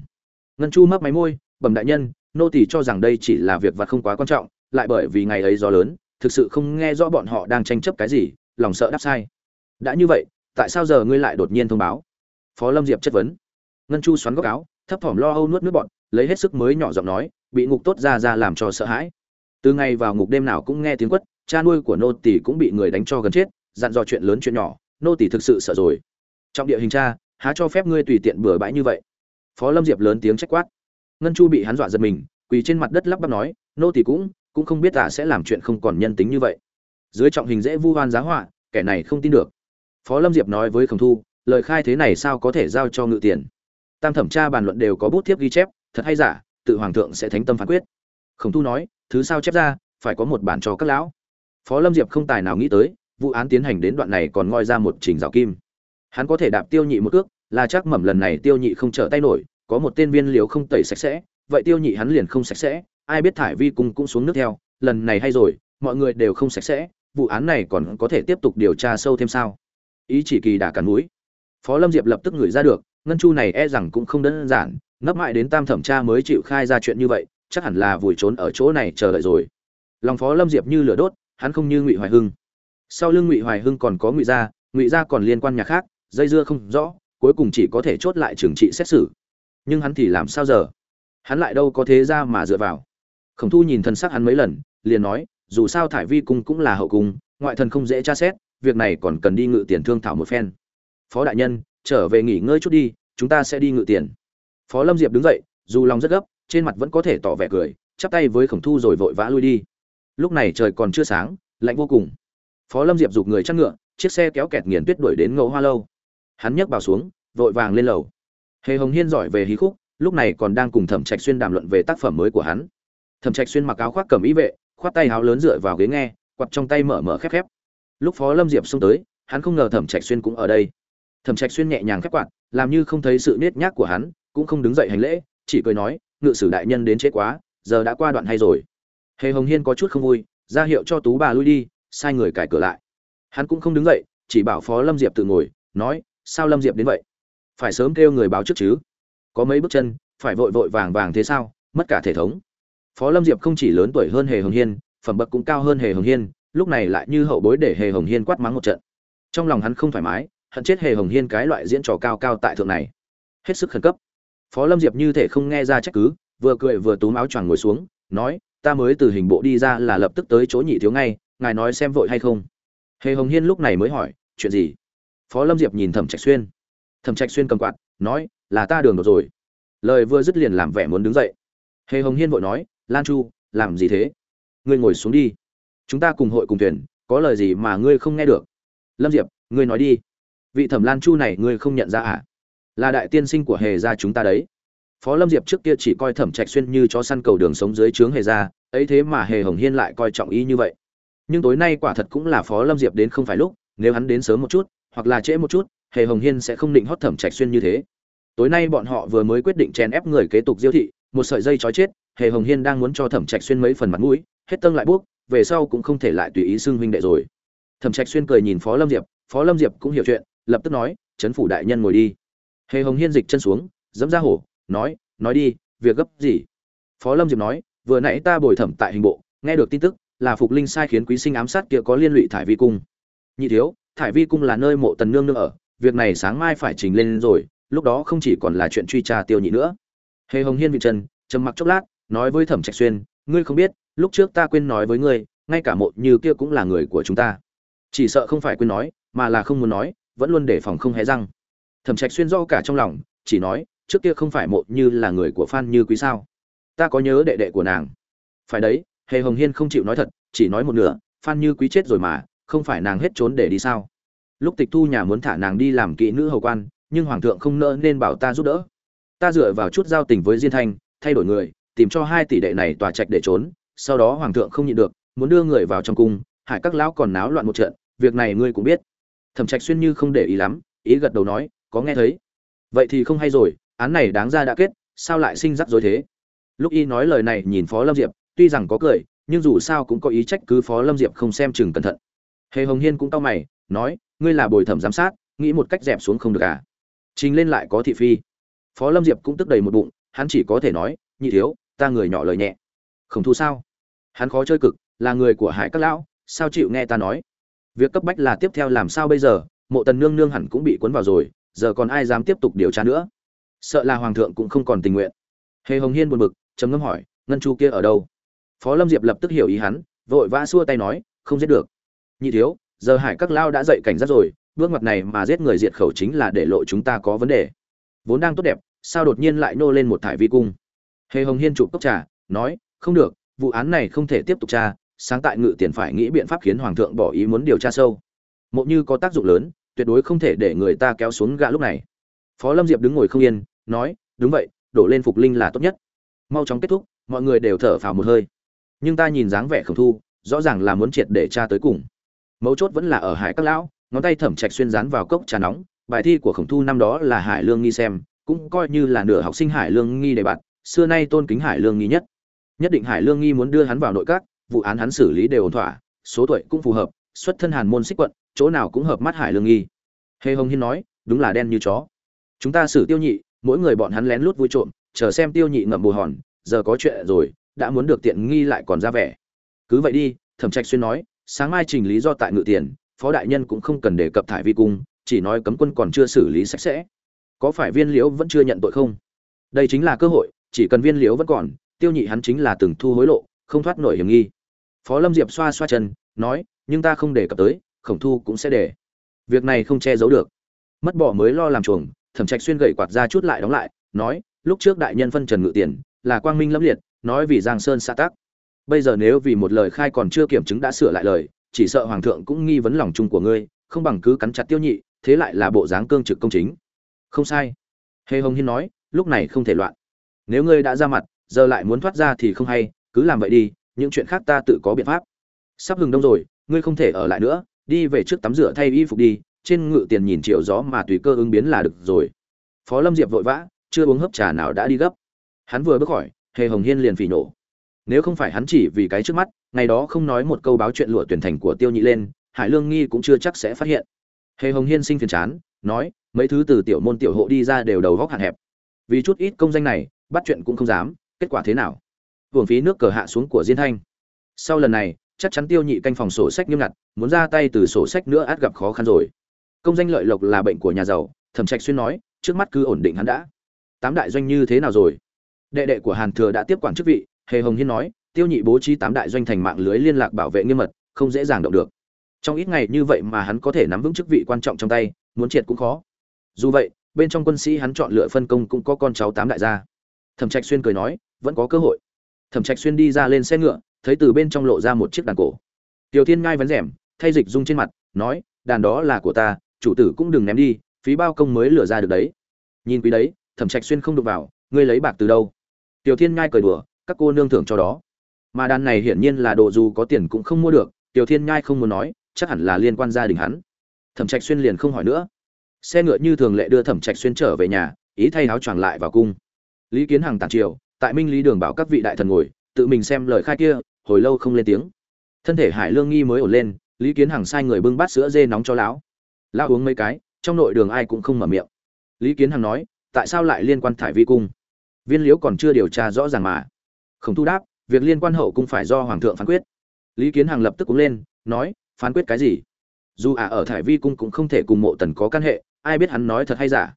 Ngân chu mấp máy môi, bẩm đại nhân, nô tỳ cho rằng đây chỉ là việc vặt không quá quan trọng, lại bởi vì ngày ấy gió lớn, thực sự không nghe rõ bọn họ đang tranh chấp cái gì, lòng sợ đáp sai. Đã như vậy, tại sao giờ ngươi lại đột nhiên thông báo? Phó lâm diệp chất vấn. Ngân chu xoắn góc áo, thấp thỏm lo âu nuốt nước bọn lấy hết sức mới nhỏ giọng nói, bị ngục tốt ra ra làm cho sợ hãi. Từ ngày vào ngục đêm nào cũng nghe tiếng quất, cha nuôi của nô tỷ cũng bị người đánh cho gần chết, dặn dò chuyện lớn chuyện nhỏ, nô tỷ thực sự sợ rồi trong địa hình cha há cho phép ngươi tùy tiện bừa bãi như vậy. Phó lâm diệp lớn tiếng trách quát. Ngân chu bị hắn dọa giật mình, quỳ trên mặt đất lắp bắp nói, nô thì cũng cũng không biết ta sẽ làm chuyện không còn nhân tính như vậy. Dưới trọng hình dễ vu oan giá họa, kẻ này không tin được. Phó lâm diệp nói với khổng thu, lời khai thế này sao có thể giao cho ngự tiền? Tam thẩm tra bàn luận đều có bút thiếp ghi chép, thật hay giả, tự hoàng thượng sẽ thánh tâm phán quyết. Khổng thu nói, thứ sao chép ra, phải có một bản cho các lão. Phó lâm diệp không tài nào nghĩ tới, vụ án tiến hành đến đoạn này còn ngoi ra một trình rào kim hắn có thể đạp tiêu nhị một cước, là chắc mẩm lần này tiêu nhị không trở tay nổi, có một tên viên liều không tẩy sạch sẽ, vậy tiêu nhị hắn liền không sạch sẽ, ai biết thải vi cùng cũng xuống nước theo, lần này hay rồi, mọi người đều không sạch sẽ, vụ án này còn có thể tiếp tục điều tra sâu thêm sao? Ý chỉ kỳ đả cắn núi phó lâm diệp lập tức ngửi ra được, ngân chu này e rằng cũng không đơn giản, ngấp mãi đến tam thẩm tra mới chịu khai ra chuyện như vậy, chắc hẳn là vùi trốn ở chỗ này chờ đợi rồi. Lòng phó lâm diệp như lửa đốt, hắn không như ngụy hoài hưng. Sau lưng ngụy hoài hưng còn có ngụy gia ngụy gia còn liên quan nhà khác dây dưa không rõ, cuối cùng chỉ có thể chốt lại trừng trị xét xử. Nhưng hắn thì làm sao giờ? Hắn lại đâu có thế ra mà dựa vào. Khổng thu nhìn thân sắc hắn mấy lần, liền nói, dù sao thải vi cung cũng là hậu cung, ngoại thần không dễ tra xét, việc này còn cần đi ngự tiền thương thảo một phen. Phó đại nhân, trở về nghỉ ngơi chút đi, chúng ta sẽ đi ngự tiền. Phó lâm diệp đứng dậy, dù lòng rất gấp, trên mặt vẫn có thể tỏ vẻ cười, chắp tay với khổng thu rồi vội vã lui đi. Lúc này trời còn chưa sáng, lạnh vô cùng. Phó lâm diệp giục người chăn ngựa, chiếc xe kéo kẹt nghiền tuyết đuổi đến ngẫu hoa lâu hắn nhấc bào xuống, vội vàng lên lầu. Hề hồng hiên giỏi về hí khúc, lúc này còn đang cùng thẩm trạch xuyên đàm luận về tác phẩm mới của hắn. Thẩm trạch xuyên mặc áo khoác cầm ý vệ, khoát tay áo lớn dựa vào ghế nghe quặt trong tay mở mở khép khép. Lúc phó lâm diệp xông tới, hắn không ngờ thẩm trạch xuyên cũng ở đây. Thẩm trạch xuyên nhẹ nhàng khép quạt, làm như không thấy sự nết nhác của hắn, cũng không đứng dậy hành lễ, chỉ cười nói, ngự sử đại nhân đến chết quá, giờ đã qua đoạn hay rồi. Hề hồng hiên có chút không vui, ra hiệu cho tú bà lui đi, sai người cài cửa lại. Hắn cũng không đứng dậy, chỉ bảo phó lâm diệp tự ngồi, nói sao lâm diệp đến vậy? Phải sớm kêu người báo trước chứ. Có mấy bước chân, phải vội vội vàng vàng thế sao? Mất cả thể thống. Phó lâm diệp không chỉ lớn tuổi hơn hề hồng hiên, phẩm bậc cũng cao hơn hề hồng hiên, lúc này lại như hậu bối để hề hồng hiên quát mắng một trận. Trong lòng hắn không thoải mái, hận chết hề hồng hiên cái loại diễn trò cao cao tại thượng này. Hết sức khẩn cấp. Phó lâm diệp như thể không nghe ra trách cứ, vừa cười vừa túm áo choàng ngồi xuống, nói, ta mới từ hình bộ đi ra là lập tức tới chỗ nhị thiếu ngay, ngài nói xem vội hay không? Hề hồng hiên lúc này mới hỏi, chuyện gì? Phó lâm diệp nhìn thẩm trạch xuyên. Thẩm trạch xuyên cầm quạt, nói, là ta đường đột rồi. Lời vừa dứt liền làm vẻ muốn đứng dậy. Hề hồng hiên vội nói, lan chu, làm gì thế? Ngươi ngồi xuống đi. Chúng ta cùng hội cùng thuyền, có lời gì mà ngươi không nghe được? Lâm diệp, ngươi nói đi. Vị thẩm lan chu này ngươi không nhận ra à? Là đại tiên sinh của hề gia chúng ta đấy. Phó lâm diệp trước kia chỉ coi thẩm trạch xuyên như chó săn cầu đường sống dưới trướng hề gia, ấy thế mà hề hồng hiên lại coi trọng ý như vậy. Nhưng tối nay quả thật cũng là phó lâm diệp đến không phải lúc, nếu hắn đến sớm một chút hoặc là trễ một chút, hề hồng hiên sẽ không định hót thẩm trạch xuyên như thế. Tối nay bọn họ vừa mới quyết định chèn ép người kế tục diêu thị, một sợi dây chói chết, hề hồng hiên đang muốn cho thẩm trạch xuyên mấy phần mặt mũi, hết tân lại buốc về sau cũng không thể lại tùy ý xưng huynh đệ rồi. Thẩm trạch xuyên cười nhìn phó lâm diệp, phó lâm diệp cũng hiểu chuyện, lập tức nói chấn phủ đại nhân ngồi đi. Hề hồng hiên dịch chân xuống, dẫm ra hổ, nói nói đi, việc gấp gì? Phó lâm diệp nói, vừa nãy ta bồi thẩm tại hình bộ, nghe được tin tức, là phục linh sai khiến quý sinh ám sát kia có liên lụy thải vi cung. Nhị thiếu thải vi cung là nơi mộ tần nương nương ở, việc này sáng mai phải trình lên rồi, lúc đó không chỉ còn là chuyện truy tra tiêu nhị nữa. Hề hồng hiên vị trần trầm mặc chốc lát, nói với thẩm trạch xuyên, ngươi không biết, lúc trước ta quên nói với ngươi, ngay cả mộ như kia cũng là người của chúng ta. Chỉ sợ không phải quên nói, mà là không muốn nói, vẫn luôn để phòng không hé răng. Thẩm trạch xuyên do cả trong lòng, chỉ nói, trước kia không phải mộ như là người của phan như quý sao? Ta có nhớ đệ đệ của nàng. Phải đấy, hề hồng hiên không chịu nói thật, chỉ nói một nửa, phan như quý chết rồi mà, không phải nàng hết trốn để đi sao? Lúc tịch thu nhà muốn thả nàng đi làm kỹ nữ hầu quan, nhưng hoàng thượng không nỡ nên bảo ta giúp đỡ. Ta dựa vào chút giao tình với diên thanh, thay đổi người, tìm cho hai tỷ đệ này tòa trạch để trốn, sau đó hoàng thượng không nhịn được, muốn đưa người vào trong cung, hải các lão còn náo loạn một trận, việc này ngươi cũng biết. Thẩm trạch xuyên như không để ý lắm, ý gật đầu nói, có nghe thấy. Vậy thì không hay rồi, án này đáng ra đã kết, sao lại sinh rắc rối thế? Lúc y nói lời này nhìn phó lâm diệp, tuy rằng có cười, nhưng dù sao cũng có ý trách cứ phó lâm diệp không xem chừng cẩn thận. Hề hồng hiên cũng cau mày, nói ngươi là bồi thẩm giám sát, nghĩ một cách dẹp xuống không được à? Trình lên lại có thị phi. Phó lâm diệp cũng tức đầy một bụng, hắn chỉ có thể nói, nhị thiếu, ta người nhỏ lời nhẹ. Không thu sao? Hắn khó chơi cực, là người của hải các lão, sao chịu nghe ta nói? Việc cấp bách là tiếp theo làm sao bây giờ? Mộ tần nương nương hẳn cũng bị cuốn vào rồi, giờ còn ai dám tiếp tục điều tra nữa? Sợ là hoàng thượng cũng không còn tình nguyện. Hề hồng hiên buồn bực, trầm ngâm hỏi, ngân chu kia ở đâu? Phó lâm diệp lập tức hiểu ý hắn, vội vã xua tay nói, không giết được. Nhị thiếu giờ hải các lao đã dậy cảnh giác rồi, bước mặt này mà giết người diệt khẩu chính là để lộ chúng ta có vấn đề. Vốn đang tốt đẹp, sao đột nhiên lại nô lên một thải vi cung? Hề hồng hiên chụp cốc trà, nói, không được, vụ án này không thể tiếp tục tra, sáng tại ngự tiền phải nghĩ biện pháp khiến hoàng thượng bỏ ý muốn điều tra sâu. Mộ như có tác dụng lớn, tuyệt đối không thể để người ta kéo xuống gã lúc này. Phó lâm diệp đứng ngồi không yên, nói, đúng vậy, đổ lên phục linh là tốt nhất. Mau chóng kết thúc, mọi người đều thở phào một hơi. Nhưng ta nhìn dáng vẻ khổng thu, rõ ràng là muốn triệt để tra tới cùng mấu chốt vẫn là ở hải các lão, ngón tay thẩm trạch xuyên dán vào cốc trà nóng, bài thi của khổng thu năm đó là hải lương nghi xem, cũng coi như là nửa học sinh hải lương nghi đề bạn xưa nay tôn kính hải lương nghi nhất. Nhất định hải lương nghi muốn đưa hắn vào nội các, vụ án hắn xử lý đều ổn thỏa, số tuổi cũng phù hợp, xuất thân hàn môn xích quận, chỗ nào cũng hợp mắt hải lương nghi. Hề hồng hiên nói, đúng là đen như chó. Chúng ta xử tiêu nhị, mỗi người bọn hắn lén lút vui trộm, chờ xem tiêu nhị ngậm bù hòn, giờ có chuyện rồi, đã muốn được tiện nghi lại còn ra vẻ. Cứ vậy đi, thẩm trạch xuyên nói sáng mai trình lý do tại ngự tiền, phó đại nhân cũng không cần đề cập thải vi cung, chỉ nói cấm quân còn chưa xử lý sạch sẽ. Có phải viên liễu vẫn chưa nhận tội không? Đây chính là cơ hội, chỉ cần viên liễu vẫn còn, tiêu nhị hắn chính là từng thu hối lộ, không thoát nổi hiểm nghi. Phó lâm diệp xoa xoa chân, nói, nhưng ta không đề cập tới, khổng thu cũng sẽ để. Việc này không che giấu được. Mất bỏ mới lo làm chuồng, thẩm trạch xuyên gậy quạt ra chút lại đóng lại, nói, lúc trước đại nhân phân trần ngự tiền, là quang minh lâm liệt, nói vì giang sơn xã tác bây giờ nếu vì một lời khai còn chưa kiểm chứng đã sửa lại lời, chỉ sợ hoàng thượng cũng nghi vấn lòng chung của ngươi, không bằng cứ cắn chặt tiêu nhị, thế lại là bộ dáng cương trực công chính. Không sai. Hề hồng hiên nói, lúc này không thể loạn. Nếu ngươi đã ra mặt, giờ lại muốn thoát ra thì không hay, cứ làm vậy đi, những chuyện khác ta tự có biện pháp. Sắp hừng đông rồi, ngươi không thể ở lại nữa, đi về trước tắm rửa thay y phục đi, trên ngự tiền nhìn chiều gió mà tùy cơ ứng biến là được rồi. Phó lâm diệp vội vã, chưa uống hớp trà nào đã đi gấp. Hắn vừa bước khỏi, hề hồng hiên liền phỉ nổ nếu không phải hắn chỉ vì cái trước mắt, ngày đó không nói một câu báo chuyện lụa tuyển thành của tiêu nhị lên, hải lương nghi cũng chưa chắc sẽ phát hiện. Hề hồng hiên sinh phiền chán, nói, mấy thứ từ tiểu môn tiểu hộ đi ra đều đầu góc hạn hẹp. Vì chút ít công danh này, bắt chuyện cũng không dám, kết quả thế nào? Hưởng phí nước cờ hạ xuống của diên thanh. Sau lần này, chắc chắn tiêu nhị canh phòng sổ sách nghiêm ngặt, muốn ra tay từ sổ sách nữa át gặp khó khăn rồi. Công danh lợi lộc là bệnh của nhà giàu, thẩm trạch xuyên nói, trước mắt cứ ổn định hắn đã. Tám đại doanh như thế nào rồi? Đệ đệ của hàn thừa đã tiếp quản chức vị hề hồng hiên nói, tiêu nhị bố trí tám đại doanh thành mạng lưới liên lạc bảo vệ nghiêm mật, không dễ dàng động được. Trong ít ngày như vậy mà hắn có thể nắm vững chức vị quan trọng trong tay, muốn triệt cũng khó. Dù vậy, bên trong quân sĩ hắn chọn lựa phân công cũng có con cháu tám đại gia. Thẩm trạch xuyên cười nói, vẫn có cơ hội. Thẩm trạch xuyên đi ra lên xe ngựa, thấy từ bên trong lộ ra một chiếc đàn cổ. Tiểu thiên ngai vấn rẻm thay dịch dung trên mặt, nói, đàn đó là của ta, chủ tử cũng đừng ném đi, phí bao công mới lừa ra được đấy. Nhìn quý đấy, thẩm trạch xuyên không đụng vào, ngươi lấy bạc từ đâu? Tiểu thiên ngai cười đùa các cô nương thưởng cho đó. Mà đàn này hiển nhiên là đồ dù có tiền cũng không mua được, tiểu thiên Nhai không muốn nói, chắc hẳn là liên quan gia đình hắn. Thẩm trạch xuyên liền không hỏi nữa. Xe ngựa như thường lệ đưa thẩm trạch xuyên trở về nhà, ý thay áo choàng lại vào cung. Lý kiến hằng tàn triều, tại minh lý đường bảo các vị đại thần ngồi, tự mình xem lời khai kia, hồi lâu không lên tiếng. Thân thể hải lương nghi mới ổn lên, lý kiến hằng sai người bưng bát sữa dê nóng cho lão. Lão uống mấy cái, trong nội đường ai cũng không mở miệng. Lý kiến hằng nói, tại sao lại liên quan thải vi cung? Viên liễu còn chưa điều tra rõ ràng mà không thu đáp, việc liên quan hậu cung phải do hoàng thượng phán quyết. Lý kiến hằng lập tức cũng lên, nói, phán quyết cái gì? Dù ả ở thải vi cung cũng không thể cùng mộ tần có căn hệ, ai biết hắn nói thật hay giả?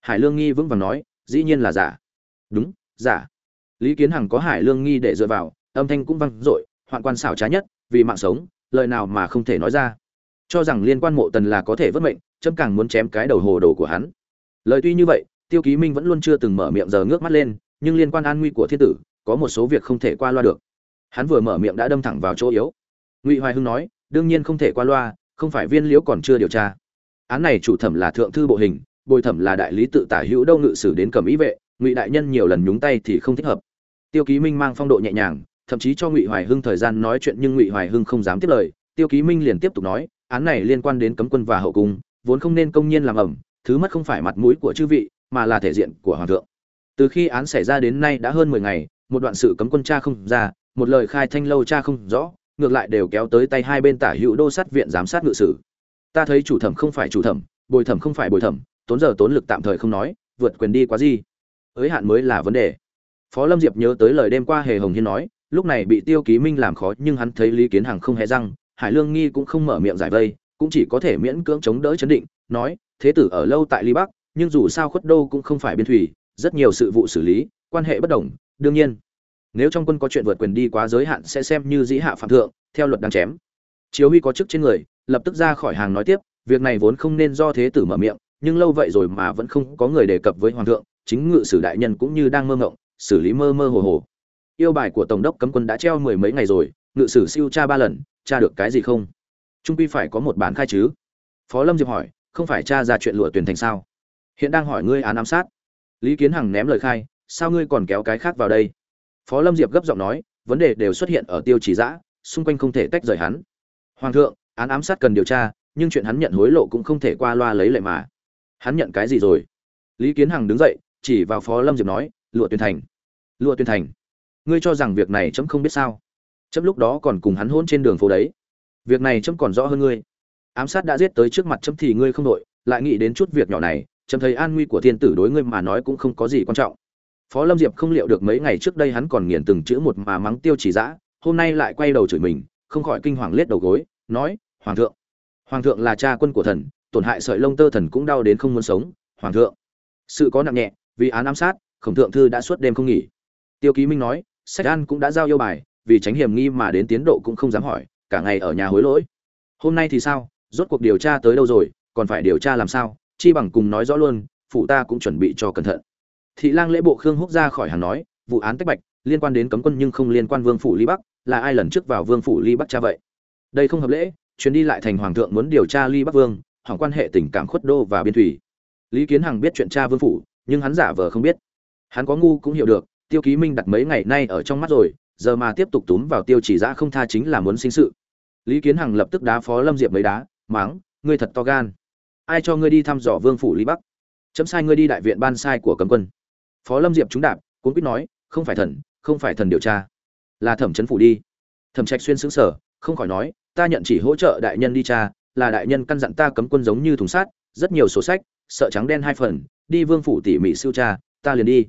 Hải lương nghi vững vàng nói, dĩ nhiên là giả. Đúng, giả. Lý kiến hằng có hải lương nghi để dựa vào, âm thanh cũng vang dội, hoạn quan xảo trá nhất, vì mạng sống, lời nào mà không thể nói ra. Cho rằng liên quan mộ tần là có thể vất mệnh trâm càng muốn chém cái đầu hồ đồ của hắn. Lời tuy như vậy, tiêu ký minh vẫn luôn chưa từng mở miệng giờ ngước mắt lên, nhưng liên quan an nguy của thiên tử có một số việc không thể qua loa được. Hắn vừa mở miệng đã đâm thẳng vào chỗ yếu. Ngụy hoài hưng nói, đương nhiên không thể qua loa, không phải viên liễu còn chưa điều tra. Án này chủ thẩm là thượng thư bộ hình, bồi thẩm là đại lý tự tả hữu đâu ngự sử đến cầm ý vệ, ngụy đại nhân nhiều lần nhúng tay thì không thích hợp. Tiêu ký minh mang phong độ nhẹ nhàng, thậm chí cho ngụy hoài hưng thời gian nói chuyện nhưng ngụy hoài hưng không dám tiếp lời. Tiêu ký minh liền tiếp tục nói, án này liên quan đến cấm quân và hậu cung, vốn không nên công nhiên làm ẩm, thứ mất không phải mặt mũi của chư vị, mà là thể diện của hoàng thượng. Từ khi án xảy ra đến nay đã hơn mười ngày một đoạn sự cấm quân cha không ra, một lời khai thanh lâu cha không rõ, ngược lại đều kéo tới tay hai bên tả hữu đô sát viện giám sát ngự sử. Ta thấy chủ thẩm không phải chủ thẩm, bồi thẩm không phải bồi thẩm, tốn giờ tốn lực tạm thời không nói, vượt quyền đi quá gì. Ới hạn mới là vấn đề. Phó lâm diệp nhớ tới lời đêm qua hề hồng hiên nói, lúc này bị tiêu ký minh làm khó nhưng hắn thấy lý kiến hằng không hề răng, hải lương nghi cũng không mở miệng giải vây, cũng chỉ có thể miễn cưỡng chống đỡ chấn định, nói, thế tử ở lâu tại ly bắc, nhưng dù sao khuất đô cũng không phải biên thủy, rất nhiều sự vụ xử lý, quan hệ bất đồng đương nhiên, nếu trong quân có chuyện vượt quyền đi quá giới hạn sẽ xem như dĩ hạ phạm thượng, theo luật đang chém. Chiếu huy có chức trên người, lập tức ra khỏi hàng nói tiếp, việc này vốn không nên do thế tử mở miệng, nhưng lâu vậy rồi mà vẫn không có người đề cập với hoàng thượng, chính ngự sử đại nhân cũng như đang mơ ngộng, xử lý mơ mơ hồ hồ. Yêu bài của tổng đốc cấm quân đã treo mười mấy ngày rồi, ngự sử siêu tra ba lần, tra được cái gì không? Trung quy phải có một bản khai chứ. Phó lâm diệp hỏi, không phải tra ra chuyện lụa tuyển thành sao? Hiện đang hỏi ngươi án ám sát. Lý kiến hằng ném lời khai sao ngươi còn kéo cái khác vào đây? Phó lâm diệp gấp giọng nói, vấn đề đều xuất hiện ở tiêu chỉ giã, xung quanh không thể tách rời hắn. Hoàng thượng, án ám sát cần điều tra, nhưng chuyện hắn nhận hối lộ cũng không thể qua loa lấy lệ mà. Hắn nhận cái gì rồi? Lý kiến hằng đứng dậy, chỉ vào phó lâm diệp nói, lụa tuyên thành, lụa tuyên thành, ngươi cho rằng việc này chấm không biết sao? Chấm lúc đó còn cùng hắn hôn trên đường phố đấy. Việc này chấm còn rõ hơn ngươi. Ám sát đã giết tới trước mặt chấm thì ngươi không đội, lại nghĩ đến chút việc nhỏ này, chấm thấy an nguy của thiên tử đối ngươi mà nói cũng không có gì quan trọng phó lâm diệp không liệu được mấy ngày trước đây hắn còn nghiền từng chữ một mà mắng tiêu chỉ dã hôm nay lại quay đầu chửi mình, không khỏi kinh hoàng liếc đầu gối, nói, hoàng thượng hoàng thượng là cha quân của thần, tổn hại sợi lông tơ thần cũng đau đến không muốn sống, hoàng thượng. Sự có nặng nhẹ, vì án ám sát, khổng thượng thư đã suốt đêm không nghỉ. Tiêu ký minh nói, sách an cũng đã giao yêu bài, vì tránh hiểm nghi mà đến tiến độ cũng không dám hỏi, cả ngày ở nhà hối lỗi. Hôm nay thì sao? Rốt cuộc điều tra tới đâu rồi? Còn phải điều tra làm sao? Chi bằng cùng nói rõ luôn, phụ ta cũng chuẩn bị cho cẩn thận thị lang lễ bộ khương húc ra khỏi hàng nói, vụ án tách bạch, liên quan đến cấm quân nhưng không liên quan vương phủ ly bắc, là ai lần trước vào vương phủ ly bắc cha vậy? Đây không hợp lễ, chuyến đi lại thành hoàng thượng muốn điều tra ly bắc vương hỏng quan hệ tình cảm khuất đô và biên thủy. Lý kiến hằng biết chuyện cha vương phủ, nhưng hắn giả vờ không biết. Hắn có ngu cũng hiểu được, tiêu ký minh đặt mấy ngày nay ở trong mắt rồi, giờ mà tiếp tục túm vào tiêu chỉ giã không tha chính là muốn sinh sự. Lý kiến hằng lập tức đá phó lâm diệp mấy đá máng ngươi thật to gan. Ai cho ngươi đi thăm dò vương phủ lý bắc? Chấm sai ngươi đi đại viện ban sai của cấm quân phó lâm diệp chúng đạp, cuốn quýt nói, không phải thần, không phải thần điều tra. Là thẩm chấn phủ đi. Thẩm trạch xuyên xứng sở không khỏi nói, ta nhận chỉ hỗ trợ đại nhân đi tra, là đại nhân căn dặn ta cấm quân giống như thùng sát rất nhiều sổ sách, sợ trắng đen hai phần, đi vương phủ tỉ mỉ siêu tra, ta liền đi.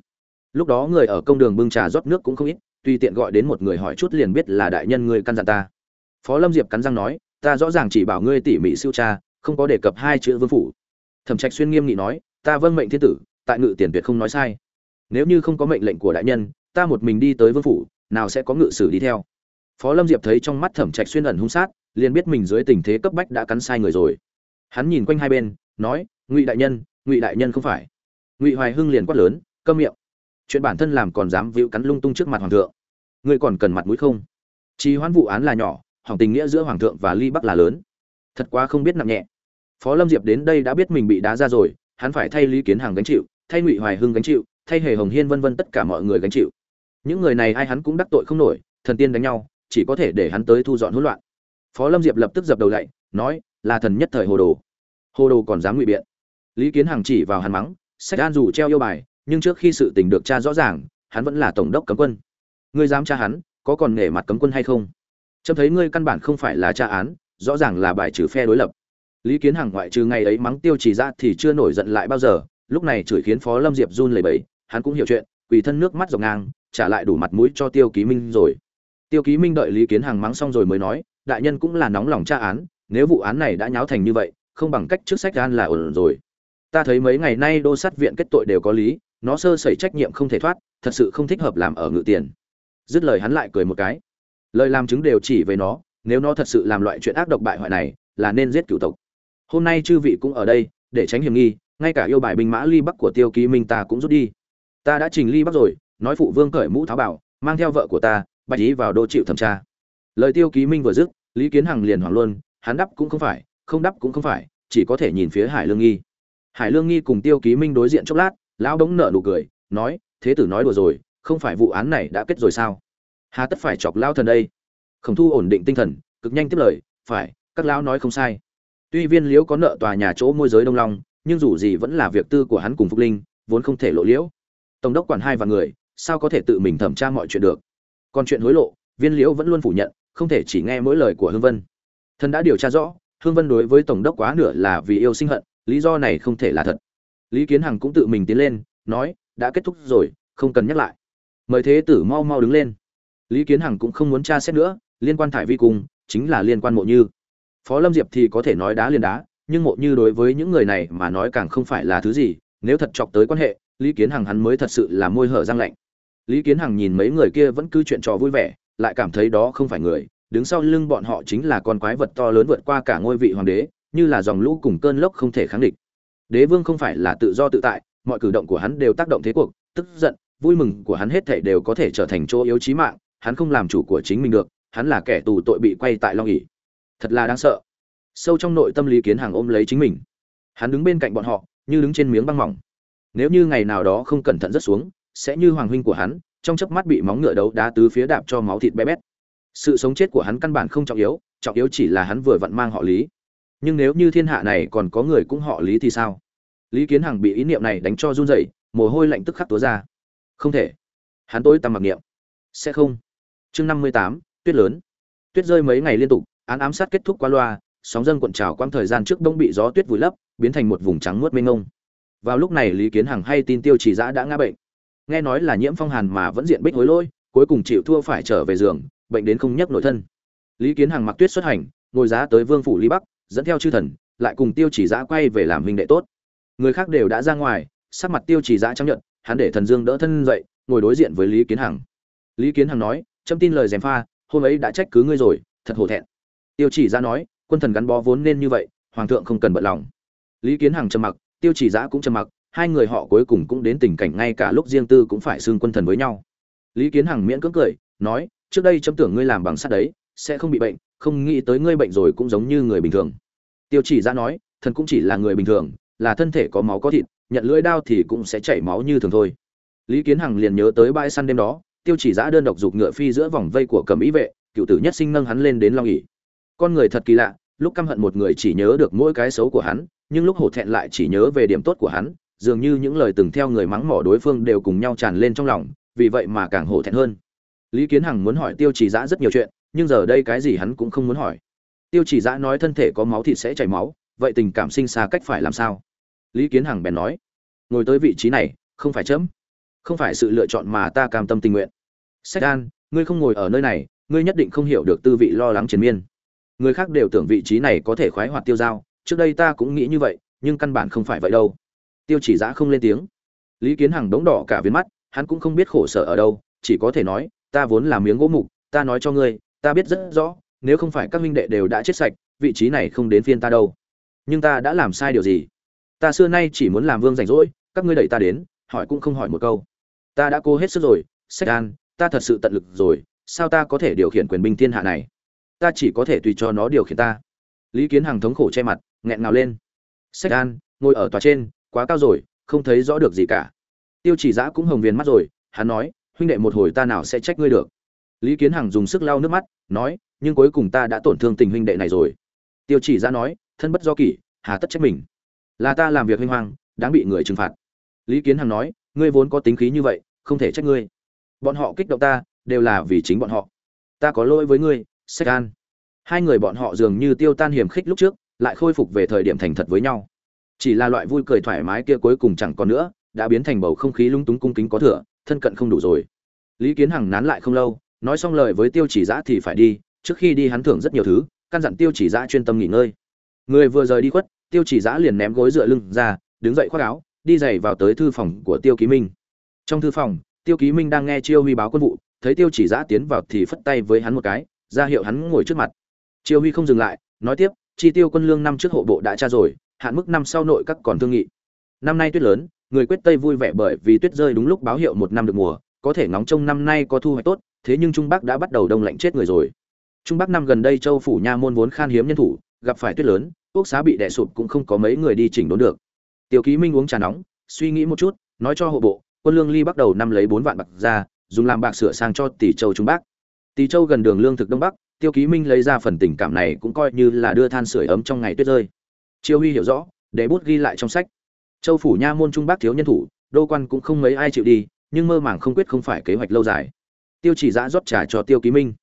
Lúc đó người ở công đường bưng trà rót nước cũng không ít, tùy tiện gọi đến một người hỏi chút liền biết là đại nhân ngươi căn dặn ta. Phó lâm diệp cắn răng nói, ta rõ ràng chỉ bảo ngươi tỉ mỉ siêu tra, không có đề cập hai chữ vương phủ. Thẩm trạch xuyên nghiêm nghị nói, ta vâng mệnh thiên tử, tại ngự tiền tuyệt không nói sai nếu như không có mệnh lệnh của đại nhân, ta một mình đi tới vương phủ, nào sẽ có ngự sử đi theo? Phó lâm diệp thấy trong mắt thẩm trạch xuyên ẩn hung sát, liền biết mình dưới tình thế cấp bách đã cắn sai người rồi. Hắn nhìn quanh hai bên, nói, ngụy đại nhân, ngụy đại nhân không phải. Ngụy hoài hưng liền quát lớn, câm miệng. Chuyện bản thân làm còn dám víu cắn lung tung trước mặt hoàng thượng. Ngươi còn cần mặt mũi không? Trì hoãn vụ án là nhỏ, hỏng tình nghĩa giữa hoàng thượng và ly bắc là lớn. Thật quá không biết nặng nhẹ. Phó lâm diệp đến đây đã biết mình bị đá ra rồi, hắn phải thay lý kiến hàng gánh chịu, thay ngụy hoài hưng gánh chịu thay hề hồng hiên vân vân tất cả mọi người gánh chịu. Những người này ai hắn cũng đắc tội không nổi, thần tiên đánh nhau, chỉ có thể để hắn tới thu dọn hỗn loạn. Phó lâm diệp lập tức dập đầu lạy nói, là thần nhất thời hồ đồ. Hồ đồ còn dám ngụy biện. Lý kiến hàng chỉ vào hắn mắng, sách an dù treo yêu bài, nhưng trước khi sự tình được tra rõ ràng, hắn vẫn là tổng đốc cấm quân. Ngươi dám tra hắn, có còn nể mặt cấm quân hay không? Trông thấy ngươi căn bản không phải là tra án, rõ ràng là bài trừ phe đối lập. Lý kiến hằng ngoại trừ ngày ấy mắng tiêu chỉ ra thì chưa nổi giận lại bao giờ, lúc này chửi khiến phó lâm diệp run lẩy bẩy hắn cũng hiểu chuyện, quỳ thân nước mắt dọc ngang, trả lại đủ mặt mũi cho tiêu ký minh rồi. Tiêu ký minh đợi lý kiến hằng mắng xong rồi mới nói, đại nhân cũng là nóng lòng tra án, nếu vụ án này đã nháo thành như vậy, không bằng cách trước sách gan là ổn rồi. Ta thấy mấy ngày nay đô sát viện kết tội đều có lý, nó sơ sẩy trách nhiệm không thể thoát, thật sự không thích hợp làm ở ngự tiền. Dứt lời hắn lại cười một cái. Lời làm chứng đều chỉ về nó, nếu nó thật sự làm loại chuyện ác độc bại hoại này, là nên giết cửu tộc. Hôm nay chư vị cũng ở đây, để tránh hiểm nghi, ngay cả yêu bài binh mã ly bắc của tiêu ký minh ta cũng rút đi ta đã trình ly bắc rồi, nói phụ vương cởi mũ tháo bảo, mang theo vợ của ta, bạch ý vào đô chịu thẩm tra. Lời tiêu ký minh vừa dứt, lý kiến hằng liền hoảng luôn, hắn đắp cũng không phải, không đắp cũng không phải, chỉ có thể nhìn phía hải lương nghi. Hải lương nghi cùng tiêu ký minh đối diện chốc lát, lão đống nợ nụ cười, nói, thế tử nói đùa rồi, không phải vụ án này đã kết rồi sao? Hà tất phải chọc lao thần đây. Khổng thu ổn định tinh thần, cực nhanh tiếp lời, phải, các lão nói không sai. Tuy viên liễu có nợ tòa nhà chỗ môi giới đông long, nhưng dù gì vẫn là việc tư của hắn cùng phúc linh, vốn không thể lộ liễu tổng đốc quản hai và người sao có thể tự mình thẩm tra mọi chuyện được? Còn chuyện hối lộ viên liễu vẫn luôn phủ nhận không thể chỉ nghe mỗi lời của hương vân. Thần đã điều tra rõ hương vân đối với tổng đốc quá nửa là vì yêu sinh hận lý do này không thể là thật. Lý kiến hằng cũng tự mình tiến lên nói đã kết thúc rồi không cần nhắc lại. Mời thế tử mau mau đứng lên. Lý kiến hằng cũng không muốn tra xét nữa liên quan thải vi cùng, chính là liên quan mộ như. Phó lâm diệp thì có thể nói đá liền đá nhưng mộ như đối với những người này mà nói càng không phải là thứ gì nếu thật chọc tới quan hệ lý kiến hằng hắn mới thật sự là môi hở răng lạnh. Lý kiến hằng nhìn mấy người kia vẫn cứ chuyện trò vui vẻ, lại cảm thấy đó không phải người, đứng sau lưng bọn họ chính là con quái vật to lớn vượt qua cả ngôi vị hoàng đế, như là dòng lũ cùng cơn lốc không thể kháng địch. Đế vương không phải là tự do tự tại, mọi cử động của hắn đều tác động thế cuộc, tức giận, vui mừng của hắn hết thảy đều có thể trở thành chỗ yếu chí mạng, hắn không làm chủ của chính mình được, hắn là kẻ tù tội bị quay tại long ỉ thật là đáng sợ. Sâu trong nội tâm lý kiến hàng ôm lấy chính mình. Hắn đứng bên cạnh bọn họ, như đứng trên miếng băng mỏng nếu như ngày nào đó không cẩn thận rất xuống, sẽ như hoàng huynh của hắn, trong chớp mắt bị móng ngựa đấu đá tứ phía đạp cho máu thịt bé bét. Sự sống chết của hắn căn bản không trọng yếu trọng yếu chỉ là hắn vừa vặn mang họ lý. Nhưng nếu như thiên hạ này còn có người cũng họ lý thì sao? Lý kiến hằng bị ý niệm này đánh cho run rẩy, mồ hôi lạnh tức khắc túa ra. Không thể. Hắn tối tăm mặc niệm. Sẽ không. Chương năm mươi tám, tuyết lớn. Tuyết rơi mấy ngày liên tục, án ám sát kết thúc qua loa, sóng dâng cuộn trào quang thời gian trước đông bị gió tuyết vùi lấp, biến thành một vùng trắng muốt mênh ngông vào lúc này lý kiến hằng hay tin tiêu chỉ giã đã ngã bệnh. Nghe nói là nhiễm phong hàn mà vẫn diện bích hối lôi cuối cùng chịu thua phải trở về giường, bệnh đến không nhấc nổi thân. Lý kiến hằng mặc tuyết xuất hành, ngồi giá tới vương phủ lý bắc, dẫn theo chư thần, lại cùng tiêu chỉ giã quay về làm huynh đệ tốt. Người khác đều đã ra ngoài, sắc mặt tiêu chỉ giã chấp nhận hắn để thần dương đỡ thân dậy, ngồi đối diện với lý kiến hằng. Lý kiến hằng nói châm tin lời dèm pha, hôm ấy đã trách cứ ngươi rồi, thật hổ thẹn. Tiêu chỉ giã nói, quân thần gắn bó vốn nên như vậy, hoàng thượng không cần bận lòng. Lý kiến hằng trầm mặc tiêu chỉ giã cũng trầm mặc, hai người họ cuối cùng cũng đến tình cảnh ngay cả lúc riêng tư cũng phải xưng quân thần với nhau. Lý kiến hằng miễn cưỡng cười, nói, trước đây chấm tưởng ngươi làm bằng sắt đấy, sẽ không bị bệnh, không nghĩ tới ngươi bệnh rồi cũng giống như người bình thường. Tiêu chỉ giã nói, thần cũng chỉ là người bình thường, là thân thể có máu có thịt, nhận lưỡi đao thì cũng sẽ chảy máu như thường thôi. Lý kiến hằng liền nhớ tới bãi săn đêm đó, tiêu chỉ giã đơn độc dục ngựa phi giữa vòng vây của cầm ý vệ, cựu tử nhất sinh nâng hắn lên đến long ỉ con người thật kỳ lạ, lúc căm hận một người chỉ nhớ được mỗi cái xấu của hắn nhưng lúc hổ thẹn lại chỉ nhớ về điểm tốt của hắn, dường như những lời từng theo người mắng mỏ đối phương đều cùng nhau tràn lên trong lòng, vì vậy mà càng hổ thẹn hơn. Lý kiến hằng muốn hỏi tiêu chỉ giã rất nhiều chuyện, nhưng giờ đây cái gì hắn cũng không muốn hỏi. Tiêu chỉ giã nói thân thể có máu thì sẽ chảy máu, vậy tình cảm sinh xa cách phải làm sao? Lý kiến hằng bèn nói, ngồi tới vị trí này, không phải chấm, không phải sự lựa chọn mà ta cam tâm tình nguyện. Sách an ngươi không ngồi ở nơi này, ngươi nhất định không hiểu được tư vị lo lắng triền miên. Người khác đều tưởng vị trí này có thể khoái hoạt tiêu dao trước đây ta cũng nghĩ như vậy, nhưng căn bản không phải vậy đâu. Tiêu chỉ giã không lên tiếng. Lý kiến hằng đống đỏ cả viên mắt, hắn cũng không biết khổ sở ở đâu, chỉ có thể nói, ta vốn là miếng gỗ mục, ta nói cho ngươi, ta biết rất rõ, nếu không phải các huynh đệ đều đã chết sạch, vị trí này không đến phiên ta đâu. Nhưng ta đã làm sai điều gì? Ta xưa nay chỉ muốn làm vương rảnh rỗi, các ngươi đẩy ta đến, hỏi cũng không hỏi một câu. Ta đã cố hết sức rồi, sách an, ta thật sự tận lực rồi, sao ta có thể điều khiển quyền binh thiên hạ này? Ta chỉ có thể tùy cho nó điều khiển ta. Lý kiến hằng thống khổ che mặt nghẹn ngào lên. Sách an, ngồi ở tòa trên, quá cao rồi, không thấy rõ được gì cả. Tiêu chỉ giã cũng hồng viền mắt rồi, hắn nói, huynh đệ một hồi ta nào sẽ trách ngươi được? Lý kiến hằng dùng sức lau nước mắt, nói, nhưng cuối cùng ta đã tổn thương tình huynh đệ này rồi. Tiêu chỉ giã nói, thân bất do kỷ, hà tất trách mình. Là ta làm việc huynh hoang, đáng bị người trừng phạt. Lý kiến hằng nói, ngươi vốn có tính khí như vậy, không thể trách ngươi. Bọn họ kích động ta, đều là vì chính bọn họ. Ta có lỗi với ngươi, sách an. Hai người bọn họ dường như tiêu tan hiểm khích lúc trước lại khôi phục về thời điểm thành thật với nhau. Chỉ là loại vui cười thoải mái kia cuối cùng chẳng còn nữa, đã biến thành bầu không khí lung túng cung kính có thừa, thân cận không đủ rồi. Lý kiến hằng nán lại không lâu, nói xong lời với tiêu chỉ giã thì phải đi, trước khi đi hắn thưởng rất nhiều thứ, căn dặn tiêu chỉ giã chuyên tâm nghỉ ngơi. Người vừa rời đi khuất, tiêu chỉ giã liền ném gối dựa lưng ra, đứng dậy khoác áo, đi giày vào tới thư phòng của tiêu ký minh. Trong thư phòng, tiêu ký minh đang nghe chiêu huy báo quân vụ, thấy tiêu chỉ giã tiến vào thì phất tay với hắn một cái, ra hiệu hắn ngồi trước mặt. Chiêu huy không dừng lại, nói tiếp chi tiêu quân lương năm trước hộ bộ đã tra rồi, hạn mức năm sau nội các còn thương nghị. Năm nay tuyết lớn, người quyết tây vui vẻ bởi vì tuyết rơi đúng lúc báo hiệu một năm được mùa, có thể ngóng trông năm nay có thu hoạch tốt, thế nhưng trung bắc đã bắt đầu đông lạnh chết người rồi. Trung bắc năm gần đây châu phủ nha môn vốn khan hiếm nhân thủ, gặp phải tuyết lớn, quốc xá bị đè sụp cũng không có mấy người đi chỉnh đốn được. Tiêu ký minh uống trà nóng, suy nghĩ một chút, nói cho hộ bộ, quân lương ly bắt đầu năm lấy bốn vạn bạc ra, dùng làm bạc sửa sang cho tỷ châu trung bắc. Tỷ châu gần đường lương thực đông bắc tiêu ký minh lấy ra phần tình cảm này cũng coi như là đưa than sửa ấm trong ngày tuyết rơi. Chiêu huy hiểu rõ, để bút ghi lại trong sách. Châu phủ nha môn trung bắc thiếu nhân thủ, đô quan cũng không mấy ai chịu đi, nhưng mơ màng không quyết không phải kế hoạch lâu dài. Tiêu chỉ giã rót trà cho tiêu ký minh.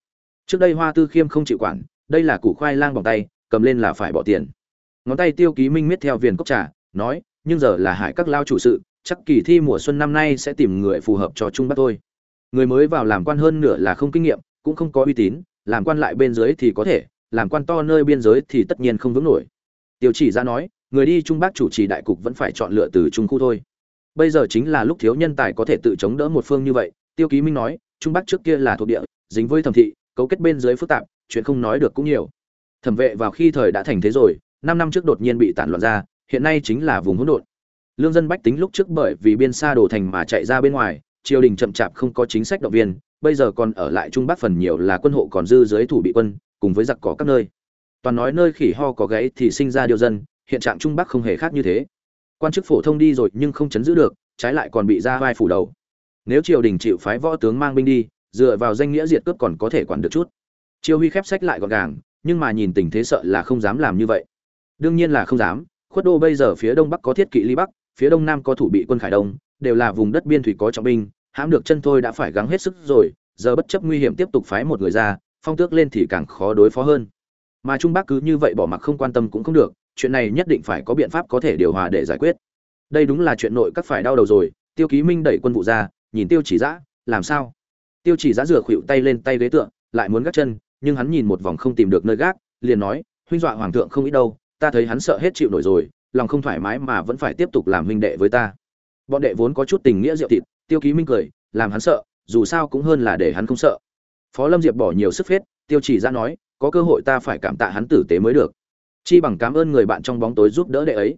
Trước đây hoa tư khiêm không chịu quản, đây là củ khoai lang bằng tay, cầm lên là phải bỏ tiền. Ngón tay tiêu ký minh miết theo viền cốc trà, nói, nhưng giờ là hải các lao chủ sự, chắc kỳ thi mùa xuân năm nay sẽ tìm người phù hợp cho trung bắc thôi. Người mới vào làm quan hơn nửa là không kinh nghiệm, cũng không có uy tín làm quan lại bên dưới thì có thể, làm quan to nơi biên giới thì tất nhiên không vững nổi. Tiêu chỉ ra nói, người đi trung bắc chủ trì đại cục vẫn phải chọn lựa từ trung khu thôi. Bây giờ chính là lúc thiếu nhân tài có thể tự chống đỡ một phương như vậy, tiêu ký minh nói, trung bắc trước kia là thuộc địa, dính với thẩm thị, cấu kết bên dưới phức tạp, chuyện không nói được cũng nhiều. Thẩm vệ vào khi thời đã thành thế rồi, năm năm trước đột nhiên bị tản loạn ra, hiện nay chính là vùng hỗn độn. Lương dân bách tính lúc trước bởi vì biên xa đổ thành mà chạy ra bên ngoài, triều đình chậm chạp không có chính sách động viên bây giờ còn ở lại trung bắc phần nhiều là quân hộ còn dư dưới thủ bị quân, cùng với giặc cỏ các nơi. Toàn nói nơi khỉ ho có gáy thì sinh ra điều dân, hiện trạng trung bắc không hề khác như thế. Quan chức phổ thông đi rồi nhưng không chấn giữ được, trái lại còn bị ra vai phủ đầu. Nếu triều đình chịu phái võ tướng mang binh đi, dựa vào danh nghĩa diệt cướp còn có thể quản được chút. Triều huy khép sách lại gọn gàng, nhưng mà nhìn tình thế sợ là không dám làm như vậy. Đương nhiên là không dám, khuất đô bây giờ phía đông bắc có thiết kỵ ly bắc, phía đông nam có thủ bị quân khải đông, đều là vùng đất biên thủy có trọng binh hãm được chân thôi đã phải gắng hết sức rồi, giờ bất chấp nguy hiểm tiếp tục phái một người ra, phong tước lên thì càng khó đối phó hơn. Mà trung bắc cứ như vậy bỏ mặc không quan tâm cũng không được, chuyện này nhất định phải có biện pháp có thể điều hòa để giải quyết. Đây đúng là chuyện nội các phải đau đầu rồi, tiêu ký minh đẩy quân vụ ra, nhìn tiêu chỉ giã làm sao? Tiêu chỉ giã rửa khuỵu tay lên tay ghế tượng lại muốn gác chân, nhưng hắn nhìn một vòng không tìm được nơi gác, liền nói, huynh dọa hoàng thượng không ít đâu, ta thấy hắn sợ hết chịu nổi rồi, lòng không thoải mái mà vẫn phải tiếp tục làm huynh đệ với ta. Bọn đệ vốn có chút tình nghĩa rượu thịt tiêu ký minh cười, làm hắn sợ, dù sao cũng hơn là để hắn không sợ. Phó lâm diệp bỏ nhiều sức phết, tiêu chỉ ra nói, có cơ hội ta phải cảm tạ hắn tử tế mới được. Chi bằng cảm ơn người bạn trong bóng tối giúp đỡ đệ ấy.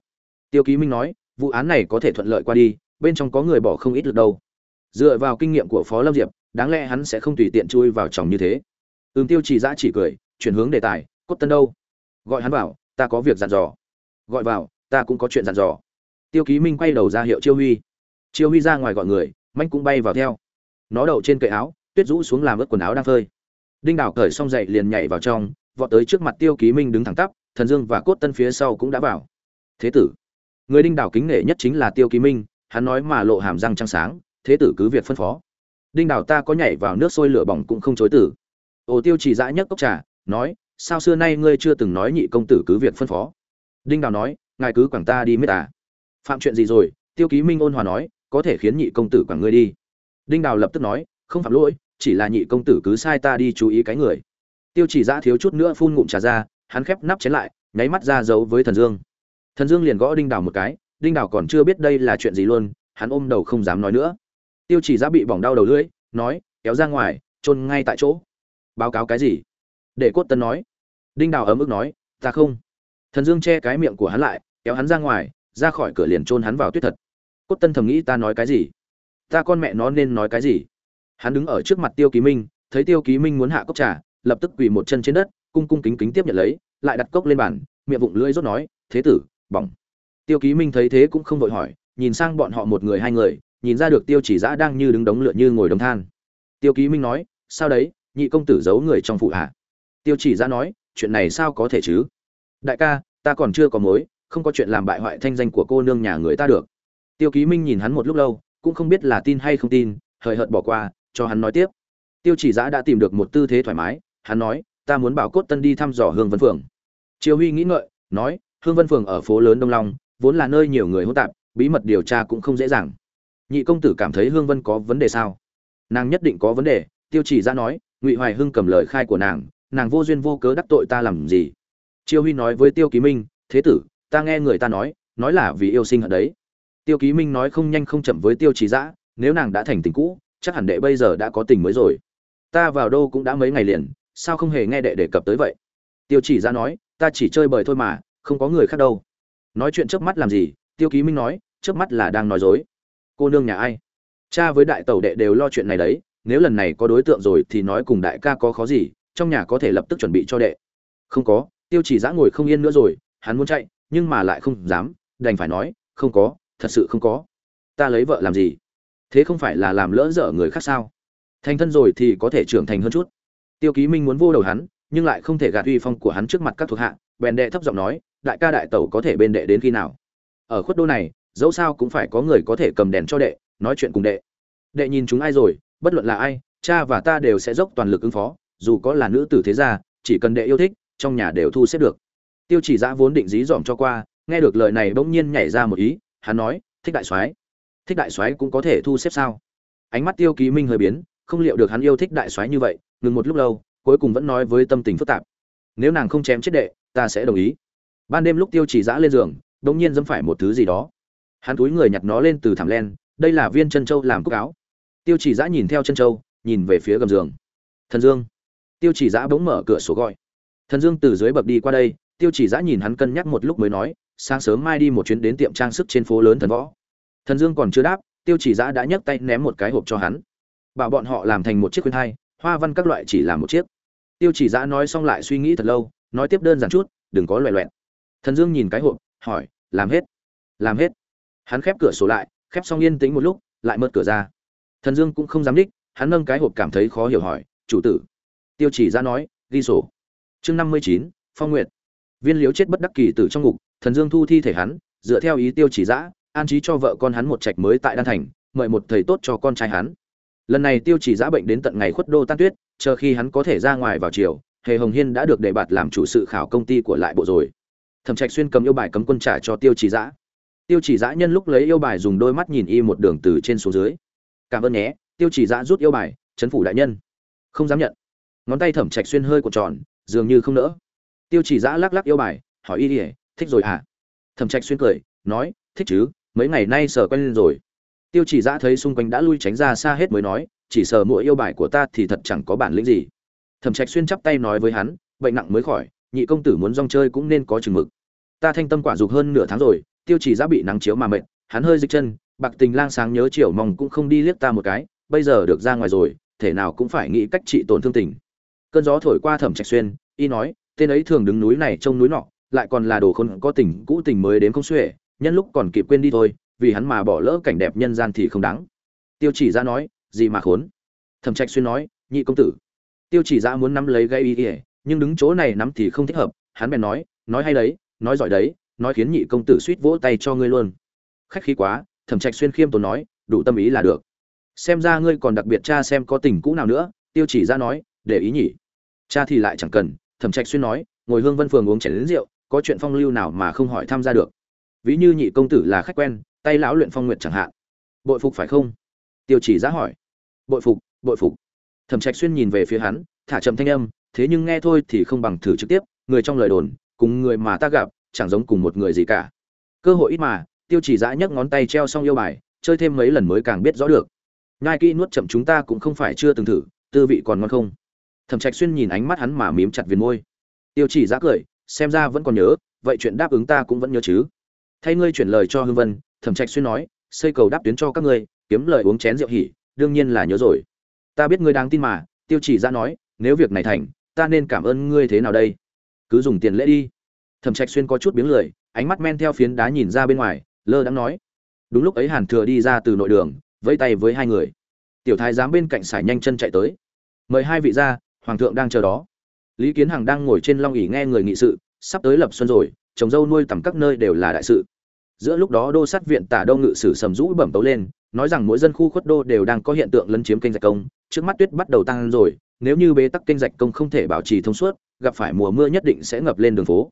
Tiêu ký minh nói, vụ án này có thể thuận lợi qua đi, bên trong có người bỏ không ít được đâu. Dựa vào kinh nghiệm của phó lâm diệp, đáng lẽ hắn sẽ không tùy tiện chui vào chồng như thế. Ừm, tiêu chỉ giã chỉ cười, chuyển hướng đề tài, cốt tân đâu? Gọi hắn vào, ta có việc dặn dò. Gọi vào, ta cũng có chuyện dặn dò. Tiêu ký minh quay đầu ra hiệu chiêu huy. Chiêu huy ra ngoài gọi người manh cũng bay vào theo. Nó đậu trên cậy áo, tuyết rũ xuống làm ướt quần áo đang phơi. Đinh đảo cởi xong dậy liền nhảy vào trong, vọt tới trước mặt tiêu ký minh đứng thẳng tắp, thần dương và cốt tân phía sau cũng đã vào. Thế tử. Người đinh đảo kính nể nhất chính là tiêu ký minh, hắn nói mà lộ hàm răng trăng sáng, thế tử cứ việc phân phó. Đinh đảo ta có nhảy vào nước sôi lửa bỏng cũng không chối tử. Ồ tiêu chỉ dã nhất cốc trà, nói, sao xưa nay ngươi chưa từng nói nhị công tử cứ việc phân phó? Đinh đảo nói, ngài cứ quảng ta đi mít à. Phạm chuyện gì rồi? Tiêu ký minh ôn hòa nói có thể khiến nhị công tử quản ngươi đi. Đinh đào lập tức nói, không phạm lỗi, chỉ là nhị công tử cứ sai ta đi chú ý cái người. Tiêu chỉ giã thiếu chút nữa phun ngụm trà ra, hắn khép nắp chén lại, nháy mắt ra giấu với thần dương. Thần dương liền gõ đinh đào một cái, đinh đào còn chưa biết đây là chuyện gì luôn, hắn ôm đầu không dám nói nữa. Tiêu chỉ giã bị bỏng đau đầu lưỡi, nói, kéo ra ngoài, chôn ngay tại chỗ. Báo cáo cái gì? Để cốt tân nói. Đinh đào ấm ức nói, ta không. Thần dương che cái miệng của hắn lại, kéo hắn ra ngoài, ra khỏi cửa liền chôn hắn vào tuyết thật cốt tân thầm nghĩ ta nói cái gì? Ta con mẹ nó nên nói cái gì? Hắn đứng ở trước mặt tiêu ký minh, thấy tiêu ký minh muốn hạ cốc trà, lập tức quỳ một chân trên đất, cung cung kính kính tiếp nhận lấy, lại đặt cốc lên bàn, miệng vụng lưỡi rốt nói, thế tử, bỏng. Tiêu ký minh thấy thế cũng không vội hỏi, nhìn sang bọn họ một người hai người, nhìn ra được tiêu chỉ giã đang như đứng đống lửa như ngồi đống than. Tiêu ký minh nói, sao đấy, nhị công tử giấu người trong phụ hạ tiêu chỉ giã nói, chuyện này sao có thể chứ? Đại ca, ta còn chưa có mối, không có chuyện làm bại hoại thanh danh của cô nương nhà người ta được tiêu ký minh nhìn hắn một lúc lâu, cũng không biết là tin hay không tin, hời hợt bỏ qua, cho hắn nói tiếp. Tiêu chỉ giã đã tìm được một tư thế thoải mái, hắn nói, ta muốn bảo cốt tân đi thăm dò hương vân phường triều huy nghĩ ngợi, nói, hương vân phường ở phố lớn đông long, vốn là nơi nhiều người hỗn tạp, bí mật điều tra cũng không dễ dàng. Nhị công tử cảm thấy hương vân có vấn đề sao? Nàng nhất định có vấn đề, tiêu chỉ Giã nói, ngụy hoài hưng cầm lời khai của nàng nàng vô duyên vô cớ đắc tội ta làm gì? Triều huy nói với tiêu ký minh, thế tử, ta nghe người ta nói nói là vì yêu sinh ở đấy tiêu ký minh nói không nhanh không chậm với tiêu chỉ giã nếu nàng đã thành tình cũ, chắc hẳn đệ bây giờ đã có tình mới rồi. Ta vào đô cũng đã mấy ngày liền, sao không hề nghe đệ đề cập tới vậy? Tiêu chỉ ra nói, ta chỉ chơi bời thôi mà, không có người khác đâu. Nói chuyện trước mắt làm gì? Tiêu ký minh nói trước mắt là đang nói dối. Cô nương nhà ai? Cha với đại tẩu đệ đều lo chuyện này đấy, nếu lần này có đối tượng rồi thì nói cùng đại ca có khó gì, trong nhà có thể lập tức chuẩn bị cho đệ. Không có, tiêu chỉ giã ngồi không yên nữa rồi, hắn muốn chạy, nhưng mà lại không dám, đành phải nói, không có thật sự không có. Ta lấy vợ làm gì? Thế không phải là làm lỡ dở người khác sao? Thành thân rồi thì có thể trưởng thành hơn chút. Tiêu ký minh muốn vô đầu hắn, nhưng lại không thể gạt uy phong của hắn trước mặt các thuộc hạ, bèn đệ thấp giọng nói, đại ca đại tẩu có thể bên đệ đến khi nào? Ở khuất đô này, dẫu sao cũng phải có người có thể cầm đèn cho đệ, nói chuyện cùng đệ. Đệ nhìn chúng ai rồi, bất luận là ai, cha và ta đều sẽ dốc toàn lực ứng phó, dù có là nữ tử thế gia, chỉ cần đệ yêu thích, trong nhà đều thu xếp được. Tiêu chỉ giã vốn định dí dỏm cho qua, nghe được lời này bỗng nhiên nhảy ra một ý hắn nói, thích đại soái, thích đại soái cũng có thể thu xếp sao? Ánh mắt tiêu ký minh hơi biến, không liệu được hắn yêu thích đại soái như vậy, ngừng một lúc lâu, cuối cùng vẫn nói với tâm tình phức tạp, nếu nàng không chém chết đệ, ta sẽ đồng ý. Ban đêm lúc tiêu chỉ giã lên giường đ ỗ n g nhiên dẫm phải một thứ gì đó. Hắn túi người nhặt nó lên từ thảm len, đây là viên chân châu làm cúc áo. Tiêu chỉ giã nhìn theo chân châu, nhìn về phía gầm giường. Thần dương. Tiêu chỉ giã bỗng mở cửa sổ gọi. Thần dương từ dưới bậc đi qua đây, tiêu chỉ giã nhìn hắn cân nhắc một lúc mới nói sáng sớm mai đi một chuyến đến tiệm trang sức trên phố lớn thần võ. Thần dương còn chưa đáp, tiêu chỉ giã đã nhấc tay ném một cái hộp cho hắn. Bảo bọn họ làm thành một chiếc khuyên thai, hoa văn các loại chỉ là một chiếc. Tiêu chỉ giã nói xong lại suy nghĩ thật lâu, nói tiếp đơn giản chút, đừng có loẹ loẹn thần dương nhìn cái hộp, hỏi, làm hết? Làm hết. Hắn khép cửa sổ lại, khép xong yên tĩnh một lúc, lại mở cửa ra. Thần dương cũng không dám đích, hắn nâng cái hộp cảm thấy khó hiểu hỏi, chủ tử. Tiêu chỉ ra nói, ghi sổ. Chương năm mươi chín, phong nguyện viên liếu chết bất đắc kỳ tử trong ngục thần dương thu thi thể hắn, dựa theo ý tiêu chỉ giã an trí cho vợ con hắn một trạch mới tại đan thành, mời một thầy tốt cho con trai hắn. Lần này tiêu chỉ giã bệnh đến tận ngày khuất đô tan tuyết, chờ khi hắn có thể ra ngoài vào chiều, hề hồng hiên đã được đề bạt làm chủ sự khảo công ty của lại bộ rồi. Thẩm trạch xuyên cầm yêu bài cấm quân trả cho tiêu chỉ giã tiêu chỉ giã nhân lúc lấy yêu bài dùng đôi mắt nhìn y một đường từ trên xuống dưới. Cảm ơn nhé, tiêu chỉ giã rút yêu bài, chấn phủ đại nhân. Không dám nhận. Ngón tay thẩm trạch xuyên hơi cuộn tròn, dường như không nỡ. Tiêu chỉ giã lắc lắc yêu bài, hỏi y ỉa thích rồi à? Thẩm trạch xuyên cười, nói, thích chứ, mấy ngày nay sờ quen lên rồi. Tiêu chỉ giã thấy xung quanh đã lui tránh ra xa hết mới nói, chỉ sờ mỗi yêu bài của ta thì thật chẳng có bản lĩnh gì. Thẩm trạch xuyên chắp tay nói với hắn, bệnh nặng mới khỏi, nhị công tử muốn rong chơi cũng nên có chừng mực. Ta thanh tâm quả dục hơn nửa tháng rồi, tiêu chỉ giã bị nắng chiếu mà mệt, hắn hơi dịch chân, bạc tình lang sáng nhớ chiều mong cũng không đi liếc ta một cái, bây giờ được ra ngoài rồi, thể nào cũng phải nghĩ cách trị tổn thương tình. Cơn gió thổi qua thẩm trạch xuyên, y nói, tên ấy thường đứng núi này trông núi nọ lại còn là đồ khôn có tình, cũ tình mới đến không xuể, nhân lúc còn kịp quên đi thôi, vì hắn mà bỏ lỡ cảnh đẹp nhân gian thì không đáng. Tiêu chỉ ra nói, gì mà khốn? Thẩm trạch xuyên nói, nhị công tử. Tiêu chỉ ra muốn nắm lấy gây ý ỉa nhưng đứng chỗ này nắm thì không thích hợp, hắn bèn nói nói hay đấy, nói giỏi đấy, nói khiến nhị công tử suýt vỗ tay cho ngươi luôn. Khách khí quá, thẩm trạch xuyên khiêm tốn nói, đủ tâm ý là được. Xem ra ngươi còn đặc biệt cha xem có tình cũ nào nữa. Tiêu chỉ ra nói, để ý nhỉ. Cha thì lại chẳng cần. Thẩm trạch xuyên nói, ngồi hương vân phường uống chén đến rượu có chuyện phong lưu nào mà không hỏi tham gia được. Ví như nhị công tử là khách quen, tay lão luyện phong nguyệt chẳng hạn. Bội phục phải không? Tiêu chỉ Giá hỏi. Bội phục bội phục. Thẩm trạch xuyên nhìn về phía hắn, thả chậm thanh âm, thế nhưng nghe thôi thì không bằng thử trực tiếp, người trong lời đồn, cùng người mà ta gặp, chẳng giống cùng một người gì cả. Cơ hội ít mà, tiêu chỉ giã nhấc ngón tay treo xong yêu bài, chơi thêm mấy lần mới càng biết rõ được. Ngai kỹ nuốt chậm chúng ta cũng không phải chưa từng thử, tư vị còn ngon không? Thẩm trạch xuyên nhìn ánh mắt hắn mà mím chặt viền môi. Tiêu chỉ giã cười xem ra vẫn còn nhớ, vậy chuyện đáp ứng ta cũng vẫn nhớ chứ. Thay ngươi chuyển lời cho hương vân, thẩm trạch xuyên nói, xây cầu đáp tuyến cho các ngươi, kiếm lời uống chén rượu hỉ, đương nhiên là nhớ rồi. Ta biết ngươi đáng tin mà, tiêu chỉ ra nói, nếu việc này thành, ta nên cảm ơn ngươi thế nào đây? Cứ dùng tiền lễ đi. Thẩm trạch xuyên có chút biếng lười, ánh mắt men theo phiến đá nhìn ra bên ngoài, lơ đãng nói. Đúng lúc ấy hàn thừa đi ra từ nội đường, vẫy tay với hai người. Tiểu thái giám bên cạnh sải nhanh chân chạy tới. Mời hai vị ra, hoàng thượng đang chờ đó lý kiến hằng đang ngồi trên long ỉ nghe người nghị sự, sắp tới lập xuân rồi, trồng dâu nuôi tầm các nơi đều là đại sự. Giữa lúc đó đô sát viện tả đông ngự sử sầm rũ bẩm tấu lên, nói rằng mỗi dân khu khuất đô đều đang có hiện tượng lấn chiếm kênh rạch công, trước mắt tuyết bắt đầu tăng rồi, nếu như bế tắc kênh rạch công không thể bảo trì thông suốt, gặp phải mùa mưa nhất định sẽ ngập lên đường phố.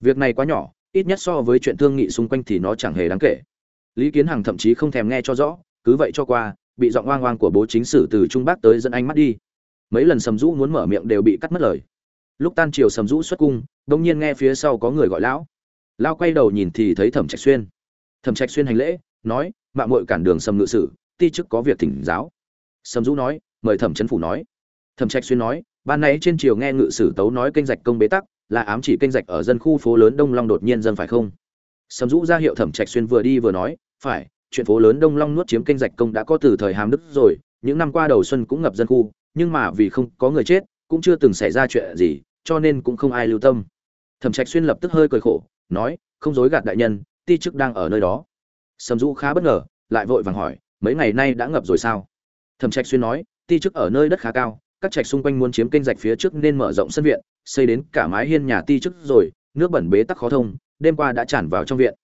Việc này quá nhỏ, ít nhất so với chuyện thương nghị xung quanh thì nó chẳng hề đáng kể. Lý kiến hằng thậm chí không thèm nghe cho rõ, cứ vậy cho qua, bị giọng oang oang của bố chính sử từ trung bắc tới dẫn ánh mắt đi. Mấy lần sầm rũ muốn mở miệng đều bị cắt mất lời lúc tan chiều sầm rũ xuất cung, đông nhiên nghe phía sau có người gọi lão. Lao quay đầu nhìn thì thấy thẩm trạch xuyên. Thẩm trạch xuyên hành lễ, nói mạng muội cản đường sầm ngự sử, ti chức có việc thỉnh giáo. Sầm rũ nói, mời thẩm trấn phủ nói. Thẩm trạch xuyên nói, ban nãy trên chiều nghe ngự sử tấu nói kênh rạch công bế tắc, là ám chỉ kênh rạch ở dân khu phố lớn đông long đột nhiên dân phải không? Sầm rũ ra hiệu thẩm trạch xuyên vừa đi vừa nói, phải, chuyện phố lớn đông long nuốt chiếm kênh rạch công đã có từ thời hàm đức rồi, những năm qua đầu xuân cũng ngập dân khu, nhưng mà vì không có người chết cũng chưa từng xảy ra chuyện gì, cho nên cũng không ai lưu tâm. Thẩm trạch xuyên lập tức hơi cười khổ, nói, không dối gạt đại nhân, ti chức đang ở nơi đó. Sầm Dũ khá bất ngờ, lại vội vàng hỏi, mấy ngày nay đã ngập rồi sao? Thẩm trạch xuyên nói, ti chức ở nơi đất khá cao, các trạch xung quanh muốn chiếm kênh rạch phía trước nên mở rộng sân viện, xây đến cả mái hiên nhà ti chức rồi, nước bẩn bế tắc khó thông, đêm qua đã tràn vào trong viện.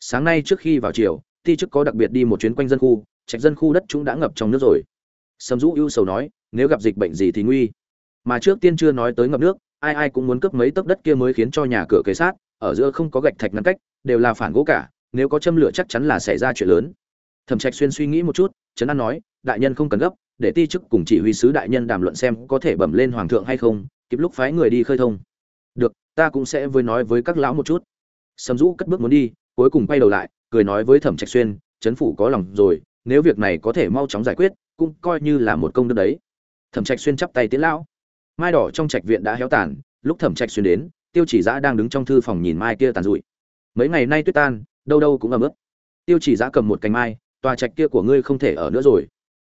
Sáng nay trước khi vào chiều ti chức có đặc biệt đi một chuyến quanh dân khu, trạch dân khu đất chúng đã ngập trong nước rồi. Sầm Dũ ưu sầu nói, nếu gặp dịch bệnh gì thì nguy mà trước tiên chưa nói tới ngập nước, ai ai cũng muốn cướp mấy tấc đất kia mới khiến cho nhà cửa kế sát, ở giữa không có gạch thạch ngăn cách, đều là phản gỗ cả, nếu có châm lửa chắc chắn là xảy ra chuyện lớn. Thẩm trạch xuyên suy nghĩ một chút, trấn an nói, đại nhân không cần gấp, để ti chức cùng chỉ huy sứ đại nhân đàm luận xem có thể bẩm lên hoàng thượng hay không, kịp lúc phái người đi khơi thông. Được, ta cũng sẽ với nói với các lão một chút. Sầm rũ cất bước muốn đi, cuối cùng quay đầu lại, cười nói với thẩm trạch xuyên chấn phủ có lòng rồi, nếu việc này có thể mau chóng giải quyết, cũng coi như là một công đức đấy. Thẩm trạch xuyên chắp tay tiến lão mai đỏ trong trạch viện đã héo tàn, lúc thẩm trạch xuyên đến, tiêu chỉ giã đang đứng trong thư phòng nhìn mai kia tàn rụi. Mấy ngày nay tuyết tan, đâu đâu cũng ẩm ướt. Tiêu chỉ giã cầm một cành mai, tòa trạch kia của ngươi không thể ở nữa rồi.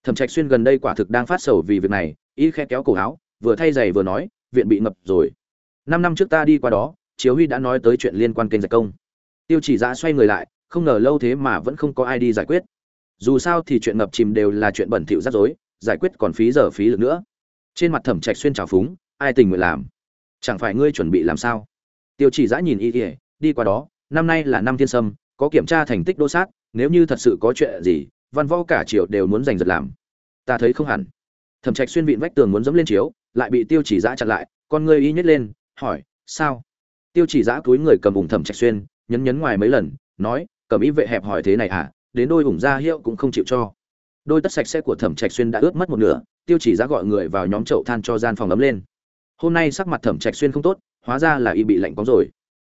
Thẩm trạch xuyên gần đây quả thực đang phát sầu vì việc này, y khe kéo cổ áo, vừa thay giày vừa nói, viện bị ngập rồi. Năm năm trước ta đi qua đó chiếu huy đã nói tới chuyện liên quan kênh giải công. Tiêu chỉ giã xoay người lại, không ngờ lâu thế mà vẫn không có ai đi giải quyết. Dù sao thì chuyện ngập chìm đều là chuyện bẩn thỉu rắc rối, giải quyết còn phí giờ phí lực nữa trên mặt thẩm trạch xuyên trào phúng, ai tình nguyện làm? Chẳng phải ngươi chuẩn bị làm sao? Tiêu chỉ giã nhìn y ỉa đi qua đó, năm nay là năm thiên sâm, có kiểm tra thành tích đô sát, nếu như thật sự có chuyện gì, văn võ cả triều đều muốn giành giật làm. Ta thấy không hẳn. Thẩm trạch xuyên vịn vách tường muốn dẫm lên chiếu, lại bị tiêu chỉ giã chặn lại, con ngươi y nhét lên, hỏi, sao? Tiêu chỉ giã túi người cầm ủng thẩm trạch xuyên, nhấn nhấn ngoài mấy lần, nói, cầm ý vệ hẹp hỏi thế này à đến đôi ủng ra hiệu cũng không chịu cho. Đôi tất sạch sẽ của thẩm trạch xuyên đã ướt mất một nửa tiêu chỉ Giá gọi người vào nhóm chậu than cho gian phòng ấm lên. Hôm nay sắc mặt thẩm trạch xuyên không tốt hóa ra là y bị lạnh bóng rồi.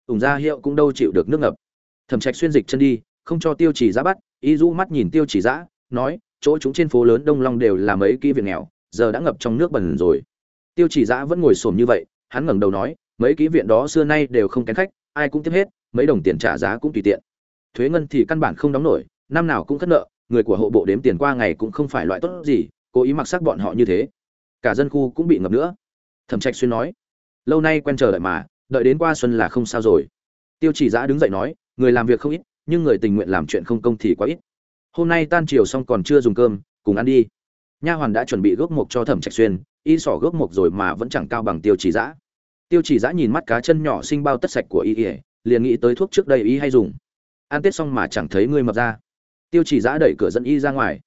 Ủng ra hiệu cũng đâu chịu được nước ngập. Thẩm trạch xuyên dịch chân đi không cho tiêu chỉ Giá bắt y rũ mắt nhìn tiêu chỉ Giá, nói chỗ chúng trên phố lớn đông long đều là mấy kỹ viện nghèo giờ đã ngập trong nước bẩn rồi. Tiêu chỉ Giá vẫn ngồi xổm như vậy hắn ngẩng đầu nói mấy kỹ viện đó xưa nay đều không kén khách ai cũng tiếp hết mấy đồng tiền trả giá cũng tùy tiện. Thuế ngân thì căn bản không đóng nổi năm nào cũng cất nợ người của hộ bộ đếm tiền qua ngày cũng không phải loại tốt gì cố ý mặc sắc bọn họ như thế. Cả dân khu cũng bị ngập nữa. Thẩm trạch xuyên nói, lâu nay quen chờ đợi mà, đợi đến qua xuân là không sao rồi. Tiêu chỉ giã đứng dậy nói, người làm việc không ít, nhưng người tình nguyện làm chuyện không công thì quá ít. Hôm nay tan chiều xong còn chưa dùng cơm, cùng ăn đi. Nha hoàn đã chuẩn bị gốc mộc cho thẩm trạch xuyên, y sỏ gốc mộc rồi mà vẫn chẳng cao bằng tiêu chỉ giã. Tiêu chỉ giã nhìn mắt cá chân nhỏ sinh bao tất sạch của y ỉa liền nghĩ tới thuốc trước đây y hay dùng. Ăn tết xong mà chẳng thấy ngươi mập ra. Tiêu chỉ giã đẩy cửa dẫn y ra ngoài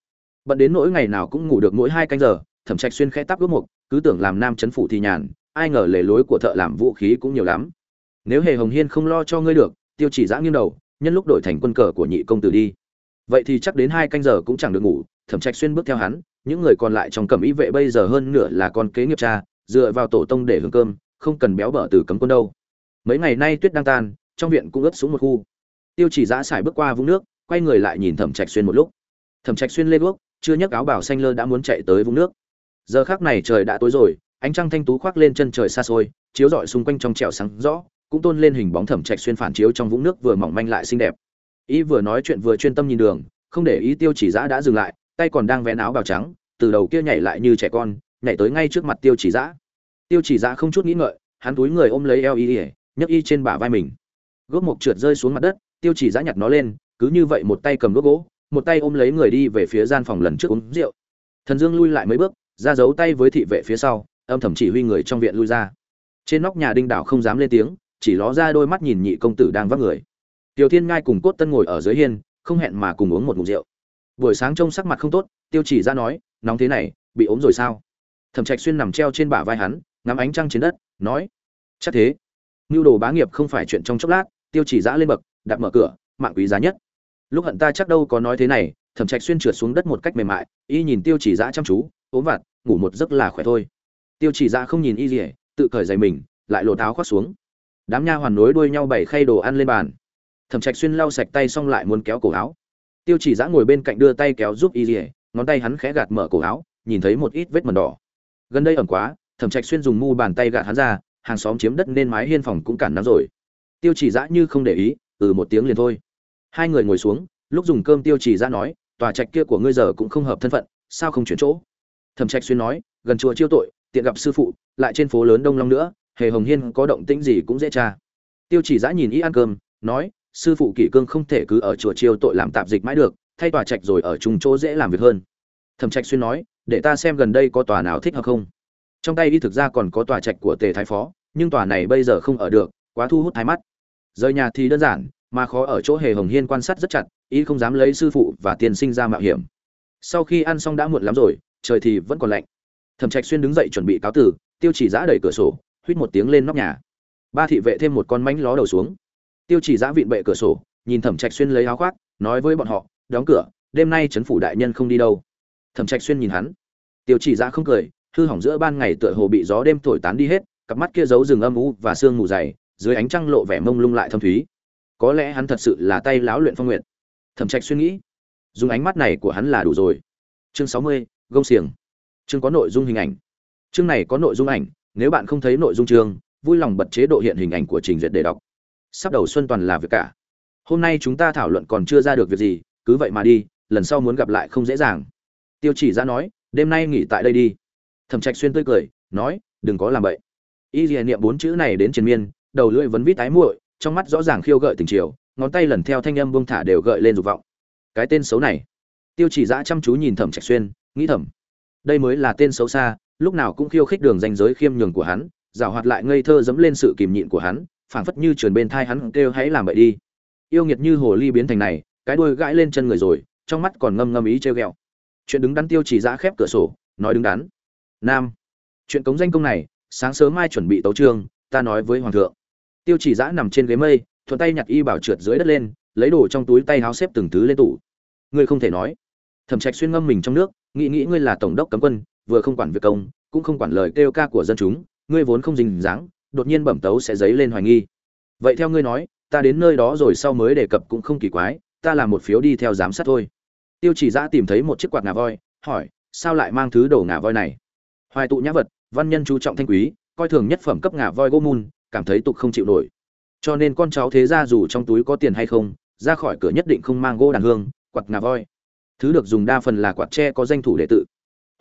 bận đến nỗi ngày nào cũng ngủ được mỗi hai canh giờ, thẩm trạch xuyên khẽ tắp gốc mục cứ tưởng làm nam chấn phủ thì nhàn, ai ngờ lề lối của thợ làm vũ khí cũng nhiều lắm. Nếu hề hồng hiên không lo cho ngươi được, tiêu chỉ giã nghiêng đầu, nhân lúc đổi thành quân cờ của nhị công tử đi. Vậy thì chắc đến hai canh giờ cũng chẳng được ngủ, thẩm trạch xuyên bước theo hắn, những người còn lại trong cẩm y vệ bây giờ hơn nửa là con kế nghiệp cha, dựa vào tổ tông để hưởng cơm, không cần béo bở từ cấm quân đâu. Mấy ngày nay tuyết đang tan, trong viện cũng ướt xuống một khu. Tiêu chỉ giã xài bước qua vũng nước, quay người lại nhìn thẩm trạch xuyên một lúc. Thẩm trạch xuyên lên bước chưa nhấc áo bảo xanh lơ đã muốn chạy tới vùng nước. Giờ khác này trời đã tối rồi, ánh trăng thanh tú khoác lên chân trời xa xôi, chiếu rọi xung quanh trong trẻo sáng rõ, cũng tôn lên hình bóng thẩm trạch xuyên phản chiếu trong vũng nước vừa mỏng manh lại xinh đẹp. Ý vừa nói chuyện vừa chuyên tâm nhìn đường, không để ý tiêu chỉ giã đã dừng lại, tay còn đang vén áo bào trắng, từ đầu kia nhảy lại như trẻ con, nhảy tới ngay trước mặt tiêu chỉ giã tiêu chỉ giã không chút nghĩ ngợi, hắn túi người ôm lấy eo y ỉa nhấc y trên bả vai mình. Gốc mộc trượt rơi xuống mặt đất, tiêu chỉ giã nhặt nó lên, cứ như vậy một tay cầm gốc gỗ một tay ôm lấy người đi về phía gian phòng lần trước uống rượu. Thần dương lui lại mấy bước, ra giấu tay với thị vệ phía sau, âm thầm chỉ huy người trong viện lui ra. Trên nóc nhà đinh đảo không dám lên tiếng, chỉ ló ra đôi mắt nhìn nhị công tử đang vác người. Tiểu thiên ngai cùng cốt tân ngồi ở dưới hiên, không hẹn mà cùng uống một ngụm rượu. Buổi sáng trông sắc mặt không tốt, tiêu chỉ ra nói, nóng thế này, bị ốm rồi sao? Thẩm trạch xuyên nằm treo trên bả vai hắn, ngắm ánh trăng trên đất, nói, chắc thế. Nhu đồ bá nghiệp không phải chuyện trong chốc lát. Tiêu chỉ giã lên bậc đạp mở cửa, mạng quý giá nhất lúc hận ta chắc đâu có nói thế này, thẩm trạch xuyên trượt xuống đất một cách mềm mại, y nhìn tiêu chỉ dã chăm chú, ốm vặt, ngủ một giấc là khỏe thôi. Tiêu chỉ dã không nhìn y gì tự cởi giày mình, lại lột áo khoác xuống. Đám nha hoàn nối đuôi nhau bày khay đồ ăn lên bàn. Thẩm trạch xuyên lau sạch tay xong lại muốn kéo cổ áo. Tiêu chỉ dã ngồi bên cạnh đưa tay kéo giúp y dỉa ngón tay hắn khẽ gạt mở cổ áo, nhìn thấy một ít vết mẩn đỏ. Gần đây ẩm quá, thẩm trạch xuyên dùng mu bàn tay gạt hắn ra, hàng xóm chiếm đất nên mái hiên phòng cũng cản nó rồi. Tiêu chỉ dã như không để ý ừ một tiếng liền thôi hai người ngồi xuống, lúc dùng cơm tiêu chỉ Ra nói, tòa trạch kia của ngươi giờ cũng không hợp thân phận, sao không chuyển chỗ? Thẩm trạch xuyên nói, gần chùa chiêu tội, tiện gặp sư phụ, lại trên phố lớn đông long nữa, hề hồng hiên có động tĩnh gì cũng dễ tra. Tiêu chỉ giã nhìn ý ăn cơm, nói, sư phụ kỷ cương không thể cứ ở chùa chiêu tội làm tạp dịch mãi được, thay tòa trạch rồi ở chung chỗ dễ làm việc hơn. Thẩm trạch xuyên nói, để ta xem gần đây có tòa nào thích hợp không? Trong tay đi thực ra còn có tòa trạch của tề thái phó, nhưng tòa này bây giờ không ở được, quá thu hút thái mắt. Rời nhà thì đơn giản mà khó ở chỗ hề hồng hiên quan sát rất chặt y không dám lấy sư phụ và tiền sinh ra mạo hiểm. Sau khi ăn xong đã muộn lắm rồi, trời thì vẫn còn lạnh. Thẩm trạch xuyên đứng dậy chuẩn bị cáo tử tiêu chỉ giã đẩy cửa sổ, huýt một tiếng lên nóc nhà. Ba thị vệ thêm một con mánh ló đầu xuống. Tiêu chỉ giã vịn bệ cửa sổ, nhìn thẩm trạch xuyên lấy áo khoác, nói với bọn họ, đóng cửa, đêm nay trấn phủ đại nhân không đi đâu. Thẩm trạch xuyên nhìn hắn. Tiêu chỉ giã không cười, hư hỏng giữa ban ngày tựa hồ bị gió đêm thổi tán đi hết, cặp mắt kia giấu rừng âm u và sương mù dày, dưới ánh trăng lộ vẻ mông lung lại thâm thúy có lẽ hắn thật sự là tay láo luyện phong nguyện thẩm trạch suy nghĩ, dùng ánh mắt này của hắn là đủ rồi. Chương sáu mươi, gông xiềng. Chương có nội dung hình ảnh. Chương này có nội dung ảnh, nếu bạn không thấy nội dung chương, vui lòng bật chế độ hiện hình ảnh của trình duyệt để đọc. Sắp đầu xuân toàn là việc cả. Hôm nay chúng ta thảo luận còn chưa ra được việc gì, cứ vậy mà đi, lần sau muốn gặp lại không dễ dàng. Tiêu chỉ ra nói, đêm nay nghỉ tại đây đi. Thẩm trạch xuyên tươi cười, nói, đừng có làm vậy y liền niệm bốn chữ này đến triền miên, đầu lưỡi vấn vít tái muội trong mắt rõ ràng khiêu gợi tình chiều, ngón tay lần theo thanh âm buông thả đều gợi lên dục vọng. Cái tên xấu này. Tiêu chỉ dã chăm chú nhìn thẩm trạch xuyên, nghĩ thầm, đây mới là tên xấu xa, lúc nào cũng khiêu khích đường danh giới khiêm nhường của hắn, giảo hoạt lại ngây thơ dẫm lên sự kìm nhịn của hắn, phảng phất như trườn bên thai hắn kêu hãy làm vậy đi. Yêu nghiệt như hồ ly biến thành này, cái đuôi gãi lên chân người rồi, trong mắt còn ngâm ngâm ý treo ghẹo. Chuyện đứng đắn tiêu chỉ dã khép cửa sổ, nói đứng đắn. Nam, chuyện cống danh công này, sáng sớm mai chuẩn bị tấu trương ta nói với hoàng thượng tiêu chỉ giã nằm trên ghế mây, thuận tay nhặt y bảo trượt dưới đất lên, lấy đồ trong túi tay háo xếp từng thứ lên tủ. Ngươi không thể nói. Thẩm trạch xuyên ngâm mình trong nước, nghĩ nghĩ ngươi là tổng đốc cấm quân, vừa không quản việc công, cũng không quản lời kêu ca của dân chúng, ngươi vốn không dình dáng đột nhiên bẩm tấu sẽ dấy lên hoài nghi. Vậy theo ngươi nói, ta đến nơi đó rồi sau mới đề cập cũng không kỳ quái, ta làm một phiếu đi theo giám sát thôi. Tiêu chỉ giã tìm thấy một chiếc quạt ngà voi, hỏi, sao lại mang thứ đồ ngà voi này? Hoài tụ nhã vật, văn nhân chú trọng thanh quý, coi thường nhất phẩm cấp ngà voi gỗ mun cảm thấy tục không chịu nổi. Cho nên con cháu thế ra dù trong túi có tiền hay không, ra khỏi cửa nhất định không mang gỗ đàn hương, quạt ngà voi. Thứ được dùng đa phần là quạt tre có danh thủ đệ tự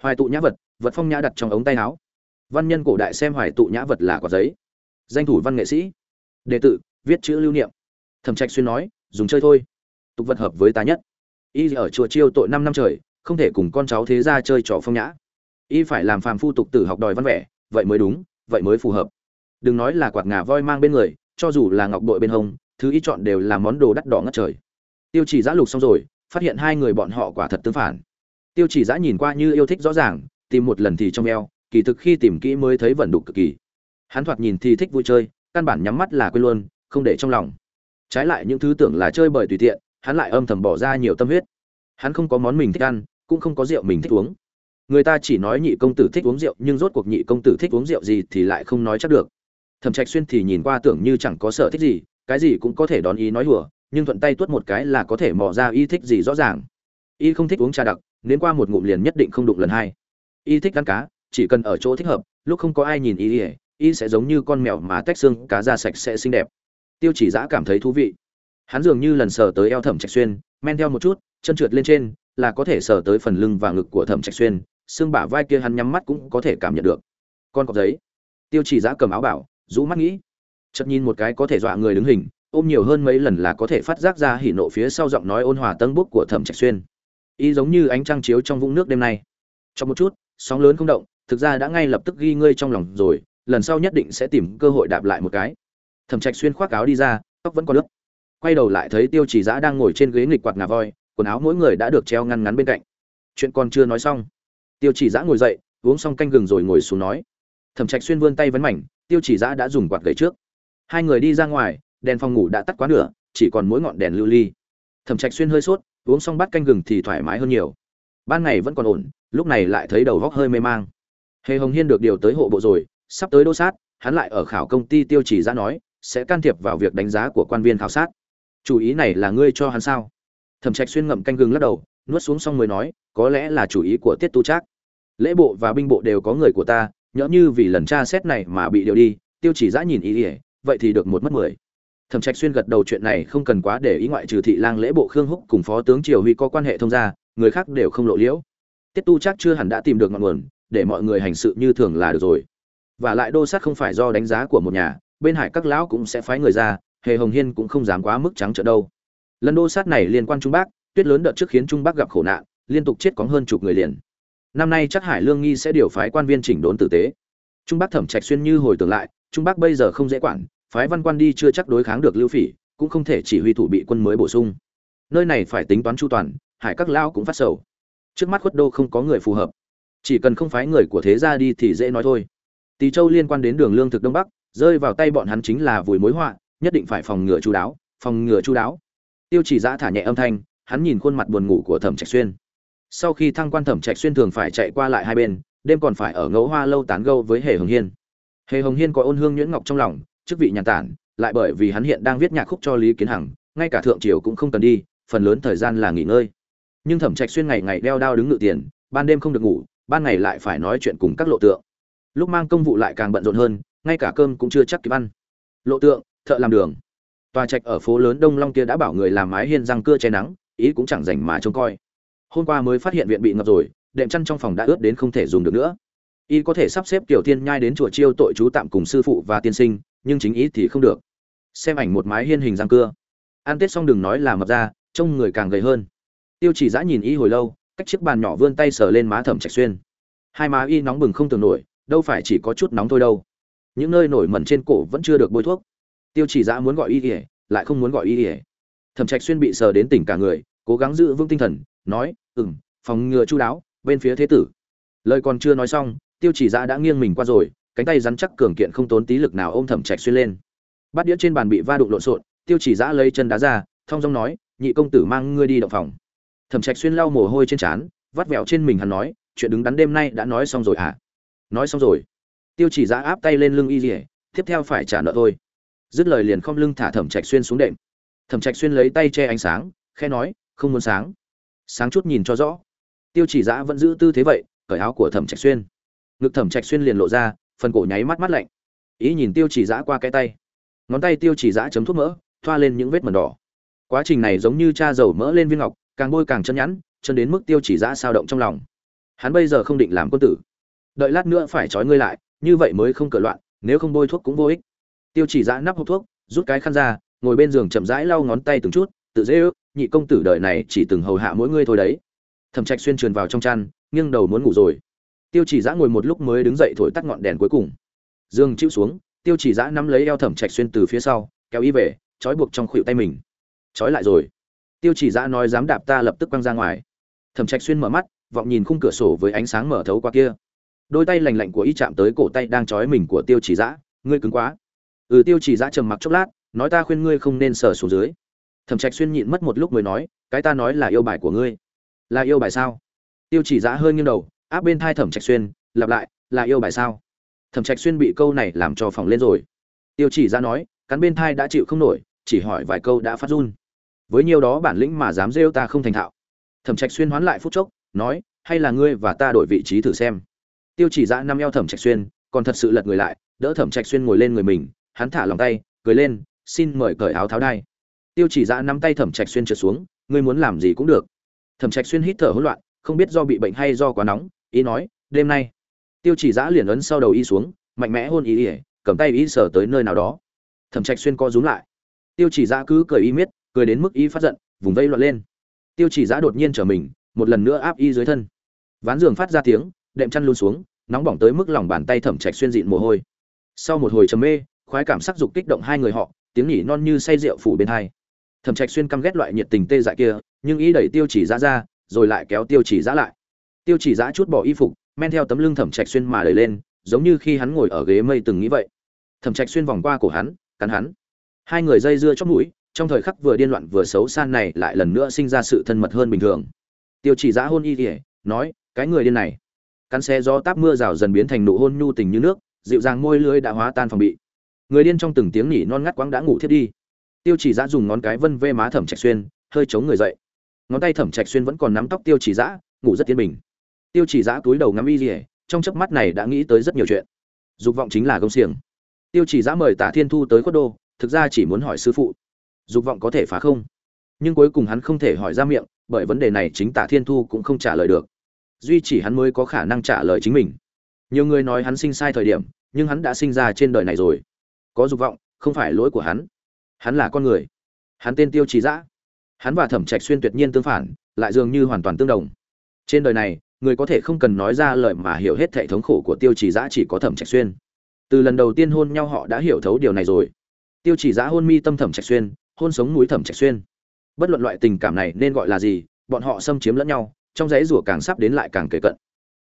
hoài tụ nhã vật vật phong nhã đặt trong ống tay áo. Văn nhân cổ đại xem hoài tụ nhã vật là quạt giấy. Danh thủ văn nghệ sĩ. Đệ tự viết chữ lưu niệm. Thẩm trạch xuyên nói, dùng chơi thôi. Tục vật hợp với ta nhất. Y ở chùa chiêu tội năm năm trời, không thể cùng con cháu thế gia chơi trò phong nhã. Y phải làm phàm phu tục tử học đòi văn vẻ, vậy mới đúng, vậy mới phù hợp đừng nói là quạt ngà voi mang bên người, cho dù là ngọc bội bên hông, thứ y chọn đều là món đồ đắt đỏ ngất trời. Tiêu chỉ giã lục xong rồi, phát hiện hai người bọn họ quả thật tương phản. Tiêu chỉ giã nhìn qua như yêu thích rõ ràng, tìm một lần thì trong eo, kỳ thực khi tìm kỹ mới thấy vẩn đục cực kỳ. Hắn thoạt nhìn thì thích vui chơi, căn bản nhắm mắt là quên luôn, không để trong lòng. Trái lại những thứ tưởng là chơi bời tùy tiện, hắn lại âm thầm bỏ ra nhiều tâm huyết. Hắn không có món mình thích ăn, cũng không có rượu mình thích uống. Người ta chỉ nói nhị công tử thích uống rượu, nhưng rốt cuộc nhị công tử thích uống rượu gì thì lại không nói chắc được thẩm trạch xuyên thì nhìn qua tưởng như chẳng có sở thích gì cái gì cũng có thể đón ý nói hùa nhưng thuận tay tuốt một cái là có thể mò ra y thích gì rõ ràng. Y không thích uống trà đặc nếu qua một ngụm liền nhất định không đụng lần hai. Y thích ăn cá chỉ cần ở chỗ thích hợp lúc không có ai nhìn y y, y sẽ giống như con mèo mà tách xương cá ra sạch sẽ xinh đẹp. Tiêu chỉ giã cảm thấy thú vị. Hắn dường như lần sờ tới eo thẩm trạch xuyên men theo một chút chân trượt lên trên là có thể sờ tới phần lưng và ngực của thẩm trạch xuyên xương bả vai kia hắn nhắm mắt cũng có thể cảm nhận được. Con cọp giấy. Tiêu chỉ giã cầm áo bảo rũ mắt nghĩ. Chợt nhìn một cái có thể dọa người đứng hình, ôm nhiều hơn mấy lần là có thể phát giác ra hỉ nộ phía sau giọng nói ôn hòa tân búc của thẩm trạch xuyên. Y giống như ánh trăng chiếu trong vũng nước đêm nay. Trong một chút, sóng lớn không động, thực ra đã ngay lập tức ghi ngươi trong lòng rồi, lần sau nhất định sẽ tìm cơ hội đạp lại một cái. Thẩm trạch xuyên khoác áo đi ra, tóc vẫn còn nước quay đầu lại thấy tiêu chỉ giã đang ngồi trên ghế nghịch quạt ngà voi, quần áo mỗi người đã được treo ngăn ngắn bên cạnh. Chuyện còn chưa nói xong. Tiêu chỉ giã ngồi dậy, uống xong canh gừng rồi ngồi xuống nói. Thẩm trạch xuyên vươn tay vấn mảnh tiêu chỉ giã đã dùng quạt gậy trước. Hai người đi ra ngoài, đèn phòng ngủ đã tắt quá nửa, chỉ còn mỗi ngọn đèn lưu ly. Thẩm trạch xuyên hơi sốt, uống xong bát canh gừng thì thoải mái hơn nhiều. Ban ngày vẫn còn ổn, lúc này lại thấy đầu góc hơi mê mang. Hề hồng hiên được điều tới hộ bộ rồi, sắp tới đô sát, hắn lại ở khảo công ty tiêu chỉ Giã nói, sẽ can thiệp vào việc đánh giá của quan viên khảo sát. Chủ ý này là ngươi cho hắn sao? Thẩm trạch xuyên ngậm canh gừng lắc đầu, nuốt xuống xong mới nói, có lẽ là chủ ý của tiết tu trác. Lễ bộ và binh bộ đều có người của ta nhỡ như vì lần tra xét này mà bị điều đi, tiêu chỉ giã nhìn ý ỉa vậy thì được một mất mười. Thẩm trạch xuyên gật đầu chuyện này không cần quá để ý ngoại trừ thị lang lễ bộ khương húc cùng phó tướng triều huy có quan hệ thông gia, người khác đều không lộ liễu. Tiết tu chắc chưa hẳn đã tìm được ngọn nguồn, để mọi người hành sự như thường là được rồi. Và lại đô sát không phải do đánh giá của một nhà, bên hải các lão cũng sẽ phái người ra, hề hồng hiên cũng không dám quá mức trắng trợn đâu. Lần đô sát này liên quan trung bắc, tuyết lớn đợt trước khiến trung bắc gặp khổ nạn, liên tục chết có hơn chục người liền năm nay chắc hải lương nghi sẽ điều phái quan viên chỉnh đốn tử tế. Trung bắc thẩm trạch xuyên như hồi tưởng lại, trung bắc bây giờ không dễ quản, phái văn quan đi chưa chắc đối kháng được lưu phỉ, cũng không thể chỉ huy thủ bị quân mới bổ sung. Nơi này phải tính toán chu toàn, hải các lao cũng phát sầu. Trước mắt khuất đô không có người phù hợp. Chỉ cần không phái người của thế gia đi thì dễ nói thôi. Tỳ châu liên quan đến đường lương thực đông bắc, rơi vào tay bọn hắn chính là vùi mối họa, nhất định phải phòng ngừa chú đáo, phòng ngừa chú đáo. Tiêu chỉ giã thả nhẹ âm thanh, hắn nhìn khuôn mặt buồn ngủ của thẩm trạch xuyên sau khi thăng quan thẩm trạch xuyên thường phải chạy qua lại hai bên, đêm còn phải ở ngẫu hoa lâu tán gâu với hề hồng hiên. Hề hồng hiên có ôn hương nhuyễn ngọc trong lòng, chức vị nhàn tản, lại bởi vì hắn hiện đang viết nhạc khúc cho lý kiến hằng, ngay cả thượng triều cũng không cần đi, phần lớn thời gian là nghỉ ngơi. Nhưng thẩm trạch xuyên ngày ngày đeo đao đứng ngự tiền, ban đêm không được ngủ, ban ngày lại phải nói chuyện cùng các lộ tượng. Lúc mang công vụ lại càng bận rộn hơn, ngay cả cơm cũng chưa chắc kịp ăn. Lộ tượng, thợ làm đường. Tòa trạch ở phố lớn đông long kia đã bảo người làm mái hiên răng cưa che nắng, ý cũng chẳng rảnh mà trông coi hôm qua mới phát hiện viện bị ngập rồi, đệm chăn trong phòng đã ướt đến không thể dùng được nữa. Y có thể sắp xếp tiểu tiên nhai đến chùa chiêu tội chú tạm cùng sư phụ và tiên sinh, nhưng chính ý thì không được. Xem ảnh một mái hiên hình răng cưa. Ăn tết xong đừng nói là mập ra, trông người càng gầy hơn. Tiêu chỉ giã nhìn y hồi lâu, cách chiếc bàn nhỏ vươn tay sờ lên má thẩm trạch xuyên. Hai má y nóng bừng không tưởng nổi, đâu phải chỉ có chút nóng thôi đâu. Những nơi nổi mẩn trên cổ vẫn chưa được bôi thuốc. Tiêu chỉ giã muốn gọi y ỉa lại không muốn gọi y ỉa thẩm trạch xuyên bị sờ đến tỉnh cả người, cố gắng giữ vững tinh thần nói, ừm, phòng ngừa chu đáo, bên phía thế tử. Lời còn chưa nói xong, tiêu chỉ giã đã nghiêng mình qua rồi, cánh tay rắn chắc cường kiện không tốn tí lực nào ôm thẩm trạch xuyên lên. Bát đĩa trên bàn bị va đụng lộn xộn, tiêu chỉ giã lấy chân đá ra thong dong nói, nhị công tử mang ngươi đi động phòng. Thẩm trạch xuyên lau mồ hôi trên trán, vắt vẹo trên mình hắn nói, chuyện đứng đắn đêm nay đã nói xong rồi à nói xong rồi. Tiêu chỉ giã áp tay lên lưng y rỉa tiếp theo phải trả nợ thôi. Dứt lời liền không lưng thả thẩm trạch xuyên xuống đệm. Thẩm trạch xuyên lấy tay che ánh sáng khe nói, không muốn sáng sáng chút nhìn cho rõ. Tiêu chỉ giã vẫn giữ tư thế vậy, cởi áo của thẩm trạch xuyên. Ngực thẩm trạch xuyên liền lộ ra, phần cổ nháy mắt mắt lạnh. Ý nhìn tiêu chỉ giã qua cái tay. Ngón tay tiêu chỉ giã chấm thuốc mỡ, thoa lên những vết mẩn đỏ. Quá trình này giống như cha dầu mỡ lên viên ngọc, càng bôi càng chân nhẵn, chân đến mức tiêu chỉ giã sao động trong lòng. Hắn bây giờ không định làm quân tử. Đợi lát nữa phải trói ngươi lại, như vậy mới không cỡ loạn, nếu không bôi thuốc cũng vô ích. Tiêu chỉ giã nắp hộp thuốc, rút cái khăn ra, ngồi bên giường chậm rãi lau ngón tay từng chút, tự dễ ước nhị công tử đời này chỉ từng hầu hạ mỗi ngươi thôi đấy. Thẩm trạch xuyên truyền vào trong chăn, nghiêng đầu muốn ngủ rồi. Tiêu chỉ giã ngồi một lúc mới đứng dậy thổi tắt ngọn đèn cuối cùng. Dương chịu xuống, tiêu chỉ giã nắm lấy eo thẩm trạch xuyên từ phía sau, kéo y về, trói buộc trong khuỷu tay mình. Trói lại rồi. Tiêu chỉ giã nói dám đạp ta lập tức quăng ra ngoài. Thẩm trạch xuyên mở mắt, vọng nhìn khung cửa sổ với ánh sáng mở thấu qua kia. Đôi tay lành lạnh của y chạm tới cổ tay đang trói mình của tiêu chỉ giã, ngươi cứng quá. Ừ tiêu chỉ giã trầm mặc chốc lát, nói ta khuyên ngươi không nên sờ xuống dưới thẩm trạch xuyên nhịn mất một lúc mới nói, cái ta nói là yêu bài của ngươi. Là yêu bài sao? Tiêu chỉ giã hơi nghiêng đầu, áp bên thai thẩm trạch xuyên, lặp lại, là yêu bài sao? Thẩm trạch xuyên bị câu này làm cho phòng lên rồi. Tiêu chỉ giã nói, cắn bên thai đã chịu không nổi, chỉ hỏi vài câu đã phát run. Với nhiều đó bản lĩnh mà dám rêu ta không thành thạo. Thẩm trạch xuyên hoán lại phút chốc, nói, hay là ngươi và ta đổi vị trí thử xem. Tiêu chỉ giã năm eo thẩm trạch xuyên, còn thật sự lật người lại, đỡ thẩm trạch xuyên ngồi lên người mình, hắn thả lòng tay, cười lên, xin mời cởi áo tháo đai tiêu chỉ Dã nắm tay thẩm trạch xuyên trượt xuống, ngươi muốn làm gì cũng được. Thẩm trạch xuyên hít thở hỗn loạn, không biết do bị bệnh hay do quá nóng, ý nói, đêm nay. Tiêu chỉ Dã liền ấn sau đầu y xuống, mạnh mẽ hôn ý ỉa cầm tay y sờ tới nơi nào đó. Thẩm trạch xuyên co rúm lại. Tiêu chỉ Dã cứ cười y miết, cười đến mức y phát giận, vùng vây loạn lên. Tiêu chỉ Dã đột nhiên trở mình, một lần nữa áp y dưới thân. Ván giường phát ra tiếng, đệm chăn luôn xuống, nóng bỏng tới mức lòng bàn tay thẩm trạch xuyên dịn mồ hôi. Sau một hồi trầm mê, khoái cảm sắc dục kích động hai người họ, tiếng nhỉ non như say rượu phủ bên hai thẩm trạch xuyên căm ghét loại nhiệt tình tê dại kia, nhưng ý đẩy tiêu chỉ giã ra, rồi lại kéo tiêu chỉ giã lại. Tiêu chỉ giã chút bỏ y phục, men theo tấm lưng thẩm trạch xuyên mà đẩy lên, giống như khi hắn ngồi ở ghế mây từng nghĩ vậy. Thẩm trạch xuyên vòng qua cổ hắn, cắn hắn. Hai người dây dưa chót mũi, trong thời khắc vừa điên loạn vừa xấu san này lại lần nữa sinh ra sự thân mật hơn bình thường. Tiêu chỉ giã hôn y kỉa nói, cái người điên này. Cắn xe do táp mưa rào dần biến thành nụ hôn nhu tình như nước, dịu dàng môi lưỡi đã hóa tan phòng bị. Người điên trong từng tiếng nhỉ non ngắt quãng đã ngủ thiết đi tiêu chỉ giã dùng ngón cái vân vê má thẩm trạch xuyên, hơi chống người dậy. Ngón tay thẩm trạch xuyên vẫn còn nắm tóc tiêu chỉ giã ngủ rất yên bình. Tiêu chỉ giã túi đầu ngắm y rỉa trong chớp mắt này đã nghĩ tới rất nhiều chuyện. Dục vọng chính là công xiềng. Tiêu chỉ giã mời tả thiên thu tới khuất đô, thực ra chỉ muốn hỏi sư phụ. Dục vọng có thể phá không? Nhưng cuối cùng hắn không thể hỏi ra miệng, bởi vấn đề này chính tả thiên thu cũng không trả lời được. Duy chỉ hắn mới có khả năng trả lời chính mình. Nhiều người nói hắn sinh sai thời điểm, nhưng hắn đã sinh ra trên đời này rồi. Có dục vọng, không phải lỗi của hắn hắn là con người. Hắn tên tiêu trí dã. Hắn và thẩm trạch xuyên tuyệt nhiên tương phản, lại dường như hoàn toàn tương đồng. Trên đời này, người có thể không cần nói ra lời mà hiểu hết hệ thống khổ của tiêu chỉ giã chỉ có thẩm trạch xuyên. Từ lần đầu tiên hôn nhau họ đã hiểu thấu điều này rồi. Tiêu chỉ giã hôn mi tâm thẩm trạch xuyên, hôn sống núi thẩm trạch xuyên. Bất luận loại tình cảm này nên gọi là gì, bọn họ xâm chiếm lẫn nhau, trong giấy rủa càng sắp đến lại càng kề cận.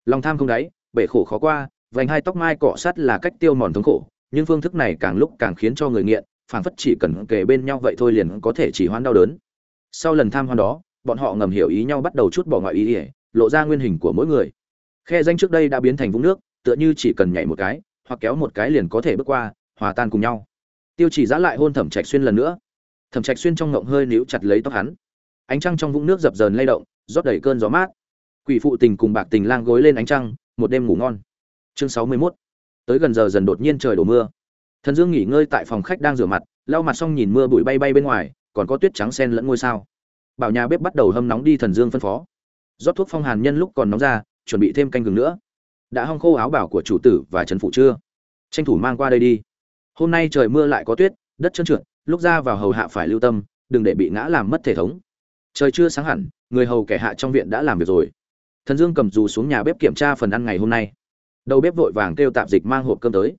Lòng tham không đáy, bể khổ khó qua, vành hai tóc mai cọ sắt là cách tiêu mòn thống khổ, nhưng phương thức này càng lúc càng khiến cho người nghiện phảng phất chỉ cần kề bên nhau vậy thôi liền có thể chỉ hoãn đau đớn. Sau lần tham hoan đó, bọn họ ngầm hiểu ý nhau bắt đầu chút bỏ ngoại ý ỉa lộ ra nguyên hình của mỗi người. Khe danh trước đây đã biến thành vũng nước, tựa như chỉ cần nhảy một cái, hoặc kéo một cái liền có thể bước qua, hòa tan cùng nhau. Tiêu chỉ giã lại hôn thẩm trạch xuyên lần nữa. Thẩm trạch xuyên trong ngộng hơi níu chặt lấy tóc hắn. Ánh trăng trong vũng nước dập dờn lay động, rót đầy cơn gió mát. Quỷ phụ tình cùng bạc tình lang gối lên ánh trăng, một đêm ngủ ngon. Chương sáu mươi 61. tới gần giờ dần đột nhiên trời đổ mưa thần dương nghỉ ngơi tại phòng khách đang rửa mặt, lau mặt xong nhìn mưa bụi bay bay bên ngoài, còn có tuyết trắng xen lẫn ngôi sao. Bảo nhà bếp bắt đầu hâm nóng đi thần dương phân phó. Rót thuốc phong hàn nhân lúc còn nóng ra, chuẩn bị thêm canh gừng nữa. Đã hong khô áo bảo của chủ tử và trần phụ chưa? Tranh thủ mang qua đây đi. Hôm nay trời mưa lại có tuyết, đất trơn trượt, lúc ra vào hầu hạ phải lưu tâm, đừng để bị ngã làm mất thể thống. Trời chưa sáng hẳn, người hầu kẻ hạ trong viện đã làm việc rồi. Thần dương cầm dù xuống nhà bếp kiểm tra phần ăn ngày hôm nay. Đầu bếp vội vàng kêu tạp dịch mang hộp cơm tới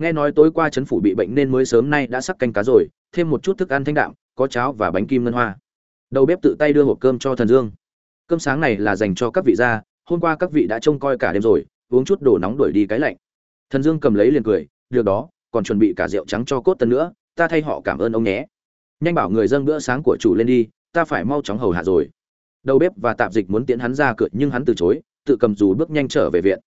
nghe nói tối qua chấn phủ bị bệnh nên mới sớm nay đã sắc canh cá rồi, thêm một chút thức ăn thanh đạm, có cháo và bánh kim ngân hoa. Đầu bếp tự tay đưa hộp cơm cho thần dương. Cơm sáng này là dành cho các vị gia, hôm qua các vị đã trông coi cả đêm rồi, uống chút đồ nóng đuổi đi cái lạnh. Thần dương cầm lấy liền cười, được đó, còn chuẩn bị cả rượu trắng cho cốt tân nữa, ta thay họ cảm ơn ông nhé. Nhanh bảo người dân bữa sáng của chủ lên đi, ta phải mau chóng hầu hạ rồi. Đầu bếp và tạp dịch muốn tiễn hắn ra cửa, nhưng hắn từ chối, tự cầm dù bước nhanh trở về viện.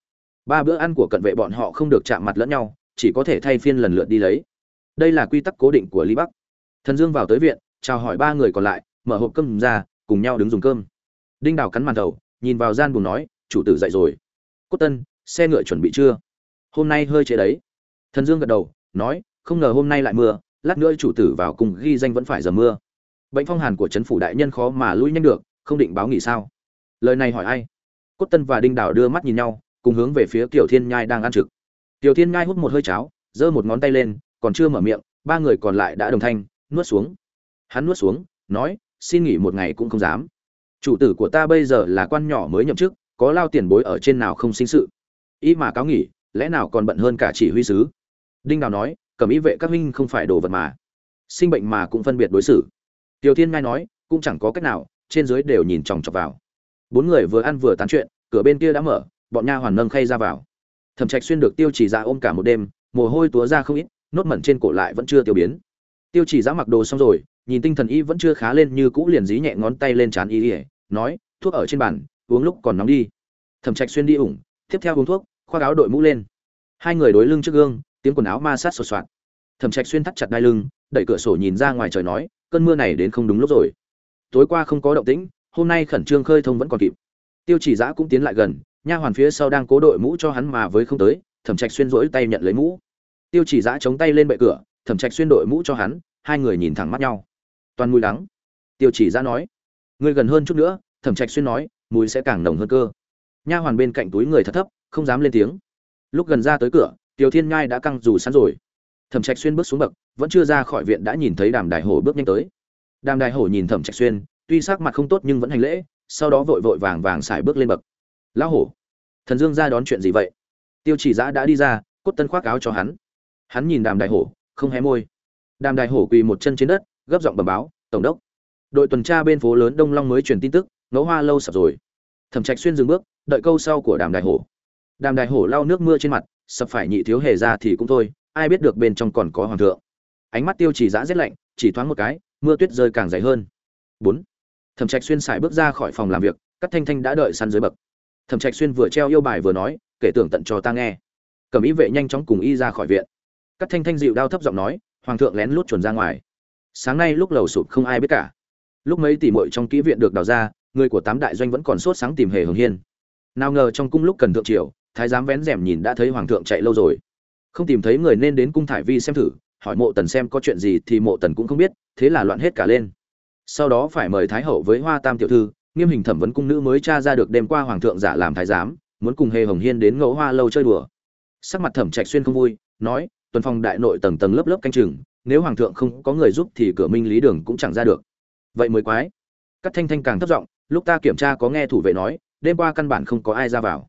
Ba bữa ăn của cận vệ bọn họ không được chạm mặt lẫn nhau chỉ có thể thay phiên lần lượt đi lấy. Đây là quy tắc cố định của lý bắc. Thần dương vào tới viện, chào hỏi ba người còn lại, mở hộp cơm ra, cùng nhau đứng dùng cơm. Đinh đào cắn màn đầu, nhìn vào gian buồn nói, chủ tử dậy rồi. Cốt tân, xe ngựa chuẩn bị chưa? Hôm nay hơi chế đấy. Thần dương gật đầu, nói, không ngờ hôm nay lại mưa, lát nữa chủ tử vào cùng ghi danh vẫn phải giờ mưa. Bệnh phong hàn của trấn phủ đại nhân khó mà lui nhanh được, không định báo nghỉ sao? Lời này hỏi ai? Cốt tân và đinh đào đưa mắt nhìn nhau, cùng hướng về phía tiểu thiên nhai đang ăn trực tiểu thiên ngay hút một hơi cháo, giơ một ngón tay lên, còn chưa mở miệng, ba người còn lại đã đồng thanh, nuốt xuống. Hắn nuốt xuống, nói, xin nghỉ một ngày cũng không dám. Chủ tử của ta bây giờ là quan nhỏ mới nhậm chức, có lao tiền bối ở trên nào không sinh sự? Ý mà cáo nghỉ, lẽ nào còn bận hơn cả chỉ huy sứ? Đinh đào nói cầm ý vệ các huynh không phải đồ vật mà. Sinh bệnh mà cũng phân biệt đối xử. Tiểu thiên ngai nói, cũng chẳng có cách nào, trên dưới đều nhìn chòng chọc vào. Bốn người vừa ăn vừa tán chuyện, cửa bên kia đã mở, bọn nha hoàn nâng khay ra vào thẩm trạch xuyên được tiêu chỉ ra ôm cả một đêm, mồ hôi túa ra không ít, nốt mẩn trên cổ lại vẫn chưa tiêu biến. Tiêu chỉ ra mặc đồ xong rồi, nhìn tinh thần y vẫn chưa khá lên như cũ liền dí nhẹ ngón tay lên trán y ỉa nói, thuốc ở trên bàn, uống lúc còn nóng đi. Thẩm trạch xuyên đi ủng, tiếp theo uống thuốc, khoác áo đội mũ lên. Hai người đối lưng trước gương, tiếng quần áo ma sát sột soạt. Thẩm trạch xuyên thắt chặt đai lưng, đẩy cửa sổ nhìn ra ngoài trời nói, cơn mưa này đến không đúng lúc rồi. Tối qua không có động tĩnh, hôm nay khẩn trương khơi thông vẫn còn kịp. Tiêu chỉ giã cũng tiến lại gần nha hoàn phía sau đang cố đội mũ cho hắn mà với không tới, thẩm trạch xuyên rỗi tay nhận lấy mũ. Tiêu chỉ giã chống tay lên bệ cửa, thẩm trạch xuyên đội mũ cho hắn, hai người nhìn thẳng mắt nhau. Toàn mùi đắng. Tiêu chỉ giã nói, ngươi gần hơn chút nữa. Thẩm trạch xuyên nói, mùi sẽ càng nồng hơn cơ. Nha hoàn bên cạnh túi người thật thấp, không dám lên tiếng. Lúc gần ra tới cửa tiêu thiên nhai đã căng dù sẵn rồi. Thẩm trạch xuyên bước xuống bậc, vẫn chưa ra khỏi viện đã nhìn thấy đàm đại hổ bước nhanh tới. Đàm đại hổ nhìn thẩm trạch xuyên, tuy sắc mặt không tốt nhưng vẫn hành lễ, sau đó vội vội vàng vàng xài bước lên bậc lão hổ, thần dương ra đón chuyện gì vậy? Tiêu chỉ giã đã đi ra, cốt tân khoác áo cho hắn. Hắn nhìn đàm đại hổ, không hé môi. Đàm đại hổ quỳ một chân trên đất, gấp giọng bẩm báo, tổng đốc, đội tuần tra bên phố lớn đông long mới truyền tin tức, ngẫu hoa lâu sập rồi. Thẩm trạch xuyên dừng bước, đợi câu sau của đàm đại hổ. Đàm đại hổ lau nước mưa trên mặt, sập phải nhị thiếu hề ra thì cũng thôi, ai biết được bên trong còn có hoàng thượng. Ánh mắt tiêu chỉ giã rét lạnh, chỉ thoáng một cái, mưa tuyết rơi càng dày hơn. Bốn. Thẩm trạch xuyên xài bước ra khỏi phòng làm việc, các thanh thanh đã đợi săn dưới bậc thẩm trạch xuyên vừa treo yêu bài vừa nói, kể tưởng tận cho ta nghe. Cầm ý vệ nhanh chóng cùng y ra khỏi viện. Các thanh thanh dịu đau thấp giọng nói, hoàng thượng lén lút chuẩn ra ngoài. Sáng nay lúc lầu sụp không ai biết cả. Lúc mấy tỷ muội trong kỹ viện được đào ra, người của tám đại doanh vẫn còn sốt sáng tìm hề hồng hiên. Nào ngờ trong cung lúc cần thượng triều, thái giám vén rèm nhìn đã thấy hoàng thượng chạy lâu rồi. Không tìm thấy người nên đến cung thải vi xem thử, hỏi mộ tần xem có chuyện gì thì mộ tần cũng không biết, thế là loạn hết cả lên. Sau đó phải mời thái hậu với hoa tam tiểu thư nghiêm hình thẩm vấn cung nữ mới tra ra được đêm qua hoàng thượng giả làm thái giám, muốn cùng hề hồng hiên đến ngẫu hoa lâu chơi đùa. Sắc mặt thẩm trạch xuyên không vui, nói, tuần phong đại nội tầng tầng lớp lớp canh chừng, nếu hoàng thượng không có người giúp thì cửa minh lý đường cũng chẳng ra được. Vậy mới quái. Các thanh thanh càng thấp giọng, lúc ta kiểm tra có nghe thủ vệ nói, đêm qua căn bản không có ai ra vào.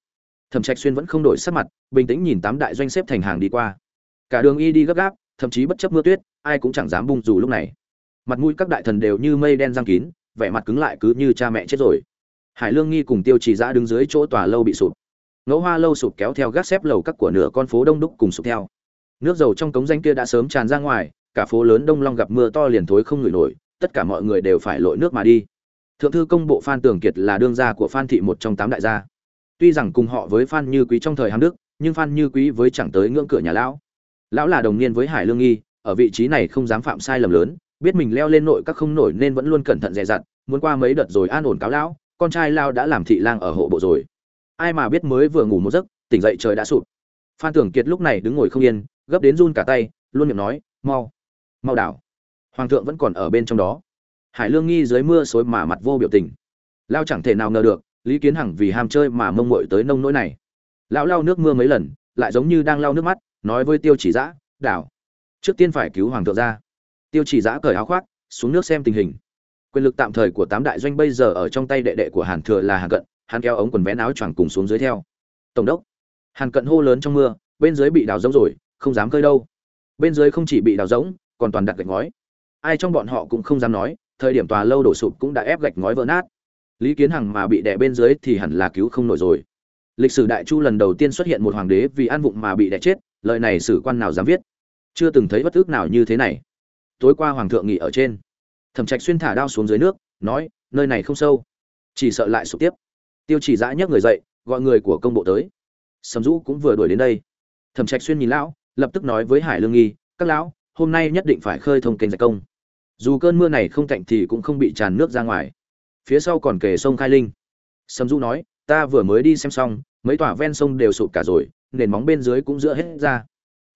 Thẩm trạch xuyên vẫn không đổi sắc mặt, bình tĩnh nhìn tám đại doanh xếp thành hàng đi qua. Cả đường y đi gấp gáp, thậm chí bất chấp mưa tuyết, ai cũng chẳng dám bung dù lúc này. Mặt mũi các đại thần đều như mây đen giăng kín vẻ mặt cứng lại cứ như cha mẹ chết rồi. Hải lương nghi cùng tiêu trì giã đứng dưới chỗ tòa lâu bị sụp. Ngẫu hoa lâu sụp kéo theo gác xếp lầu các của nửa con phố đông đúc cùng sụp theo. Nước dầu trong cống danh kia đã sớm tràn ra ngoài, cả phố lớn đông long gặp mưa to liền thối không ngửi nổi, tất cả mọi người đều phải lội nước mà đi. Thượng thư công bộ phan tường kiệt là đương gia của phan thị một trong tám đại gia. Tuy rằng cùng họ với phan như quý trong thời hàm đức, nhưng phan như quý với chẳng tới ngưỡng cửa nhà lão. Lão là đồng niên với hải lương nghi, ở vị trí này không dám phạm sai lầm lớn biết mình leo lên nội các không nổi nên vẫn luôn cẩn thận dè dặt, muốn qua mấy đợt rồi an ổn cáo lão, con trai lao đã làm thị lang ở hộ bộ rồi. Ai mà biết mới vừa ngủ một giấc, tỉnh dậy trời đã sụp. Phan tưởng kiệt lúc này đứng ngồi không yên, gấp đến run cả tay, luôn miệng nói, mau mau đảo. Hoàng thượng vẫn còn ở bên trong đó. Hải lương nghi dưới mưa xối mà mặt vô biểu tình. Lao chẳng thể nào ngờ được, lý kiến hằng vì ham chơi mà mông mội tới nông nỗi này. Lão lau nước mưa mấy lần, lại giống như đang lau nước mắt, nói với tiêu chỉ giã đảo, trước tiên phải cứu hoàng thượng ra tiêu chỉ giã cởi áo khoác, xuống nước xem tình hình. Quyền lực tạm thời của tám đại doanh bây giờ ở trong tay đệ đệ của hàn thừa là hàn cận Hàn kéo ống quần vén áo choàng cùng xuống dưới theo. Tổng đốc, hàn cận hô lớn trong mưa, bên dưới bị đào giống rồi, không dám cơi đâu. Bên dưới không chỉ bị đào giống còn toàn đặt gạch ngói. Ai trong bọn họ cũng không dám nói, thời điểm tòa lâu đổ sụp cũng đã ép gạch ngói vỡ nát. Lý kiến hằng mà bị đè bên dưới thì hẳn là cứu không nổi rồi. Lịch sử đại chu lần đầu tiên xuất hiện một hoàng đế vì ăn vụng mà bị đè chết, lời này sử quan nào dám viết? Chưa từng thấy bất ước nào như thế này tối qua hoàng thượng nghỉ ở trên. Thẩm trạch xuyên thả đao xuống dưới nước, nói, nơi này không sâu, chỉ sợ lại sụp tiếp. Tiêu chỉ dã nhấc người dậy, gọi người của công bộ tới. Sầm dũ cũng vừa đuổi đến đây. Thẩm trạch xuyên nhìn lão, lập tức nói với hải lương nghi, các lão, hôm nay nhất định phải khơi thông kênh giải công. Dù cơn mưa này không cạnh thì cũng không bị tràn nước ra ngoài. Phía sau còn kề sông khai linh. Sầm du nói, ta vừa mới đi xem xong, mấy tòa ven sông đều sụp cả rồi, nền móng bên dưới cũng dựa hết ra.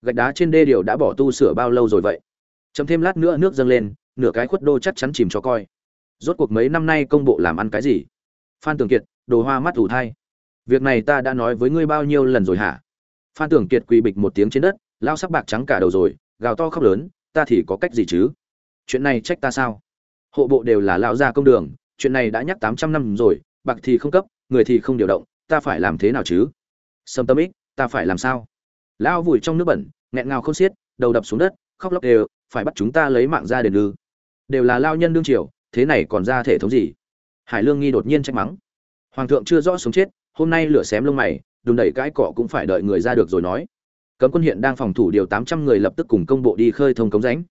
Gạch đá trên đê điều đã bỏ tu sửa bao lâu rồi vậy? Chấm thêm lát nữa nước dâng lên, nửa cái khuất đô chắc chắn chìm cho coi. Rốt cuộc mấy năm nay công bộ làm ăn cái gì? Phan tường kiệt, đồ hoa mắt ủ thai. Việc này ta đã nói với ngươi bao nhiêu lần rồi hả? Phan tường kiệt quỳ bịch một tiếng trên đất, lao sắc bạc trắng cả đầu rồi, gào to khóc lớn, ta thì có cách gì chứ? Chuyện này trách ta sao? Hộ bộ đều là lão gia công đường, chuyện này đã nhắc tám trăm năm rồi, bạc thì không cấp, người thì không điều động, ta phải làm thế nào chứ? Sâm tâm ích, ta phải làm sao? Lão vùi trong nước bẩn, nghẹn ngào không xiết, đầu đập xuống đất khóc lóc đều, phải bắt chúng ta lấy mạng ra đền ư đều là lao nhân đương triều, thế này còn ra thể thống gì? Hải lương nghi đột nhiên trách mắng. Hoàng thượng chưa rõ sống chết, hôm nay lửa xém lông mày, đùn đẩy cãi cọ cũng phải đợi người ra được rồi nói. Cấm quân hiện đang phòng thủ điều tám trăm người lập tức cùng công bộ đi khơi thông cống rãnh.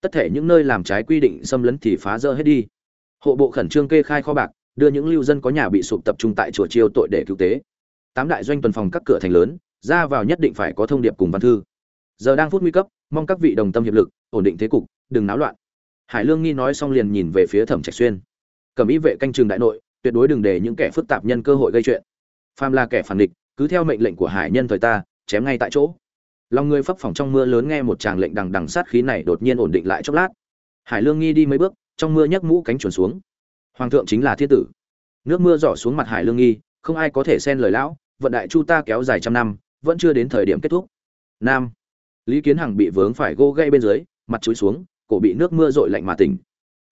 Tất thể những nơi làm trái quy định xâm lấn thì phá rỡ hết đi. Hộ bộ khẩn trương kê khai kho bạc, đưa những lưu dân có nhà bị sụp tập trung tại chùa chiêu tội để cứu tế. Tám đại doanh tuần phòng các cửa thành lớn, ra vào nhất định phải có thông điệp cùng văn thư. Giờ đang phút nguy cấp mong các vị đồng tâm hiệp lực, ổn định thế cục, đừng náo loạn. Hải lương nghi nói xong liền nhìn về phía thẩm trạch xuyên. Cầm ý vệ canh trường đại nội, tuyệt đối đừng để những kẻ phức tạp nhân cơ hội gây chuyện. Phàm là kẻ phản địch, cứ theo mệnh lệnh của hải nhân thời ta, chém ngay tại chỗ. Lòng người phấp phỏng trong mưa lớn nghe một tràng lệnh đằng đằng sát khí này đột nhiên ổn định lại chốc lát. Hải lương nghi đi mấy bước, trong mưa nhấc mũ cánh chuồn xuống. Hoàng thượng chính là thiên tử. Nước mưa rỏ xuống mặt hải lương nghi, không ai có thể xen lời lão, vận đại chu ta kéo dài trăm năm, vẫn chưa đến thời điểm kết thúc. Nam lý kiến hằng bị vướng phải gô gây bên dưới, mặt chúi xuống, cổ bị nước mưa rội lạnh mà tỉnh.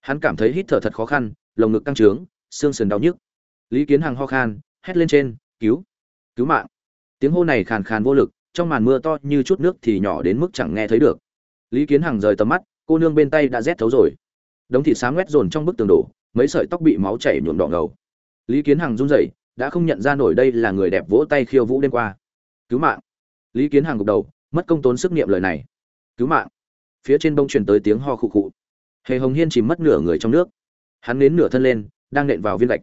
Hắn cảm thấy hít thở thật khó khăn, lồng ngực căng trướng, xương sườn đau nhức. Lý kiến hằng ho khan, hét lên trên, cứu cứu mạng. Tiếng hô này khàn khàn vô lực, trong màn mưa to như chút nước thì nhỏ đến mức chẳng nghe thấy được. Lý kiến hằng rời tầm mắt, cô nương bên tay đã rét thấu rồi. Đống thịt sáng quét dồn trong bức tường đổ, mấy sợi tóc bị máu chảy nhuộm đỏ ngầu. Lý kiến hằng run rẩy, đã không nhận ra nổi đây là người đẹp vỗ tay khiêu vũ đêm qua. Cứu mạng. Lý kiến hằng gục đầu mất công tốn sức niệm lời này. Cứu mạng. Phía trên bông truyền tới tiếng ho khụ khụ. Hề hồng hiên chìm mất nửa người trong nước. Hắn nến nửa thân lên, đang nện vào viên gạch.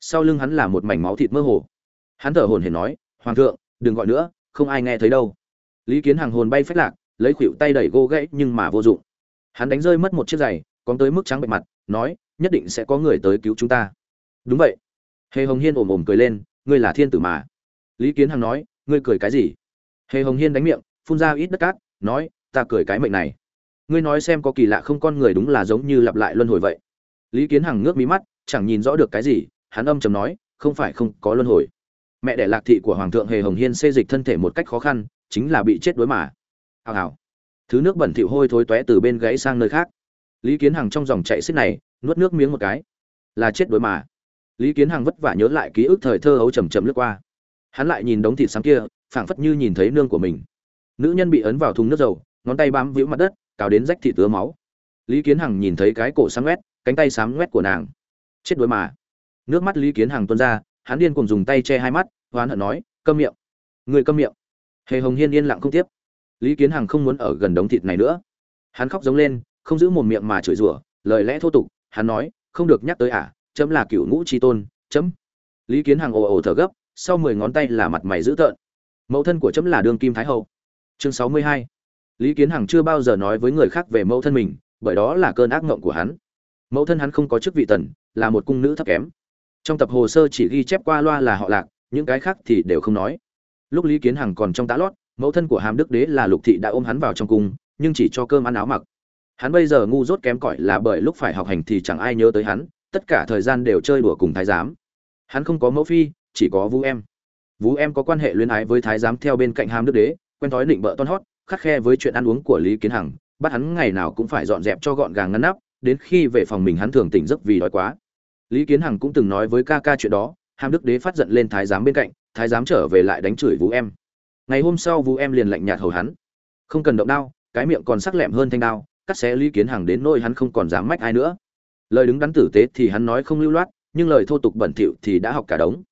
Sau lưng hắn là một mảnh máu thịt mơ hồ. Hắn thở hồn hển nói, hoàng thượng, đừng gọi nữa, không ai nghe thấy đâu. Lý kiến hàng hồn bay phách lạc, lấy khuỷu tay đẩy gô gãy nhưng mà vô dụng. Hắn đánh rơi mất một chiếc giày còn tới mức trắng bệ mặt, nói, nhất định sẽ có người tới cứu chúng ta. Đúng vậy. Hề hồng hiên ồm ồm cười lên, ngươi là thiên tử mà. Lý kiến hằng nói, ngươi cười cái gì? Hề hồng hiên đánh miệng phun ra ít đất cát, nói, ta cười cái mệnh này. Ngươi nói xem có kỳ lạ không con người đúng là giống như lặp lại luân hồi vậy. Lý kiến hằng ngước mí mắt, chẳng nhìn rõ được cái gì, hắn âm chầm nói, không phải không có luân hồi. Mẹ đẻ lạc thị của hoàng thượng hề hồng hiên xê dịch thân thể một cách khó khăn, chính là bị chết đối mà. Hào hào. Thứ nước bẩn thịu hôi thối tóe từ bên gãy sang nơi khác. Lý kiến hằng trong dòng chạy xiết này, nuốt nước miếng một cái. Là chết đối mà. Lý kiến hằng vất vả nhớ lại ký ức thời thơ ấu chầm chậm lướt qua. Hắn lại nhìn đống thịt sáng kia, phảng phất như nhìn thấy nương của mình nữ nhân bị ấn vào thùng nước dầu ngón tay bám víu mặt đất cào đến rách thị tứa máu. Lý kiến hằng nhìn thấy cái cổ sáng quét cánh tay sáng quét của nàng. Chết đuối mà. Nước mắt lý kiến hằng tuôn ra hắn điên cùng dùng tay che hai mắt hoán hận nói câm miệng. Người câm miệng. Hề hồng hiên yên lặng không tiếp. Lý kiến hằng không muốn ở gần đống thịt này nữa. Hắn khóc giống lên không giữ mồm miệng mà chửi rủa lời lẽ thô tục hắn nói không được nhắc tới ả à, chấm là cựu ngũ tri tôn chấm. Lý kiến hằng ồ ồ thở gấp sau mười ngón tay là mặt mày dữ tợn. Mẫu thân của chấm là đương kim thái hậu chương sáu mươi hai. Lý kiến hằng chưa bao giờ nói với người khác về mẫu thân mình, bởi đó là cơn ác mộng của hắn. Mẫu thân hắn không có chức vị tần, là một cung nữ thấp kém. Trong tập hồ sơ chỉ ghi chép qua loa là họ lạc, những cái khác thì đều không nói. Lúc lý kiến hằng còn trong tá lót, mẫu thân của hàm đức đế là lục thị đã ôm hắn vào trong cung, nhưng chỉ cho cơm ăn áo mặc. Hắn bây giờ ngu dốt kém cỏi là bởi lúc phải học hành thì chẳng ai nhớ tới hắn, tất cả thời gian đều chơi đùa cùng thái giám. Hắn không có mẫu phi, chỉ có vũ em. Vũ em có quan hệ luyến ái với thái giám theo bên cạnh hàm đức đế quen thói định bợ ton hót khắc khe với chuyện ăn uống của lý kiến hằng, bắt hắn ngày nào cũng phải dọn dẹp cho gọn gàng ngăn nắp, đến khi về phòng mình hắn thường tỉnh giấc vì đói quá. Lý kiến hằng cũng từng nói với ca ca chuyện đó, hàm đức đế phát giận lên thái giám bên cạnh, thái giám trở về lại đánh chửi vũ em. Ngày hôm sau vũ em liền lạnh nhạt hầu hắn. Không cần động đao, cái miệng còn sắc lẹm hơn thanh đao, cắt xé lý kiến hằng đến nỗi hắn không còn dám mách ai nữa. Lời đứng đắn tử tế thì hắn nói không lưu loát, nhưng lời thô tục bẩn thỉu thì đã học cả đống.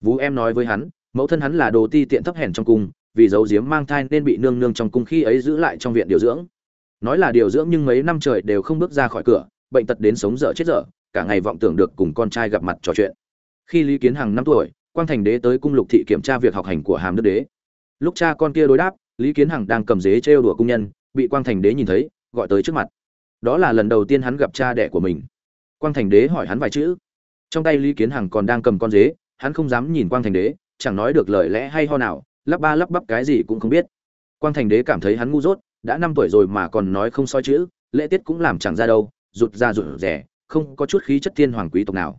Vũ em nói với hắn, mẫu thân hắn là đồ ti tiện thấp hèn trong cung vì giấu giếm mang thai nên bị nương nương trong cung khi ấy giữ lại trong viện điều dưỡng. Nói là điều dưỡng nhưng mấy năm trời đều không bước ra khỏi cửa, bệnh tật đến sống dở chết dở, cả ngày vọng tưởng được cùng con trai gặp mặt trò chuyện. Khi lý kiến hằng năm tuổi, quang thành đế tới cung lục thị kiểm tra việc học hành của hàm đức đế. Lúc cha con kia đối đáp, lý kiến hằng đang cầm dế trêu đùa cung nhân, bị quang thành đế nhìn thấy, gọi tới trước mặt. Đó là lần đầu tiên hắn gặp cha đẻ của mình. Quang thành đế hỏi hắn vài chữ. Trong tay lý kiến hằng còn đang cầm con dế, hắn không dám nhìn quang thành đế, chẳng nói được lời lẽ hay ho nào lắp ba lắp bắp cái gì cũng không biết. Quang thành đế cảm thấy hắn ngu dốt, đã năm tuổi rồi mà còn nói không soi chữ, lễ tiết cũng làm chẳng ra đâu, rụt ra rụt rẻ, không có chút khí chất thiên hoàng quý tộc nào.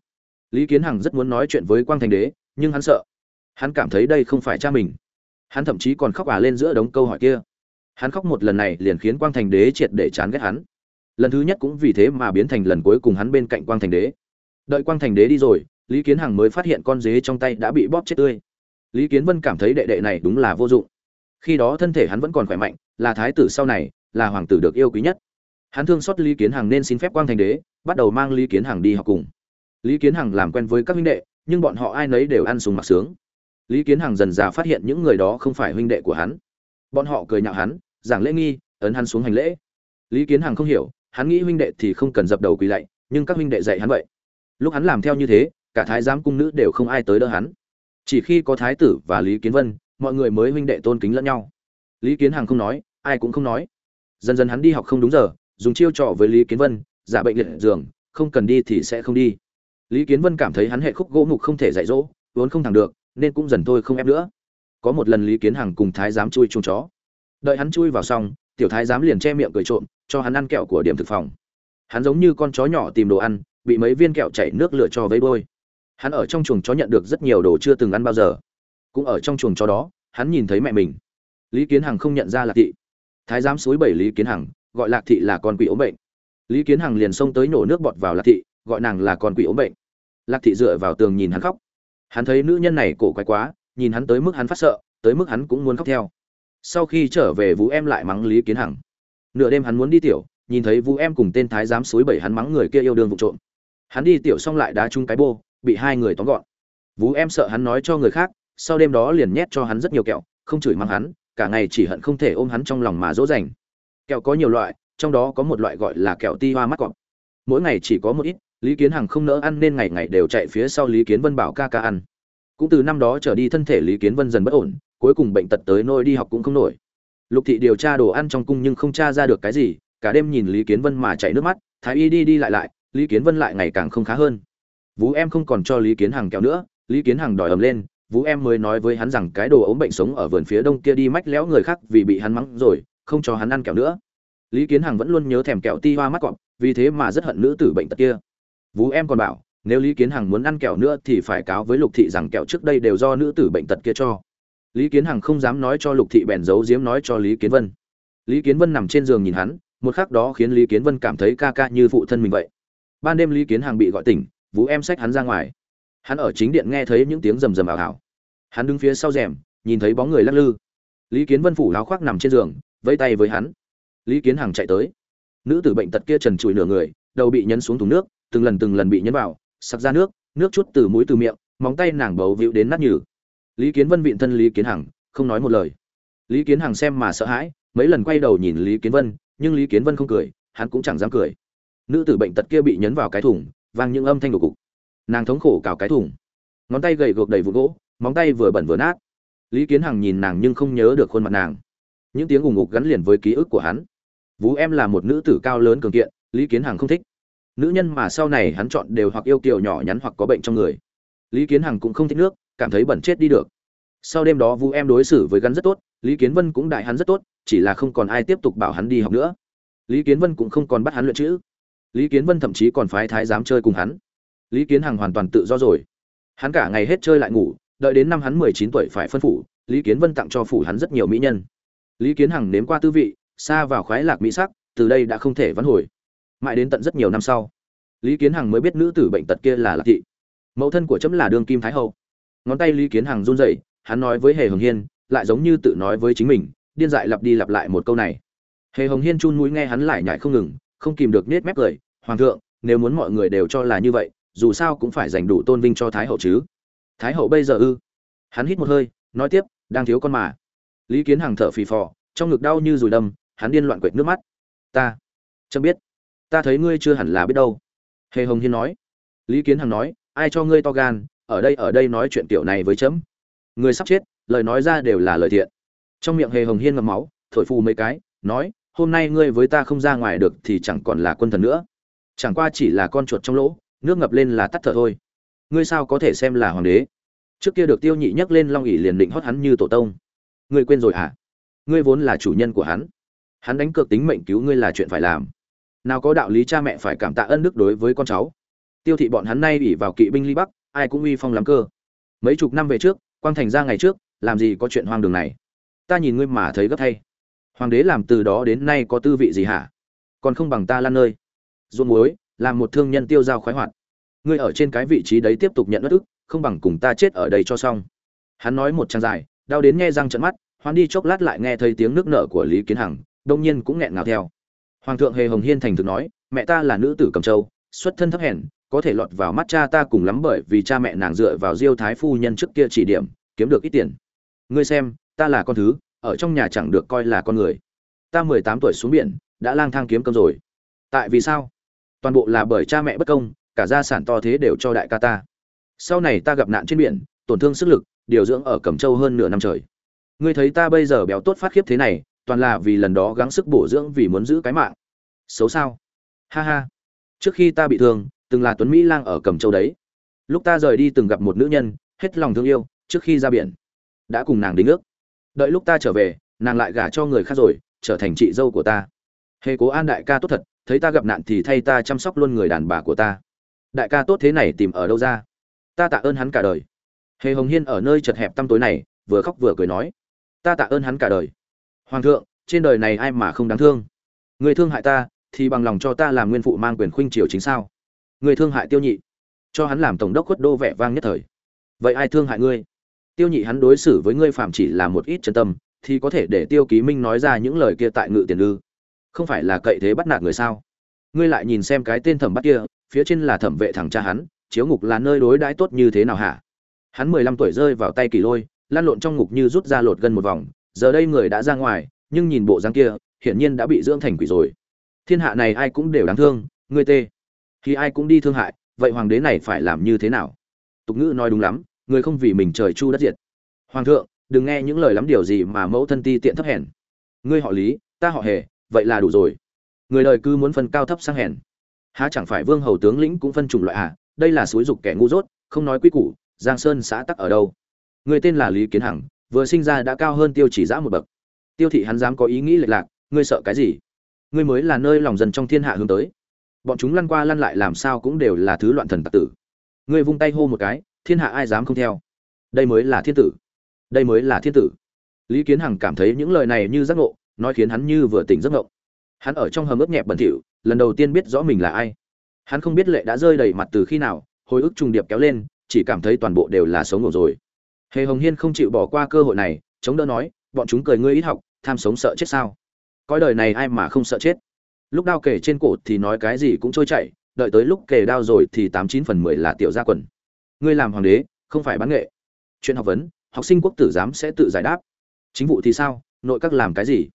Lý kiến hằng rất muốn nói chuyện với quang thành đế, nhưng hắn sợ. Hắn cảm thấy đây không phải cha mình. Hắn thậm chí còn khóc à lên giữa đống câu hỏi kia. Hắn khóc một lần này liền khiến quang thành đế triệt để chán ghét hắn. Lần thứ nhất cũng vì thế mà biến thành lần cuối cùng hắn bên cạnh quang thành đế. Đợi quang thành đế đi rồi, lý kiến hằng mới phát hiện con dế trong tay đã bị bóp chết tươi lý kiến vân cảm thấy đệ đệ này đúng là vô dụng. Khi đó thân thể hắn vẫn còn khỏe mạnh, là thái tử sau này, là hoàng tử được yêu quý nhất. Hắn thương xót lý kiến hằng nên xin phép quang thành đế, bắt đầu mang lý kiến hằng đi học cùng. Lý kiến hằng làm quen với các huynh đệ, nhưng bọn họ ai nấy đều ăn sùng mặc sướng. Lý kiến hằng dần già phát hiện những người đó không phải huynh đệ của hắn. Bọn họ cười nhạo hắn, giảng lễ nghi, ấn hắn xuống hành lễ. Lý kiến hằng không hiểu, hắn nghĩ huynh đệ thì không cần dập đầu quỳ lạy, nhưng các huynh đệ dạy hắn vậy. Lúc hắn làm theo như thế, cả thái giám cung nữ đều không ai tới đỡ hắn chỉ khi có thái tử và lý kiến vân, mọi người mới huynh đệ tôn kính lẫn nhau. Lý kiến hằng không nói, ai cũng không nói. Dần dần hắn đi học không đúng giờ, dùng chiêu trò với lý kiến vân, giả bệnh liệt giường, không cần đi thì sẽ không đi. Lý kiến vân cảm thấy hắn hệ khúc gỗ mục không thể dạy dỗ, vốn không thẳng được, nên cũng dần thôi không ép nữa. Có một lần lý kiến hằng cùng thái giám chui chuồng chó. Đợi hắn chui vào xong, tiểu thái giám liền che miệng cười trộm, cho hắn ăn kẹo của điểm thực phòng. Hắn giống như con chó nhỏ tìm đồ ăn, bị mấy viên kẹo chảy nước lửa cho vấy đôi hắn ở trong chuồng chó nhận được rất nhiều đồ chưa từng ăn bao giờ. Cũng ở trong chuồng chó đó, hắn nhìn thấy mẹ mình. Lý kiến hằng không nhận ra lạc thị. Thái giám suối bảy lý kiến hằng, gọi lạc thị là con quỷ ốm bệnh. Lý kiến hằng liền xông tới nổ nước bọt vào lạc thị, gọi nàng là con quỷ ốm bệnh. Lạc thị dựa vào tường nhìn hắn khóc. Hắn thấy nữ nhân này cổ quái quá, nhìn hắn tới mức hắn phát sợ, tới mức hắn cũng muốn khóc theo. Sau khi trở về vũ em lại mắng lý kiến hằng. Nửa đêm hắn muốn đi tiểu, nhìn thấy vũ em cùng tên thái giám suối bảy hắn mắng người kia yêu đương vụ trộm. Hắn đi tiểu xong lại đá chung cái bô bị hai người tóm gọn. Vũ em sợ hắn nói cho người khác, sau đêm đó liền nhét cho hắn rất nhiều kẹo, không chửi mắng hắn, cả ngày chỉ hận không thể ôm hắn trong lòng mà dỗ dành. Kẹo có nhiều loại, trong đó có một loại gọi là kẹo ti hoa mắt cọp. Mỗi ngày chỉ có một ít, lý kiến hằng không nỡ ăn nên ngày ngày đều chạy phía sau lý kiến vân bảo ca ca ăn. Cũng từ năm đó trở đi thân thể lý kiến vân dần bất ổn, cuối cùng bệnh tật tới nôi đi học cũng không nổi. Lục thị điều tra đồ ăn trong cung nhưng không tra ra được cái gì, cả đêm nhìn lý kiến vân mà chảy nước mắt, thái y đi đi lại lại, lý kiến vân lại ngày càng không khá hơn vũ em không còn cho lý kiến hằng kẹo nữa, lý kiến hằng đòi ầm lên, vũ em mới nói với hắn rằng cái đồ ốm bệnh sống ở vườn phía đông kia đi mách léo người khác vì bị hắn mắng rồi, không cho hắn ăn kẹo nữa. Lý kiến hằng vẫn luôn nhớ thèm kẹo ti hoa mắt cọp, vì thế mà rất hận nữ tử bệnh tật kia. Vũ em còn bảo, nếu lý kiến hằng muốn ăn kẹo nữa thì phải cáo với lục thị rằng kẹo trước đây đều do nữ tử bệnh tật kia cho. Lý kiến hằng không dám nói cho lục thị bèn giấu giếm nói cho lý kiến vân. Lý kiến vân nằm trên giường nhìn hắn, một khắc đó khiến lý kiến vân cảm thấy ca ca như phụ thân mình vậy. Ban đêm lý kiến hằng bị gọi tỉnh vũ em xách hắn ra ngoài. Hắn ở chính điện nghe thấy những tiếng rầm rầm ảo ảo hắn đứng phía sau rèm, nhìn thấy bóng người lắc lư. Lý kiến vân phủ láo khoác nằm trên giường, vẫy tay với hắn. Lý kiến hằng chạy tới. Nữ tử bệnh tật kia trần trụi nửa người, đầu bị nhấn xuống thùng nước, từng lần từng lần bị nhấn vào, sặc ra nước nước chút từ mũi từ miệng, móng tay nàng bầu vịu đến nát nhừ. Lý kiến vân vịn thân lý kiến hằng, không nói một lời. Lý kiến hằng xem mà sợ hãi, mấy lần quay đầu nhìn lý kiến vân, nhưng lý kiến vân không cười, hắn cũng chẳng dám cười. Nữ tử bệnh tật kia bị nhấn vào cái thùng vang những âm thanh đột cục. Nàng thống khổ cào cái thùng. Ngón tay gầy gộc đầy vụ gỗ, móng tay vừa bẩn vừa nát. Lý kiến hằng nhìn nàng nhưng không nhớ được khuôn mặt nàng. Những tiếng ủng ngục gắn liền với ký ức của hắn. Vú em là một nữ tử cao lớn cường kiện, lý kiến hằng không thích. Nữ nhân mà sau này hắn chọn đều hoặc yêu kiều nhỏ nhắn hoặc có bệnh trong người. Lý kiến hằng cũng không thích nước, cảm thấy bẩn chết đi được. Sau đêm đó vũ em đối xử với gắn rất tốt, lý kiến vân cũng đại hắn rất tốt, chỉ là không còn ai tiếp tục bảo hắn đi học nữa. Lý kiến vân cũng không còn bắt hắn luyện chữ lý kiến vân thậm chí còn phái thái giám chơi cùng hắn. Lý kiến hằng hoàn toàn tự do rồi. Hắn cả ngày hết chơi lại ngủ, đợi đến năm hắn mười chín tuổi phải phân phủ, lý kiến vân tặng cho phủ hắn rất nhiều mỹ nhân. Lý kiến hằng nếm qua tư vị, xa vào khoái lạc mỹ sắc, từ đây đã không thể vãn hồi. Mãi đến tận rất nhiều năm sau, lý kiến hằng mới biết nữ tử bệnh tật kia là lạc thị. Mẫu thân của chấm là đương kim thái hậu. Ngón tay lý kiến hằng run rẩy, hắn nói với hề hồng hiên, lại giống như tự nói với chính mình, điên dại lặp đi lặp lại một câu này. Hề hồng hiên chun mũi nghe hắn lại nhại không ngừng, không kìm được nết mép cười hoàng thượng, nếu muốn mọi người đều cho là như vậy, dù sao cũng phải dành đủ tôn vinh cho thái hậu chứ. Thái hậu bây giờ ư? Hắn hít một hơi, nói tiếp, đang thiếu con mà. Lý kiến hằng thở phì phò, trong ngực đau như rùi đâm, hắn điên loạn quệt nước mắt. Ta chấm biết, ta thấy ngươi chưa hẳn là biết đâu. Hề hồng hiên nói. Lý kiến hằng nói, ai cho ngươi to gan, ở đây ở đây nói chuyện tiểu này với chấm. Người sắp chết, lời nói ra đều là lời thiện. Trong miệng hề hồng hiên ngậm máu, thổi phù mấy cái, nói, hôm nay ngươi với ta không ra ngoài được thì chẳng còn là quân thần nữa chẳng qua chỉ là con chuột trong lỗ, nước ngập lên là tắt thở thôi. Ngươi sao có thể xem là hoàng đế? Trước kia được tiêu nhị nhắc lên long ỉ liền định hót hắn như tổ tông. Ngươi quên rồi à ngươi vốn là chủ nhân của hắn. Hắn đánh cược tính mệnh cứu ngươi là chuyện phải làm. Nào có đạo lý cha mẹ phải cảm tạ ân đức đối với con cháu. Tiêu thị bọn hắn nay ỉ vào kỵ binh ly bắc, ai cũng uy phong lắm cơ. Mấy chục năm về trước, quang thành ra ngày trước, làm gì có chuyện hoang đường này? Ta nhìn ngươi mà thấy gấp thay. Hoàng đế làm từ đó đến nay có tư vị gì hả? Còn không bằng ta lan nơi ruộng muối, làm một thương nhân tiêu dao khoái hoạt. Ngươi ở trên cái vị trí đấy tiếp tục nhận bất ức, không bằng cùng ta chết ở đây cho xong. Hắn nói một trang dài, đau đến nghe răng trận mắt hoan đi chốc lát lại nghe thấy tiếng nước nở của lý kiến hằng, đông nhiên cũng nghẹn ngào theo. Hoàng thượng hề hồng hiên thành thực nói, mẹ ta là nữ tử cầm châu xuất thân thấp hèn, có thể lọt vào mắt cha ta cùng lắm bởi vì cha mẹ nàng dựa vào diêu thái phu nhân trước kia chỉ điểm, kiếm được ít tiền. Ngươi xem, ta là con thứ, ở trong nhà chẳng được coi là con người. Ta mười tám tuổi xuống biển, đã lang thang kiếm cơm rồi. Tại vì sao? Toàn bộ là bởi cha mẹ bất công, cả gia sản to thế đều cho đại ca ta. Sau này ta gặp nạn trên biển, tổn thương sức lực, điều dưỡng ở cẩm châu hơn nửa năm trời. Ngươi thấy ta bây giờ béo tốt phát khiếp thế này, toàn là vì lần đó gắng sức bổ dưỡng vì muốn giữ cái mạng. Xấu sao? Ha ha. Trước khi ta bị thương, từng là tuấn mỹ lang ở cẩm châu đấy. Lúc ta rời đi từng gặp một nữ nhân, hết lòng thương yêu, trước khi ra biển. Đã cùng nàng đính ước. Đợi lúc ta trở về, nàng lại gả cho người khác rồi, trở thành chị dâu của ta hề cố an đại ca tốt thật, thấy ta gặp nạn thì thay ta chăm sóc luôn người đàn bà của ta. Đại ca tốt thế này tìm ở đâu ra? Ta tạ ơn hắn cả đời. Hề hồng hiên ở nơi chật hẹp tăm tối này, vừa khóc vừa cười nói. Ta tạ ơn hắn cả đời. Hoàng thượng, trên đời này ai mà không đáng thương? Người thương hại ta, thì bằng lòng cho ta làm nguyên phụ mang quyền khuynh triều chính sao? Người thương hại tiêu nhị, cho hắn làm tổng đốc khuất đô vẻ vang nhất thời. Vậy ai thương hại ngươi? Tiêu nhị hắn đối xử với ngươi phạm chỉ là một ít chân tâm, thì có thể để tiêu ký minh nói ra những lời kia tại ngự tiền ư không phải là cậy thế bắt nạt người sao? Ngươi lại nhìn xem cái tên thẩm bắt kia, phía trên là thẩm vệ thằng cha hắn, chiếu ngục là nơi đối đãi tốt như thế nào hả? Hắn mười lăm tuổi rơi vào tay kỳ lôi lan lộn trong ngục như rút ra lột gần một vòng, giờ đây người đã ra ngoài, nhưng nhìn bộ dáng kia, hiển nhiên đã bị dưỡng thành quỷ rồi. Thiên hạ này ai cũng đều đáng thương, ngươi tê. Khi ai cũng đi thương hại, vậy hoàng đế này phải làm như thế nào? Tục ngữ nói đúng lắm, người không vì mình trời chu đất diệt. Hoàng thượng, đừng nghe những lời lắm điều gì mà mẫu thân ti tiện thấp hèn. Ngươi họ lý, ta họ hề vậy là đủ rồi. Người đời cứ muốn phân cao thấp sang hèn. Há chẳng phải vương hầu tướng lĩnh cũng phân chủng loại à? Đây là suối dục kẻ ngu dốt, không nói quy củ, giang sơn xã tắc ở đâu? Người tên là lý kiến hằng, vừa sinh ra đã cao hơn tiêu chỉ giã một bậc. Tiêu thị hắn dám có ý nghĩ lệch lạc, ngươi sợ cái gì? Ngươi mới là nơi lòng dân trong thiên hạ hướng tới. Bọn chúng lăn qua lăn lại làm sao cũng đều là thứ loạn thần tặc tử. Ngươi vung tay hô một cái, thiên hạ ai dám không theo? Đây mới là thiên tử. Đây mới là thiên tử. Lý kiến hằng cảm thấy những lời này như giác ngộ nói khiến hắn như vừa tỉnh giấc ngộ hắn ở trong hầm ướp nhẹp bẩn thỉu, lần đầu tiên biết rõ mình là ai. Hắn không biết lệ đã rơi đầy mặt từ khi nào, hồi ức trùng điệp kéo lên, chỉ cảm thấy toàn bộ đều là sống ngủ rồi. Hề hồng hiên không chịu bỏ qua cơ hội này, chống đỡ nói, bọn chúng cười ngươi ít học, tham sống sợ chết sao? Coi đời này ai mà không sợ chết? Lúc đao kể trên cổ thì nói cái gì cũng trôi chảy, đợi tới lúc kể đao rồi thì tám chín phần mười là tiểu gia quần. Ngươi làm hoàng đế, không phải bán nghệ. Chuyện học vấn, học sinh quốc tử giám sẽ tự giải đáp. Chính vụ thì sao? Nội các làm cái gì?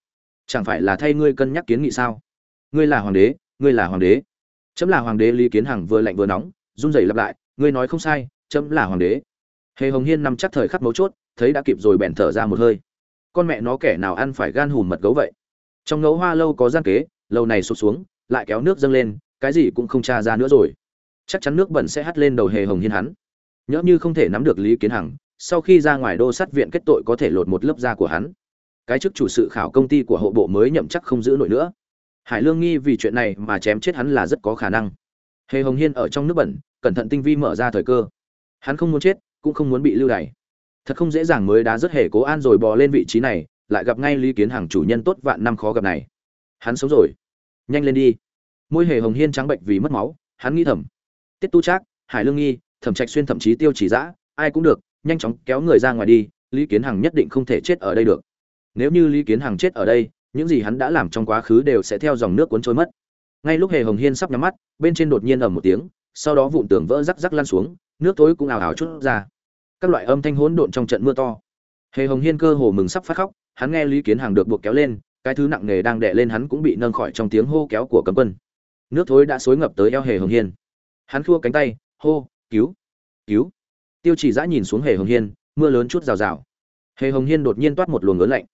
Chẳng phải là thay ngươi cân nhắc kiến nghị sao? Ngươi là hoàng đế, ngươi là hoàng đế. Chấm là hoàng đế lý kiến hằng vừa lạnh vừa nóng, run rẩy lặp lại, ngươi nói không sai, chấm là hoàng đế. Hề hồng hiên nằm chắc thời khắc mấu chốt, thấy đã kịp rồi bèn thở ra một hơi. Con mẹ nó kẻ nào ăn phải gan hùm mật gấu vậy? Trong ngẫu hoa lâu có gian kế, lâu này sụt xuống, lại kéo nước dâng lên, cái gì cũng không tra ra nữa rồi. Chắc chắn nước bẩn sẽ hắt lên đầu hề hồng hiên hắn. Nhỡ như không thể nắm được lý kiến hằng, sau khi ra ngoài đô sát viện kết tội có thể lột một lớp da của hắn cái chức chủ sự khảo công ty của hộ bộ mới nhậm chắc không giữ nổi nữa. Hải lương nghi vì chuyện này mà chém chết hắn là rất có khả năng. Hề hồng hiên ở trong nước bẩn, cẩn thận tinh vi mở ra thời cơ. Hắn không muốn chết, cũng không muốn bị lưu đày. Thật không dễ dàng mới đá rất hề cố an rồi bò lên vị trí này, lại gặp ngay lý kiến hàng chủ nhân tốt vạn năm khó gặp này. Hắn sống rồi. Nhanh lên đi. Môi hề hồng hiên trắng bệnh vì mất máu, hắn nghĩ thầm. Tiết tu trác, hải lương nghi, thẩm trạch xuyên thậm chí tiêu chỉ giã ai cũng được, nhanh chóng kéo người ra ngoài đi, lý kiến hằng nhất định không thể chết ở đây được nếu như lý kiến hằng chết ở đây, những gì hắn đã làm trong quá khứ đều sẽ theo dòng nước cuốn trôi mất. Ngay lúc hề hồng hiên sắp nhắm mắt, bên trên đột nhiên ầm một tiếng, sau đó vụn tường vỡ rắc rắc lăn xuống, nước tối cũng ào ào chút ra. Các loại âm thanh hỗn độn trong trận mưa to. Hề hồng hiên cơ hồ mừng sắp phát khóc, hắn nghe lý kiến hằng được buộc kéo lên, cái thứ nặng nề đang đè lên hắn cũng bị nâng khỏi trong tiếng hô kéo của cấm quân. Nước thối đã xối ngập tới eo hề hồng hiên. Hắn khua cánh tay, hô, cứu cứu. Tiêu chỉ giã nhìn xuống hề hồng hiên, mưa lớn chút rào rào. Hề hồng hiên đột nhiên toát một luồng lớn lạnh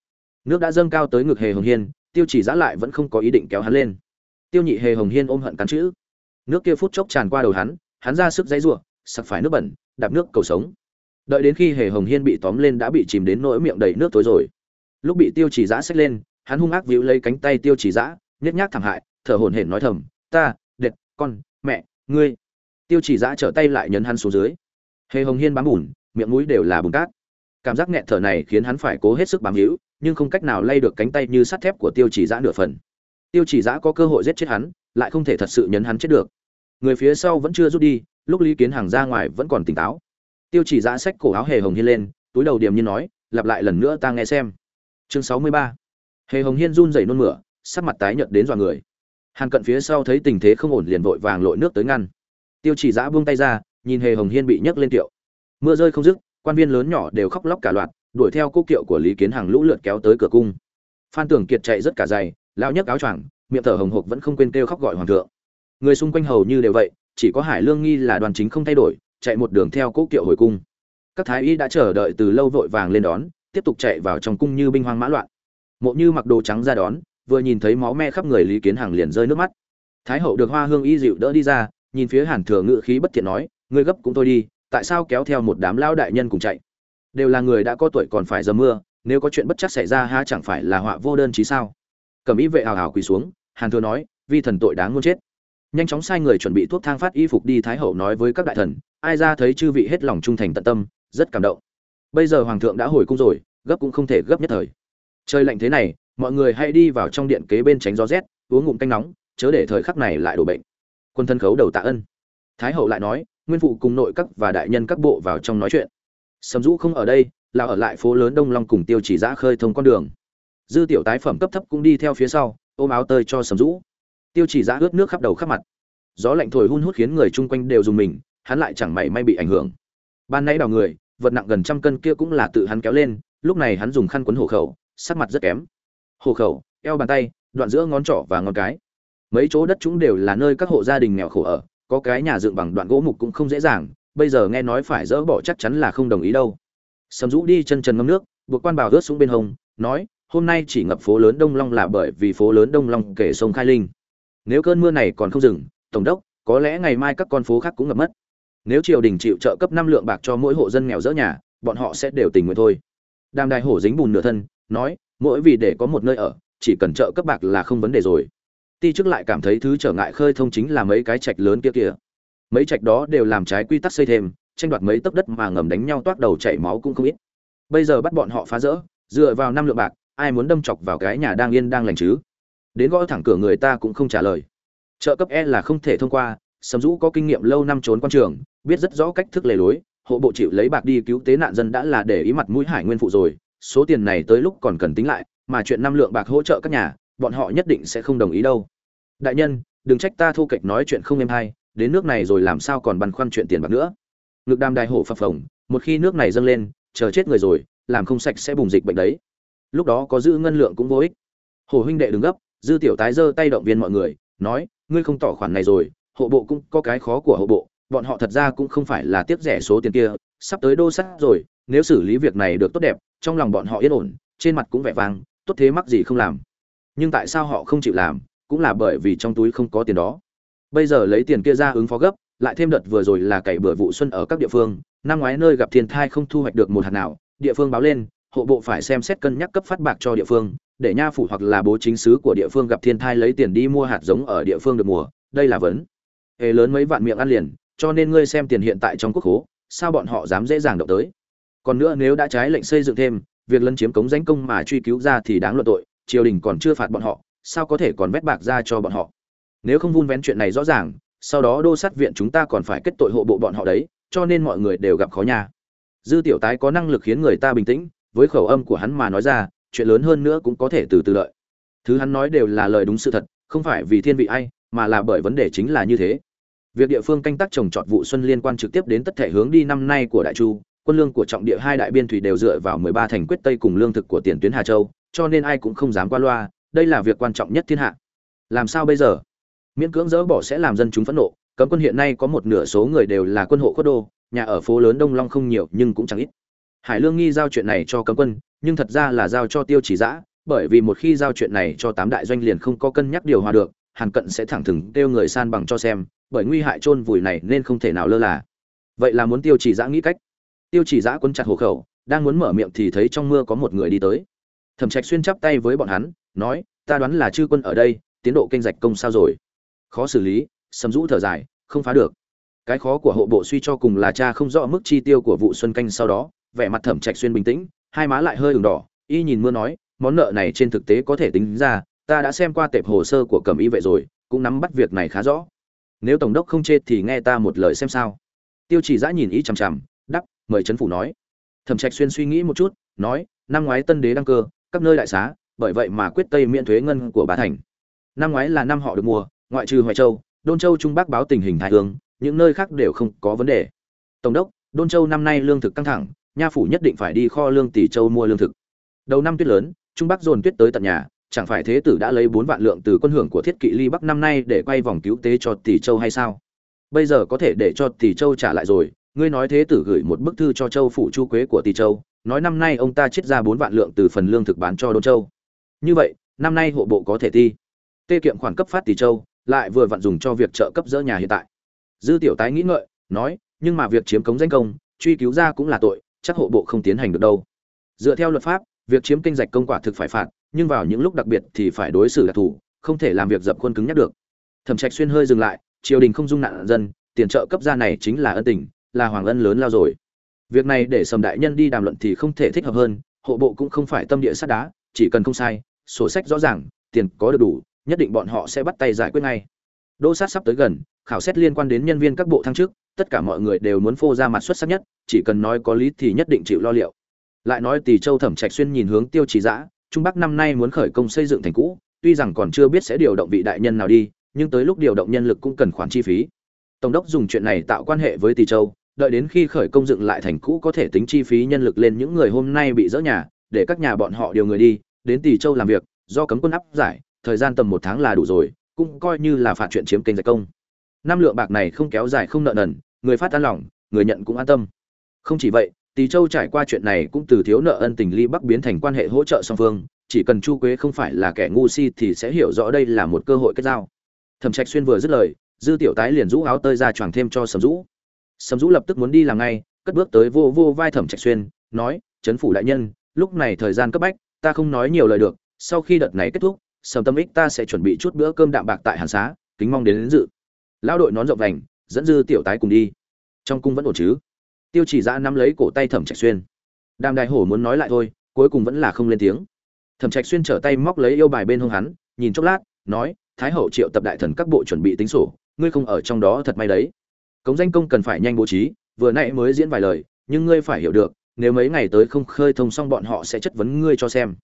nước đã dâng cao tới ngực hề hồng hiên, tiêu chỉ giã lại vẫn không có ý định kéo hắn lên. Tiêu nhị hề hồng hiên ôm hận cắn chữ. Nước kia phút chốc tràn qua đầu hắn hắn ra sức dãy ruộng, sặc phải nước bẩn, đạp nước cầu sống. Đợi đến khi hề hồng hiên bị tóm lên đã bị chìm đến nỗi miệng đầy nước tối rồi. Lúc bị tiêu chỉ giã xách lên, hắn hung ác víu lấy cánh tay tiêu chỉ giã, nhếch nhác thẳng hại, thở hổn hển nói thầm, ta, đệt, con, mẹ, ngươi. Tiêu chỉ giã trở tay lại nhấn hắn xuống dưới. Hề hồng hiên bám bùn, miệng mũi đều là bùn cát. Cảm giác nghẹn thở này khiến hắn phải cố hết sức bám hữu nhưng không cách nào lay được cánh tay như sắt thép của tiêu chỉ giã nửa phần. Tiêu chỉ giã có cơ hội giết chết hắn, lại không thể thật sự nhấn hắn chết được. Người phía sau vẫn chưa rút đi, lúc lý kiến hàng ra ngoài vẫn còn tỉnh táo. Tiêu chỉ giã xách cổ áo hề hồng hiên lên, túi đầu điểm như nói, lặp lại lần nữa ta nghe xem. Chương sáu mươi ba. Hề hồng hiên run rẩy nôn mửa, sắc mặt tái nhợt đến dọa người. Hàn cận phía sau thấy tình thế không ổn liền vội vàng lội nước tới ngăn. Tiêu chỉ giã buông tay ra, nhìn hề hồng hiên bị nhấc lên tiệu. Mưa rơi không dứt, quan viên lớn nhỏ đều khóc lóc cả loạt đuổi theo cô kiệu của lý kiến hàng lũ lượt kéo tới cửa cung. Phan tưởng kiệt chạy rất cả dày lão nhấc áo choàng, miệng thở hồng hộc vẫn không quên kêu khóc gọi hoàng thượng. Người xung quanh hầu như đều vậy, chỉ có hải lương nghi là đoàn chính không thay đổi, chạy một đường theo cố kiệu hồi cung. Các thái y đã chờ đợi từ lâu vội vàng lên đón, tiếp tục chạy vào trong cung như binh hoang mã loạn. Mộ như mặc đồ trắng ra đón, vừa nhìn thấy máu me khắp người lý kiến hàng liền rơi nước mắt. Thái hậu được hoa hương y dịu đỡ đi ra, nhìn phía hàn thừa ngự khí bất thiện nói, ngươi gấp cũng thôi đi, tại sao kéo theo một đám lao đại nhân cùng chạy? Đều là người đã có tuổi còn phải dầm mưa, nếu có chuyện bất chắc xảy ra ha chẳng phải là họa vô đơn chí sao? Cầm ý vệ hào hào quỳ xuống, hàn thừa nói, vi thần tội đáng muốn chết. Nhanh chóng sai người chuẩn bị thuốc thang phát y phục đi thái hậu nói với các đại thần, ai ra thấy chư vị hết lòng trung thành tận tâm, rất cảm động. Bây giờ hoàng thượng đã hồi cung rồi, gấp cũng không thể gấp nhất thời. Trời lạnh thế này, mọi người hãy đi vào trong điện kế bên tránh gió rét, uống ngụm canh nóng, chớ để thời khắc này lại đổ bệnh. Quân thân khấu đầu tạ ân. Thái hậu lại nói, nguyên phụ cùng nội các và đại nhân các bộ vào trong nói chuyện sầm dũ không ở đây, là ở lại phố lớn đông long cùng tiêu chỉ giã khơi thông con đường. Dư tiểu tái phẩm cấp thấp cũng đi theo phía sau, ôm áo tơi cho sầm dũ. Tiêu chỉ giã ướt nước khắp đầu khắp mặt. Gió lạnh thổi hun hút khiến người chung quanh đều dùng mình, hắn lại chẳng mảy may bị ảnh hưởng. Ban nãy đào người, vật nặng gần trăm cân kia cũng là tự hắn kéo lên, lúc này hắn dùng khăn quấn hộ khẩu, sắc mặt rất kém. Hộ khẩu, eo bàn tay, đoạn giữa ngón trỏ và ngón cái. Mấy chỗ đất chúng đều là nơi các hộ gia đình nghèo khổ ở, có cái nhà dựng bằng đoạn gỗ mục cũng không dễ dàng bây giờ nghe nói phải dỡ bỏ chắc chắn là không đồng ý đâu. Sầm rũ đi chân trần ngâm nước, buộc quan bào rớt xuống bên hông, nói, hôm nay chỉ ngập phố lớn đông long là bởi vì phố lớn đông long kể sông khai linh. Nếu cơn mưa này còn không dừng, tổng đốc, có lẽ ngày mai các con phố khác cũng ngập mất. Nếu triều đình chịu trợ cấp năm lượng bạc cho mỗi hộ dân nghèo dỡ nhà, bọn họ sẽ đều tình nguyện thôi. Đàm đài hổ dính bùn nửa thân, nói, mỗi vì để có một nơi ở, chỉ cần trợ cấp bạc là không vấn đề rồi. Ti trước lại cảm thấy thứ trở ngại khơi thông chính là mấy cái trạch lớn kia kia mấy trạch đó đều làm trái quy tắc xây thêm, tranh đoạt mấy tấc đất mà ngầm đánh nhau toát đầu chảy máu cũng không ít. Bây giờ bắt bọn họ phá rỡ, dựa vào năm lượng bạc, ai muốn đâm chọc vào cái nhà đang yên đang lành chứ? Đến gõ thẳng cửa người ta cũng không trả lời. Trợ cấp e là không thể thông qua, sầm dũ có kinh nghiệm lâu năm trốn quan trường, biết rất rõ cách thức lề lối, hộ bộ chịu lấy bạc đi cứu tế nạn dân đã là để ý mặt mũi hải nguyên phụ rồi, số tiền này tới lúc còn cần tính lại, mà chuyện năm lượng bạc hỗ trợ các nhà, bọn họ nhất định sẽ không đồng ý đâu. Đại nhân, đừng trách ta thu kịch nói chuyện không êm hay đến nước này rồi làm sao còn băn khoăn chuyện tiền bạc nữa? Ngực đam đài hổ phập phồng, một khi nước này dâng lên, chờ chết người rồi, làm không sạch sẽ bùng dịch bệnh đấy. Lúc đó có giữ ngân lượng cũng vô ích. Hồ huynh đệ đừng gấp, dư tiểu tái giơ tay động viên mọi người, nói, ngươi không tỏ khoản này rồi, hộ bộ cũng có cái khó của hộ bộ, bọn họ thật ra cũng không phải là tiếc rẻ số tiền kia, sắp tới đô sắt rồi, nếu xử lý việc này được tốt đẹp, trong lòng bọn họ yên ổn, trên mặt cũng vẻ vang, tốt thế mắc gì không làm. Nhưng tại sao họ không chịu làm, cũng là bởi vì trong túi không có tiền đó bây giờ lấy tiền kia ra ứng phó gấp, lại thêm đợt vừa rồi là cày bừa vụ xuân ở các địa phương, năm ngoái nơi gặp thiên thai không thu hoạch được một hạt nào, địa phương báo lên, hộ bộ phải xem xét cân nhắc cấp phát bạc cho địa phương, để nha phủ hoặc là bố chính sứ của địa phương gặp thiên thai lấy tiền đi mua hạt giống ở địa phương được mùa, đây là vấn. Hề lớn mấy vạn miệng ăn liền, cho nên ngươi xem tiền hiện tại trong quốc hố, sao bọn họ dám dễ dàng động tới? Còn nữa nếu đã trái lệnh xây dựng thêm, việc lấn chiếm cống danh công mà truy cứu ra thì đáng luận tội, triều đình còn chưa phạt bọn họ, sao có thể còn vét bạc ra cho bọn họ? Nếu không vun vén chuyện này rõ ràng, sau đó đô sát viện chúng ta còn phải kết tội hộ bộ bọn họ đấy, cho nên mọi người đều gặp khó nha. Dư tiểu tái có năng lực khiến người ta bình tĩnh, với khẩu âm của hắn mà nói ra, chuyện lớn hơn nữa cũng có thể từ từ lợi. Thứ hắn nói đều là lời đúng sự thật, không phải vì thiên vị ai, mà là bởi vấn đề chính là như thế. Việc địa phương canh tác trồng trọt vụ xuân liên quan trực tiếp đến tất thể hướng đi năm nay của đại chu, quân lương của trọng địa hai đại biên thủy đều dựa vào 13 thành quyết tây cùng lương thực của tiền tuyến hà châu, cho nên ai cũng không dám qua loa, đây là việc quan trọng nhất thiên hạ. Làm sao bây giờ? Miễn cưỡng dỡ bỏ sẽ làm dân chúng phẫn nộ. Cấm quân hiện nay có một nửa số người đều là quân hộ khuất đô, nhà ở phố lớn đông long không nhiều nhưng cũng chẳng ít. Hải lương nghi giao chuyện này cho cấm quân, nhưng thật ra là giao cho tiêu chỉ giã, bởi vì một khi giao chuyện này cho tám đại doanh liền không có cân nhắc điều hòa được, hàn cận sẽ thẳng thừng kêu người san bằng cho xem, bởi nguy hại chôn vùi này nên không thể nào lơ là. Vậy là muốn tiêu chỉ giã nghĩ cách. Tiêu chỉ giã quân chặt hộ khẩu, đang muốn mở miệng thì thấy trong mưa có một người đi tới. Thẩm trạch xuyên chắp tay với bọn hắn, nói, ta đoán là chư quân ở đây, tiến độ kinh rạch công sao rồi? Khó xử lý, sầm rũ thở dài, không phá được. Cái khó của hộ bộ suy cho cùng là cha không rõ mức chi tiêu của vụ xuân canh sau đó, vẻ mặt thẩm trạch xuyên bình tĩnh, hai má lại hơi ửng đỏ, y nhìn mưa nói, món nợ này trên thực tế có thể tính ra, ta đã xem qua tệp hồ sơ của cẩm y vệ rồi, cũng nắm bắt việc này khá rõ. Nếu tổng đốc không chê thì nghe ta một lời xem sao. Tiêu chỉ giã nhìn ý chằm chằm đắp mời trấn phủ nói. Thẩm trạch xuyên suy nghĩ một chút, nói, năm ngoái tân đế đăng cơ, các nơi đại xá, bởi vậy mà quyết tây miễn thuế ngân của bá thành. Năm ngoái là năm họ được mua ngoại trừ hoài châu, đôn châu trung bắc báo tình hình thái hướng những nơi khác đều không có vấn đề. Tổng đốc, đôn châu năm nay lương thực căng thẳng, nha phủ nhất định phải đi kho lương tỷ châu mua lương thực. Đầu năm tuyết lớn, trung bắc dồn tuyết tới tận nhà, chẳng phải thế tử đã lấy bốn vạn lượng từ quân hưởng của thiết kỵ ly bắc năm nay để quay vòng cứu tế cho tỷ châu hay sao? Bây giờ có thể để cho tỷ châu trả lại rồi, ngươi nói thế tử gửi một bức thư cho châu phủ chu quế của tỷ châu, nói năm nay ông ta chiết ra bốn vạn lượng từ phần lương thực bán cho đôn châu. Như vậy, năm nay hộ bộ có thể thi. Tê kiệm khoản cấp phát tỷ châu lại vừa vặn dùng cho việc trợ cấp dỡ nhà hiện tại. Dư tiểu tái nghĩ ngợi, nói, nhưng mà việc chiếm cống danh công, truy cứu ra cũng là tội, chắc hộ bộ không tiến hành được đâu. Dựa theo luật pháp, việc chiếm kinh dạch công quả thực phải phạt, nhưng vào những lúc đặc biệt thì phải đối xử đặc thù không thể làm việc dập khuôn cứng nhắc được. Thẩm trạch xuyên hơi dừng lại, triều đình không dung nạn dân, tiền trợ cấp ra này chính là ân tình, là hoàng ân lớn lao rồi. Việc này để sầm đại nhân đi đàm luận thì không thể thích hợp hơn, hộ bộ cũng không phải tâm địa sắt đá, chỉ cần không sai, sổ sách rõ ràng, tiền có được đủ nhất định bọn họ sẽ bắt tay giải quyết ngay. Đô sát sắp tới gần, khảo xét liên quan đến nhân viên các bộ thăng chức, tất cả mọi người đều muốn phô ra mặt xuất sắc nhất, chỉ cần nói có lý thì nhất định chịu lo liệu. Lại nói tỷ châu thẩm trạch xuyên nhìn hướng tiêu trì dã, trung bắc năm nay muốn khởi công xây dựng thành cũ, tuy rằng còn chưa biết sẽ điều động vị đại nhân nào đi, nhưng tới lúc điều động nhân lực cũng cần khoản chi phí. Tổng đốc dùng chuyện này tạo quan hệ với tỷ châu, đợi đến khi khởi công dựng lại thành cũ có thể tính chi phí nhân lực lên những người hôm nay bị dỡ nhà, để các nhà bọn họ điều người đi, đến tỷ châu làm việc, do cấm quân áp giải thời gian tầm một tháng là đủ rồi cũng coi như là phạt chuyện chiếm kênh giải công năm lượng bạc này không kéo dài không nợ nần người phát an lòng người nhận cũng an tâm không chỉ vậy Tỷ Châu trải qua chuyện này cũng từ thiếu nợ ân tình ly bắc biến thành quan hệ hỗ trợ song phương, chỉ cần Chu Quế không phải là kẻ ngu si thì sẽ hiểu rõ đây là một cơ hội kết giao. Thẩm Trạch Xuyên vừa dứt lời, Dư Tiểu Tái liền rũ áo tơi ra choàng thêm cho Sầm Dũ. Sầm Dũ lập tức muốn đi làm ngay, cất bước tới vô vô vai Thẩm Trạch Xuyên, nói: "Trấn phủ đại nhân, lúc này thời gian cấp bách, ta không nói nhiều lời được, sau khi đợt này kết thúc, Sầm Tâm Ích ta sẽ chuẩn bị chút bữa cơm đạm bạc tại Hàn Xá, kính mong đến, đến dự." Lão đội nón rộng vành, dẫn Dư Tiểu Tái cùng đi. Trong cung vẫn ổn chứ? tiêu chỉ giã nắm lấy cổ tay thẩm trạch xuyên đàm đại hổ muốn nói lại thôi cuối cùng vẫn là không lên tiếng thẩm trạch xuyên trở tay móc lấy yêu bài bên hông hắn nhìn chốc lát nói thái hậu triệu tập đại thần các bộ chuẩn bị tính sổ ngươi không ở trong đó thật may đấy cống danh công cần phải nhanh bố trí vừa nãy mới diễn vài lời nhưng ngươi phải hiểu được nếu mấy ngày tới không khơi thông xong bọn họ sẽ chất vấn ngươi cho xem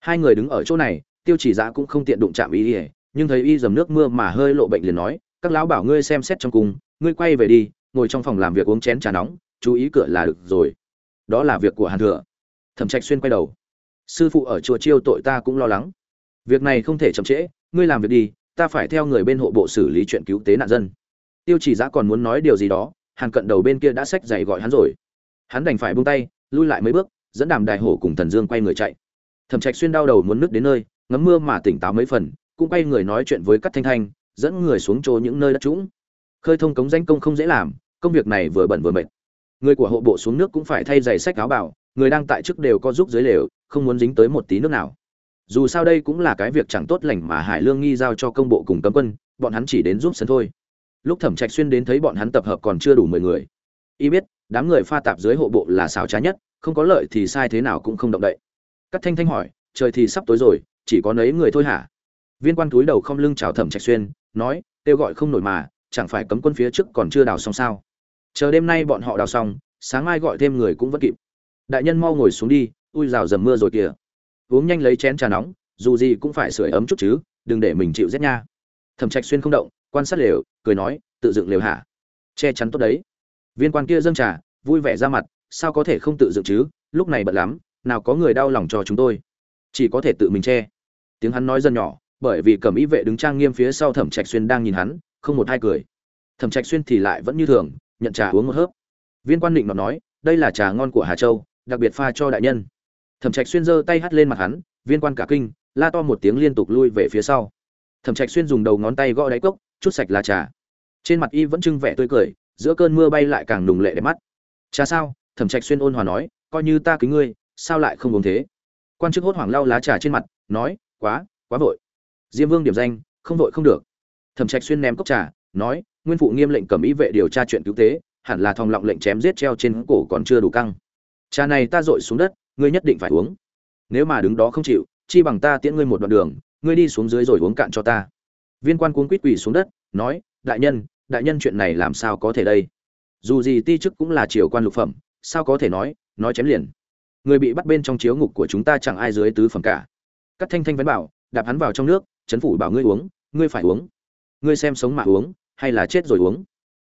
hai người đứng ở chỗ này tiêu chỉ giã cũng không tiện đụng chạm ý ỉa nhưng thấy y dầm nước mưa mà hơi lộ bệnh liền nói, các lão bảo ngươi xem xét trong cung, ngươi quay về đi, ngồi trong phòng làm việc uống chén trà nóng, chú ý cửa là được rồi. Đó là việc của hàn thừa. Thẩm trạch xuyên quay đầu. Sư phụ ở chùa chiêu tội ta cũng lo lắng. Việc này không thể chậm trễ, ngươi làm việc đi, ta phải theo người bên hộ bộ xử lý chuyện cứu tế nạn dân. Tiêu chỉ giã còn muốn nói điều gì đó, hàn cận đầu bên kia đã xách giày gọi hắn rồi. Hắn đành phải buông tay, lui lại mấy bước, dẫn đàm đại hổ cùng thần dương quay người chạy. Thẩm trạch xuyên đau đầu muốn nứt đến nơi ngấm mưa mà tỉnh táo mấy phần, cũng quay người nói chuyện với các thanh thanh, dẫn người xuống chỗ những nơi đất trũng. Khơi thông cống danh công không dễ làm, công việc này vừa bận vừa mệt. Người của hộ bộ xuống nước cũng phải thay giày sách áo bảo, người đang tại chức đều có giúp dưới lều, không muốn dính tới một tí nước nào. Dù sao đây cũng là cái việc chẳng tốt lành mà hải lương nghi giao cho công bộ cùng cấm quân, bọn hắn chỉ đến giúp sân thôi. Lúc thẩm trạch xuyên đến thấy bọn hắn tập hợp còn chưa đủ mười người. Y biết, đám người pha tạp dưới hộ bộ là xảo trá nhất, không có lợi thì sai thế nào cũng không động đậy. Cắt thanh thanh hỏi, trời thì sắp tối rồi chỉ có nấy người thôi hả? Viên quan túi đầu không lưng chào thẩm trạch xuyên, nói, kêu gọi không nổi mà, chẳng phải cấm quân phía trước còn chưa đào xong sao? Chờ đêm nay bọn họ đào xong, sáng mai gọi thêm người cũng vẫn kịp. Đại nhân mau ngồi xuống đi, ui rào dầm mưa rồi kìa. Uống nhanh lấy chén trà nóng, dù gì cũng phải sưởi ấm chút chứ, đừng để mình chịu rét nha. Thẩm trạch xuyên không động, quan sát lều, cười nói, tự dựng lều hả? Che chắn tốt đấy. Viên quan kia dâng trà, vui vẻ ra mặt, sao có thể không tự dựng chứ? Lúc này bận lắm, nào có người đau lòng cho chúng tôi. Chỉ có thể tự mình che tiếng hắn nói dần nhỏ, bởi vì cẩm y vệ đứng trang nghiêm phía sau thẩm trạch xuyên đang nhìn hắn, không một hai cười. Thẩm trạch xuyên thì lại vẫn như thường, nhận trà uống một hớp. Viên quan định nó nói, đây là trà ngon của hà châu, đặc biệt pha cho đại nhân. Thẩm trạch xuyên giơ tay hắt lên mặt hắn, viên quan cả kinh, la to một tiếng liên tục lui về phía sau. Thẩm trạch xuyên dùng đầu ngón tay gõ đáy cốc, chút sạch là trà. Trên mặt y vẫn trưng vẻ tươi cười, giữa cơn mưa bay lại càng nùng lệ đẹp mắt. Trà sao? Thẩm trạch xuyên ôn hòa nói, coi như ta kính ngươi, sao lại không uống thế? Quan chức hốt hoảng lau lá trà trên mặt, nói quá quá vội. Diêm vương điểm danh, không vội không được. Thẩm trạch xuyên ném cốc trà, nói, nguyên phụ nghiêm lệnh cầm ý vệ điều tra chuyện cứu tế, hẳn là thòng lọng lệnh chém giết treo trên cổ còn chưa đủ căng. Trà này ta dội xuống đất, ngươi nhất định phải uống. Nếu mà đứng đó không chịu, chi bằng ta tiễn ngươi một đoạn đường, ngươi đi xuống dưới rồi uống cạn cho ta. Viên quan cuống quýt quỳ xuống đất, nói, đại nhân đại nhân chuyện này làm sao có thể đây? Dù gì ti chức cũng là triều quan lục phẩm, sao có thể nói nói chém liền? Người bị bắt bên trong chiếu ngục của chúng ta chẳng ai dưới tứ phẩm cả cắt thanh thanh vấn bảo, đạp hắn vào trong nước, chấn phủ bảo ngươi uống, ngươi phải uống. Ngươi xem sống mà uống, hay là chết rồi uống.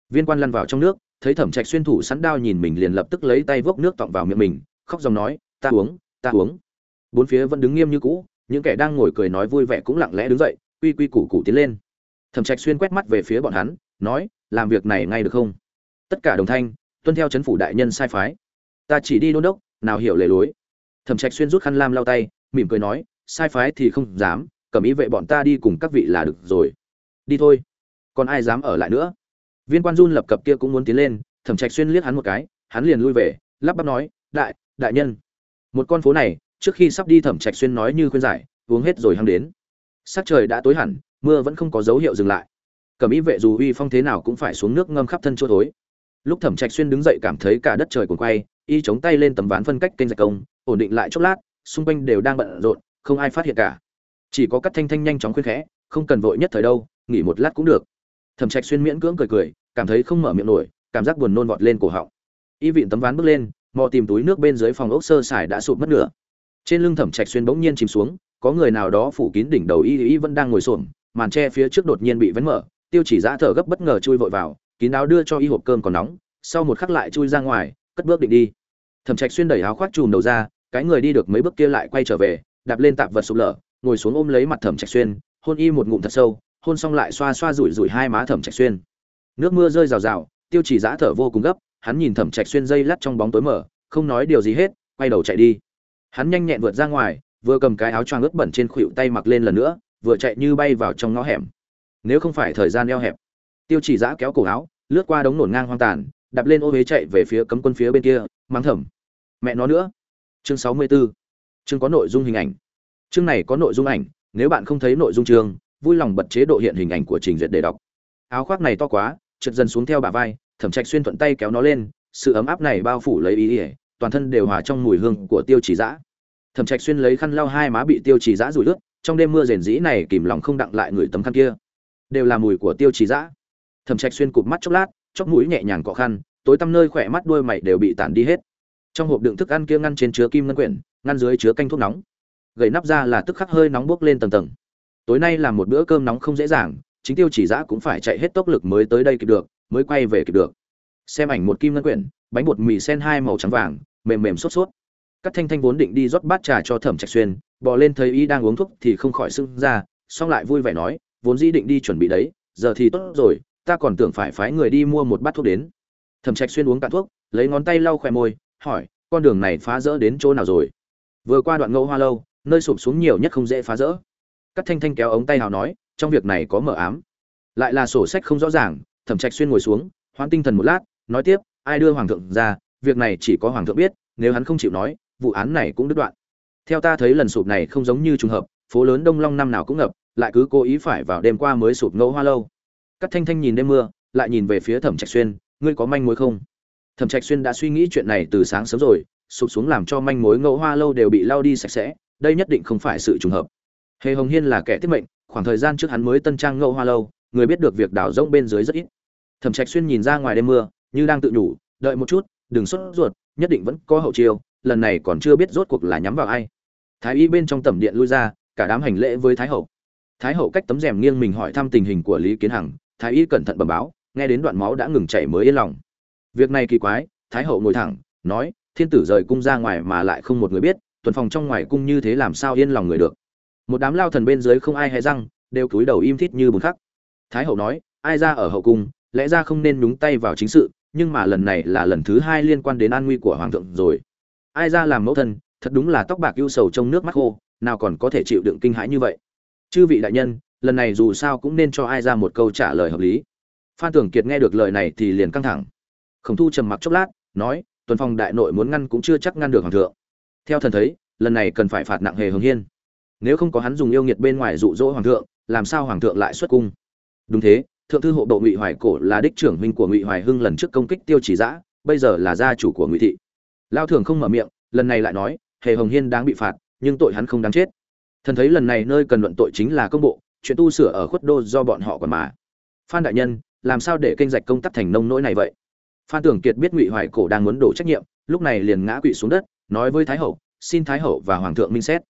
Viên quan lăn vào trong nước, thấy thẩm trạch xuyên thủ sẵn đao nhìn mình liền lập tức lấy tay vốc nước tọng vào miệng mình, khóc dòng nói, ta uống ta uống. Bốn phía vẫn đứng nghiêm như cũ, những kẻ đang ngồi cười nói vui vẻ cũng lặng lẽ đứng dậy, quy quy củ củ tiến lên. Thẩm trạch xuyên quét mắt về phía bọn hắn, nói, làm việc này ngay được không? Tất cả đồng thanh, tuân theo chấn phủ đại nhân sai phái. Ta chỉ đi đôn đốc, nào hiểu lề lối. Thẩm trạch xuyên rút khăn lam lau tay, mỉm cười nói sai phái thì không dám, cầm ý vệ bọn ta đi cùng các vị là được rồi. Đi thôi. Còn ai dám ở lại nữa? Viên quan run lập cập kia cũng muốn tiến lên, thẩm trạch xuyên liếc hắn một cái, hắn liền lui về, lắp bắp nói, đại đại nhân. Một con phố này, trước khi sắp đi thẩm trạch xuyên nói như khuyên giải, uống hết rồi hăng đến. Sắc trời đã tối hẳn, mưa vẫn không có dấu hiệu dừng lại. Cẩm ý vệ dù uy phong thế nào cũng phải xuống nước ngâm khắp thân chỗ thối lúc thẩm trạch xuyên đứng dậy cảm thấy cả đất trời cuồn quay, y chống tay lên tấm ván phân cách kênh rạch công, ổn định lại chốc lát, xung quanh đều đang bận rộn không ai phát hiện cả. Chỉ có cắt thanh thanh nhanh chóng khuyên khẽ, không cần vội nhất thời đâu, nghỉ một lát cũng được. Thẩm trạch xuyên miễn cưỡng cười cười, cảm thấy không mở miệng nổi, cảm giác buồn nôn vọt lên cổ họng. Y vịn tấm ván bước lên, mò tìm túi nước bên dưới phòng ốc sơ sài đã sụp mất nửa. Trên lưng thẩm trạch xuyên bỗng nhiên chìm xuống, có người nào đó phủ kín đỉnh đầu y y vẫn đang ngồi xổm, màn tre phía trước đột nhiên bị vén mở, tiêu chỉ giã thở gấp bất ngờ chui vội vào, kín áo đưa cho y hộp cơm còn nóng, sau một khắc lại chui ra ngoài, cất bước định đi. Thẩm trạch xuyên đẩy áo khoác chùm đầu ra, cái người đi được mấy bước kia lại quay trở về đạp lên tạp vật sụp lở ngồi xuống ôm lấy mặt thẩm trạch xuyên hôn y một ngụm thật sâu hôn xong lại xoa xoa rủi rủi hai má thẩm trạch xuyên. Nước mưa rơi rào rào tiêu chỉ giã thở vô cùng gấp hắn nhìn thẩm trạch xuyên dây lắt trong bóng tối mở không nói điều gì hết quay đầu chạy đi. Hắn nhanh nhẹn vượt ra ngoài vừa cầm cái áo choàng ướt bẩn trên khuỷu tay mặc lên lần nữa vừa chạy như bay vào trong ngõ hẻm. Nếu không phải thời gian eo hẹp tiêu chỉ giã kéo cổ áo lướt qua đống nổn ngang hoang tàn đạp lên ô huế chạy về phía cấm quân phía bên kia mắng Thẩm, mẹ nó nữa. Chương sáu mươi 64 chương có nội dung hình ảnh. Chương này có nội dung ảnh, nếu bạn không thấy nội dung chương, vui lòng bật chế độ hiện hình ảnh của trình duyệt để đọc. Áo khoác này to quá, trượt dần xuống theo bả vai, thẩm trạch xuyên thuận tay kéo nó lên, sự ấm áp này bao phủ lấy ý ỉa toàn thân đều hòa trong mùi hương của tiêu chỉ dã. Thẩm trạch xuyên lấy khăn lau hai má bị tiêu chỉ dã rủi ướt trong đêm mưa rền rĩ này kìm lòng không đặng lại người tấm khăn kia. Đều là mùi của tiêu chỉ dã. Thẩm trạch xuyên cụp mắt chốc lát, chốc mũi nhẹ nhàng cọ khăn, tối tăm nơi khỏe mắt đuôi mày đều bị tản đi hết. Trong hộp đựng thức ăn kia ngăn trên chứa kim ngân quyển ngăn dưới chứa canh thuốc nóng. Gậy nắp ra là tức khắc hơi nóng bốc lên tầng tầng. Tối nay là một bữa cơm nóng không dễ dàng, chính tiêu chỉ giã cũng phải chạy hết tốc lực mới tới đây kịp được, mới quay về kịp được. Xem ảnh một kim ngân quyển, bánh bột mì sen hai màu trắng vàng, mềm mềm sốt sốt. Các thanh thanh vốn định đi rót bát trà cho thẩm trạch xuyên, bò lên thấy y đang uống thuốc thì không khỏi sưng ra, xong lại vui vẻ nói, vốn dĩ định đi chuẩn bị đấy, giờ thì tốt rồi, ta còn tưởng phải phái người đi mua một bát thuốc đến. Thẩm trạch xuyên uống cạn thuốc, lấy ngón tay lau khỏe môi, hỏi, con đường này phá rỡ đến chỗ nào rồi? Vừa qua đoạn ngẫu hoa lâu, nơi sụp xuống nhiều nhất không dễ phá rỡ. Các thanh thanh kéo ống tay nào nói, trong việc này có mở ám. Lại là sổ sách không rõ ràng, thẩm trạch xuyên ngồi xuống, hoãn tinh thần một lát, nói tiếp, ai đưa hoàng thượng ra, việc này chỉ có hoàng thượng biết, nếu hắn không chịu nói, vụ án này cũng đứt đoạn. Theo ta thấy lần sụp này không giống như trùng hợp, phố lớn đông long năm nào cũng ngập, lại cứ cố ý phải vào đêm qua mới sụp ngẫu hoa lâu. Các thanh thanh nhìn đêm mưa, lại nhìn về phía thẩm trạch xuyên, ngươi có manh mối không? Thẩm trạch xuyên đã suy nghĩ chuyện này từ sáng sớm rồi sụp xuống làm cho manh mối ngẫu hoa lâu đều bị lao đi sạch sẽ, đây nhất định không phải sự trùng hợp. Hề hồng hiên là kẻ tiết mệnh, khoảng thời gian trước hắn mới tân trang ngẫu hoa lâu, người biết được việc đào rỗng bên dưới rất ít. Thẩm trạch xuyên nhìn ra ngoài đêm mưa, như đang tự nhủ, đợi một chút, đừng sốt ruột, nhất định vẫn có hậu chiêu, lần này còn chưa biết rốt cuộc là nhắm vào ai. Thái y bên trong tẩm điện lui ra, cả đám hành lễ với thái hậu. Thái hậu cách tấm rèm nghiêng mình hỏi thăm tình hình của lý kiến hằng, thái y cẩn thận bẩm báo, nghe đến đoạn máu đã ngừng chảy mới yên lòng. Việc này kỳ quái, thái hậu ngồi thẳng, nói thiên tử rời cung ra ngoài mà lại không một người biết, tuần phòng trong ngoài cung như thế làm sao yên lòng người được. Một đám lao thần bên dưới không ai hay răng, đều cúi đầu im thít như bùn khắc. Thái hậu nói, ai ra ở hậu cung, lẽ ra không nên nhúng tay vào chính sự, nhưng mà lần này là lần thứ hai liên quan đến an nguy của hoàng thượng rồi. Ai ra làm mẫu thân, thật đúng là tóc bạc ưu sầu trong nước mắt khô, nào còn có thể chịu đựng kinh hãi như vậy. Chư vị đại nhân, lần này dù sao cũng nên cho ai ra một câu trả lời hợp lý. Phan tưởng kiệt nghe được lời này thì liền căng thẳng. Khổng thu trầm mặc chốc lát, nói tuần phong đại nội muốn ngăn cũng chưa chắc ngăn được hoàng thượng. Theo thần thấy, lần này cần phải phạt nặng hề Hồng hiên. Nếu không có hắn dùng yêu nghiệt bên ngoài dụ dỗ hoàng thượng, làm sao hoàng thượng lại xuất cung? Đúng thế, thượng thư hộ bộ ngụy hoài cổ là đích trưởng huynh của ngụy hoài hưng lần trước công kích tiêu chỉ giã bây giờ là gia chủ của ngụy thị. Lao thường không mở miệng, lần này lại nói, hề hồng hiên đáng bị phạt, nhưng tội hắn không đáng chết. Thần thấy lần này nơi cần luận tội chính là công bộ, chuyện tu sửa ở khuất đô do bọn họ còn mà. Phan đại nhân, làm sao để kênh rạch công tắc thành nông nỗi này vậy? Phan tưởng kiệt biết ngụy hoài cổ đang muốn đổ trách nhiệm, lúc này liền ngã quỵ xuống đất, nói với thái hậu, xin thái hậu và hoàng thượng minh xét.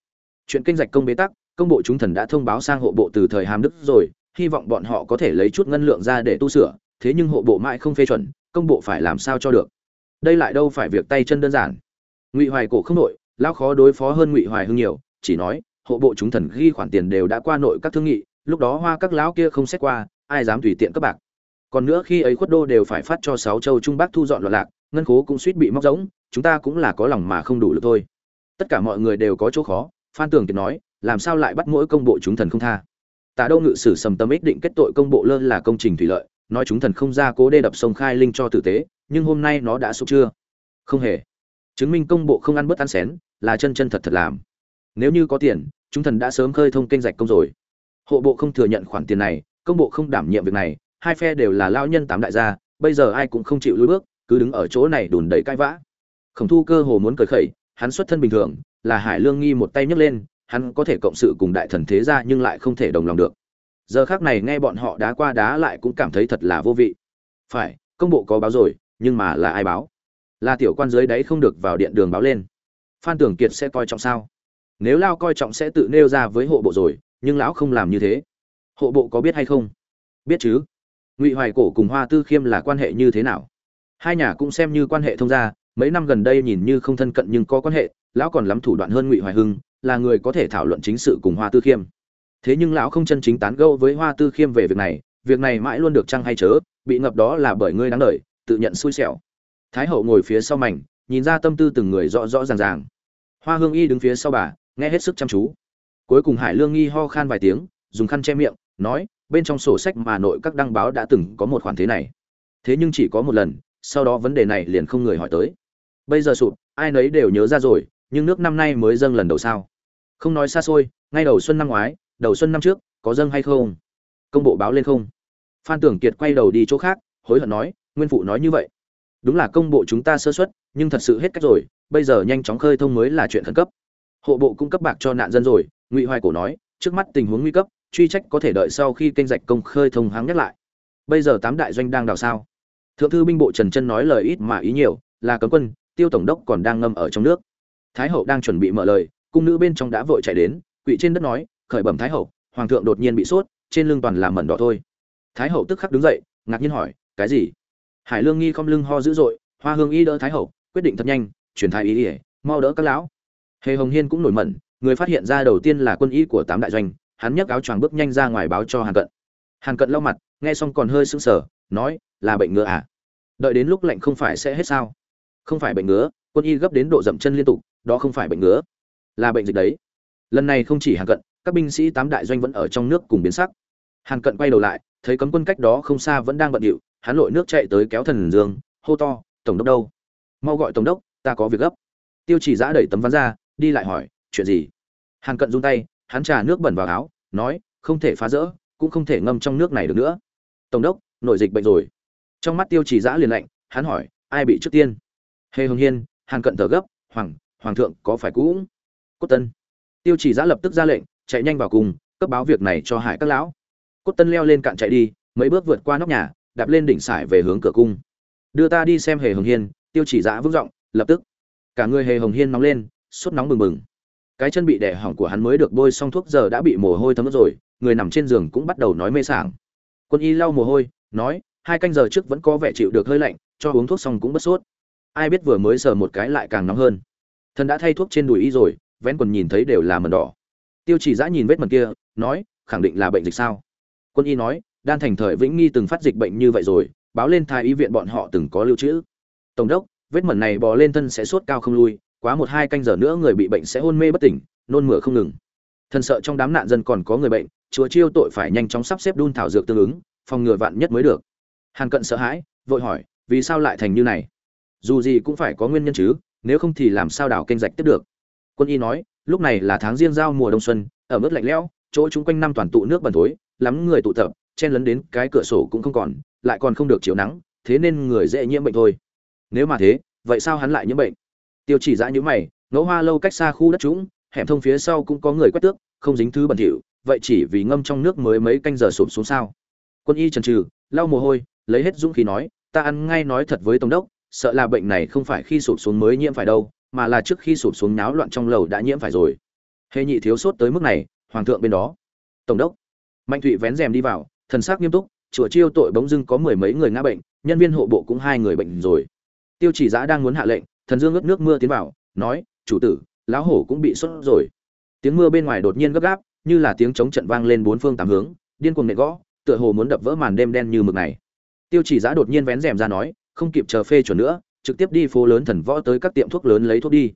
Chuyện kinh dạch công bế tắc, công bộ chúng thần đã thông báo sang hộ bộ từ thời hàm đức rồi, hy vọng bọn họ có thể lấy chút ngân lượng ra để tu sửa, thế nhưng hộ bộ mãi không phê chuẩn, công bộ phải làm sao cho được? Đây lại đâu phải việc tay chân đơn giản. Ngụy hoài cổ không nội lao khó đối phó hơn ngụy hoài hưng nhiều, chỉ nói, hộ bộ chúng thần ghi khoản tiền đều đã qua nội các thương nghị, lúc đó hoa các lão kia không xét qua, ai dám tùy tiện các bạc? Còn nữa khi ấy khuất đô đều phải phát cho sáu châu trung bắc thu dọn loạn lạc, ngân khố cũng suýt bị móc rỗng, chúng ta cũng là có lòng mà không đủ lực thôi. Tất cả mọi người đều có chỗ khó, phan tường kiệt nói, làm sao lại bắt mỗi công bộ chúng thần không tha? Tà đâu ngự sử sầm tâm ích định kết tội công bộ lơ là công trình thủy lợi, nói chúng thần không ra cố đê đập sông khai linh cho tử tế, nhưng hôm nay nó đã sụp chưa? Không hề. Chứng minh công bộ không ăn bớt ăn xén, là chân chân thật thật làm. Nếu như có tiền, chúng thần đã sớm khơi thông kênh rạch công rồi. Hộ bộ không thừa nhận khoản tiền này, công bộ không đảm nhiệm việc này hai phe đều là lao nhân tám đại gia, bây giờ ai cũng không chịu lùi bước, cứ đứng ở chỗ này đùn đầy cãi vã. Khổng thu cơ hồ muốn cởi khẩy, hắn xuất thân bình thường, là hải lương nghi một tay nhấc lên, hắn có thể cộng sự cùng đại thần thế gia nhưng lại không thể đồng lòng được. Giờ khác này nghe bọn họ đá qua đá lại cũng cảm thấy thật là vô vị. Phải, công bộ có báo rồi, nhưng mà là ai báo? Là tiểu quan dưới đấy không được vào điện đường báo lên. Phan tưởng kiệt sẽ coi trọng sao? Nếu lao coi trọng sẽ tự nêu ra với hộ bộ rồi, nhưng lão không làm như thế. Hộ bộ có biết hay không? Biết chứ ngụy hoài cổ cùng hoa tư khiêm là quan hệ như thế nào? Hai nhà cũng xem như quan hệ thông gia, mấy năm gần đây nhìn như không thân cận nhưng có quan hệ, lão còn lắm thủ đoạn hơn ngụy hoài hưng, là người có thể thảo luận chính sự cùng hoa tư khiêm. Thế nhưng lão không chân chính tán gẫu với hoa tư khiêm về việc này việc này mãi luôn được trăng hay chớ, bị ngập đó là bởi ngươi đáng đời, tự nhận xui xẻo. Thái hậu ngồi phía sau mảnh, nhìn ra tâm tư từng người rõ rõ ràng ràng. Hoa hương y đứng phía sau bà, nghe hết sức chăm chú. Cuối cùng hải lương nghi ho khan vài tiếng, dùng khăn che miệng, nói bên trong sổ sách mà nội các đăng báo đã từng có một khoản thế này. Thế nhưng chỉ có một lần, sau đó vấn đề này liền không người hỏi tới. Bây giờ sụp, ai nấy đều nhớ ra rồi, nhưng nước năm nay mới dâng lần đầu sao? Không nói xa xôi, ngay đầu xuân năm ngoái, đầu xuân năm trước, có dâng hay không? Công bộ báo lên không? Phan tưởng kiệt quay đầu đi chỗ khác, hối hận nói, nguyên phụ nói như vậy. Đúng là công bộ chúng ta sơ xuất nhưng thật sự hết cách rồi, bây giờ nhanh chóng khơi thông mới là chuyện khẩn cấp. Hộ bộ cung cấp bạc cho nạn dân rồi, ngụy hoài cổ nói, trước mắt tình huống nguy cấp truy trách có thể đợi sau khi kênh rạch công khơi thông hắng nhắc lại. Bây giờ tám đại doanh đang đào sao? Thượng thư binh bộ trần chân nói lời ít mà ý nhiều, là cấm quân, tiêu tổng đốc còn đang ngâm ở trong nước. Thái hậu đang chuẩn bị mở lời, cung nữ bên trong đã vội chạy đến quỵ trên đất nói, khởi bẩm thái hậu, hoàng thượng đột nhiên bị sốt, trên lưng toàn là mẩn đỏ thôi. Thái hậu tức khắc đứng dậy, ngạc nhiên hỏi, cái gì? Hải lương nghi không lưng ho dữ dội, hoa hương y đỡ thái hậu, quyết định thật nhanh truyền thái ý ỉa mau đỡ các lão. Hề hồng hiên cũng nổi mẩn, người phát hiện ra đầu tiên là quân y của tám đại doanh hắn nhấc áo choàng bước nhanh ra ngoài báo cho hàn cận. Hàn cận lau mặt, nghe xong còn hơi sững sờ, nói, là bệnh ngứa à? Đợi đến lúc lạnh không phải sẽ hết sao? Không phải bệnh ngứa, quân y gấp đến độ dậm chân liên tục, đó không phải bệnh ngứa. Là bệnh dịch đấy. Lần này không chỉ hàn cận, các binh sĩ tám đại doanh vẫn ở trong nước cùng biến sắc. Hàn cận quay đầu lại, thấy cấm quân cách đó không xa vẫn đang bận điệu, hắn lội nước chạy tới kéo thần dương, hô to, tổng đốc đâu? Mau gọi tổng đốc, ta có việc gấp. Tiêu chỉ giã đẩy tấm ván ra, đi lại hỏi, chuyện gì? Hàn cận run tay hắn trà nước bẩn vào áo, nói, không thể phá rỡ, cũng không thể ngâm trong nước này được nữa. Tổng đốc, nội dịch bệnh rồi. Trong mắt tiêu chỉ giã liền lạnh, hắn hỏi, ai bị trước tiên? Hề hồng hiên, hàn cận thở gấp, hoàng hoàng thượng có phải cũng cốt tân. Tiêu chỉ giã lập tức ra lệnh, chạy nhanh vào cùng, cấp báo việc này cho hải các lão. Cốt tân leo lên cạn chạy đi, mấy bước vượt qua nóc nhà, đạp lên đỉnh sải về hướng cửa cung. Đưa ta đi xem hề hồng hiên, tiêu chỉ giã vững giọng, lập tức. Cả người hề hồng hiên nóng lên, sốt nóng bừng bừng cái chân bị đè hỏng của hắn mới được bôi xong thuốc giờ đã bị mồ hôi thấm rồi, người nằm trên giường cũng bắt đầu nói mê sảng. Quân y lau mồ hôi, nói, hai canh giờ trước vẫn có vẻ chịu được hơi lạnh, cho uống thuốc xong cũng bất sốt. Ai biết vừa mới sờ một cái lại càng nóng hơn. Thần đã thay thuốc trên đùi y rồi, vén quần nhìn thấy đều là mần đỏ. Tiêu chỉ giã nhìn vết mần kia, nói, khẳng định là bệnh dịch sao? Quân y nói, đan thành thời vĩnh nghi từng phát dịch bệnh như vậy rồi, báo lên thái y viện bọn họ từng có lưu trữ. Tổng đốc, vết mẩn này bò lên thân sẽ sốt cao không lui quá một hai canh giờ nữa người bị bệnh sẽ hôn mê bất tỉnh, nôn mửa không ngừng. Thần sợ trong đám nạn dân còn có người bệnh, chúa chiêu tội phải nhanh chóng sắp xếp đun thảo dược tương ứng, phòng ngừa vạn nhất mới được. Hàn cận sợ hãi, vội hỏi, vì sao lại thành như này? Dù gì cũng phải có nguyên nhân chứ, nếu không thì làm sao đảo kênh rạch tiếp được? Quân y nói, lúc này là tháng riêng giao mùa đông xuân, ở mức lạnh lẽo, chỗ chúng quanh năm toàn tụ nước bẩn thối, lắm người tụ tập, chen lấn đến cái cửa sổ cũng không còn, lại còn không được chiếu nắng, thế nên người dễ nhiễm bệnh thôi. Nếu mà thế, vậy sao hắn lại nhiễm bệnh? Tiêu chỉ dã như mày, ngẫu hoa lâu cách xa khu đất trũng, hẻm thông phía sau cũng có người quét tước, không dính thứ bẩn thỉu, vậy chỉ vì ngâm trong nước mới mấy canh giờ sụp xuống sao? Quân y trần trừ lau mồ hôi, lấy hết dũng khí nói, ta ăn ngay nói thật với tổng đốc, sợ là bệnh này không phải khi sụp xuống mới nhiễm phải đâu, mà là trước khi sụp xuống náo loạn trong lầu đã nhiễm phải rồi. Hề nhị thiếu sốt tới mức này, hoàng thượng bên đó. Tổng đốc. Mạnh thụy vén rèm đi vào, thần sắc nghiêm túc, chùa chiêu tội bỗng dưng có mười mấy người ngã bệnh, nhân viên hộ bộ cũng hai người bệnh rồi. Tiêu chỉ giã đang muốn hạ lệnh thần dương ướt nước mưa tiến vào, nói, chủ tử, lão hổ cũng bị sốt rồi. Tiếng mưa bên ngoài đột nhiên gấp gáp, như là tiếng chống trận vang lên bốn phương tám hướng, điên cuồng nệ gõ, tựa hồ muốn đập vỡ màn đêm đen như mực này. Tiêu chỉ giã đột nhiên vén rèm ra nói, không kịp chờ phê chuẩn nữa, trực tiếp đi phố lớn thần võ tới các tiệm thuốc lớn lấy thuốc đi.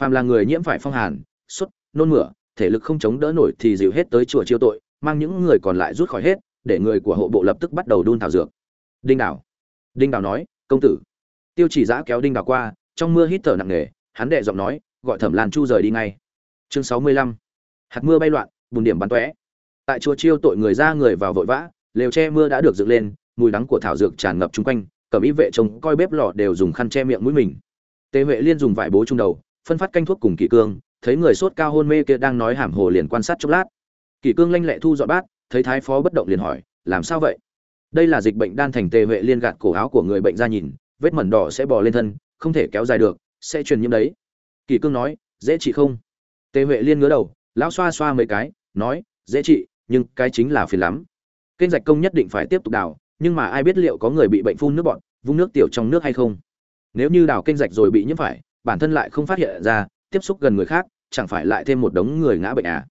Phàm là người nhiễm phải phong hàn, sốt, nôn mửa, thể lực không chống đỡ nổi thì dịu hết tới chùa chiêu tội, mang những người còn lại rút khỏi hết, để người của hộ bộ lập tức bắt đầu đun thảo dược. Đinh đảo đinh đảo nói, công tử. Tiêu chỉ giã kéo đinh đảo qua trong mưa hít thở nặng nề, hắn đệ giọng nói, gọi thẩm lan chu rời đi ngay. Chương sáu mươi lăm. Hạt mưa bay loạn, bùn điểm bắn tóe. Tại chùa chiêu tội người ra người vào vội vã, lều che mưa đã được dựng lên, mùi đắng của thảo dược tràn ngập chung quanh, cẩm ý vệ trông coi bếp lò đều dùng khăn che miệng mũi mình. Tề huệ liên dùng vải bố trung đầu, phân phát canh thuốc cùng kỷ cương, thấy người sốt cao hôn mê kia đang nói hàm hồ liền quan sát chốc lát. Kỷ cương lanh lẹ thu dọn bát, thấy thái phó bất động liền hỏi, làm sao vậy? Đây là dịch bệnh đan thành tề huệ liên gạt cổ áo của người bệnh ra nhìn, vết mẩn đỏ sẽ bò lên thân không thể kéo dài được, sẽ truyền nhiễm đấy. Kỷ cương nói, dễ trị không? Tề huệ liên ngứa đầu, lão xoa xoa mấy cái, nói, dễ trị, nhưng cái chính là phiền lắm. Kênh rạch công nhất định phải tiếp tục đào, nhưng mà ai biết liệu có người bị bệnh phun nước bọt, vung nước tiểu trong nước hay không? Nếu như đào kênh rạch rồi bị nhiễm phải, bản thân lại không phát hiện ra, tiếp xúc gần người khác, chẳng phải lại thêm một đống người ngã bệnh à?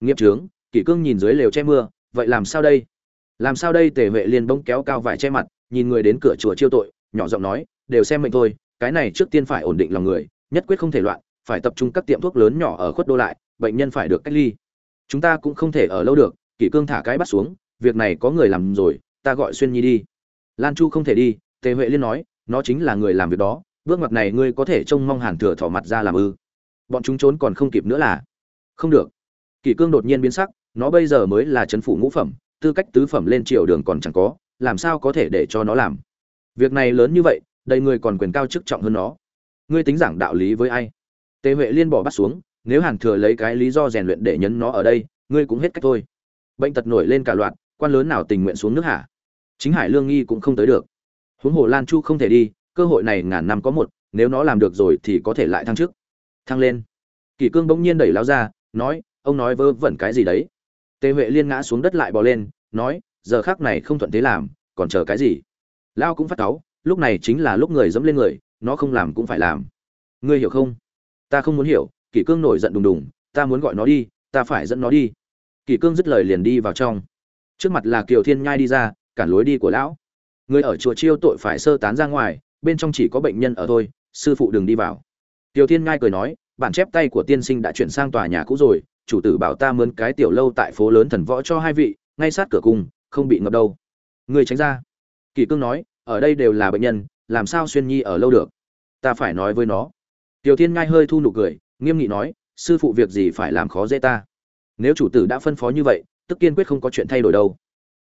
Nghiệp trướng kỷ cương nhìn dưới lều che mưa, vậy làm sao đây? Làm sao đây? Tề huệ liên bỗng kéo cao vải che mặt, nhìn người đến cửa chùa chiêu tội, nhỏ giọng nói, đều xem mệnh thôi cái này trước tiên phải ổn định lòng người, nhất quyết không thể loạn, phải tập trung các tiệm thuốc lớn nhỏ ở khuất đô lại, bệnh nhân phải được cách ly. Chúng ta cũng không thể ở lâu được, kỷ cương thả cái bắt xuống, việc này có người làm rồi, ta gọi xuyên nhi đi. Lan chu không thể đi, tề huệ liên nói, nó chính là người làm việc đó, bước mặt này ngươi có thể trông mong hàn thừa thỏ mặt ra làm ư. Bọn chúng trốn còn không kịp nữa là. Không được. Kỷ cương đột nhiên biến sắc, nó bây giờ mới là chấn phủ ngũ phẩm, tư cách tứ phẩm lên triều đường còn chẳng có, làm sao có thể để cho nó làm. Việc này lớn như vậy đầy người còn quyền cao chức trọng hơn nó. Ngươi tính giảng đạo lý với ai? Tề huệ liên bỏ bắt xuống, nếu hàn thừa lấy cái lý do rèn luyện để nhấn nó ở đây, ngươi cũng hết cách thôi. Bệnh tật nổi lên cả loạt, quan lớn nào tình nguyện xuống nước hả? Chính hải lương nghi cũng không tới được. Huống hồ lan chu không thể đi, cơ hội này ngàn năm có một, nếu nó làm được rồi thì có thể lại thăng trước thăng lên. Kỷ cương bỗng nhiên đẩy lao ra, nói, ông nói vơ vẩn cái gì đấy? Tề huệ liên ngã xuống đất lại bò lên, nói, giờ khác này không thuận thế làm, còn chờ cái gì? Lao cũng phát cáu lúc này chính là lúc người dẫm lên người, nó không làm cũng phải làm. Ngươi hiểu không? Ta không muốn hiểu, kỷ cương nổi giận đùng đùng, ta muốn gọi nó đi, ta phải dẫn nó đi. Kỷ cương dứt lời liền đi vào trong. Trước mặt là kiều thiên nhai đi ra, cản lối đi của lão. Người ở chùa chiêu tội phải sơ tán ra ngoài, bên trong chỉ có bệnh nhân ở thôi, sư phụ đừng đi vào. Kiều thiên nhai cười nói bản chép tay của tiên sinh đã chuyển sang tòa nhà cũ rồi, chủ tử bảo ta mướn cái tiểu lâu tại phố lớn thần võ cho hai vị, ngay sát cửa cung không bị ngập đâu. Người tránh ra. Kỷ cương nói ở đây đều là bệnh nhân, làm sao xuyên nhi ở lâu được? Ta phải nói với nó. Tiểu thiên ngai hơi thu nụ cười, nghiêm nghị nói, sư phụ việc gì phải làm khó dễ ta? Nếu chủ tử đã phân phó như vậy, tức kiên quyết không có chuyện thay đổi đâu.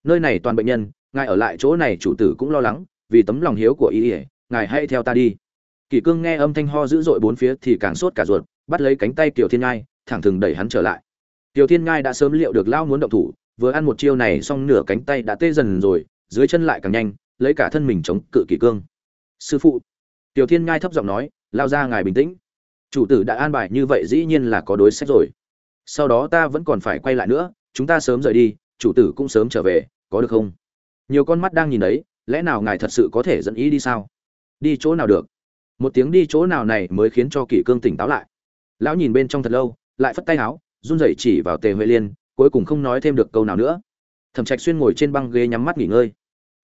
Nơi này toàn bệnh nhân, ngài ở lại chỗ này chủ tử cũng lo lắng, vì tấm lòng hiếu của y ỉa ngài hãy theo ta đi. Kỷ cương nghe âm thanh ho dữ dội bốn phía thì càng sốt cả ruột, bắt lấy cánh tay tiểu thiên ngai, thẳng thừng đẩy hắn trở lại. Tiểu thiên ngai đã sớm liệu được lao muốn động thủ, vừa ăn một chiêu này xong nửa cánh tay đã tê dần rồi, dưới chân lại càng nhanh lấy cả thân mình chống cự kỷ cương. Sư phụ. Tiểu thiên ngai thấp giọng nói, lao ra ngài bình tĩnh. Chủ tử đã an bài như vậy dĩ nhiên là có đối sách rồi. Sau đó ta vẫn còn phải quay lại nữa, chúng ta sớm rời đi, chủ tử cũng sớm trở về, có được không? Nhiều con mắt đang nhìn đấy, lẽ nào ngài thật sự có thể dẫn ý đi sao? Đi chỗ nào được? Một tiếng đi chỗ nào này mới khiến cho kỷ cương tỉnh táo lại. Lão nhìn bên trong thật lâu, lại phất tay áo run rẩy chỉ vào tề huệ liên, cuối cùng không nói thêm được câu nào nữa. Thẩm trạch xuyên ngồi trên băng ghế nhắm mắt nghỉ ngơi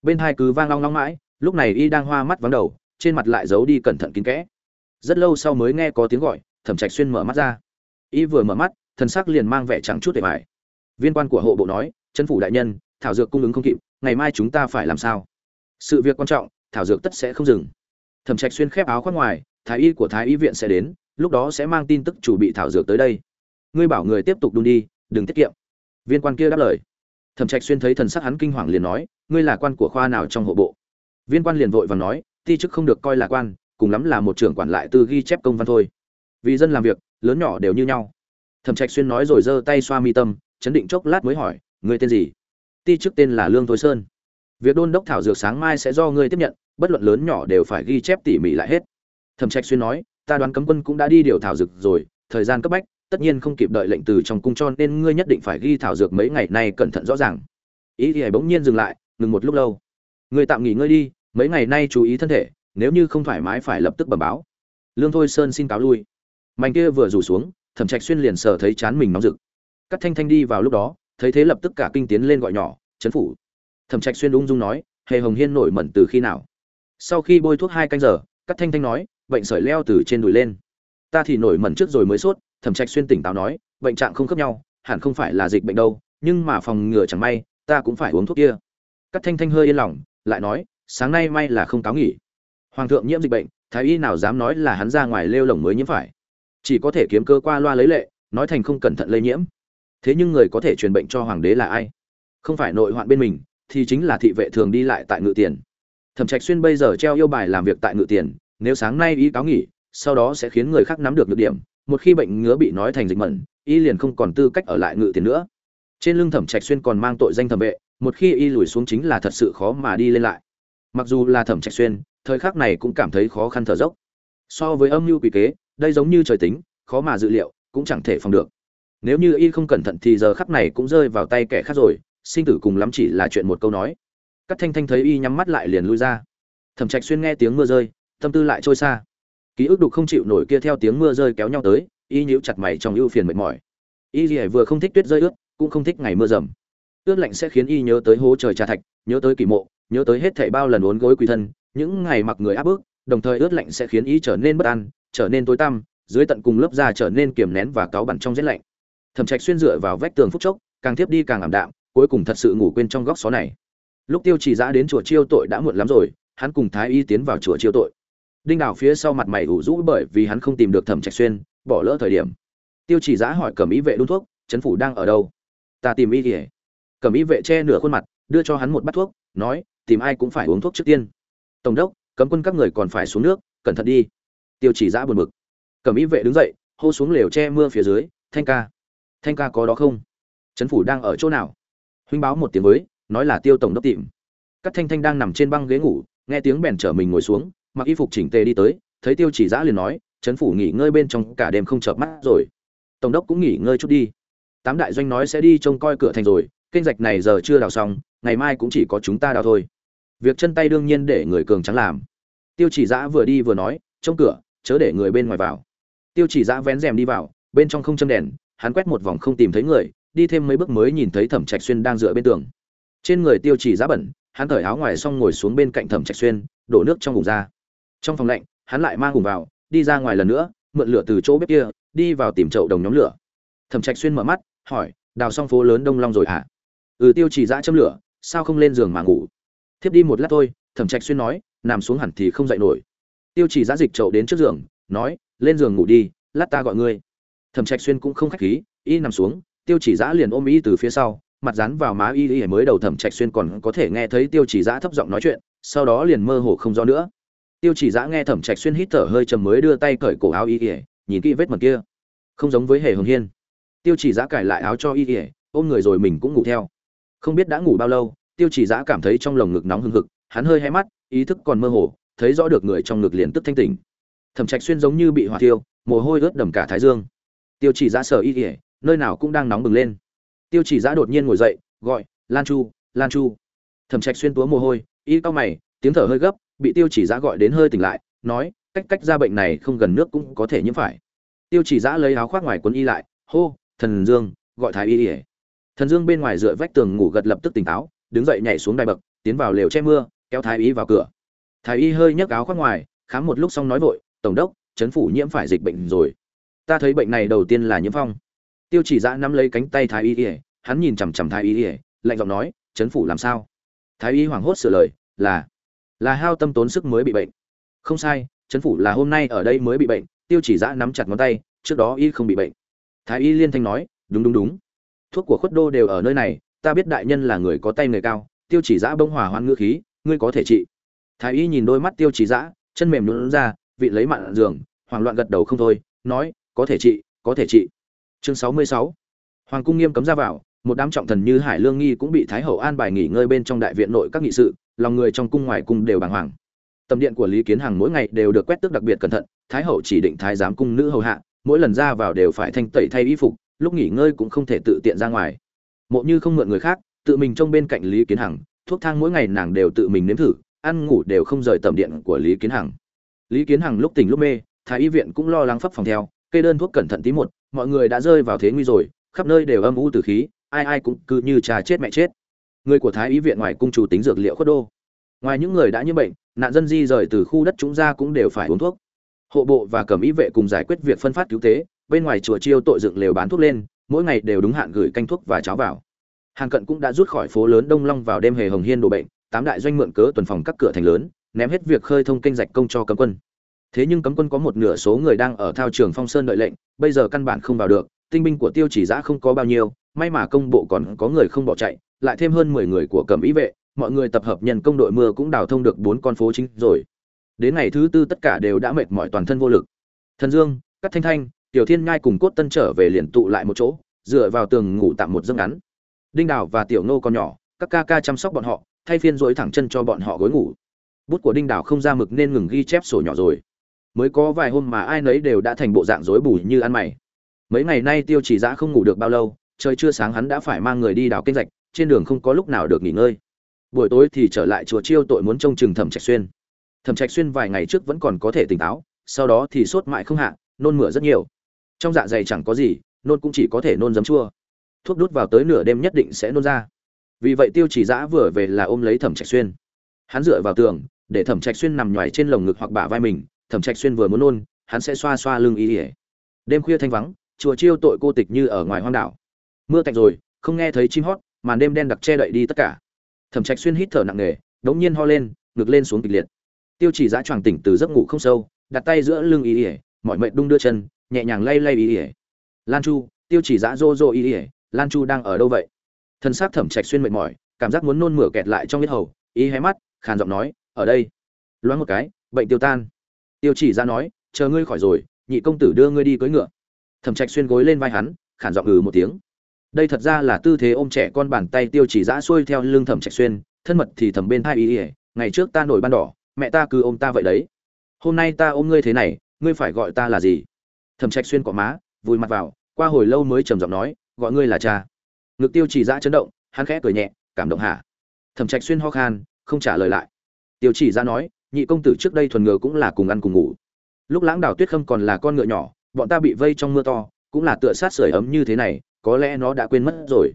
bên hai cứ vang long long mãi, lúc này y đang hoa mắt vắng đầu, trên mặt lại giấu đi cẩn thận kín kẽ. Rất lâu sau mới nghe có tiếng gọi, thẩm trạch xuyên mở mắt ra. Y vừa mở mắt thần sắc liền mang vẻ trắng chút để mải viên quan của hộ bộ nói chân phủ đại nhân, thảo dược cung ứng không kịp, ngày mai chúng ta phải làm sao? Sự việc quan trọng, thảo dược tất sẽ không dừng. Thẩm trạch xuyên khép áo khoác ngoài, thái y của thái y viện sẽ đến, lúc đó sẽ mang tin tức chủ bị thảo dược tới đây. Ngươi bảo người tiếp tục đun đi, đừng tiết kiệm. Viên quan kia đáp lời thẩm trạch xuyên thấy thần sắc hắn kinh hoàng liền nói, ngươi là quan của khoa nào trong hộ bộ? Viên quan liền vội vàng nói, ti chức không được coi là quan, cùng lắm là một trưởng quản lại tư ghi chép công văn thôi. Vì dân làm việc, lớn nhỏ đều như nhau. Thẩm trạch xuyên nói rồi giơ tay xoa mi tâm, chấn định chốc lát mới hỏi, ngươi tên gì? Ti chức tên là lương thối sơn. Việc đôn đốc thảo dược sáng mai sẽ do ngươi tiếp nhận, bất luận lớn nhỏ đều phải ghi chép tỉ mỉ lại hết. Thẩm trạch xuyên nói, ta đoán cấm quân cũng đã đi điều thảo dược rồi, thời gian cấp bách tất nhiên không kịp đợi lệnh từ trong cung cho nên ngươi nhất định phải ghi thảo dược mấy ngày nay cẩn thận rõ ràng. Ý thì bỗng nhiên dừng lại, ngừng một lúc lâu. Ngươi tạm nghỉ ngơi đi, mấy ngày nay chú ý thân thể, nếu như không thoải mái phải lập tức bẩm báo. Lương thôi sơn xin cáo lui. Mảnh kia vừa rủ xuống, thẩm trạch xuyên liền sờ thấy chán mình nóng rực. Cắt thanh thanh đi vào lúc đó, thấy thế lập tức cả kinh tiến lên gọi nhỏ chấn phủ. Thẩm trạch xuyên ung dung nói, hề hồng hiên nổi mẩn từ khi nào? Sau khi bôi thuốc hai canh giờ, cắt thanh thanh nói, bệnh sởi leo từ trên đùi lên. Ta thì nổi mẩn trước rồi mới sốt thẩm trạch xuyên tỉnh táo nói, bệnh trạng không khớp nhau, hẳn không phải là dịch bệnh đâu, nhưng mà phòng ngừa chẳng may, ta cũng phải uống thuốc kia. Cắt thanh thanh hơi yên lòng, lại nói, sáng nay may là không cáo nghỉ. Hoàng thượng nhiễm dịch bệnh, thái y nào dám nói là hắn ra ngoài lêu lồng mới nhiễm phải. Chỉ có thể kiếm cơ qua loa lấy lệ, nói thành không cẩn thận lây nhiễm. Thế nhưng người có thể truyền bệnh cho hoàng đế là ai? Không phải nội hoạn bên mình, thì chính là thị vệ thường đi lại tại ngự tiền. Thẩm trạch xuyên bây giờ treo yêu bài làm việc tại ngự tiền, nếu sáng nay y cáo nghỉ, sau đó sẽ khiến người khác nắm được nhược điểm một khi bệnh ngứa bị nói thành dịch mẩn y liền không còn tư cách ở lại ngự tiền nữa. Trên lưng thẩm trạch xuyên còn mang tội danh thẩm vệ một khi y lùi xuống chính là thật sự khó mà đi lên lại. Mặc dù là thẩm trạch xuyên thời khắc này cũng cảm thấy khó khăn thở dốc. So với âm mưu quỷ kế đây giống như trời tính khó mà dự liệu cũng chẳng thể phòng được. Nếu như y không cẩn thận thì giờ khắc này cũng rơi vào tay kẻ khác rồi sinh tử cùng lắm chỉ là chuyện một câu nói. Cắt Thanh Thanh thấy y nhắm mắt lại liền lui ra. Thẩm Trạch Xuyên nghe tiếng mưa rơi, tâm tư lại trôi xa. Ký ức đục không chịu nổi kia theo tiếng mưa rơi kéo nhau tới, y nhíu chặt mày trong ưu phiền mệt mỏi. Y gì vừa không thích tuyết rơi ướt, cũng không thích ngày mưa rầm. Ướt lạnh sẽ khiến y nhớ tới hố trời trà thạch, nhớ tới kỳ mộ, nhớ tới hết thảy bao lần uốn gối quỳ thân, những ngày mặc người áp bức, đồng thời ướt lạnh sẽ khiến y trở nên bất an, trở nên tối tăm, dưới tận cùng lớp da trở nên kiềm nén và cáu bẩn trong rét lạnh. Thẩm Trạch xuyên dựa vào vách tường phút chốc, càng tiếp đi càng ảm đạm, cuối cùng thật sự ngủ quên trong góc xó này lúc tiêu chỉ giã đến chùa chiêu tội đã muộn lắm rồi hắn cùng thái y tiến vào chùa chiêu tội đinh đào phía sau mặt mày ủ rũ bởi vì hắn không tìm được thẩm trạch xuyên, bỏ lỡ thời điểm. Tiêu chỉ giã hỏi cẩm ý vệ đun thuốc chấn phủ đang ở đâu? Ta tìm y kỉa Cẩm ý vệ che nửa khuôn mặt, đưa cho hắn một bát thuốc, nói, tìm ai cũng phải uống thuốc trước tiên. Tổng đốc, cấm quân các người còn phải xuống nước, cẩn thận đi. Tiêu chỉ giã buồn bực. Cẩm ý vệ đứng dậy, hô xuống lều che mưa phía dưới, thanh ca thanh ca có đó không? Chấn phủ đang ở chỗ nào? Huynh báo một tiếng với, nói là tiêu tổng đốc tìm. Các thanh thanh đang nằm trên băng ghế ngủ, nghe tiếng bèn trở mình ngồi xuống mặc y phục chỉnh tề đi tới, thấy tiêu chỉ giã liền nói, trấn phủ nghỉ ngơi bên trong cả đêm không chợp mắt rồi. Tổng đốc cũng nghỉ ngơi chút đi. Tám đại doanh nói sẽ đi trông coi cửa thành rồi, kênh rạch này giờ chưa đào xong, ngày mai cũng chỉ có chúng ta đào thôi. Việc chân tay đương nhiên để người cường trắng làm. Tiêu chỉ giã vừa đi vừa nói, trông cửa, chớ để người bên ngoài vào. Tiêu chỉ giã vén rèm đi vào, bên trong không châm đèn, hắn quét một vòng không tìm thấy người, đi thêm mấy bước mới nhìn thấy thẩm trạch xuyên đang dựa bên tường. Trên người tiêu chỉ giã bẩn, hắn cởi áo ngoài xong ngồi xuống bên cạnh thẩm trạch xuyên, đổ nước trong vùng ra trong phòng lạnh, hắn lại mang hùng vào, đi ra ngoài lần nữa, mượn lửa từ chỗ bếp kia, đi vào tìm chậu đồng nhóm lửa. Thẩm trạch xuyên mở mắt, hỏi, đào xong phố lớn đông long rồi hả? À? ừ tiêu chỉ giã châm lửa, sao không lên giường mà ngủ? Thiếp đi một lát thôi, thẩm trạch xuyên nói, nằm xuống hẳn thì không dậy nổi. Tiêu chỉ giã dịch chậu đến trước giường, nói, lên giường ngủ đi, lát ta gọi ngươi. Thẩm trạch xuyên cũng không khách khí, y nằm xuống, tiêu chỉ giã liền ôm y từ phía sau, mặt dán vào má y y mới đầu thẩm trạch xuyên còn có thể nghe thấy tiêu chỉ giã thấp giọng nói chuyện, sau đó liền mơ hồ không rõ nữa tiêu chỉ giã nghe thẩm trạch xuyên hít thở hơi trầm mới đưa tay cởi cổ áo y y, nhìn kỹ vết mật kia. Không giống với hề hồng hiên. Tiêu chỉ giã cải lại áo cho y y, ôm người rồi mình cũng ngủ theo. Không biết đã ngủ bao lâu, tiêu chỉ giã cảm thấy trong lồng ngực nóng hừng hực, hắn hơi hay mắt, ý thức còn mơ hồ, thấy rõ được người trong ngực liền tức thanh tỉnh. Thẩm trạch xuyên giống như bị hỏa tiêu mồ hôi ướt đầm cả thái dương. Tiêu chỉ giã sờ y y, nơi nào cũng đang nóng bừng lên. Tiêu chỉ giã đột nhiên ngồi dậy, gọi, lan chu lan chu. Thẩm trạch xuyên túa mồ hôi, y cao mày, tiếng thở hơi gấp bị tiêu chỉ giã gọi đến hơi tỉnh lại, nói, cách cách ra bệnh này không gần nước cũng có thể nhiễm phải. Tiêu chỉ giã lấy áo khoác ngoài quấn y lại, hô, thần dương, gọi thái y ỉa thần dương bên ngoài dựa vách tường ngủ gật lập tức tỉnh táo, đứng dậy nhảy xuống đài bậc, tiến vào lều che mưa, kéo thái y vào cửa. Thái y hơi nhấc áo khoác ngoài, khám một lúc xong nói vội, tổng đốc, chấn phủ nhiễm phải dịch bệnh rồi. Ta thấy bệnh này đầu tiên là nhiễm phong. Tiêu chỉ giã nắm lấy cánh tay thái y ỉa hắn nhìn chằm chằm thái y ỉa lạnh giọng nói, chấn phủ làm sao? Thái y hoảng hốt sửa lời, là là hao tâm tốn sức mới bị bệnh. Không sai chấn phủ là hôm nay ở đây mới bị bệnh, tiêu chỉ giã nắm chặt ngón tay, trước đó y không bị bệnh. Thái y liên thanh nói, đúng đúng đúng. Thuốc của khuất đô đều ở nơi này, ta biết đại nhân là người có tay người cao, tiêu chỉ giã bông hòa hoan ngữ khí, ngươi có thể trị. Thái y nhìn đôi mắt tiêu chỉ giã chân mềm nhún ra, vị lấy mạn giường, hoảng loạn gật đầu không thôi, nói, có thể trị, có thể trị. Chương sáu mươi sáu. Hoàng cung nghiêm cấm ra vào, một đám trọng thần như hải lương nghi cũng bị thái hậu an bài nghỉ ngơi bên trong đại viện nội các nghị sự lòng người trong cung ngoài cung đều bàng hoàng. Tầm điện của lý kiến hằng mỗi ngày đều được quét tước đặc biệt cẩn thận, thái hậu chỉ định thái giám cung nữ hầu hạ, mỗi lần ra vào đều phải thanh tẩy thay y phục, lúc nghỉ ngơi cũng không thể tự tiện ra ngoài. Mộ như không mượn người khác, tự mình trông bên cạnh lý kiến hằng, thuốc thang mỗi ngày nàng đều tự mình nếm thử, ăn ngủ đều không rời tầm điện của lý kiến hằng. Lý kiến hằng lúc tỉnh lúc mê, thái y viện cũng lo lắng phấp phòng theo, kê đơn thuốc cẩn thận tí một, mọi người đã rơi vào thế nguy rồi, khắp nơi đều âm u từ khí, ai ai cũng cứ như trà chết mẹ chết người của thái y viện ngoài cung chủ tính dược liệu khuất đô. Ngoài những người đã nhiễm bệnh, nạn dân di rời từ khu đất chúng ra cũng đều phải uống thuốc. Hộ bộ và cầm ý vệ cùng giải quyết việc phân phát cứu tế, bên ngoài chùa chiêu tội dựng lều bán thuốc lên, mỗi ngày đều đúng hạn gửi canh thuốc và cháo vào. Hàng cận cũng đã rút khỏi phố lớn đông long vào đêm hề hồng hiên đổ bệnh, tám đại doanh mượn cớ tuần phòng các cửa thành lớn, ném hết việc khơi thông kênh rạch công cho cấm quân. Thế nhưng cấm quân có một nửa số người đang ở thao trường phong sơn đợi lệnh, bây giờ căn bản không vào được tinh binh của tiêu chỉ giã không có bao nhiêu, may mà công bộ còn có người không bỏ chạy, lại thêm hơn mười người của cầm ý vệ, mọi người tập hợp nhân công đội mưa cũng đào thông được bốn con phố chính rồi. Đến ngày thứ tư tất cả đều đã mệt mỏi toàn thân vô lực. Thần dương cắt thanh thanh, tiểu thiên nhai cùng cốt tân trở về liền tụ lại một chỗ, dựa vào tường ngủ tạm một giấc ngắn. Đinh đào và tiểu nô còn nhỏ, các ca ca chăm sóc bọn họ, thay phiên dối thẳng chân cho bọn họ gối ngủ. Bút của đinh đào không ra mực nên ngừng ghi chép sổ nhỏ rồi. Mới có vài hôm mà ai nấy đều đã thành bộ dạng rối bù như ăn mày mấy ngày nay tiêu chỉ giã không ngủ được bao lâu, trời chưa sáng hắn đã phải mang người đi đào kênh rạch, trên đường không có lúc nào được nghỉ ngơi. Buổi tối thì trở lại chùa chiêu tội muốn trông chừng thẩm trạch xuyên. Thẩm trạch xuyên vài ngày trước vẫn còn có thể tỉnh táo, sau đó thì sốt mãi không hạ, nôn mửa rất nhiều. Trong dạ dày chẳng có gì, nôn cũng chỉ có thể nôn giấm chua. Thuốc đút vào tới nửa đêm nhất định sẽ nôn ra. Vì vậy tiêu chỉ giã vừa về là ôm lấy thẩm trạch xuyên. Hắn dựa vào tường, để thẩm trạch xuyên nằm nhoài trên lồng ngực hoặc bả vai mình, thẩm trạch xuyên vừa muốn nôn, hắn sẽ xoa xoa lưng ý ỉa đêm khuya thanh vắng chùa chiêu tội cô tịch như ở ngoài hoang đảo. Mưa tạnh rồi, không nghe thấy chim hót, màn đêm đen đặc che đậy đi tất cả. Thẩm trạch xuyên hít thở nặng nề, đống nhiên ho lên, ngực lên xuống kịch liệt. Tiêu chỉ giã choàng tỉnh từ giấc ngủ không sâu, đặt tay giữa lưng ý ỉa mọi mệnh đung đưa chân, nhẹ nhàng lay lay ý ỉa lan chu, tiêu chỉ giã rô rô ý ỉa lan chu đang ở đâu vậy? Thân xác thẩm trạch xuyên mệt mỏi, cảm giác muốn nôn mửa kẹt lại trong huyết hầu ý hé mắt, khàn giọng nói, ở đây. Loáng một cái, bệnh tiêu tan. Tiêu chỉ ra nói, chờ ngươi khỏi rồi, nhị công tử đưa ngươi đi cưỡi ngựa thẩm trạch xuyên gối lên vai hắn, khản giọng ừ một tiếng. Đây thật ra là tư thế ôm trẻ con bàn tay tiêu chỉ giã xuôi theo lưng thẩm trạch xuyên, thân mật thì thầm bên thai ý ỉa ngày trước ta nổi ban đỏ, mẹ ta cứ ôm ta vậy đấy. Hôm nay ta ôm ngươi thế này, ngươi phải gọi ta là gì? Thẩm trạch xuyên cọ má, vùi mặt vào, qua hồi lâu mới trầm giọng nói, gọi ngươi là cha. Ngực tiêu chỉ giã chấn động, hắn khẽ cười nhẹ, cảm động hả? Thẩm trạch xuyên ho khan, không trả lời lại. Tiêu chỉ giã nói, nhị công tử trước đây thuần ngờ cũng là cùng ăn cùng ngủ. Lúc lãng đào tuyết khâm còn là con ngựa nhỏ bọn ta bị vây trong mưa to, cũng là tựa sát sưởi ấm như thế này, có lẽ nó đã quên mất rồi.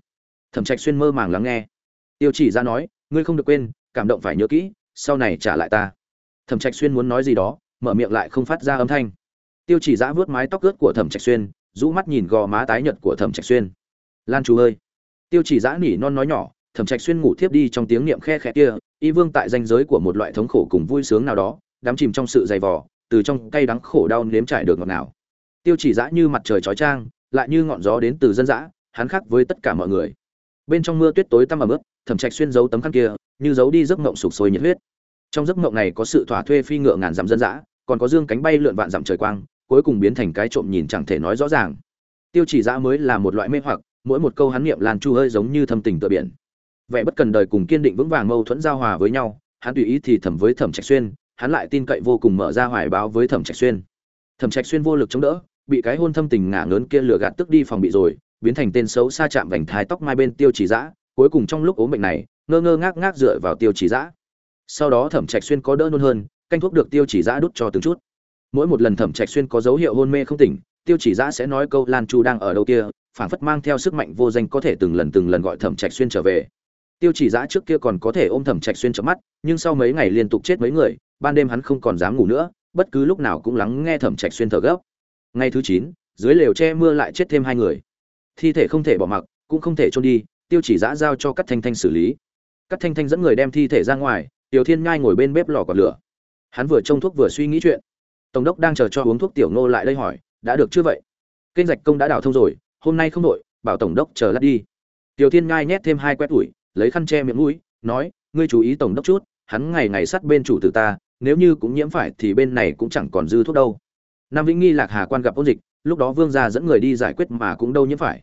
Thẩm trạch xuyên mơ màng lắng nghe. Tiêu chỉ ra nói, ngươi không được quên, cảm động phải nhớ kỹ, sau này trả lại ta. Thẩm trạch xuyên muốn nói gì đó, mở miệng lại không phát ra âm thanh. Tiêu chỉ giã vớt mái tóc ướt của thẩm trạch xuyên, rũ mắt nhìn gò má tái nhợt của thẩm trạch xuyên. Lan chú ơi! Tiêu chỉ giã nỉ non nói nhỏ, thẩm trạch xuyên ngủ thiếp đi trong tiếng niệm khe khẽ kia, y vương tại danh giới của một loại thống khổ cùng vui sướng nào đó, đắm chìm trong sự dày vò, từ trong cay đắng khổ đau nếm trải được ngọt nào tiêu chỉ giã như mặt trời chói chang, lại như ngọn gió đến từ dân dã, hắn khác với tất cả mọi người. Bên trong mưa tuyết tối tăm ẩm ướt, thẩm trạch xuyên giấu tấm khăn kia, như giấu đi giấc mộng sụp sôi nhiệt huyết. Trong giấc mộng này có sự thỏa thuê phi ngựa ngàn dặm dân dã, còn có dương cánh bay lượn vạn dặm trời quang, cuối cùng biến thành cái trộm nhìn chẳng thể nói rõ ràng. Tiêu chỉ giã mới là một loại mê hoặc, mỗi một câu hắn niệm lan chu hơi giống như thâm tình tựa biển. Vẻ bất cần đời cùng kiên định vững vàng mâu thuẫn giao hòa với nhau, hắn tùy ý thì thầm với thẩm trạch xuyên, hắn lại tin cậy vô cùng mở ra hoài báo với thẩm trạch xuyên. Thẩm trạch xuyên vô lực chống đỡ bị cái hôn thâm tình ngả ngớn kia lừa gạt tức đi phòng bị rồi, biến thành tên xấu xa chạm vành thái tóc mai bên tiêu chỉ dã, cuối cùng trong lúc ốm bệnh này, ngơ ngơ ngác ngác dựa vào tiêu chỉ dã. Sau đó thẩm trạch xuyên có đỡ nôn hơn, canh thuốc được tiêu chỉ dã đút cho từng chút. Mỗi một lần thẩm trạch xuyên có dấu hiệu hôn mê không tỉnh, tiêu chỉ dã sẽ nói câu lan chu đang ở đâu kia phản phất mang theo sức mạnh vô danh có thể từng lần từng lần gọi thẩm trạch xuyên trở về. Tiêu chỉ dã trước kia còn có thể ôm thẩm trạch xuyên chớp mắt, nhưng sau mấy ngày liên tục chết mấy người, ban đêm hắn không còn dám ngủ nữa, bất cứ lúc nào cũng lắng nghe thẩm trạch xuyên thở gấp ngày thứ chín, dưới lều che mưa lại chết thêm hai người. Thi thể không thể bỏ mặc, cũng không thể trôn đi, tiêu chỉ giã giao cho các thanh thanh xử lý. Các thanh thanh dẫn người đem thi thể ra ngoài, tiểu thiên ngay ngồi bên bếp lò còn lửa. Hắn vừa trông thuốc vừa suy nghĩ chuyện. Tổng đốc đang chờ cho uống thuốc tiểu nô lại đây hỏi, đã được chưa vậy? Kênh rạch công đã đào thông rồi, hôm nay không đội, bảo tổng đốc chờ lát đi. Tiểu thiên ngay nhét thêm hai quét ủi, lấy khăn che miệng mũi, nói, ngươi chú ý tổng đốc chút, hắn ngày ngày sát bên chủ tử ta, nếu như cũng nhiễm phải thì bên này cũng chẳng còn dư thuốc đâu nam vĩnh nghi lạc hà quan gặp ôn dịch, lúc đó vương gia dẫn người đi giải quyết mà cũng đâu nhiễm phải.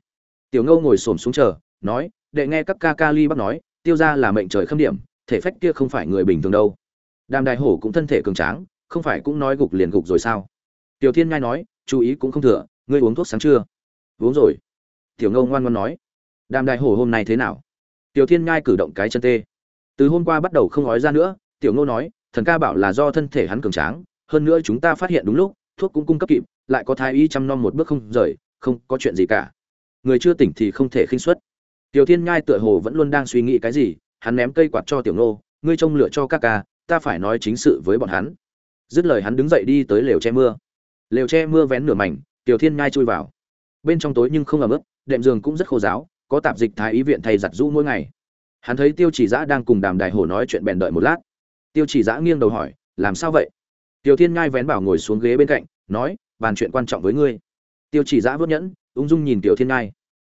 Tiểu ngâu ngồi xổm xuống chờ, nói, đệ nghe các ca ca ly bắc nói, tiêu gia là mệnh trời khâm điểm, thể phách kia không phải người bình thường đâu. Đàm đại hổ cũng thân thể cường tráng, không phải cũng nói gục liền gục rồi sao? Tiểu thiên ngai nói, chú ý cũng không thừa, ngươi uống thuốc sáng chưa uống rồi. Tiểu ngâu ngoan ngoan nói, đàm đại hổ hôm nay thế nào? Tiểu thiên ngai cử động cái chân tê. Từ hôm qua bắt đầu không nói ra nữa, tiểu ngô nói, thần ca bảo là do thân thể hắn cường tráng, hơn nữa chúng ta phát hiện đúng lúc thuốc cũng cung cấp kịp, lại có thái y chăm nom một bước không rời, không có chuyện gì cả. Người chưa tỉnh thì không thể khinh suất. Tiểu thiên nhai tựa hồ vẫn luôn đang suy nghĩ cái gì, hắn ném cây quạt cho tiểu ngô, ngươi trông lửa cho các ca, ta phải nói chính sự với bọn hắn. Dứt lời hắn đứng dậy đi tới lều che mưa. Lều che mưa vén nửa mảnh, tiểu thiên nhai chui vào. Bên trong tối nhưng không ẩm ướt, đệm giường cũng rất khô giáo có tạp dịch thái y viện thầy giặt rũ mỗi ngày. Hắn thấy tiêu chỉ giã đang cùng đàm đại hổ nói chuyện bèn đợi một lát. Tiêu chỉ giã nghiêng đầu hỏi, làm sao vậy? Tiểu thiên ngai vén bảo ngồi xuống ghế bên cạnh, nói, bàn chuyện quan trọng với ngươi. Tiêu chỉ Dã vớt nhẫn, ung dung nhìn tiểu thiên ngai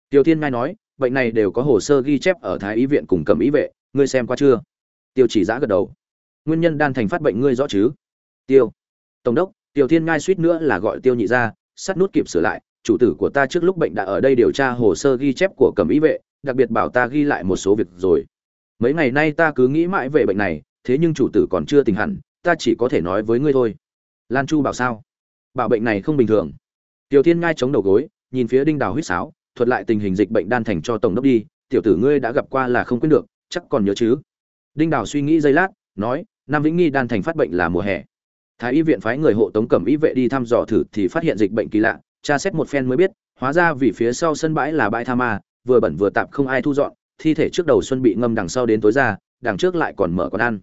tiểu thiên ngai nói, bệnh này đều có hồ sơ ghi chép ở thái y viện cùng cầm ý vệ, ngươi xem qua chưa? Tiêu chỉ Dã gật đầu. Nguyên nhân đan thành phát bệnh ngươi rõ chứ? Tiêu. Tổng đốc, tiểu thiên ngai suýt nữa là gọi tiêu nhị ra sắt nút kịp sửa lại, chủ tử của ta trước lúc bệnh đã ở đây điều tra hồ sơ ghi chép của cầm ý vệ, đặc biệt bảo ta ghi lại một số việc rồi. Mấy ngày nay ta cứ nghĩ mãi về bệnh này, thế nhưng chủ tử còn chưa tỉnh hẳn ta chỉ có thể nói với ngươi thôi. Lan chu bảo sao? Bảo bệnh này không bình thường. Tiểu thiên ngai chống đầu gối, nhìn phía đinh đào huýt sáo, thuật lại tình hình dịch bệnh đan thành cho tổng đốc đi, tiểu tử ngươi đã gặp qua là không quên được, chắc còn nhớ chứ? Đinh đào suy nghĩ giây lát, nói, nam vĩnh nghi đan thành phát bệnh là mùa hè. Thái y viện phái người hộ tống cẩm y vệ đi thăm dò thử thì phát hiện dịch bệnh kỳ lạ, tra xét một phen mới biết, hóa ra vì phía sau sân bãi là bãi tha ma, vừa bẩn vừa tạp không ai thu dọn, thi thể trước đầu xuân bị ngâm đằng sau đến tối ra, đằng trước lại còn mở còn ăn.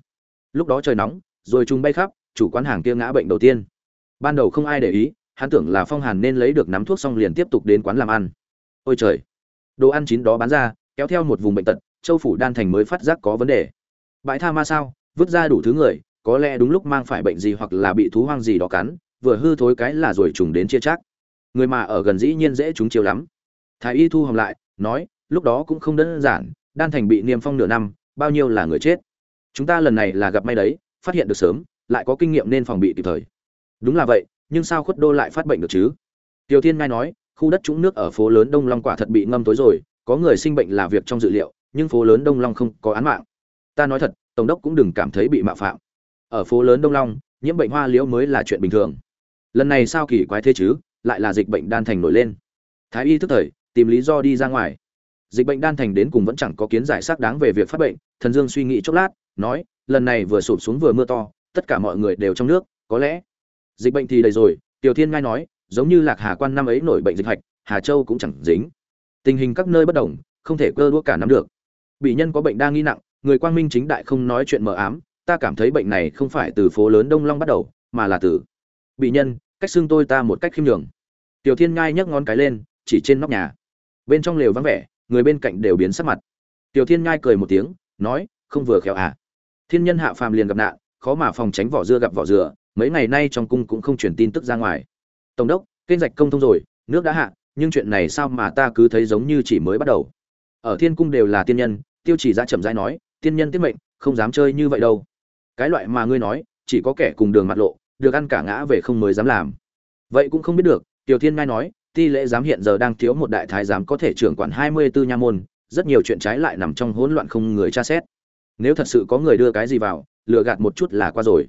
Lúc đó trời nóng rồi chúng bay khắp, chủ quán hàng kia ngã bệnh đầu tiên. Ban đầu không ai để ý, hắn tưởng là phong hàn nên lấy được nắm thuốc xong liền tiếp tục đến quán làm ăn. Ôi trời! Đồ ăn chín đó bán ra, kéo theo một vùng bệnh tật, châu phủ đan thành mới phát giác có vấn đề. Bãi tha ma sao, vứt ra đủ thứ người, có lẽ đúng lúc mang phải bệnh gì hoặc là bị thú hoang gì đó cắn, vừa hư thối cái là rồi trùng đến chia chắc người mà ở gần dĩ nhiên dễ chúng chiêu lắm. Thái y thu hầm lại, nói, lúc đó cũng không đơn giản, đan thành bị niêm phong nửa năm, bao nhiêu là người chết? Chúng ta lần này là gặp may đấy phát hiện được sớm, lại có kinh nghiệm nên phòng bị kịp thời. Đúng là vậy, nhưng sao khuất đô lại phát bệnh được chứ? Tiểu thiên ngai nói, khu đất trũng nước ở phố lớn đông long quả thật bị ngâm tối rồi, có người sinh bệnh là việc trong dự liệu, nhưng phố lớn đông long không có án mạng. Ta nói thật, tổng đốc cũng đừng cảm thấy bị mạo phạm. Ở phố lớn đông long, nhiễm bệnh hoa liễu mới là chuyện bình thường. Lần này sao kỳ quái thế chứ, lại là dịch bệnh đan thành nổi lên. Thái y tức thời, tìm lý do đi ra ngoài. Dịch bệnh đan thành đến cùng vẫn chẳng có kiến giải xác đáng về việc phát bệnh, thần dương suy nghĩ chốc lát, nói lần này vừa sụp xuống vừa mưa to, tất cả mọi người đều trong nước, có lẽ dịch bệnh thì đầy rồi, tiểu thiên ngai nói, giống như lạc hà quan năm ấy nổi bệnh dịch hạch, hà châu cũng chẳng dính. Tình hình các nơi bất đồng, không thể cơ đua cả nắm được. Bị nhân có bệnh đang nghi nặng, người quang minh chính đại không nói chuyện mờ ám, ta cảm thấy bệnh này không phải từ phố lớn đông long bắt đầu, mà là từ bị nhân, cách xương tôi ta một cách khiêm nhường. Tiểu thiên ngai nhấc ngón cái lên, chỉ trên nóc nhà. Bên trong lều vắng vẻ, người bên cạnh đều biến sắc mặt. Tiểu thiên ngai cười một tiếng, nói, không vừa khéo à thiên nhân hạ phàm liền gặp nạn, khó mà phòng tránh vỏ dưa gặp vỏ dừa, mấy ngày nay trong cung cũng không truyền tin tức ra ngoài. Tổng đốc, kênh rạch công thông rồi, nước đã hạ, nhưng chuyện này sao mà ta cứ thấy giống như chỉ mới bắt đầu. Ở thiên cung đều là tiên nhân, tiêu chỉ ra chậm rãi nói, tiên nhân tiết mệnh, không dám chơi như vậy đâu. Cái loại mà ngươi nói, chỉ có kẻ cùng đường mặt lộ, được ăn cả ngã về không mới dám làm. Vậy cũng không biết được, tiểu thiên ngai nói, ti lễ giám hiện giờ đang thiếu một đại thái giám có thể trưởng quản hai mươi 24 nha môn, rất nhiều chuyện trái lại nằm trong hỗn loạn không người tra xét nếu thật sự có người đưa cái gì vào lừa gạt một chút là qua rồi.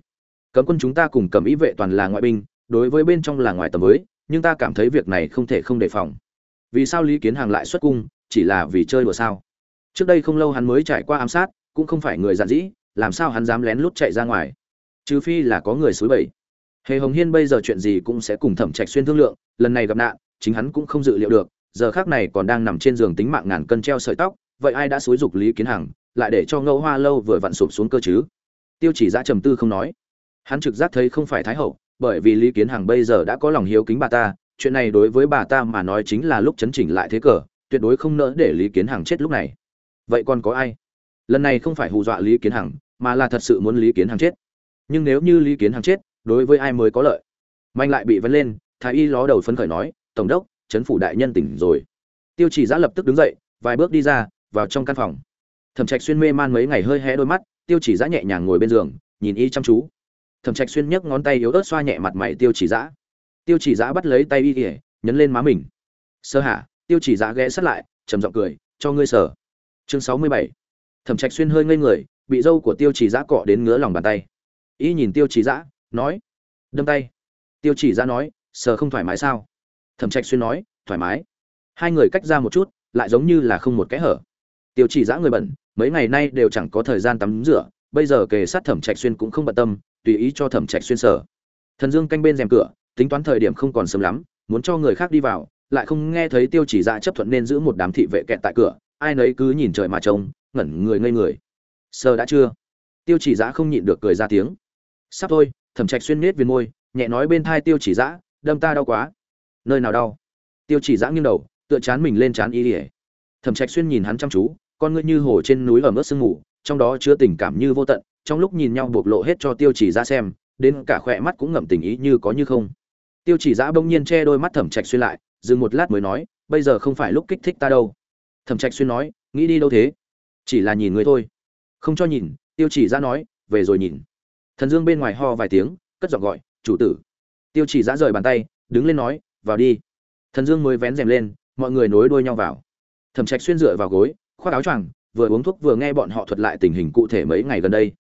Cấm quân chúng ta cùng cầm ý vệ toàn là ngoại binh đối với bên trong là ngoài tầm mới, nhưng ta cảm thấy việc này không thể không đề phòng. Vì sao lý kiến hàng lại xuất cung chỉ là vì chơi đùa sao? Trước đây không lâu hắn mới trải qua ám sát cũng không phải người giản dĩ làm sao hắn dám lén lút chạy ra ngoài? Trừ phi là có người xúi bẩy hề hồng hiên bây giờ chuyện gì cũng sẽ cùng thẩm trạch xuyên thương lượng lần này gặp nạn chính hắn cũng không dự liệu được giờ khác này còn đang nằm trên giường tính mạng ngàn cân treo sợi tóc vậy ai đã xúi dục lý kiến hằng lại để cho ngẫu hoa lâu vừa vặn sụp xuống cơ chứ? Tiêu chỉ giã trầm tư không nói. Hắn trực giác thấy không phải thái hậu, bởi vì lý kiến hằng bây giờ đã có lòng hiếu kính bà ta, chuyện này đối với bà ta mà nói chính là lúc chấn chỉnh lại thế cờ, tuyệt đối không nỡ để lý kiến hằng chết lúc này. Vậy còn có ai? Lần này không phải hù dọa lý kiến hằng, mà là thật sự muốn lý kiến hằng chết. Nhưng nếu như lý kiến hằng chết, đối với ai mới có lợi? Mạnh lại bị vấn lên, thái y ló đầu phấn khởi nói, tổng đốc, chấn phủ đại nhân tỉnh rồi. Tiêu chỉ giã lập tức đứng dậy, vài bước đi ra, vào trong căn phòng thẩm trạch xuyên mê man mấy ngày hơi hé đôi mắt, tiêu chỉ giã nhẹ nhàng ngồi bên giường, nhìn y chăm chú. Thẩm trạch xuyên nhấc ngón tay yếu ớt xoa nhẹ mặt mày tiêu chỉ giã. Tiêu chỉ giã bắt lấy tay y ỉa nhấn lên má mình. Sơ hạ tiêu chỉ giã ghé sát lại, trầm giọng cười, cho ngươi sở chương sáu mươi bảy. Thẩm trạch xuyên hơi ngây người, bị dâu của tiêu chỉ giã cọ đến ngứa lòng bàn tay. Y nhìn tiêu chỉ giã, nói, đâm tay. Tiêu chỉ giã nói, sờ không thoải mái sao? Thẩm trạch xuyên nói, thoải mái. Hai người cách ra một chút, lại giống như là không một kẽ hở. Tiêu chỉ giã người bẩn mấy ngày nay đều chẳng có thời gian tắm rửa bây giờ kề sát thẩm trạch xuyên cũng không bận tâm tùy ý cho thẩm trạch xuyên sở. Thần dương canh bên rèm cửa tính toán thời điểm không còn sớm lắm muốn cho người khác đi vào lại không nghe thấy tiêu chỉ dạ chấp thuận nên giữ một đám thị vệ kẹt tại cửa ai nấy cứ nhìn trời mà trông ngẩn người ngây người. Sơ đã chưa? Tiêu chỉ dạ không nhịn được cười ra tiếng. Sắp thôi thẩm trạch xuyên nết viên môi nhẹ nói bên thai tiêu chỉ dạ, đâm ta đau quá. Nơi nào đau? Tiêu chỉ dạ nghiêng đầu tựa chán mình lên chán y ỉa thẩm trạch xuyên nhìn hắn chăm chú con ngươi như hồ trên núi ở mức sương ngủ trong đó chứa tình cảm như vô tận, trong lúc nhìn nhau bộc lộ hết cho tiêu chỉ ra xem, đến cả khỏe mắt cũng ngậm tình ý như có như không. Tiêu chỉ giã bỗng nhiên che đôi mắt thẩm trạch xuyên lại, dừng một lát mới nói, bây giờ không phải lúc kích thích ta đâu. Thẩm trạch xuyên nói, nghĩ đi đâu thế? Chỉ là nhìn người thôi. Không cho nhìn, tiêu chỉ giã nói, về rồi nhìn. Thần dương bên ngoài ho vài tiếng, cất giọng gọi, chủ tử. Tiêu chỉ giã rời bàn tay, đứng lên nói, vào đi. Thần dương mới vén rèm lên, mọi người nối đuôi nhau vào. Thẩm trạch xuyên dựa vào gối khoác áo choàng, vừa uống thuốc vừa nghe bọn họ thuật lại tình hình cụ thể mấy ngày gần đây.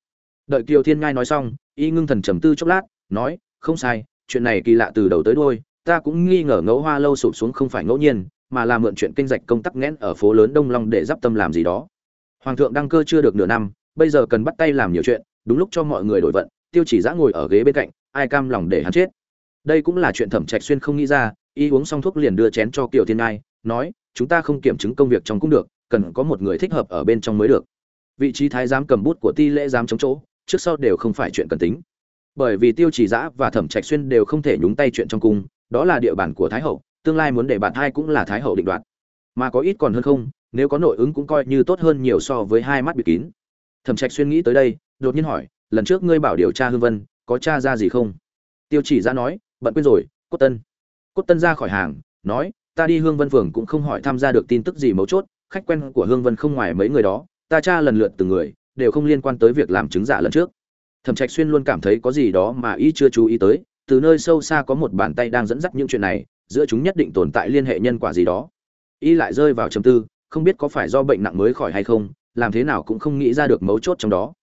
Đợi kiều thiên ngai nói xong, y ngưng thần trầm tư chốc lát, nói, không sai, chuyện này kỳ lạ từ đầu tới đuôi, ta cũng nghi ngờ ngẫu hoa lâu sụp xuống không phải ngẫu nhiên, mà là mượn chuyện kinh dạch công tắc nghẽn ở phố lớn đông long để d tâm làm gì đó. Hoàng thượng đăng cơ chưa được nửa năm, bây giờ cần bắt tay làm nhiều chuyện, đúng lúc cho mọi người đổi vận, tiêu chỉ giã ngồi ở ghế bên cạnh, ai cam lòng để hắn chết. Đây cũng là chuyện thẩm trạch xuyên không nghĩ ra, y uống xong thuốc liền đưa chén cho kiều thiên ngai, nói, chúng ta không kiểm chứng công việc trong cũng được cần có một người thích hợp ở bên trong mới được. Vị trí thái giám cầm bút của ti lễ giám chống chỗ, trước sau đều không phải chuyện cần tính. Bởi vì tiêu chỉ giã và thẩm trạch xuyên đều không thể nhúng tay chuyện trong cung, đó là địa bàn của thái hậu, tương lai muốn để bạn hai cũng là thái hậu định đoạt. Mà có ít còn hơn không, nếu có nội ứng cũng coi như tốt hơn nhiều so với hai mắt bị kín. Thẩm trạch xuyên nghĩ tới đây, đột nhiên hỏi, lần trước ngươi bảo điều tra hương vân, có tra ra gì không? Tiêu chỉ giã nói, bận quên rồi, cốt tân. Cốt tân ra khỏi hàng, nói, ta đi hương vân phường cũng không hỏi tham gia được tin tức gì mấu chốt khách quen của hương vân không ngoài mấy người đó, ta tra lần lượt từng người, đều không liên quan tới việc làm chứng giả lần trước. Thẩm trạch xuyên luôn cảm thấy có gì đó mà y chưa chú ý tới, từ nơi sâu xa có một bàn tay đang dẫn dắt những chuyện này, giữa chúng nhất định tồn tại liên hệ nhân quả gì đó. Y lại rơi vào trầm tư, không biết có phải do bệnh nặng mới khỏi hay không, làm thế nào cũng không nghĩ ra được mấu chốt trong đó.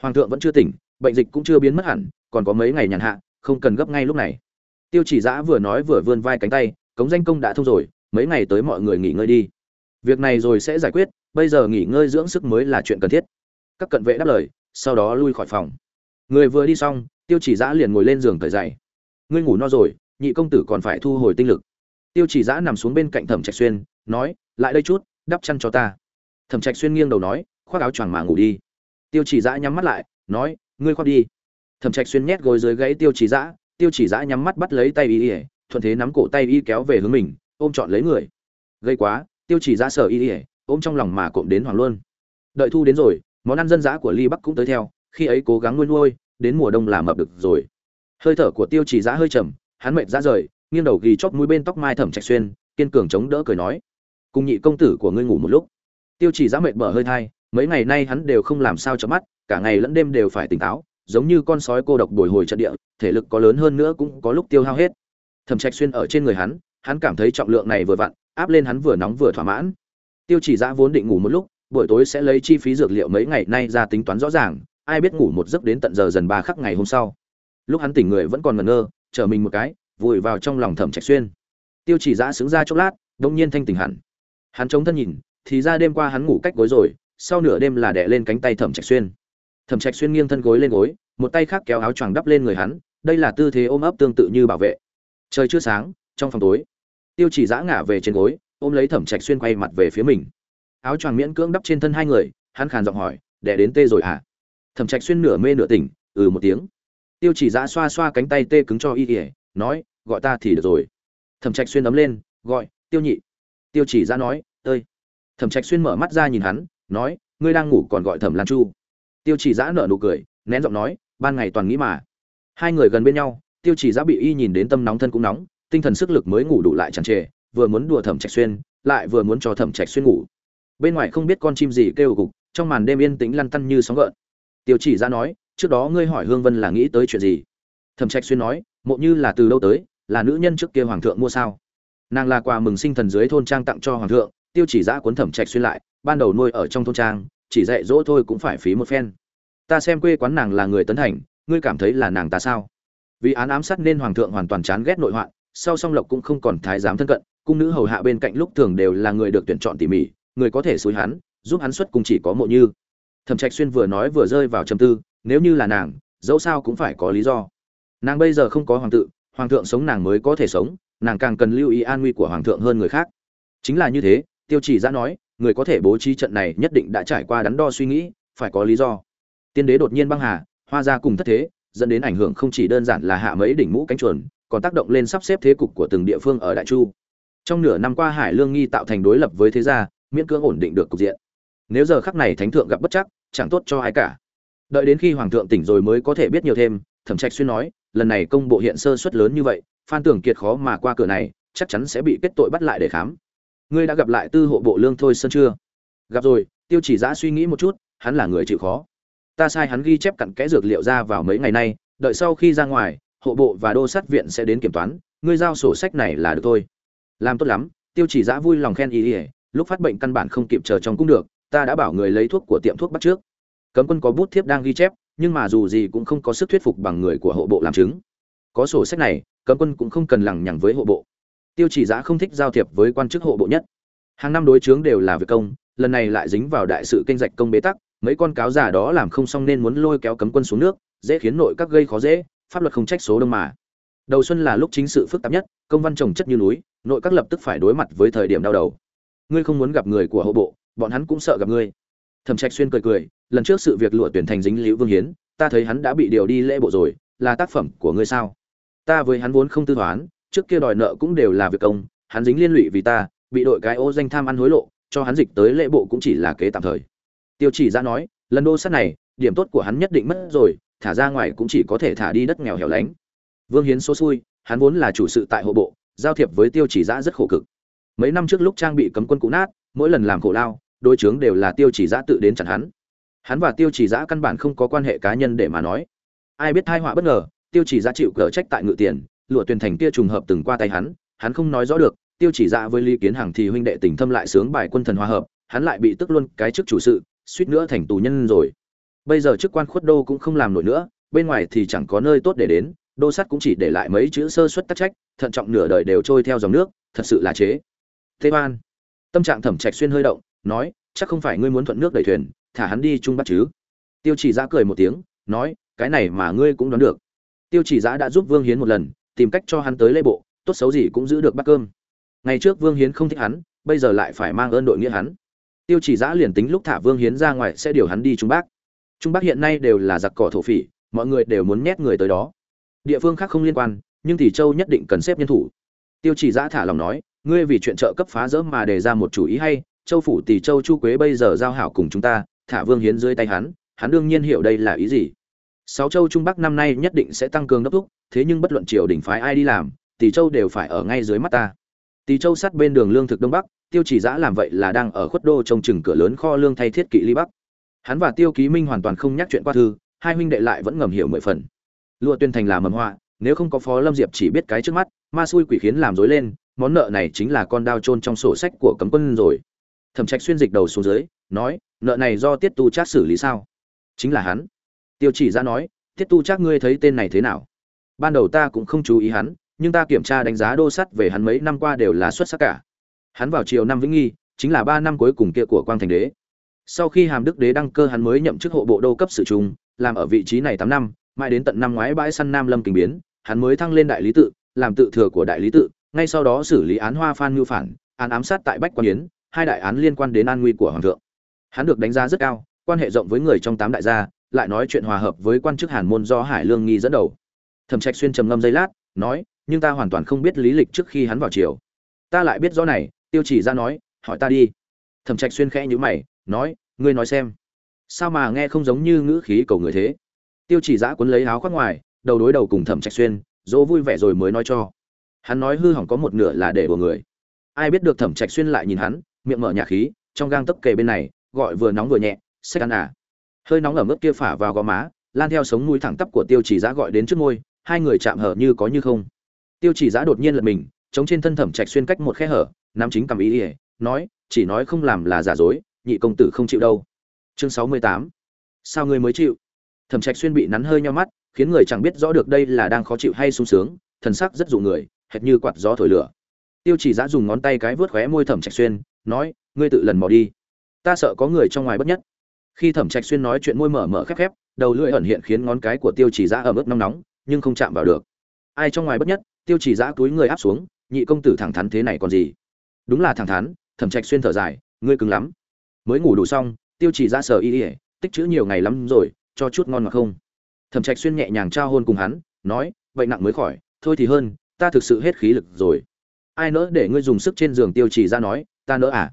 Hoàng thượng vẫn chưa tỉnh, bệnh dịch cũng chưa biến mất hẳn, còn có mấy ngày nhàn hạ, không cần gấp ngay lúc này. Tiêu chỉ giã vừa nói vừa vươn vai cánh tay, cống danh công đã thông rồi, mấy ngày tới mọi người nghỉ ngơi đi việc này rồi sẽ giải quyết, bây giờ nghỉ ngơi dưỡng sức mới là chuyện cần thiết. Các cận vệ đáp lời, sau đó lui khỏi phòng. Người vừa đi xong, tiêu chỉ giã liền ngồi lên giường thời dậy ngươi ngủ no rồi, nhị công tử còn phải thu hồi tinh lực. Tiêu chỉ giã nằm xuống bên cạnh thẩm trạch xuyên, nói, lại đây chút, đắp chăn cho ta. Thẩm trạch xuyên nghiêng đầu nói, khoác áo choàng mà ngủ đi. Tiêu chỉ giã nhắm mắt lại, nói, ngươi khoác đi. Thẩm trạch xuyên nhét gối dưới gãy tiêu chỉ giã tiêu chỉ giã nhắm mắt bắt lấy tay y ỉa thuận thế nắm cổ tay y kéo về hướng mình, ôm trọn lấy người. Gây quá tiêu chỉ ra sở y ỉa, ôm trong lòng mà cộm đến hoàng luôn. Đợi thu đến rồi, món ăn dân dã của ly bắc cũng tới theo, khi ấy cố gắng nuôi nuôi, đến mùa đông làm mập được rồi. Hơi thở của tiêu chỉ giã hơi trầm, hắn mệt ra rời, nghiêng đầu ghi chóp mũi bên tóc mai thẩm trạch xuyên, kiên cường chống đỡ cười nói, cùng nhị công tử của ngươi ngủ một lúc. Tiêu chỉ giã mệt mở hơi thai, mấy ngày nay hắn đều không làm sao cho mắt, cả ngày lẫn đêm đều phải tỉnh táo, giống như con sói cô độc bồi hồi trận địa, thể lực có lớn hơn nữa cũng có lúc tiêu hao hết. Thẩm trạch xuyên ở trên người hắn hắn cảm thấy trọng lượng này vừa vặn áp lên hắn vừa nóng vừa thỏa mãn. Tiêu chỉ giã vốn định ngủ một lúc, buổi tối sẽ lấy chi phí dược liệu mấy ngày nay ra tính toán rõ ràng, ai biết ngủ một giấc đến tận giờ dần ba khắc ngày hôm sau. Lúc hắn tỉnh người vẫn còn ngẩn ngơ chờ mình một cái, vùi vào trong lòng thẩm trạch xuyên. Tiêu chỉ giã xứng ra chốc lát, đông nhiên thanh tỉnh hẳn. Hắn chống thân nhìn, thì ra đêm qua hắn ngủ cách gối rồi, sau nửa đêm là đè lên cánh tay thẩm trạch xuyên. Thẩm trạch xuyên nghiêng thân gối lên gối, một tay khác kéo áo choàng đắp lên người hắn, đây là tư thế ôm ấp tương tự như bảo vệ. Trời chưa sáng, trong phòng tối tiêu chỉ giã ngả về trên gối, ôm lấy thẩm trạch xuyên quay mặt về phía mình. Áo choàng miễn cưỡng đắp trên thân hai người, hắn khàn giọng hỏi, đẻ đến tê rồi à thẩm trạch xuyên nửa mê nửa tỉnh ừ một tiếng. Tiêu chỉ giã xoa xoa cánh tay tê cứng cho y ỉa nói, gọi ta thì được rồi. Thẩm trạch xuyên ấm lên, gọi, tiêu nhị. Tiêu chỉ giã nói, ơi. Thẩm trạch xuyên mở mắt ra nhìn hắn, nói, ngươi đang ngủ còn gọi thẩm lan chu. Tiêu chỉ giã nở nụ cười, nén giọng nói, ban ngày toàn nghĩ mà. Hai người gần bên nhau, tiêu chỉ giã bị y nhìn đến tâm nóng thân cũng nóng tinh thần sức lực mới ngủ đủ lại tràn trề, vừa muốn đùa thẩm trạch xuyên, lại vừa muốn cho thẩm trạch xuyên ngủ. Bên ngoài không biết con chim gì kêu gục, trong màn đêm yên tĩnh lăn tăn như sóng gợn. Tiêu chỉ ra nói, trước đó ngươi hỏi hương vân là nghĩ tới chuyện gì? Thẩm trạch xuyên nói, mộ như là từ đâu tới, là nữ nhân trước kia hoàng thượng mua sao? Nàng là quà mừng sinh thần dưới thôn trang tặng cho hoàng thượng, tiêu chỉ giã cuốn thẩm trạch xuyên lại, ban đầu nuôi ở trong thôn trang, chỉ dạy dỗ thôi cũng phải phí một phen. Ta xem quê quán nàng là người tấn thành ngươi cảm thấy là nàng ta sao? Vì án ám sát nên hoàng thượng hoàn toàn chán ghét nội hoạn sau song lộc cũng không còn thái giám thân cận, cung nữ hầu hạ bên cạnh lúc thường đều là người được tuyển chọn tỉ mỉ, người có thể xúi hắn, giúp hắn xuất cùng chỉ có mộ như. Thẩm trạch xuyên vừa nói vừa rơi vào trầm tư, nếu như là nàng, dẫu sao cũng phải có lý do. Nàng bây giờ không có hoàng tự, hoàng thượng sống nàng mới có thể sống, nàng càng cần lưu ý an nguy của hoàng thượng hơn người khác. Chính là như thế, tiêu chỉ ra nói, người có thể bố trí trận này nhất định đã trải qua đắn đo suy nghĩ, phải có lý do. Tiên đế đột nhiên băng hà, hoa ra cùng thất thế, dẫn đến ảnh hưởng không chỉ đơn giản là hạ mấy đỉnh mũ cánh chuồn còn tác động lên sắp xếp thế cục của từng địa phương ở đại chu. Trong nửa năm qua hải lương nghi tạo thành đối lập với thế gia, miễn cưỡng ổn định được cục diện. Nếu giờ khắc này thánh thượng gặp bất chắc, chẳng tốt cho ai cả. Đợi đến khi hoàng thượng tỉnh rồi mới có thể biết nhiều thêm, thẩm trạch xuyên nói, lần này công bộ hiện sơ suất lớn như vậy, phan tưởng kiệt khó mà qua cửa này, chắc chắn sẽ bị kết tội bắt lại để khám. Ngươi đã gặp lại tư hộ bộ lương thôi sơn chưa? Gặp rồi, tiêu chỉ giã suy nghĩ một chút, hắn là người chịu khó. Ta sai hắn ghi chép cặn kẽ dược liệu ra vào mấy ngày nay, đợi sau khi ra ngoài hộ bộ và đô sát viện sẽ đến kiểm toán, ngươi giao sổ sách này là được thôi. Làm tốt lắm, tiêu chỉ giã vui lòng khen ý ỉa lúc phát bệnh căn bản không kịp chờ trong cũng được, ta đã bảo người lấy thuốc của tiệm thuốc bắt trước. Cấm quân có bút thiếp đang ghi chép, nhưng mà dù gì cũng không có sức thuyết phục bằng người của hộ bộ làm chứng. Có sổ sách này, cấm quân cũng không cần lằng nhằng với hộ bộ. Tiêu chỉ giã không thích giao thiệp với quan chức hộ bộ nhất. Hàng năm đối chướng đều là việc công, lần này lại dính vào đại sự kinh dạch công bế tắc, mấy con cáo già đó làm không xong nên muốn lôi kéo cấm quân xuống nước, dễ khiến nội các gây khó dễ pháp luật không trách số đông mà. Đầu xuân là lúc chính sự phức tạp nhất, công văn trồng chất như núi, nội các lập tức phải đối mặt với thời điểm đau đầu. Ngươi không muốn gặp người của hộ bộ, bọn hắn cũng sợ gặp ngươi. Thẩm trạch xuyên cười cười, lần trước sự việc lụa tuyển thành dính liễu vương hiến, ta thấy hắn đã bị điều đi lễ bộ rồi, là tác phẩm của ngươi sao? Ta với hắn vốn không tư toán, trước kia đòi nợ cũng đều là việc công, hắn dính liên lụy vì ta, bị đội cái ô danh tham ăn hối lộ, cho hắn dịch tới lễ bộ cũng chỉ là kế tạm thời. Tiêu chỉ ra nói, lần đô sát này, điểm tốt của hắn nhất định mất rồi thả ra ngoài cũng chỉ có thể thả đi đất nghèo hẻo lánh. Vương hiến số xui, hắn vốn là chủ sự tại hộ bộ, giao thiệp với tiêu chỉ giã rất khổ cực. Mấy năm trước lúc trang bị cấm quân cũ nát, mỗi lần làm khổ lao, đối chướng đều là tiêu chỉ giã tự đến chặn hắn. Hắn và tiêu chỉ giã căn bản không có quan hệ cá nhân để mà nói. Ai biết thai họa bất ngờ, tiêu chỉ giã chịu cờ trách tại ngự tiền, lụa tuyển thành kia trùng hợp từng qua tay hắn hắn không nói rõ được, tiêu chỉ giã với lý kiến hằng thì huynh đệ tình thâm lại sướng bài quân thần hòa hợp, hắn lại bị tức luôn cái chức chủ sự, suýt nữa thành tù nhân rồi bây giờ chức quan khuất đô cũng không làm nổi nữa, bên ngoài thì chẳng có nơi tốt để đến, đô sắt cũng chỉ để lại mấy chữ sơ suất tắc trách, thận trọng nửa đời đều trôi theo dòng nước, thật sự là chế. Thế ban tâm trạng thẩm trạch xuyên hơi động, nói, chắc không phải ngươi muốn thuận nước đẩy thuyền, thả hắn đi trung bắt chứ? Tiêu chỉ giã cười một tiếng, nói, cái này mà ngươi cũng đoán được. Tiêu chỉ giã đã giúp vương hiến một lần, tìm cách cho hắn tới lễ bộ, tốt xấu gì cũng giữ được bát cơm. Ngày trước vương hiến không thích hắn, bây giờ lại phải mang ơn đội nghĩa hắn. Tiêu chỉ giã liền tính lúc thả vương hiến ra ngoài sẽ điều hắn đi trung bắc trung bắc hiện nay đều là giặc cỏ thổ phỉ, mọi người đều muốn nhét người tới đó. Địa phương khác không liên quan, nhưng thì châu nhất định cần xếp nhân thủ. Tiêu chỉ giã thả lòng nói, ngươi vì chuyện trợ cấp phá rỡ mà đề ra một chủ ý hay, châu phủ tỷ châu chu quế bây giờ giao hảo cùng chúng ta, thả vương hiến dưới tay hắn hắn đương nhiên hiểu đây là ý gì. Sáu châu trung bắc năm nay nhất định sẽ tăng cường đốc thúc thế nhưng bất luận triều đình phái ai đi làm, tỷ châu đều phải ở ngay dưới mắt ta. Tỷ châu sát bên đường lương thực đông bắc, tiêu chỉ giã làm vậy là đang ở khuất đô trông chừng cửa lớn kho lương thay thiết kỵ ly bắc hắn và tiêu ký minh hoàn toàn không nhắc chuyện qua thư, hai huynh đệ lại vẫn ngầm hiểu mười phần. Lụa tuyên thành là mầm họa, nếu không có phó lâm diệp chỉ biết cái trước mắt, ma xui quỷ khiến làm dối lên, món nợ này chính là con đao trôn trong sổ sách của cấm quân rồi. Thẩm trạch xuyên dịch đầu xuống dưới, nói, nợ này do tiết tu trác xử lý sao? Chính là hắn. Tiêu chỉ ra nói, tiết tu trác ngươi thấy tên này thế nào? Ban đầu ta cũng không chú ý hắn, nhưng ta kiểm tra đánh giá đô sắt về hắn mấy năm qua đều là xuất sắc cả. Hắn vào triều năm vĩnh nghi, chính là ba năm cuối cùng kia của quang thành đế sau khi hàm đức đế đăng cơ hắn mới nhậm chức hộ bộ đô cấp sự trung, làm ở vị trí này tám năm, mãi đến tận năm ngoái bãi săn nam lâm kình biến, hắn mới thăng lên đại lý tự, làm tự thừa của đại lý tự, ngay sau đó xử lý án hoa phan ngưu phản, án ám sát tại bách quan yến, hai đại án liên quan đến an nguy của hoàng thượng. Hắn được đánh giá rất cao, quan hệ rộng với người trong tám đại gia, lại nói chuyện hòa hợp với quan chức hàn môn do hải lương nghi dẫn đầu. Thẩm trạch xuyên trầm ngâm giây lát, nói, nhưng ta hoàn toàn không biết lý lịch trước khi hắn vào triều. Ta lại biết rõ này, tiêu chỉ ra nói, hỏi ta đi. Thẩm trạch xuyên khẽ nhíu mày nói, ngươi nói xem, sao mà nghe không giống như ngữ khí cầu người thế? Tiêu chỉ giã cuốn lấy áo khoác ngoài, đầu đối đầu cùng thẩm trạch xuyên, dỗ vui vẻ rồi mới nói cho. Hắn nói hư hỏng có một nửa là để của người. Ai biết được thẩm trạch xuyên lại nhìn hắn, miệng mở nhả khí, trong gang tấc kề bên này, gọi vừa nóng vừa nhẹ xách ăn à. Hơi nóng ở mức kia phả vào gò má, lan theo sống mũi thẳng tắp của tiêu chỉ giã gọi đến trước môi, hai người chạm hở như có như không. Tiêu chỉ giã đột nhiên lật mình, chống trên thân thẩm trạch xuyên cách một khe hở nam chính cầm ý ỉa nói, chỉ nói không làm là giả dối nhị công tử không chịu đâu. Chương sáu mươi tám. Sao ngươi mới chịu? Thẩm trạch xuyên bị nắn hơi nhau mắt, khiến người chẳng biết rõ được đây là đang khó chịu hay sung sướng, thần sắc rất dụ người, hệt như quạt gió thổi lửa. Tiêu chỉ giã dùng ngón tay cái vớt khóe môi thẩm trạch xuyên, nói, ngươi tự lần mò đi. Ta sợ có người trong ngoài bất nhất. Khi thẩm trạch xuyên nói chuyện môi mở mở khép khép, đầu lưỡi ẩn hiện khiến ngón cái của tiêu chỉ giã ở mức nóng nóng, nhưng không chạm vào được. Ai trong ngoài bất nhất? Tiêu chỉ giã túi người áp xuống, nhị công tử thẳng thắn thế này còn gì? Đúng là thẳng thắn. Thẩm trạch xuyên thở dài, ngươi cứng lắm mới ngủ đủ xong, tiêu chỉ ra sờ y ỉa tích chữ nhiều ngày lắm rồi, cho chút ngon mà không. Thẩm trạch xuyên nhẹ nhàng trao hôn cùng hắn, nói vậy nặng mới khỏi, thôi thì hơn, ta thực sự hết khí lực rồi. Ai nỡ để ngươi dùng sức trên giường? Tiêu chỉ ra nói, ta nỡ à?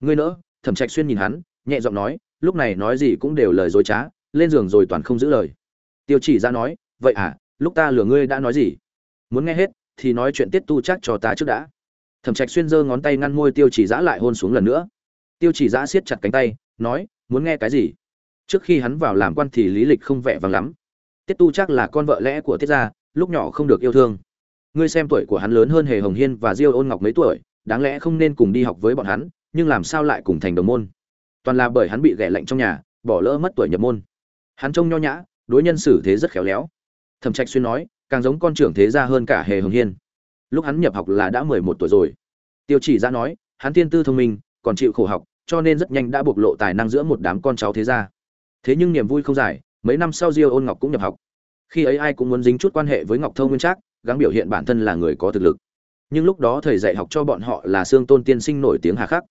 Ngươi nỡ? Thẩm trạch xuyên nhìn hắn, nhẹ giọng nói, lúc này nói gì cũng đều lời dối trá, lên giường rồi toàn không giữ lời. Tiêu chỉ ra nói, vậy à lúc ta lừa ngươi đã nói gì? Muốn nghe hết, thì nói chuyện tiết tu chắc cho ta trước đã. Thẩm trạch xuyên giơ ngón tay ngăn môi tiêu chỉ giã lại hôn xuống lần nữa tiêu chỉ giã siết chặt cánh tay, nói, muốn nghe cái gì? Trước khi hắn vào làm quan thì lý lịch không vẻ vang lắm. Tiết tu chắc là con vợ lẽ của tiết gia, lúc nhỏ không được yêu thương. Ngươi xem tuổi của hắn lớn hơn hề hồng hiên và diêu ôn ngọc mấy tuổi, đáng lẽ không nên cùng đi học với bọn hắn, nhưng làm sao lại cùng thành đồng môn? Toàn là bởi hắn bị ghẻ lạnh trong nhà, bỏ lỡ mất tuổi nhập môn. Hắn trông nho nhã, đối nhân xử thế rất khéo léo. Thẩm trạch xuyên nói, càng giống con trưởng thế gia hơn cả hề hồng hiên. Lúc hắn nhập học là đã mười một tuổi rồi. Tiêu chỉ ra nói, hắn tiên tư thông minh, còn chịu khổ học cho nên rất nhanh đã bộc lộ tài năng giữa một đám con cháu thế gia. Thế nhưng niềm vui không dài, mấy năm sau diêu ôn ngọc cũng nhập học. Khi ấy ai cũng muốn dính chút quan hệ với ngọc thông nguyên trác, gắng biểu hiện bản thân là người có thực lực. Nhưng lúc đó thầy dạy học cho bọn họ là Sương tôn tiên sinh nổi tiếng hà khắc.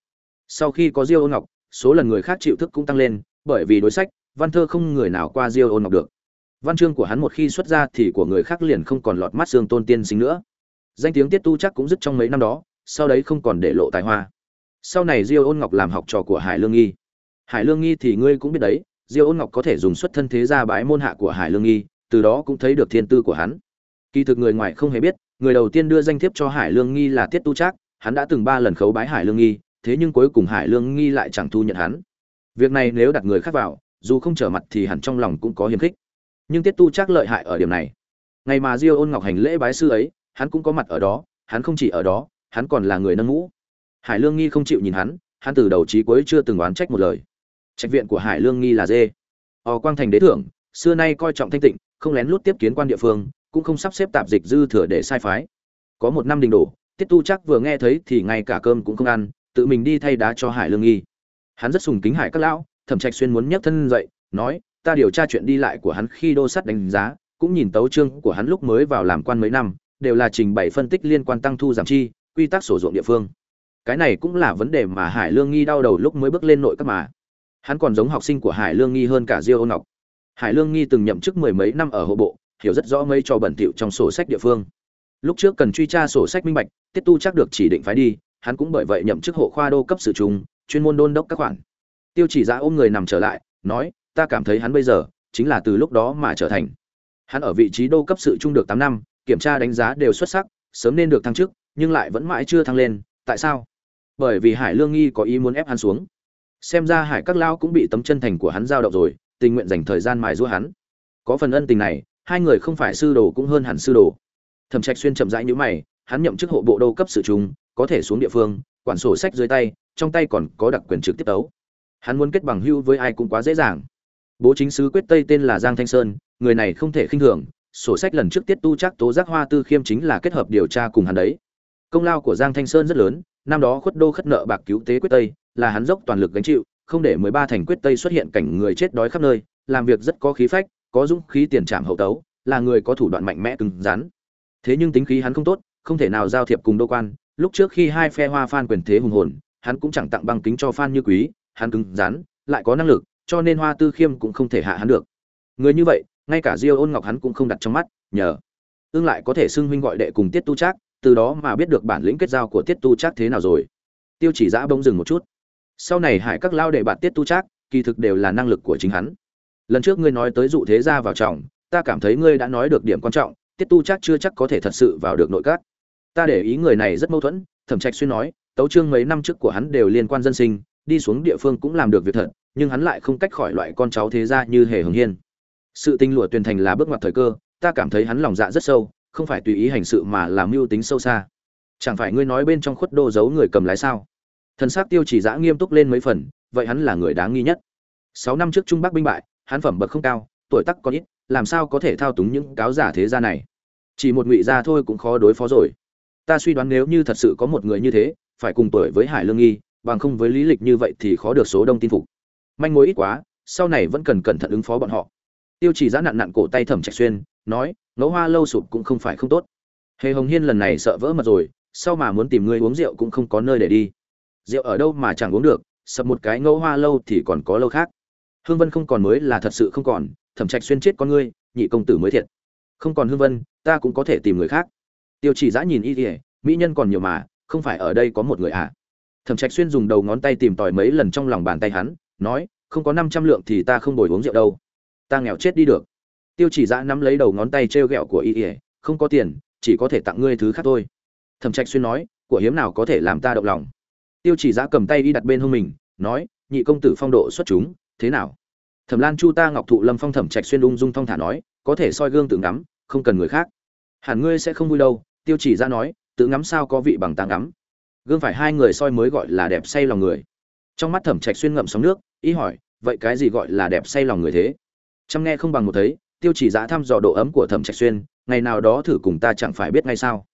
Sau khi có diêu ôn ngọc, số lần người khác chịu thức cũng tăng lên, bởi vì đối sách, văn thơ không người nào qua diêu ôn ngọc được. Văn chương của hắn một khi xuất ra thì của người khác liền không còn lọt mắt Sương tôn tiên sinh nữa. Danh tiếng tiết tu chắc cũng dứt trong mấy năm đó, sau đấy không còn để lộ tài hoa sau này diêu ôn ngọc làm học trò của hải lương nghi. Hải lương nghi thì ngươi cũng biết đấy, diêu ôn ngọc có thể dùng xuất thân thế ra bái môn hạ của hải lương nghi, từ đó cũng thấy được thiên tư của hắn. Kỳ thực người ngoài không hề biết, người đầu tiên đưa danh thiếp cho hải lương nghi là tiết tu trác, hắn đã từng ba lần khấu bái hải lương nghi, thế nhưng cuối cùng hải lương nghi lại chẳng thu nhận hắn. Việc này nếu đặt người khác vào, dù không trở mặt thì hẳn trong lòng cũng có hiềm khích. Nhưng tiết tu trác lợi hại ở điểm này. Ngày mà diêu ôn ngọc hành lễ bái sư ấy, hắn cũng có mặt ở đó, hắn không chỉ ở đó, hắn còn là người nâng ngũ hải lương nghi không chịu nhìn hắn hắn từ đầu chí cuối chưa từng oán trách một lời. Trạch viện của hải lương nghi là dê. O quang thành đế thưởng, xưa nay coi trọng thanh tịnh, không lén lút tiếp kiến quan địa phương, cũng không sắp xếp tạp dịch dư thừa để sai phái. Có một năm đình đổ, tiết tu chắc vừa nghe thấy thì ngay cả cơm cũng không ăn, tự mình đi thay đá cho hải lương nghi. Hắn rất sùng kính hải các lão, thẩm trạch xuyên muốn nhấc thân dậy, nói, ta điều tra chuyện đi lại của hắn khi đô sắt đánh giá, cũng nhìn tấu chương của hắn lúc mới vào làm quan mấy năm, đều là trình bày phân tích liên quan tăng thu giảm chi, quy tắc sổ ruộng địa phương cái này cũng là vấn đề mà hải lương nghi đau đầu lúc mới bước lên nội các mà. Hắn còn giống học sinh của hải lương nghi hơn cả diêu ôn ngọc. Hải lương nghi từng nhậm chức mười mấy năm ở hộ bộ, hiểu rất rõ mấy trò bẩn thỉu trong sổ sách địa phương. Lúc trước cần truy tra sổ sách minh bạch, tiết tu chắc được chỉ định phái đi, hắn cũng bởi vậy nhậm chức hộ khoa đô cấp sự trùng chuyên môn đôn đốc các khoản. Tiêu chỉ ra ôm người nằm trở lại, nói, ta cảm thấy hắn bây giờ chính là từ lúc đó mà trở thành. Hắn ở vị trí đô cấp sự trung được tám năm, kiểm tra đánh giá đều xuất sắc, sớm nên được thăng chức, nhưng lại vẫn mãi chưa thăng lên, tại sao? Bởi vì hải lương nghi có ý muốn ép hắn xuống. Xem ra hải các lao cũng bị tấm chân thành của hắn giao động rồi, tình nguyện dành thời gian mài giũa hắn. Có phần ân tình này, hai người không phải sư đồ cũng hơn hẳn sư đồ. Thẩm trạch xuyên chậm rãi nhíu mày, hắn nhậm chức hộ bộ đô cấp sự trung có thể xuống địa phương, quản sổ sách dưới tay, trong tay còn có đặc quyền trực tiếp tấu hắn muốn kết bằng hữu với ai cũng quá dễ dàng. Bố chính sứ quyết tây tên là giang thanh sơn, người này không thể khinh thường, sổ sách lần trước tiết tu chắc tố giác hoa tư khiêm chính là kết hợp điều tra cùng hắn đấy. Công lao của giang thanh sơn rất lớn năm đó khuất đô khất nợ bạc cứu tế quyết tây, là hắn dốc toàn lực gánh chịu, không để mười ba thành quyết tây xuất hiện cảnh người chết đói khắp nơi, làm việc rất có khí phách, có dũng khí tiền trảm hậu tấu, là người có thủ đoạn mạnh mẽ cứng rắn. Thế nhưng tính khí hắn không tốt, không thể nào giao thiệp cùng đô quan. Lúc trước khi hai phe hoa phan quyền thế hùng hồn, hắn cũng chẳng tặng băng kính cho phan như quý, hắn cứng rắn, lại có năng lực, cho nên hoa tư khiêm cũng không thể hạ hắn được. Người như vậy, ngay cả diêu ôn ngọc hắn cũng không đặt trong mắt, nhờ. Ương lại có thể xưng huynh gọi đệ cùng tiết tu trác từ đó mà biết được bản lĩnh kết giao của tiết tu trác thế nào rồi. Tiêu chỉ giã bông dừng một chút. Sau này hải các lao đệ bạn tiết tu trác, kỳ thực đều là năng lực của chính hắn. Lần trước ngươi nói tới dụ thế gia vào trọng, ta cảm thấy ngươi đã nói được điểm quan trọng, tiết tu chắc chưa chắc có thể thật sự vào được nội các. Ta để ý người này rất mâu thuẫn, thẩm trạch xuyên nói, tấu trương mấy năm trước của hắn đều liên quan dân sinh, đi xuống địa phương cũng làm được việc thật, nhưng hắn lại không cách khỏi loại con cháu thế gia như hề hồng hiên. Sự tinh lụa tuyền thành là bước ngoặt thời cơ, ta cảm thấy hắn lòng dạ rất sâu không phải tùy ý hành sự mà làm mưu tính sâu xa. Chẳng phải ngươi nói bên trong khuất đô giấu người cầm lái sao? Thần s á c tiêu chỉ giã nghiêm túc lên mấy phần, vậy hắn là người đáng nghi nhất. Sáu năm trước trung bắc binh bại, hắn phẩm bậc không cao, tuổi tắc còn ít, làm sao có thể thao túng những cáo giả thế gia này? Chỉ một ngụy gia thôi cũng khó đối phó rồi. Ta suy đoán nếu như thật sự có một người như thế, phải cùng tuổi với hải lương nghi, bằng không với lý lịch như vậy thì khó được số đông tin phục. Manh mối ít quá, sau này vẫn cần cẩn thận ứng phó bọn họ tiêu chỉ giã nặn nặn cổ tay thẩm trạch xuyên, nói, ngẫu hoa lâu sụp cũng không phải không tốt. Hề hồng hiên lần này sợ vỡ mật rồi, sau mà muốn tìm người uống rượu cũng không có nơi để đi. Rượu ở đâu mà chẳng uống được, sập một cái ngẫu hoa lâu thì còn có lâu khác. Hương vân không còn mới là thật sự không còn, thẩm trạch xuyên chết con ngươi, nhị công tử mới thiệt. Không còn hương vân, ta cũng có thể tìm người khác. Tiêu chỉ giã nhìn y kỉa mỹ nhân còn nhiều mà, không phải ở đây có một người à? Thẩm trạch xuyên dùng đầu ngón tay tìm tòi mấy lần trong lòng bàn tay hắn, nói, không có năm trăm lượng thì ta không bồi uống rượu đâu ta nghèo chết đi được. Tiêu chỉ dã nắm lấy đầu ngón tay t r e o g ẹ o của y ỉa không có tiền, chỉ có thể tặng ngươi thứ khác thôi. Thẩm trạch xuyên nói, của hiếm nào có thể làm ta động lòng. Tiêu chỉ dã cầm tay đi đặt bên hông mình, nói, nhị công tử phong độ xuất chúng, thế nào? Thẩm lan chu ta ngọc thụ lâm phong thẩm trạch xuyên ung dung thong thả nói, có thể soi gương tự ngắm, không cần người khác. Hẳn ngươi sẽ không vui đâu, tiêu chỉ ra nói, tự ngắm sao có vị bằng ta ngắm. Gương phải hai người soi mới gọi là đẹp say lòng người. Trong mắt thẩm trạch xuyên ngậm sóng nước ý hỏi, vậy cái gì gọi là đẹp say lòng người thế? Chăm nghe không bằng một thấy, tiêu chỉ giã thăm dò độ ấm của thẩm trạch xuyên, ngày nào đó thử cùng ta chẳng phải biết ngay sao.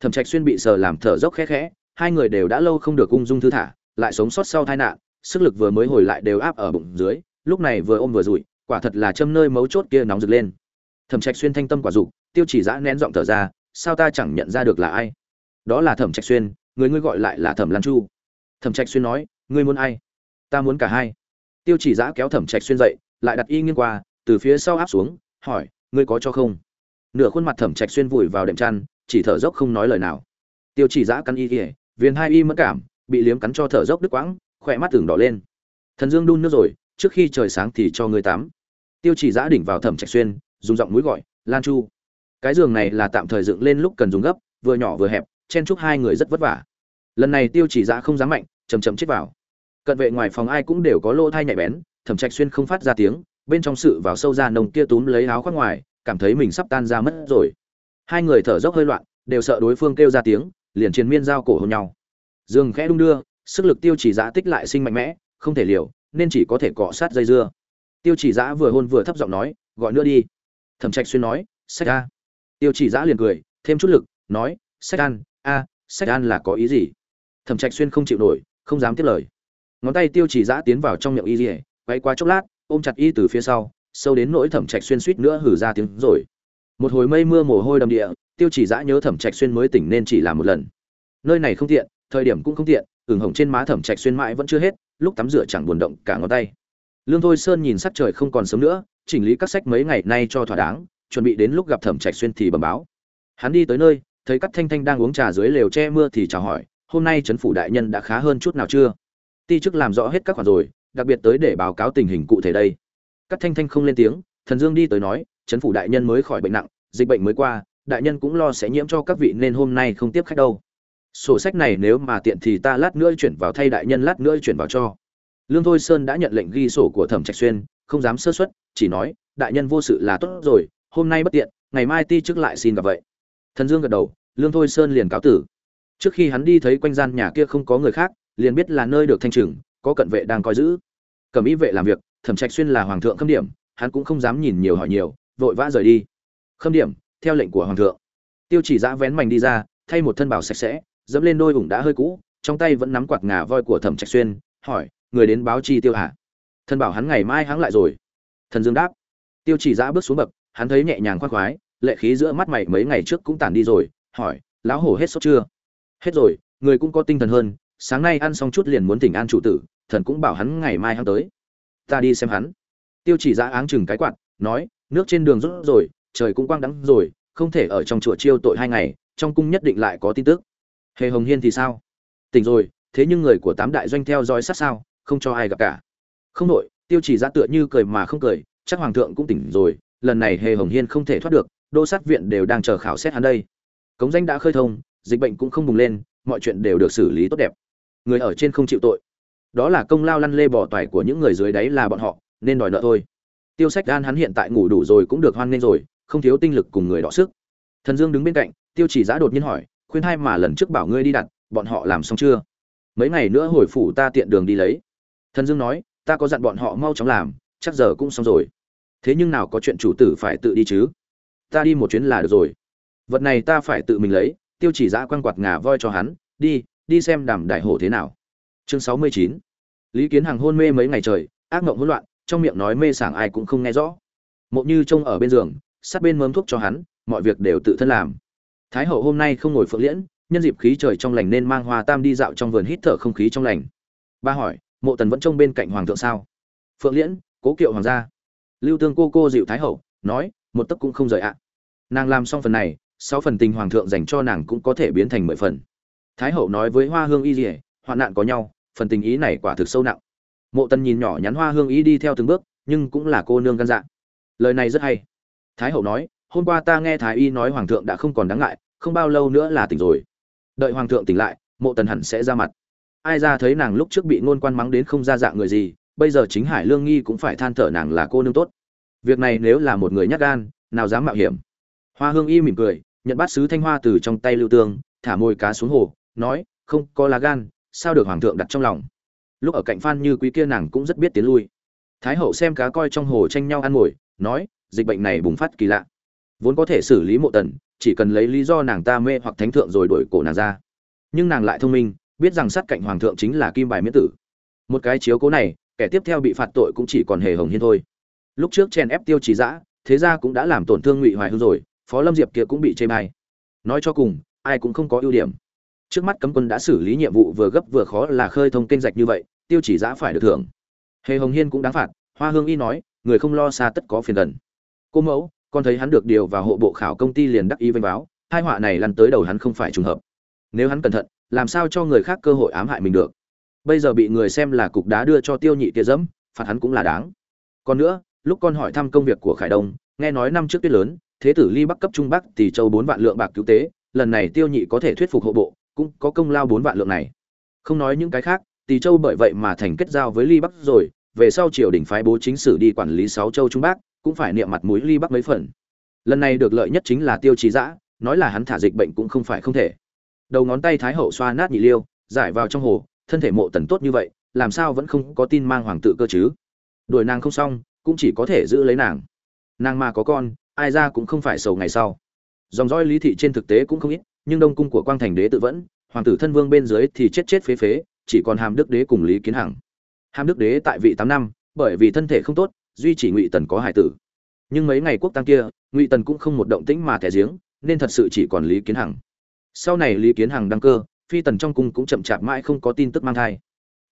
Thẩm trạch xuyên bị sờ làm thở dốc khẽ khẽ, hai người đều đã lâu không được ung dung thư thả, lại sống sót sau tai nạn, sức lực vừa mới hồi lại đều áp ở bụng dưới, lúc này vừa ôm vừa rủi, quả thật là châm nơi mấu chốt kia nóng rực lên. Thẩm trạch xuyên thanh tâm quả dục, tiêu chỉ giã nén giọng thở ra, sao ta chẳng nhận ra được là ai? Đó là thẩm trạch xuyên, người ngươi gọi lại là thẩm lan chu. Thẩm trạch xuyên nói, ngươi muốn ai? Ta muốn cả hai. Tiêu chỉ giã kéo thẩm trạch xuyên dậy, lại đặt y nghiêng qua từ phía sau áp xuống, hỏi, ngươi có cho không? Nửa khuôn mặt thẩm trạch xuyên vùi vào đệm chăn, chỉ thở dốc không nói lời nào. Tiêu chỉ giã cắn y kỉa viên hai y mất cảm, bị liếm cắn cho thở dốc đứt quãng, khỏe mắt tưởng đỏ lên. Thần dương đun nước rồi, trước khi trời sáng thì cho ngươi tắm. Tiêu chỉ giã đỉnh vào thẩm trạch xuyên, dùng giọng mũi gọi, lan chu. Cái giường này là tạm thời dựng lên lúc cần dùng gấp, vừa nhỏ vừa hẹp, chen chúc hai người rất vất vả. Lần này tiêu chỉ giã không dám mạnh chầm chầm chết vào. Cận vệ ngoài phòng ai cũng đều có lỗ thai nhạy bén, thẩm trạch xuyên không phát ra tiếng bên trong sự vào sâu ra nồng kia túm lấy áo khoác ngoài, cảm thấy mình sắp tan ra mất rồi. Hai người thở dốc hơi loạn, đều sợ đối phương kêu ra tiếng, liền chiến miên giao cổ hôn nhau. Dương khẽ đung đưa, sức lực tiêu chỉ giã tích lại sinh mạnh mẽ, không thể liều, nên chỉ có thể cọ sát dây dưa. Tiêu chỉ giã vừa hôn vừa thấp giọng nói, gọi nữa đi. Thẩm trạch xuyên nói, sách a. Tiêu chỉ giã liền cười, thêm chút lực, nói, sách an, a, sách an là có ý gì? Thẩm trạch xuyên không chịu nổi, không dám tiếp lời. Ngón tay tiêu chỉ giã tiến vào trong miệng y dỉa quay qua chốc lát ôm chặt y từ phía sau, sâu đến nỗi thẩm trạch xuyên suýt nữa hử ra tiếng rồi. Một hồi mây mưa mồ hôi đầm địa, tiêu chỉ dã nhớ thẩm trạch xuyên mới tỉnh nên chỉ làm một lần. Nơi này không tiện, thời điểm cũng không tiện, ửng hồng trên má thẩm trạch xuyên mãi vẫn chưa hết, lúc tắm rửa chẳng buồn động cả ngón tay. Lương thôi sơn nhìn sắc trời không còn sớm nữa, chỉnh lý các sách mấy ngày nay cho thỏa đáng, chuẩn bị đến lúc gặp thẩm trạch xuyên thì bẩm báo. Hắn đi tới nơi, thấy cắt thanh thanh đang uống trà dưới lều che mưa thì chào hỏi, hôm nay trấn phủ đại nhân đã khá hơn chút nào chưa? Ti chức làm rõ hết các khoản rồi đặc biệt tới để báo cáo tình hình cụ thể đây. Cắt thanh thanh không lên tiếng, thần dương đi tới nói trấn phủ đại nhân mới khỏi bệnh nặng, dịch bệnh mới qua, đại nhân cũng lo sẽ nhiễm cho các vị nên hôm nay không tiếp khách đâu. Sổ sách này nếu mà tiện thì ta lát nữa chuyển vào thay đại nhân lát nữa chuyển vào cho. Lương thôi sơn đã nhận lệnh ghi sổ của thẩm trạch xuyên, không dám sơ xuất chỉ nói, đại nhân vô sự là tốt rồi, hôm nay bất tiện, ngày mai ti chức lại xin gặp vậy. Thần dương gật đầu, lương thôi sơn liền cáo tử. Trước khi hắn đi thấy quanh gian nhà kia không có người khác, liền biết là nơi được thanh trừng có cận vệ đang coi giữ. Cầm ý vệ làm việc, thẩm trạch xuyên là hoàng thượng khâm điểm, hắn cũng không dám nhìn nhiều hỏi nhiều, vội vã rời đi. Khâm điểm, theo lệnh của hoàng thượng. Tiêu chỉ giã vén mảnh đi ra, thay một thân bảo sạch sẽ, dẫm lên đôi ủng đã hơi cũ, trong tay vẫn nắm quạt ngà voi của thẩm trạch xuyên, hỏi, người đến báo chi tiêu hả? Thân bảo hắn ngày mai hắn lại rồi. Thần dương đáp, tiêu chỉ giã bước xuống bậc, hắn thấy nhẹ nhàng khoan khoái, lệ khí giữa mắt mày mấy ngày trước cũng tàn đi rồi, hỏi, lão hổ hết sốt chưa? Hết rồi, người cũng có tinh thần hơn, sáng nay ăn xong chút liền muốn tỉnh an chủ tử thần cũng bảo hắn ngày mai hắn tới. Ta đi xem hắn. Tiêu chỉ ra áng chừng cái quạt, nói, nước trên đường rút rồi, trời cũng quang đắng rồi, không thể ở trong chùa chiêu tội hai ngày, trong cung nhất định lại có tin tức. Hề hồng hiên thì sao? Tỉnh rồi, thế nhưng người của tám đại doanh theo dõi sát sao, không cho ai gặp cả. Không nội tiêu chỉ ra tựa như cười mà không cười, chắc hoàng thượng cũng tỉnh rồi, lần này hề hồng hiên không thể thoát được, đô sát viện đều đang chờ khảo xét hắn đây. Cống danh đã khơi thông, dịch bệnh cũng không bùng lên, mọi chuyện đều được xử lý tốt đẹp. Người ở trên không chịu tội đó là công lao lăn lê bỏ toại của những người dưới đáy là bọn họ, nên đòi nợ thôi. Tiêu sách Gan hắn hiện tại ngủ đủ rồi cũng được hoan nghênh rồi, không thiếu tinh lực cùng người đọ sức. Thần dương đứng bên cạnh, tiêu chỉ giã đột nhiên hỏi, khuyên hai mà lần trước bảo ngươi đi đặt, bọn họ làm xong chưa? Mấy ngày nữa hồi phủ ta tiện đường đi lấy. Thần dương nói, ta có dặn bọn họ mau chóng làm, chắc giờ cũng xong rồi. Thế nhưng nào có chuyện chủ tử phải tự đi chứ? Ta đi một chuyến là được rồi. Vật này ta phải tự mình lấy. Tiêu chỉ giã quăng quạt ngà voi cho hắn, đi đi xem đàm đại hổ thế nào chương sáu mươi chín. Lý kiến hằng hôn mê mấy ngày trời, ác mộng hỗn loạn, trong miệng nói mê sảng ai cũng không nghe rõ. Mộ như trông ở bên giường, sát bên mớm thuốc cho hắn, mọi việc đều tự thân làm. Thái hậu hôm nay không ngồi phượng liễn, nhân dịp khí trời trong lành nên mang hoa tam đi dạo trong vườn hít thở không khí trong lành. Ba hỏi, mộ tần vẫn trông bên cạnh hoàng thượng sao? Phượng liễn, cố kiệu hoàng gia. Lưu tương cô cô dịu thái hậu, nói, một tấc cũng không rời ạ. Nàng làm xong phần này, sáu phần tình hoàng thượng dành cho nàng cũng có thể biến thành mười phần. Thái hậu nói với hoa hương y dỉa hoạn nạn có nhau phần tình ý này quả thực sâu nặng. Mộ tần nhìn nhỏ nhắn hoa hương y đi theo từng bước, nhưng cũng là cô nương gan dạ. Lời này rất hay. Thái hậu nói, hôm qua ta nghe thái y nói hoàng thượng đã không còn đáng ngại, không bao lâu nữa là tỉnh rồi. Đợi hoàng thượng tỉnh lại, mộ tần hẳn sẽ ra mặt. Ai ra thấy nàng lúc trước bị ngôn quan mắng đến không ra dạng người gì, bây giờ chính hải lương nghi cũng phải than thở nàng là cô nương tốt. Việc này nếu là một người nhát gan, nào dám mạo hiểm. Hoa hương y mỉm cười, nhận bát sứ thanh hoa từ trong tay lưu tương, thả mồi cá xuống hồ, nói, không có lá gan sao được hoàng thượng đặt trong lòng. Lúc ở cạnh phan như quý kia nàng cũng rất biết tiến lui. Thái hậu xem cá coi trong hồ tranh nhau ăn mồi nói, dịch bệnh này bùng phát kỳ lạ. Vốn có thể xử lý mộ tần, chỉ cần lấy lý do nàng ta mê hoặc thánh thượng rồi đuổi cổ nàng ra. Nhưng nàng lại thông minh, biết rằng sát cạnh hoàng thượng chính là kim bài miễn tử. Một cái chiếu cố này, kẻ tiếp theo bị phạt tội cũng chỉ còn hề hồng hiên thôi. Lúc trước chen ép tiêu trí giã thế ra cũng đã làm tổn thương ngụy hoài hương rồi, phó lâm diệp kia cũng bị chê bai. Nói cho cùng, ai cũng không có ưu điểm trước mắt cấm quân đã xử lý nhiệm vụ vừa gấp vừa khó là khơi thông kênh rạch như vậy, tiêu chỉ giã phải được thưởng. Hề hồng hiên cũng đáng phạt, hoa hương y nói, người không lo xa tất có phiền gần. Cô mẫu, con thấy hắn được điều vào hộ bộ khảo công ty liền đắc y vênh báo, hai họa này lăn tới đầu hắn không phải trùng hợp. Nếu hắn cẩn thận, làm sao cho người khác cơ hội ám hại mình được? Bây giờ bị người xem là cục đá đưa cho tiêu nhị tia dẫm, phạt hắn cũng là đáng. Còn nữa, lúc con hỏi thăm công việc của khải đông, nghe nói năm trước tuyết lớn, thế tử ly bắc cấp trung bắc tỷ châu bốn vạn lượng bạc cứu tế, lần này tiêu nhị có thể thuyết phục hộ bộ cũng có công lao bốn vạn lượng này. Không nói những cái khác, tỳ châu bởi vậy mà thành kết giao với ly bắc rồi, về sau triều đình phái bố chính sử đi quản lý sáu châu trung bắc, cũng phải niệm mặt mũi ly bắc mấy phần. Lần này được lợi nhất chính là tiêu chí dã, nói là hắn thả dịch bệnh cũng không phải không thể. Đầu ngón tay thái hậu xoa nát nhị liêu, giải vào trong hồ, thân thể mộ tần tốt như vậy, làm sao vẫn không có tin mang hoàng tự cơ chứ? Đuổi nàng không xong, cũng chỉ có thể giữ lấy nàng. Nàng mà có con, ai ra cũng không phải sầu ngày sau. Dòng dõi lý thị trên thực tế cũng không ít nhưng đông cung của quang thành đế tự vẫn, hoàng tử thân vương bên dưới thì chết chết phế phế, chỉ còn hàm đức đế cùng lý kiến hằng. Hàm đức đế tại vị tám năm, bởi vì thân thể không tốt, duy chỉ ngụy tần có hải tử. Nhưng mấy ngày quốc tăng kia, ngụy tần cũng không một động tĩnh mà thẻ giếng, nên thật sự chỉ còn lý kiến hằng. Sau này lý kiến hằng đăng cơ, phi tần trong cung cũng chậm chạp mãi không có tin tức mang thai.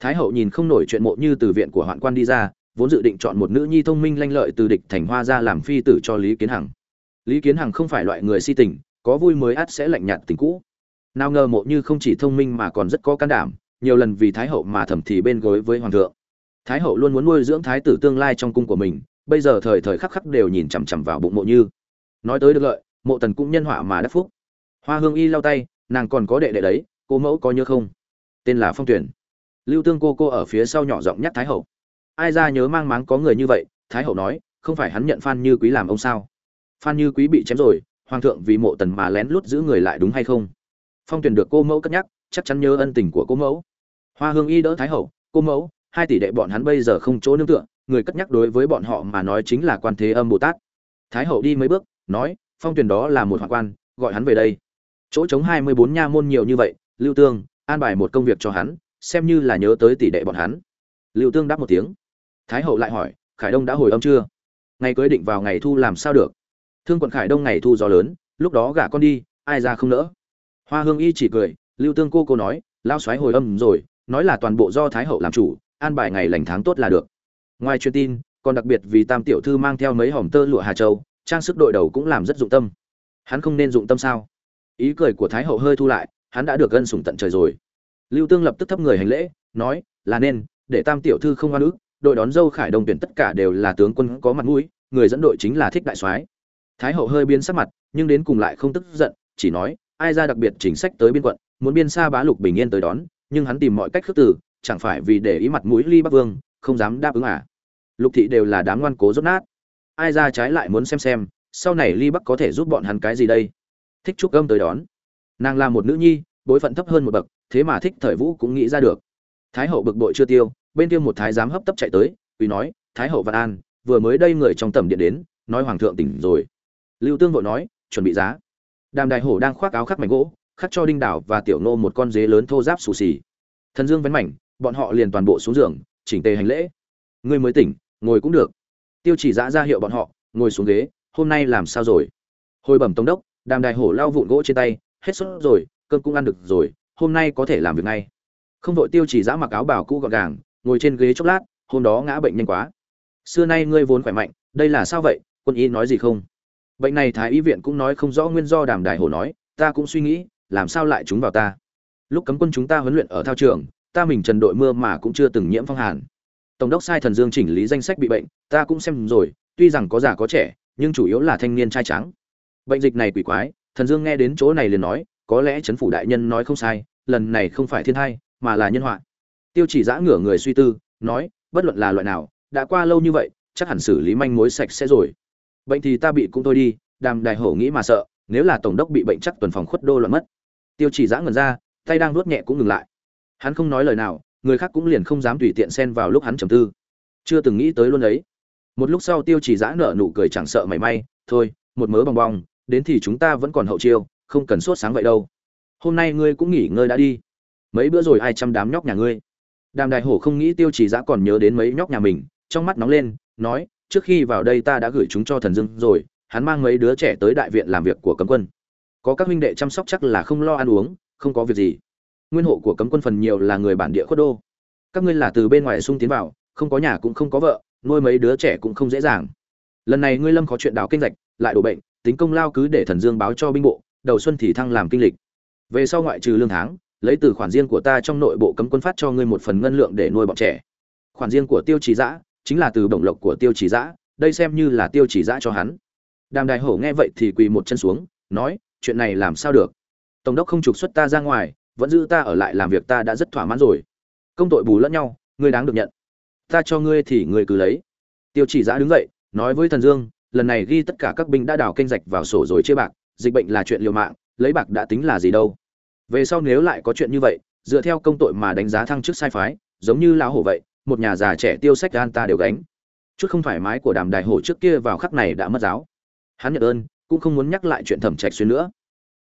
Thái hậu nhìn không nổi chuyện mộ như từ viện của hoạn quan đi ra, vốn dự định chọn một nữ nhi thông minh lanh lợi từ địch thành hoa ra làm phi tử cho lý kiến hằng. Lý kiến hằng không phải loại người si tình có vui mới ắt sẽ lạnh nhạt tình cũ. Nào ngờ mộ như không chỉ thông minh mà còn rất có can đảm, nhiều lần vì thái hậu mà thầm thì bên gối với hoàng thượng. Thái hậu luôn muốn nuôi dưỡng thái tử tương lai trong cung của mình, bây giờ thời thời khắc khắc đều nhìn chằm chằm vào bụng mộ như. Nói tới được lợi, mộ tần cũng nhân họa mà đắc phúc. Hoa hương y lau tay, nàng còn có đệ đệ đấy, cô mẫu có nhớ không? Tên là phong tuyển. Lưu tương cô cô ở phía sau nhỏ giọng nhắc thái hậu. Ai ra nhớ mang máng có người như vậy? Thái hậu nói, không phải hắn nhận phan như quý làm ông sao? Phan như quý bị chém rồi hoàng thượng vì mộ tần mà lén lút giữ người lại đúng hay không? Phong tuyển được cô mẫu cất nhắc, chắc chắn nhớ ân tình của cô mẫu. Hoa hương y đỡ thái hậu, cô mẫu, hai tỷ đệ bọn hắn bây giờ không chỗ nương tựa, người cất nhắc đối với bọn họ mà nói chính là quan thế âm bồ tát. Thái hậu đi mấy bước, nói, phong tuyển đó là một hoàng quan, gọi hắn về đây. Chỗ chống hai mươi bốn nha môn nhiều như vậy, lưu tương an bài một công việc cho hắn, xem như là nhớ tới tỷ đệ bọn hắn. Lưu tương đáp một tiếng. Thái hậu lại hỏi, khải đông đã hồi âm chưa? Ngày cưới định vào ngày thu làm sao được? Thương quận khải đông ngày thu gió lớn, lúc đó gả con đi, ai ra không nỡ. Hoa hương y chỉ cười, lưu tương cô cô nói lao xoáy hồi âm rồi, nói là toàn bộ do thái hậu làm chủ, an bài ngày lành tháng tốt là được. Ngoài truyền tin, còn đặc biệt vì tam tiểu thư mang theo mấy hòm tơ lụa hà châu, trang sức đội đầu cũng làm rất dụng tâm. Hắn không nên dụng tâm sao? Ý cười của thái hậu hơi thu lại, hắn đã được gân sủng tận trời rồi. Lưu tương lập tức thấp người hành lễ, nói, là nên, để tam tiểu thư không hoa nữ đội đón dâu khải đông tuyển tất cả đều là tướng quân có mặt mũi, người dẫn đội chính là thích đại soái thái hậu hơi biến sắc mặt, nhưng đến cùng lại không tức giận, chỉ nói, ai ra đặc biệt chính sách tới biên quận, muốn biên xa bá lục bình yên tới đón, nhưng hắn tìm mọi cách khước từ, chẳng phải vì để ý mặt mũi ly bắc vương, không dám đáp ứng à? Lục thị đều là đám ngoan cố rốt nát. Ai ra trái lại muốn xem xem, sau này ly bắc có thể giúp bọn hắn cái gì đây? Thích trúc gâm tới đón. Nàng là một nữ nhi, bối phận thấp hơn một bậc, thế mà thích thời vũ cũng nghĩ ra được. Thái hậu bực bội chưa tiêu, bên kia một thái giám hấp tấp chạy tới uy nói, thái hậu văn an, vừa mới đây người trong tầm điện đến, nói hoàng thượng tỉnh rồi lưu tương vội nói, chuẩn bị giá. Đàm đại hổ đang khoác áo khắc mảnh gỗ, khắc cho đinh đảo và tiểu nô một con dế lớn thô giáp xù xì. Thần dương vén mảnh, bọn họ liền toàn bộ xuống giường, chỉnh tề hành lễ. Ngươi mới tỉnh, ngồi cũng được. Tiêu chỉ giã ra hiệu bọn họ, ngồi xuống ghế, hôm nay làm sao rồi? Hồi bẩm tổng đốc, đàm đại hổ lao vụn gỗ trên tay, hết sốt rồi, cơm cũng ăn được rồi, hôm nay có thể làm việc ngay. Không vội tiêu chỉ giã mặc áo bảo cũ gọn gàng, ngồi trên ghế chốc lát, hôm đó ngã bệnh nhanh quá. Xưa nay ngươi vốn khỏe mạnh, đây là sao vậy? Quân y nói gì không? Bệnh này thái y viện cũng nói không rõ nguyên do đàm đại hổ nói, ta cũng suy nghĩ, làm sao lại chúng vào ta? Lúc cấm quân chúng ta huấn luyện ở thao trường, ta mình trần đội mưa mà cũng chưa từng nhiễm phong hàn. Tổng đốc sai thần dương chỉnh lý danh sách bị bệnh, ta cũng xem rồi, tuy rằng có già có trẻ, nhưng chủ yếu là thanh niên trai trắng bệnh dịch này quỷ quái, thần dương nghe đến chỗ này liền nói, có lẽ chấn phủ đại nhân nói không sai, lần này không phải thiên tai mà là nhân họa. Tiêu chỉ giã ngửa người suy tư, nói, bất luận là loại nào, đã qua lâu như vậy, chắc hẳn xử lý manh mối sạch sẽ rồi bệnh thì ta bị cũng thôi đi, đàm đại hổ nghĩ mà sợ, nếu là tổng đốc bị bệnh chắc tuần phòng khuất đô loạn mất. Tiêu chỉ giã ngẩn ra, tay đang nuốt nhẹ cũng ngừng lại. Hắn không nói lời nào, người khác cũng liền không dám tùy tiện xen vào lúc hắn trầm tư. Chưa từng nghĩ tới luôn ấy một lúc sau tiêu chỉ giã nở nụ cười chẳng sợ mảy may, thôi, một mớ bong bong, đến thì chúng ta vẫn còn hậu chiêu, không cần sốt sáng vậy đâu. Hôm nay ngươi cũng nghỉ ngơi đã đi. Mấy bữa rồi ai chăm đám nhóc nhà ngươi? Đàm đại hổ không nghĩ tiêu chỉ giã còn nhớ đến mấy nhóc nhà mình, trong mắt nóng lên, nói trước khi vào đây ta đã gửi chúng cho thần dương rồi, hắn mang mấy đứa trẻ tới đại viện làm việc của cấm quân. Có các huynh đệ chăm sóc chắc là không lo ăn uống, không có việc gì. Nguyên hộ của cấm quân phần nhiều là người bản địa khuất đô. Các ngươi là từ bên ngoài sung tiến vào, không có nhà cũng không có vợ, nuôi mấy đứa trẻ cũng không dễ dàng. Lần này ngươi lâm có chuyện đào kinh rạch, lại đổ bệnh, tính công lao cứ để thần dương báo cho binh bộ, đầu xuân thì thăng làm kinh lịch. Về sau ngoại trừ lương tháng, lấy từ khoản riêng của ta trong nội bộ cấm quân phát cho ngươi một phần ngân lượng để nuôi bọn trẻ. Khoản riêng của tiêu chí giã chính là từ bổng lộc của tiêu chỉ giã, đây xem như là tiêu chỉ giã cho hắn. Đàm đại hổ nghe vậy thì quỳ một chân xuống, nói, chuyện này làm sao được? Tổng đốc không trục xuất ta ra ngoài, vẫn giữ ta ở lại làm việc ta đã rất thỏa mãn rồi. Công tội bù lẫn nhau, ngươi đáng được nhận. Ta cho ngươi thì ngươi cứ lấy. Tiêu chỉ giã đứng dậy, nói với thần dương, lần này ghi tất cả các binh đã đào kênh rạch vào sổ rồi chia bạc, dịch bệnh là chuyện liều mạng, lấy bạc đã tính là gì đâu. Về sau nếu lại có chuyện như vậy, dựa theo công tội mà đánh giá thăng chức sai phái, giống như lão hổ vậy một nhà già trẻ tiêu sách gan ta đều gánh. Chút không thoải mái của đàm đại hổ trước kia vào khắc này đã mất giáo. Hắn nhận ơn, cũng không muốn nhắc lại chuyện thẩm trạch xuyên nữa.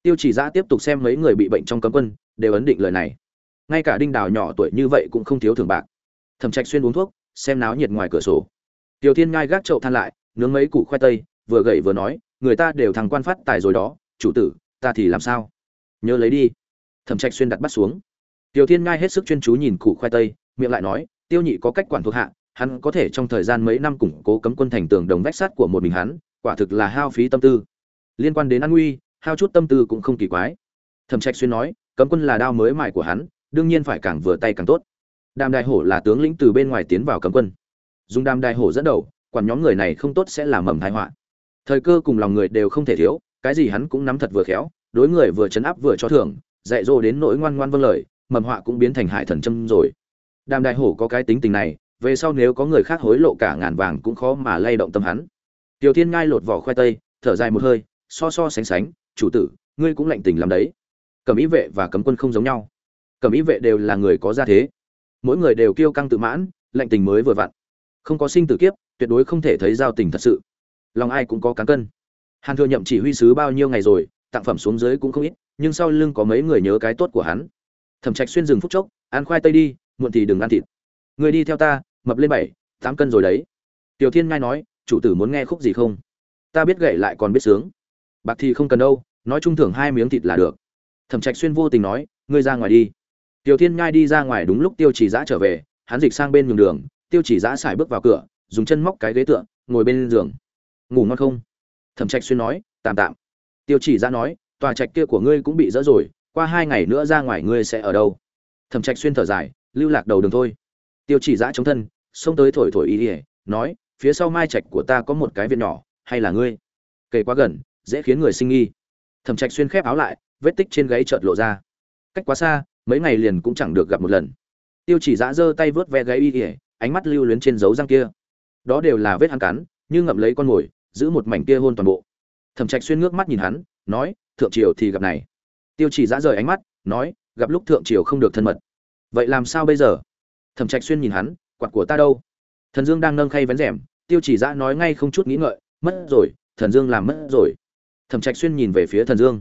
Tiêu chỉ ra tiếp tục xem mấy người bị bệnh trong cấm quân, đều ấn định lời này. Ngay cả đinh đào nhỏ tuổi như vậy cũng không thiếu thường bạc. Thẩm trạch xuyên uống thuốc, xem náo nhiệt ngoài cửa sổ. Tiểu thiên ngai gác chậu than lại, nướng mấy củ khoai tây, vừa gậy vừa nói, người ta đều thằng quan phát tài rồi đó, chủ tử, ta thì làm sao? Nhớ lấy đi. Thẩm trạch xuyên đặt bắt xuống. Tiểu thiên ngai hết sức chuyên chú nhìn củ khoai tây, miệng lại nói tiêu nhị có cách quản thuộc hạ, hắn có thể trong thời gian mấy năm củng cố cấm quân thành tường đồng vách sắt của một mình hắn, quả thực là hao phí tâm tư. Liên quan đến an nguy, hao chút tâm tư cũng không kỳ quái. Thẩm trạch xuyên nói, cấm quân là đao mới mài của hắn, đương nhiên phải càng vừa tay càng tốt. Đàm đại hổ là tướng lĩnh từ bên ngoài tiến vào cấm quân. Dùng đàm đại hổ dẫn đầu, quản nhóm người này không tốt sẽ là mầm tai họa. Thời cơ cùng lòng người đều không thể thiếu, cái gì hắn cũng nắm thật vừa khéo, đối người vừa chấn áp vừa cho thưởng, dạy dỗ đến nỗi ngoan ngoan vâng lời, mầm họa cũng biến thành hại thần châm rồi đàm đại hổ có cái tính tình này, về sau nếu có người khác hối lộ cả ngàn vàng cũng khó mà lay động tâm hắn. Tiểu thiên ngai lột vỏ khoai tây, thở dài một hơi, so so sánh sánh, chủ tử, ngươi cũng lạnh tình làm đấy. Cẩm ý vệ và cấm quân không giống nhau. Cẩm ý vệ đều là người có gia thế. Mỗi người đều kiêu căng tự mãn, lạnh tình mới vừa vặn. Không có sinh tử kiếp, tuyệt đối không thể thấy giao tình thật sự. Lòng ai cũng có cán cân. Hàn thừa nhậm chỉ huy sứ bao nhiêu ngày rồi, tặng phẩm xuống dưới cũng không ít, nhưng sau lưng có mấy người nhớ cái tốt của hắn. Thẩm trạch xuyên rừng phút chốc, ăn khoai tây đi muộn thì đừng ăn thịt. Người đi theo ta, mập lên bảy, tám cân rồi đấy. Tiểu thiên ngai nói, chủ tử muốn nghe khúc gì không? Ta biết gậy lại còn biết sướng. Bạc thì không cần đâu, nói chung thưởng hai miếng thịt là được. Thẩm trạch xuyên vô tình nói, ngươi ra ngoài đi. Tiểu thiên nhai đi ra ngoài đúng lúc tiêu chỉ giã trở về, hắn dịch sang bên nhường đường, tiêu chỉ giã xài bước vào cửa, dùng chân móc cái ghế tựa, ngồi bên giường. Ngủ ngon không? Thẩm trạch xuyên nói, tạm tạm. Tiêu chỉ giã nói, tòa trạch kia của ngươi cũng bị dỡ rồi, qua hai ngày nữa ra ngoài ngươi sẽ ở đâu? Thẩm trạch xuyên thở dài lưu lạc đầu đường thôi. Tiêu chỉ giã chống thân, xông tới thổi thổi ý ỉa nói, phía sau mai trạch của ta có một cái viện nhỏ, hay là ngươi? Kể quá gần, dễ khiến người sinh nghi. Thẩm trạch xuyên khép áo lại, vết tích trên gáy chợt lộ ra. Cách quá xa, mấy ngày liền cũng chẳng được gặp một lần. Tiêu chỉ giã giơ tay vớt ve gáy y ỉa ánh mắt lưu luyến trên dấu răng kia. Đó đều là vết hắn cắn, như ngậm lấy con mồi, giữ một mảnh kia hôn toàn bộ. Thẩm trạch xuyên ngước mắt nhìn hắn, nói, thượng triều thì gặp này. Tiêu chỉ giã rời ánh mắt, nói, gặp lúc thượng triều không được thân mật vậy làm sao bây giờ? Thẩm trạch xuyên nhìn hắn, quạt của ta đâu? Thần dương đang nâng khay vén rèm, tiêu chỉ dã nói ngay không chút nghĩ ngợi, mất rồi, thần dương làm mất rồi. Thẩm trạch xuyên nhìn về phía thần dương.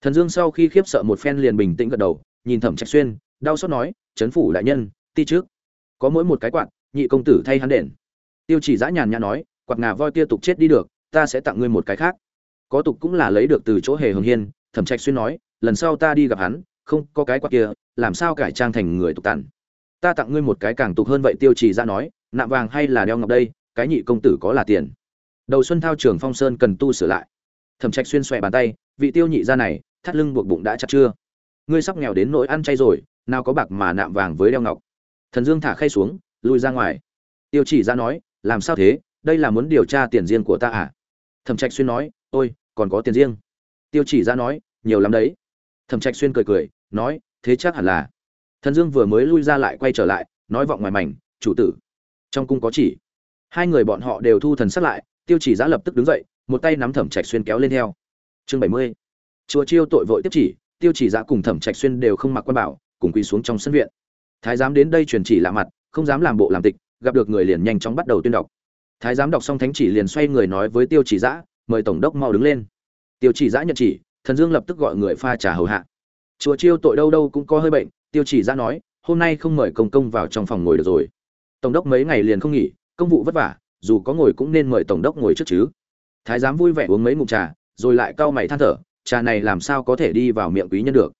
Thần dương sau khi khiếp sợ một phen liền bình tĩnh gật đầu, nhìn thẩm trạch xuyên, đau xót nói chấn phủ đại nhân, ti trước. Có mỗi một cái quạt, nhị công tử thay hắn đền. Tiêu chỉ dã nhàn nhã nói, quạt ngà voi tia tục chết đi được, ta sẽ tặng ngươi một cái khác. Có tục cũng là lấy được từ chỗ hề hồng hiên, thẩm trạch xuyên nói, lần sau ta đi gặp hắn không có cái quạt kia, làm sao cải trang thành người tục tàn? Ta tặng ngươi một cái càng tục hơn vậy, tiêu chỉ ra dạ nói, nạm vàng hay là đeo ngọc đây, cái nhị công tử có là tiền. Đầu xuân thao trường phong sơn cần tu sửa lại. Thẩm trạch xuyên xòe bàn tay, vị tiêu nhị ra này, thắt lưng buộc bụng đã chặt chưa? Ngươi sắp nghèo đến nỗi ăn chay rồi, nào có bạc mà nạm vàng với đeo ngọc. Thần dương thả khay xuống, lui ra ngoài. Tiêu chỉ ra dạ nói, làm sao thế? Đây là muốn điều tra tiền riêng của ta à? Thẩm trạch xuyên nói, ôi, còn có tiền riêng. Tiêu chỉ ra dạ nói, nhiều lắm đấy. Thẩm trạch xuyên cười cười nói, thế chắc hẳn là. Thần dương vừa mới lui ra lại quay trở lại, nói vọng ngoài mảnh, chủ tử. Trong cung có chỉ. Hai người bọn họ đều thu thần sắc lại, tiêu chỉ giã lập tức đứng dậy, một tay nắm thẩm trạch xuyên kéo lên theo. Chương bảy mươi. Chùa chiêu tội vội tiếp chỉ, tiêu chỉ giã cùng thẩm trạch xuyên đều không mặc quan bảo, cùng quỳ xuống trong sân viện. Thái giám đến đây truyền chỉ lạ mặt, không dám làm bộ làm tịch, gặp được người liền nhanh chóng bắt đầu tuyên đọc. Thái giám đọc xong thánh chỉ liền xoay người nói với tiêu chỉ giã, mời tổng đốc mau đứng lên. Tiêu chỉ giã nhận chỉ, thần dương lập tức gọi người pha trà hầu hạ chùa chiêu tội đâu đâu cũng có hơi bệnh, tiêu chỉ ra nói, hôm nay không mời công công vào trong phòng ngồi được rồi. Tổng đốc mấy ngày liền không nghỉ, công vụ vất vả, dù có ngồi cũng nên mời tổng đốc ngồi trước chứ. Thái giám vui vẻ uống mấy ngụm trà, rồi lại cau mày than thở, trà này làm sao có thể đi vào miệng quý nhân được?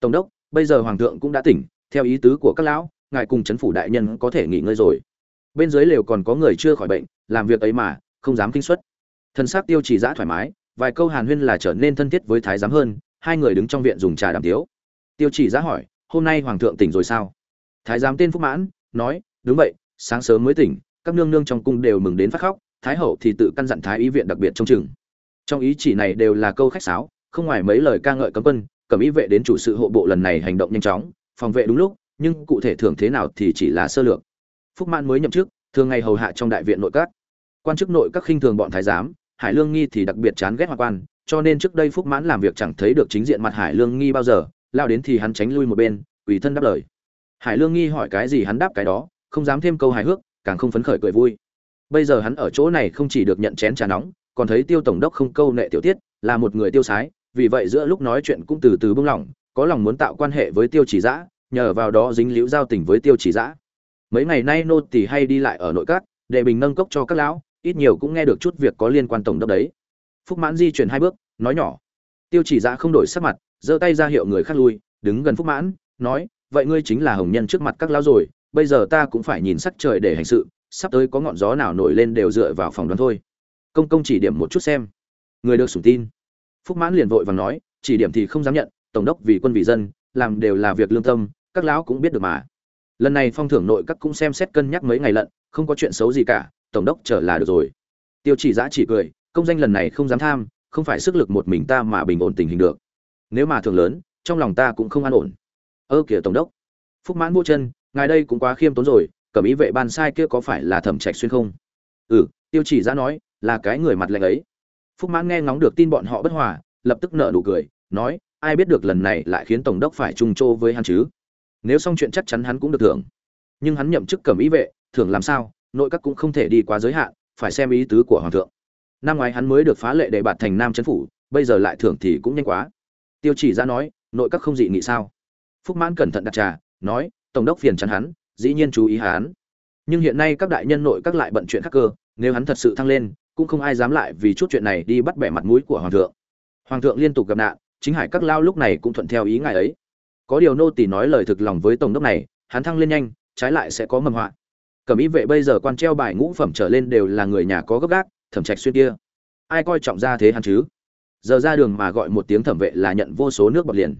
Tổng đốc, bây giờ hoàng thượng cũng đã tỉnh, theo ý tứ của các lão, ngài cùng chấn phủ đại nhân có thể nghỉ ngơi rồi. Bên dưới lều còn có người chưa khỏi bệnh, làm việc ấy mà, không dám kinh xuất thân xác tiêu chỉ giã thoải mái, vài câu hàn huyên là trở nên thân thiết với thái giám hơn hai người đứng trong viện dùng trà đàm tiếu. Tiêu chỉ giá hỏi, hôm nay hoàng thượng tỉnh rồi sao? Thái giám tên phúc mãn, nói, đúng vậy, sáng sớm mới tỉnh, các nương nương trong cung đều mừng đến phát khóc, thái hậu thì tự căn dặn thái y viện đặc biệt trông chừng. Trong ý chỉ này đều là câu khách sáo, không ngoài mấy lời ca ngợi cấm quân, cẩm ý vệ đến chủ sự hộ bộ lần này hành động nhanh chóng, phòng vệ đúng lúc, nhưng cụ thể thưởng thế nào thì chỉ là sơ lược. Phúc mãn mới nhậm chức, thường ngày hầu hạ trong đại viện nội các. Quan chức nội các khinh thường bọn thái giám, hải lương nghi thì đặc biệt chán ghét hoa quan cho nên trước đây phúc mãn làm việc chẳng thấy được chính diện mặt hải lương nghi bao giờ, lao đến thì hắn tránh lui một bên ủy thân đáp lời. Hải lương nghi hỏi cái gì hắn đáp cái đó, không dám thêm câu hài hước, càng không phấn khởi cười vui. Bây giờ hắn ở chỗ này không chỉ được nhận chén trà nóng, còn thấy tiêu tổng đốc không câu nệ tiểu tiết, là một người tiêu sái, vì vậy giữa lúc nói chuyện cũng từ từ bưng lỏng có lòng muốn tạo quan hệ với tiêu chỉ giã nhờ vào đó dính liễu giao tình với tiêu chỉ giã mấy ngày nay nô tỳ hay đi lại ở nội các, để bình nâng cốc cho các lão, ít nhiều cũng nghe được chút việc có liên quan tổng đốc đấy phúc mãn di chuyển hai bước, nói nhỏ. Tiêu chỉ dạ không đổi sắc mặt, giơ tay ra hiệu người khác lui, đứng gần phúc mãn, nói, vậy ngươi chính là hồng nhân trước mặt các lão rồi, bây giờ ta cũng phải nhìn sắc trời để hành sự, sắp tới có ngọn gió nào nổi lên đều dựa vào phòng đoán thôi. Công công chỉ điểm một chút xem. Người được sủng tin. Phúc mãn liền vội vàng nói, chỉ điểm thì không dám nhận, tổng đốc vì quân vì dân, làm đều là việc lương tâm, các lão cũng biết được mà. Lần này phong thưởng nội các cũng xem xét cân nhắc mấy ngày lận, không có chuyện xấu gì cả, tổng đốc trở là được rồi. Tiêu chỉ giã chỉ cười công danh lần này không dám tham, không phải sức lực một mình ta mà bình ổn tình hình được. Nếu mà thường lớn, trong lòng ta cũng không an ổn. Ơ kìa tổng đốc. Phúc mãn vô chân, ngài đây cũng quá khiêm tốn rồi cẩm ý vệ ban sai kia có phải là thẩm trạch xuyên không? Ừ tiêu chỉ ra nói, là cái người mặt lạnh ấy. Phúc mãn nghe ngóng được tin bọn họ bất hòa, lập tức nở nụ cười, nói, ai biết được lần này lại khiến tổng đốc phải trung trô với hắn chứ? Nếu xong chuyện chắc chắn hắn cũng được thưởng. Nhưng hắn nhậm chức cẩm ý vệ, thưởng làm sao? Nội các cũng không thể đi quá giới hạn, phải xem ý tứ của hoàng thượng năm ngoái hắn mới được phá lệ để bạt thành nam chấn phủ, bây giờ lại thưởng thì cũng nhanh quá. Tiêu chỉ ra nói, nội các không dị nghị sao? Phúc mãn cẩn thận đặt trà, nói, tổng đốc phiền chắn hắn, dĩ nhiên chú ý hắn. Nhưng hiện nay các đại nhân nội các lại bận chuyện khác cơ, nếu hắn thật sự thăng lên, cũng không ai dám lại vì chút chuyện này đi bắt bẻ mặt mũi của hoàng thượng. Hoàng thượng liên tục gặp nạn, chính hải các lao lúc này cũng thuận theo ý ngài ấy. Có điều nô tỳ nói lời thực lòng với tổng đốc này, hắn thăng lên nhanh, trái lại sẽ có mầm họa. Cẩm ý vệ bây giờ quan treo bài ngũ phẩm trở lên đều là người nhà có gấp gác thẩm trạch xuyên kia. Ai coi trọng ra thế hắn chứ? Giờ ra đường mà gọi một tiếng thẩm vệ là nhận vô số nước bọt liền.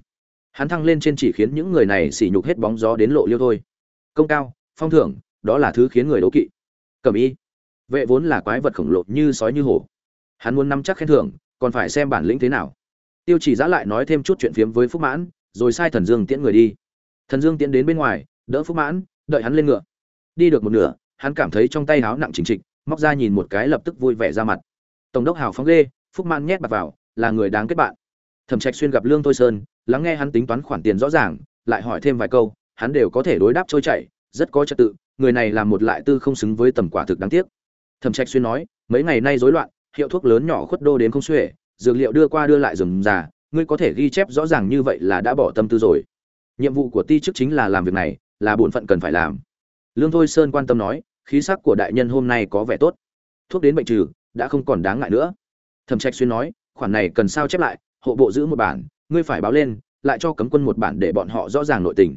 Hắn thăng lên trên chỉ khiến những người này sỉ nhục hết bóng gió đến lộ liêu thôi. Công cao, phong thưởng, đó là thứ khiến người đố kỵ. Cẩm y. Vệ vốn là quái vật khổng lồ như sói như hổ. Hắn muốn nắm chắc khen thưởng, còn phải xem bản lĩnh thế nào. Tiêu chỉ giã lại nói thêm chút chuyện phiếm với phúc mãn, rồi sai thần dương tiễn người đi. Thần dương tiễn đến bên ngoài, đỡ phúc mãn, đợi hắn lên ngựa. Đi được một nửa, hắn cảm thấy trong tay háo nặng chính trịch móc ra nhìn một cái lập tức vui vẻ ra mặt. Tổng đốc hào phóng ghê, phúc mãn nhét bạc vào, là người đáng kết bạn. Thẩm trạch xuyên gặp lương thôi sơn, lắng nghe hắn tính toán khoản tiền rõ ràng, lại hỏi thêm vài câu, hắn đều có thể đối đáp trôi chảy, rất có trật tự, người này làm một lại tư không xứng với tầm quả thực đáng tiếc. Thẩm trạch xuyên nói, mấy ngày nay rối loạn, hiệu thuốc lớn nhỏ khuất đô đến không xuể, dược liệu đưa qua đưa lại rườm rà ngươi có thể ghi chép rõ ràng như vậy là đã bỏ tâm tư rồi. Nhiệm vụ của ti chức chính là làm việc này, là bổn phận cần phải làm. Lương thôi sơn quan tâm nói khí sắc của đại nhân hôm nay có vẻ tốt. Thuốc đến bệnh trừ, đã không còn đáng ngại nữa. Thẩm trạch xuyên nói, khoản này cần sao chép lại, hộ bộ giữ một bản, ngươi phải báo lên, lại cho cấm quân một bản để bọn họ rõ ràng nội tình.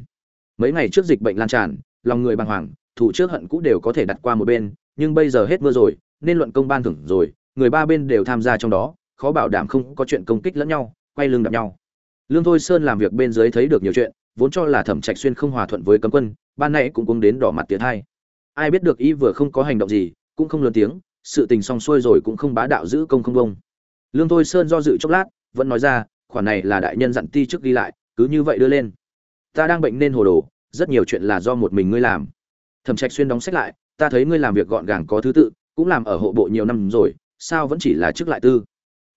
Mấy ngày trước dịch bệnh lan tràn, lòng người bàng hoàng, thủ trước hận cũ đều có thể đặt qua một bên, nhưng bây giờ hết mưa rồi, nên luận công ban thưởng rồi, người ba bên đều tham gia trong đó, khó bảo đảm không có chuyện công kích lẫn nhau, quay lưng đập nhau. Lương thôi sơn làm việc bên dưới thấy được nhiều chuyện, vốn cho là thẩm trạch xuyên không hòa thuận với cấm quân, ban nãy cũng cũng đến đỏ mặt tiệt hai ai biết được y vừa không có hành động gì, cũng không lớn tiếng, sự tình xong xuôi rồi cũng không bá đạo giữ công không công. lương thôi sơn do dự chốc lát, vẫn nói ra, khoản này là đại nhân dặn ti trước ghi lại, cứ như vậy đưa lên. Ta đang bệnh nên hồ đồ, rất nhiều chuyện là do một mình ngươi làm. Thẩm trạch xuyên đóng sách lại, ta thấy ngươi làm việc gọn gàng có thứ tự, cũng làm ở hộ bộ nhiều năm rồi, sao vẫn chỉ là chức lại tư?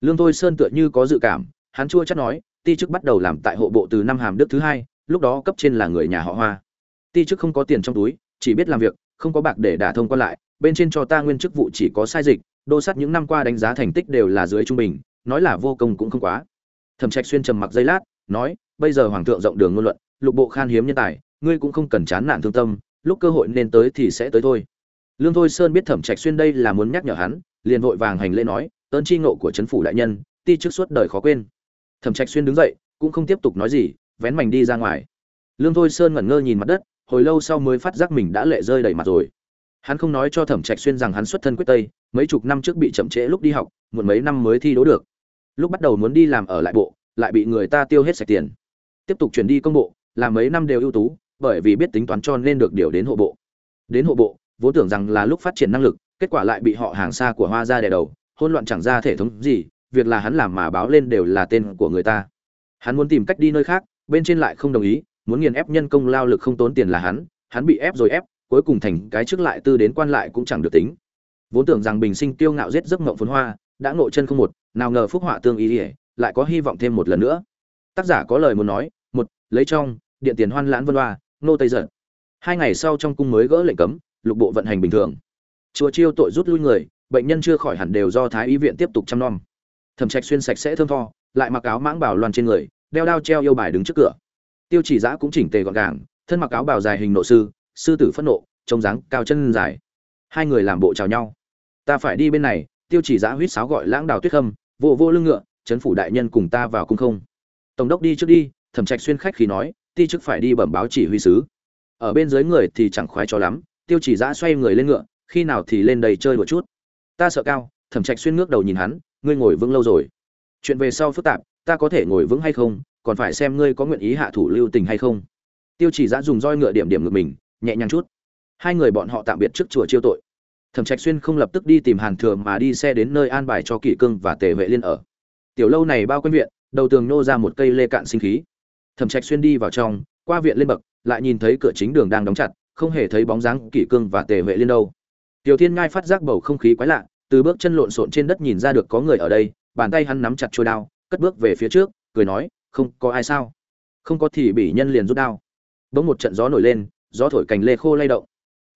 Lương thôi sơn tựa như có dự cảm, hắn chua chắc nói, ti chức bắt đầu làm tại hộ bộ từ năm hàm đức thứ hai, lúc đó cấp trên là người nhà họ hoa. Ti chức không có tiền trong túi, chỉ biết làm việc không có bạc để đả thông qua lại, bên trên cho ta nguyên chức vụ chỉ có sai dịch, đô sát những năm qua đánh giá thành tích đều là dưới trung bình, nói là vô công cũng không quá. Thẩm trạch xuyên trầm mặc giây lát, nói, bây giờ hoàng thượng rộng đường ngôn luận, lục bộ khan hiếm nhân tài, ngươi cũng không cần chán nản thương tâm, lúc cơ hội nên tới thì sẽ tới thôi. Lương thôi sơn biết thẩm trạch xuyên đây là muốn nhắc nhở hắn, liền vội vàng hành lễ nói, ơn chi ngộ của chấn phủ đại nhân, ti trước suốt đời khó quên. Thẩm trạch xuyên đứng dậy, cũng không tiếp tục nói gì, vén mảnh đi ra ngoài. Lương thôi sơn ngẩn ngơ nhìn mặt đất hồi lâu sau mới phát giác mình đã lệ rơi đầy mặt rồi. Hắn không nói cho thẩm trạch xuyên rằng hắn xuất thân quyết tây, mấy chục năm trước bị chậm trễ lúc đi học một mấy năm mới thi đỗ được. Lúc bắt đầu muốn đi làm ở lại bộ, lại bị người ta tiêu hết sạch tiền. Tiếp tục chuyển đi công bộ, làm mấy năm đều ưu tú, bởi vì biết tính toán cho nên được điều đến hộ bộ. Đến hộ bộ, vốn tưởng rằng là lúc phát triển năng lực, kết quả lại bị họ hàng xa của hoa ra đè đầu hôn loạn chẳng ra thể thống gì, việc là hắn làm mà báo lên đều là tên của người ta. Hắn muốn tìm cách đi nơi khác, bên trên lại không đồng ý muốn nghiền ép nhân công lao lực không tốn tiền là hắn hắn bị ép rồi ép, cuối cùng thành cái trước lại tư đến quan lại cũng chẳng được tính. Vốn tưởng rằng bình sinh tiêu ngạo giết giấc mộng phồn hoa, đã ngộ chân không một, nào ngờ phúc họa tương ý ỉa lại có hy vọng thêm một lần nữa. Tác giả có lời muốn nói, một, lấy trong, điện tiền hoan lãn vân hoa, nô tây giận. Hai ngày sau trong cung mới gỡ lệnh cấm, lục bộ vận hành bình thường. Chùa chiêu tội rút lui người, bệnh nhân chưa khỏi hẳn đều do thái y viện tiếp tục chăm nom. Thẩm trạch xuyên sạch sẽ thơm tho, lại mặc áo mãng bảo loan trên người, đeo đao treo yêu bài đứng trước cửa tiêu chỉ giã cũng chỉnh tề gọn gàng, thân mặc áo bào dài hình nộ sư sư tử phẫn nộ, trông dáng cao chân dài. Hai người làm bộ chào nhau. Ta phải đi bên này, tiêu chỉ giã huýt sáo gọi lãng đào tuyết khâm vô vô lưng ngựa, chấn phủ đại nhân cùng ta vào cung không. Tổng đốc đi trước đi, thẩm trạch xuyên khách khí nói, ti chức phải đi bẩm báo chỉ huy sứ. Ở bên dưới người thì chẳng khoái cho lắm, tiêu chỉ giã xoay người lên ngựa, khi nào thì lên đây chơi một chút. Ta sợ cao, thẩm trạch xuyên ngước đầu nhìn hắn, ngươi ngồi vững lâu rồi. Chuyện về sau phức tạp, ta có thể ngồi vững hay không còn phải xem ngươi có nguyện ý hạ thủ lưu tình hay không. Tiêu chỉ giã dùng roi ngựa điểm điểm ngực mình, nhẹ nhàng chút. Hai người bọn họ tạm biệt trước chùa chiêu tội. Thẩm trạch xuyên không lập tức đi tìm hàn thừa mà đi xe đến nơi an bài cho kỷ cương và tề vệ liên ở. Tiểu lâu này bao quanh viện, đầu tường nô ra một cây lê cạn sinh khí. Thẩm trạch xuyên đi vào trong, qua viện lên bậc, lại nhìn thấy cửa chính đường đang đóng chặt, không hề thấy bóng dáng kỷ cương và tề vệ liên đâu. Tiểu thiên ngai phát giác bầu không khí quái lạ, từ bước chân lộn xộn trên đất nhìn ra được có người ở đây, bàn tay hắn nắm chặt chuôi đao, cất bước về phía trước, cười nói không có ai sao? Không có thì bị nhân liền rút đao. Bỗng một trận gió nổi lên, gió thổi cành lê khô lay động.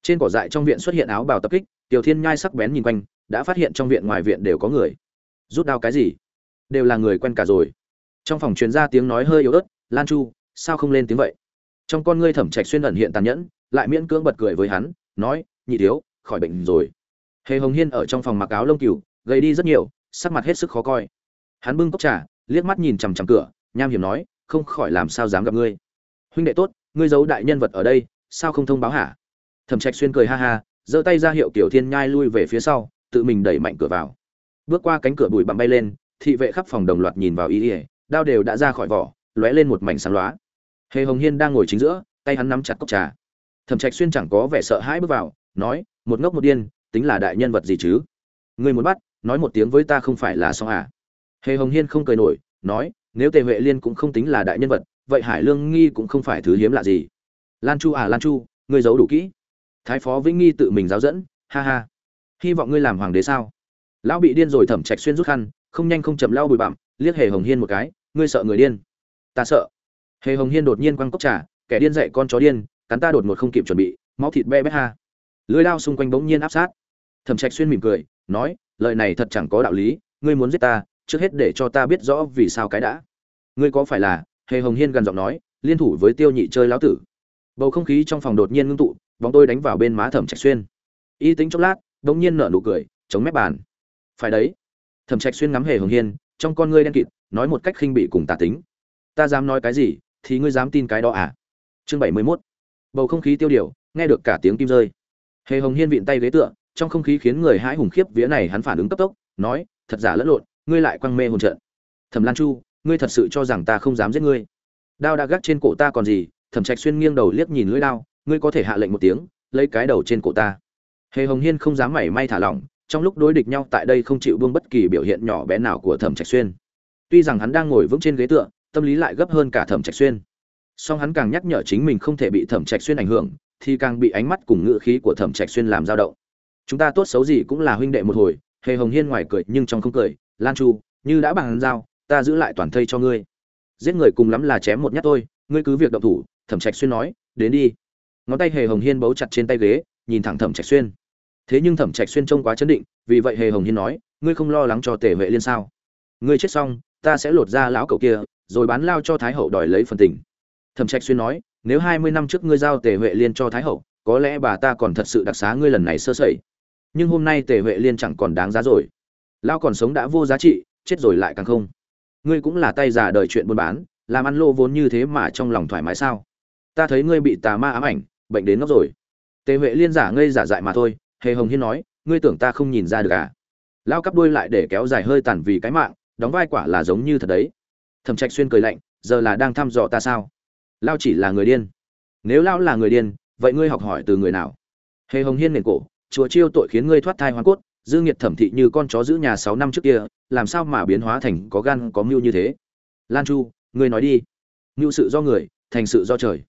Trên cỏ dại trong viện xuất hiện áo bào tập kích, tiểu thiên nhai sắc bén nhìn quanh, đã phát hiện trong viện ngoài viện đều có người. Rút đao cái gì? Đều là người quen cả rồi. Trong phòng truyền ra tiếng nói hơi yếu ớt, lan chu, sao không lên tiếng vậy? Trong con ngươi thẩm trạch xuyên ẩn hiện tàn nhẫn, lại miễn cưỡng bật cười với hắn, nói, nhị thiếu, khỏi bệnh rồi. Hề hồng hiên ở trong phòng mặc áo lông cừu, gầy đi rất nhiều, sắc mặt hết sức khó coi. Hắn bưng cốc trà, liếc mắt nhìn chằm chằm cửa nham hiểm nói, không khỏi làm sao dám gặp ngươi. Huynh đệ tốt, ngươi giấu đại nhân vật ở đây, sao không thông báo hả? Thẩm trạch xuyên cười ha ha, giơ tay ra hiệu kiểu thiên nhai lui về phía sau, tự mình đẩy mạnh cửa vào. Bước qua cánh cửa bụi bặm bay lên, thị vệ khắp phòng đồng loạt nhìn vào y ỉa đao đều đã ra khỏi vỏ, lóe lên một mảnh sáng loá hề hồng hiên đang ngồi chính giữa, tay hắn nắm chặt cốc trà. Thẩm trạch xuyên chẳng có vẻ sợ hãi bước vào, nói, một ngốc một điên, tính là đại nhân vật gì chứ? Ngươi muốn bắt, nói một tiếng với ta không phải là sao à? Hề hồng hiên không cười nổi, nói nếu tề huệ liên cũng không tính là đại nhân vật, vậy hải lương nghi cũng không phải thứ hiếm lạ gì. Lan chu à lan chu, ngươi giấu đủ kỹ. Thái phó vĩnh nghi tự mình giáo dẫn, ha ha. Hy vọng ngươi làm hoàng đế sao? Lão bị điên rồi thẩm trạch xuyên rút khăn, không nhanh không chậm lao bụi bặm, liếc hề hồng hiên một cái, ngươi sợ người điên? Ta sợ. Hề hồng hiên đột nhiên quăng cốc trà, kẻ điên dạy con chó điên, cắn ta đột ngột không kịp chuẩn bị, máu thịt be bét ha. Lưới lao xung quanh bỗng nhiên áp sát. Thẩm trạch xuyên mỉm cười, nói, lời này thật chẳng có đạo lý, ngươi muốn giết ta trước hết để cho ta biết rõ vì sao cái đã. Ngươi có phải là, hề hồng hiên gần giọng nói, liên thủ với tiêu nhị chơi lão tử. Bầu không khí trong phòng đột nhiên ngưng tụ, bóng tôi đánh vào bên má thẩm trạch xuyên. Y tính chốc lát, bỗng nhiên nở nụ cười, chống mép bàn. Phải đấy. Thẩm trạch xuyên ngắm hề hồng hiên, trong con ngươi đen kịt, nói một cách khinh bị cùng tà tính. Ta dám nói cái gì, thì ngươi dám tin cái đó à? Chương bảy mươi 71. bầu không khí tiêu điều, nghe được cả tiếng kim rơi. Hề hồng hiên vịn tay ghế tựa, trong không khí khiến người hãi hùng khiếp vía này hắn phản ứng cấp tốc, nói, thật giả lẫn lộn ngươi lại quăng mê hồn trận. Thẩm lan chu, ngươi thật sự cho rằng ta không dám giết ngươi? Đao đã gác trên cổ ta còn gì? Thẩm trạch xuyên nghiêng đầu liếc nhìn lưỡi đao, ngươi có thể hạ lệnh một tiếng, lấy cái đầu trên cổ ta. Hề hồng hiên không dám mảy may thả lỏng, trong lúc đối địch nhau tại đây không chịu buông bất kỳ biểu hiện nhỏ bé nào của thẩm trạch xuyên. Tuy rằng hắn đang ngồi vững trên ghế tựa, tâm lý lại gấp hơn cả thẩm trạch xuyên. Song hắn càng nhắc nhở chính mình không thể bị thẩm trạch xuyên ảnh hưởng, thì càng bị ánh mắt cùng ngữ khí của thẩm trạch xuyên làm dao động. Chúng ta tốt xấu gì cũng là huynh đệ một hồi, hề hồng hiên ngoài cười nhưng trong không cười lan chu, như đã bằng dao ta giữ lại toàn thây cho ngươi. Giết người cùng lắm là chém một nhát thôi, ngươi cứ việc động thủ, thẩm trạch xuyên nói, đến đi. Ngón tay hề hồng hiên bấu chặt trên tay ghế, nhìn thẳng thẩm trạch xuyên. Thế nhưng thẩm trạch xuyên trông quá chấn định, vì vậy hề hồng hiên nói, ngươi không lo lắng cho tề huệ liên sao? Ngươi chết xong, ta sẽ lột ra lão cậu kia, rồi bán lao cho thái hậu đòi lấy phần tình. Thẩm trạch xuyên nói, nếu hai mươi năm trước ngươi giao tề huệ liên cho thái hậu, có lẽ bà ta còn thật sự đặc xá ngươi lần này sơ sẩy. Nhưng hôm nay tề huệ liên chẳng còn đáng giá rồi lao còn sống đã vô giá trị, chết rồi lại càng không. Ngươi cũng là tay già đời chuyện buôn bán, làm ăn lô vốn như thế mà trong lòng thoải mái sao? Ta thấy ngươi bị tà ma ám ảnh, bệnh đến ngốc rồi. Tề huệ liên giả ngây giả dại mà thôi, hề hồng hiên nói, ngươi tưởng ta không nhìn ra được à? Lao cắp đuôi lại để kéo dài hơi tàn vì cái mạng, đóng vai quả là giống như thật đấy. Thẩm trạch xuyên cười lạnh, giờ là đang thăm dò ta sao? Lao chỉ là người điên. Nếu lao là người điên, vậy ngươi học hỏi từ người nào? Hề hồng hiên nền cổ, chùa chiêu tội khiến ngươi thoát thai hoa cốt dư nghiệt thẩm thị như con chó giữ nhà sáu năm trước kia, làm sao mà biến hóa thành có gan, có mưu như thế? Lan chu, ngươi nói đi. Mưu sự do người, thành sự do trời.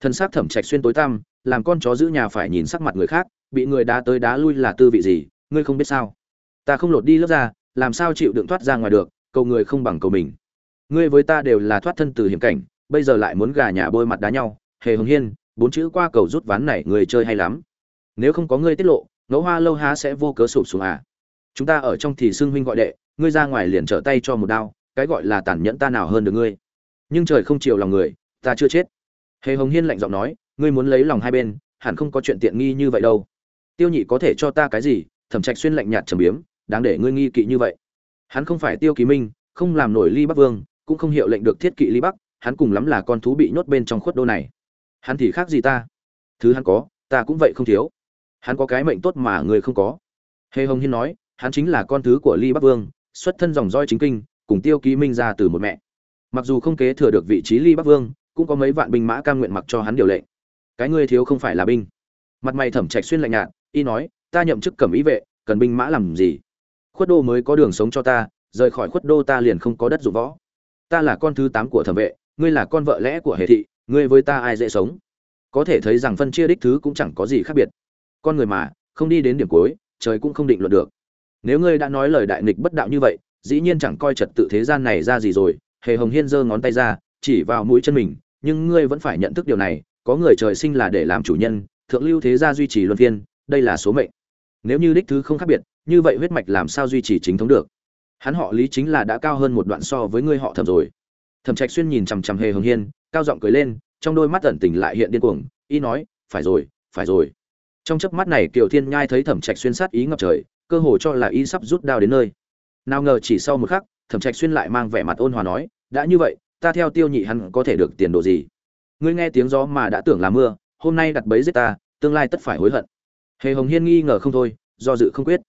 Thân xác thẩm trạch xuyên tối tăm, làm con chó giữ nhà phải nhìn sắc mặt người khác, bị người đá tới đá lui là tư vị gì, ngươi không biết sao? Ta không lột đi lớp ra làm sao chịu đựng thoát ra ngoài được, cầu người không bằng cầu mình. Ngươi với ta đều là thoát thân từ hiểm cảnh, bây giờ lại muốn gà nhà bôi mặt đá nhau, hề hồng hiên, bốn chữ qua cầu rút ván này người chơi hay lắm. Nếu không có ngươi tiết lộ ngẫu hoa lâu há sẽ vô cớ sụp xuống à? Chúng ta ở trong thì xưng huynh gọi đệ, ngươi ra ngoài liền trở tay cho một đao, cái gọi là tàn nhẫn ta nào hơn được ngươi? Nhưng trời không chiều lòng người, ta chưa chết. Hề hồng hiên lạnh giọng nói, ngươi muốn lấy lòng hai bên, hẳn không có chuyện tiện nghi như vậy đâu. Tiêu nhị có thể cho ta cái gì? Thẩm trạch xuyên lạnh nhạt trầm biếm, đáng để ngươi nghi kỵ như vậy. Hắn không phải tiêu ký minh, không làm nổi ly bắc vương, cũng không hiệu lệnh được thiết kỵ ly bắc, hắn cùng lắm là con thú bị nhốt bên trong khuất đô này. Hắn thì khác gì ta? Thứ hắn có, ta cũng vậy không thiếu hắn có cái mệnh tốt mà người không có. Hề hồng hiên nói, hắn chính là con thứ của ly bắc vương, xuất thân dòng roi chính kinh, cùng tiêu ký minh ra từ một mẹ. Mặc dù không kế thừa được vị trí ly bắc vương, cũng có mấy vạn binh mã cam nguyện mặc cho hắn điều lệnh. Cái ngươi thiếu không phải là binh. Mặt mày thẩm trạch xuyên lạnh nhạt, y nói, ta nhậm chức cẩm ý vệ, cần binh mã làm gì? Khuất đô mới có đường sống cho ta, rời khỏi khuất đô ta liền không có đất dụng võ. Ta là con thứ tám của thẩm vệ, ngươi là con vợ lẽ của hệ thị, ngươi với ta ai dễ sống? Có thể thấy rằng phân chia đích thứ cũng chẳng có gì khác biệt con người mà, không đi đến điểm cuối, trời cũng không định luận được. Nếu ngươi đã nói lời đại nghịch bất đạo như vậy, dĩ nhiên chẳng coi trật tự thế gian này ra gì rồi, hề hồng hiên giơ ngón tay ra, chỉ vào mũi chân mình, nhưng ngươi vẫn phải nhận thức điều này, có người trời sinh là để làm chủ nhân, thượng lưu thế gia duy trì luân phiên, đây là số mệnh. Nếu như đích thứ không khác biệt, như vậy huyết mạch làm sao duy trì chính thống được? Hắn họ lý chính là đã cao hơn một đoạn so với ngươi họ thẩm rồi. Thẩm trạch xuyên nhìn chằm chằm hề hồng hiên, cao giọng cười lên, trong đôi mắt ẩn tình lại hiện điên cuồng, y nói, phải rồi phải rồi trong chớp mắt này kiều thiên nhai thấy thẩm trạch xuyên sát ý ngập trời, cơ hồ cho là y sắp rút đao đến nơi. Nào ngờ chỉ sau một khắc, thẩm trạch xuyên lại mang vẻ mặt ôn hòa nói, đã như vậy, ta theo tiêu nhị hắn có thể được tiền đồ gì? Ngươi nghe tiếng gió mà đã tưởng là mưa, hôm nay đặt bẫy giết ta, tương lai tất phải hối hận. Hề hồng hiên nghi ngờ không thôi, do dự không quyết.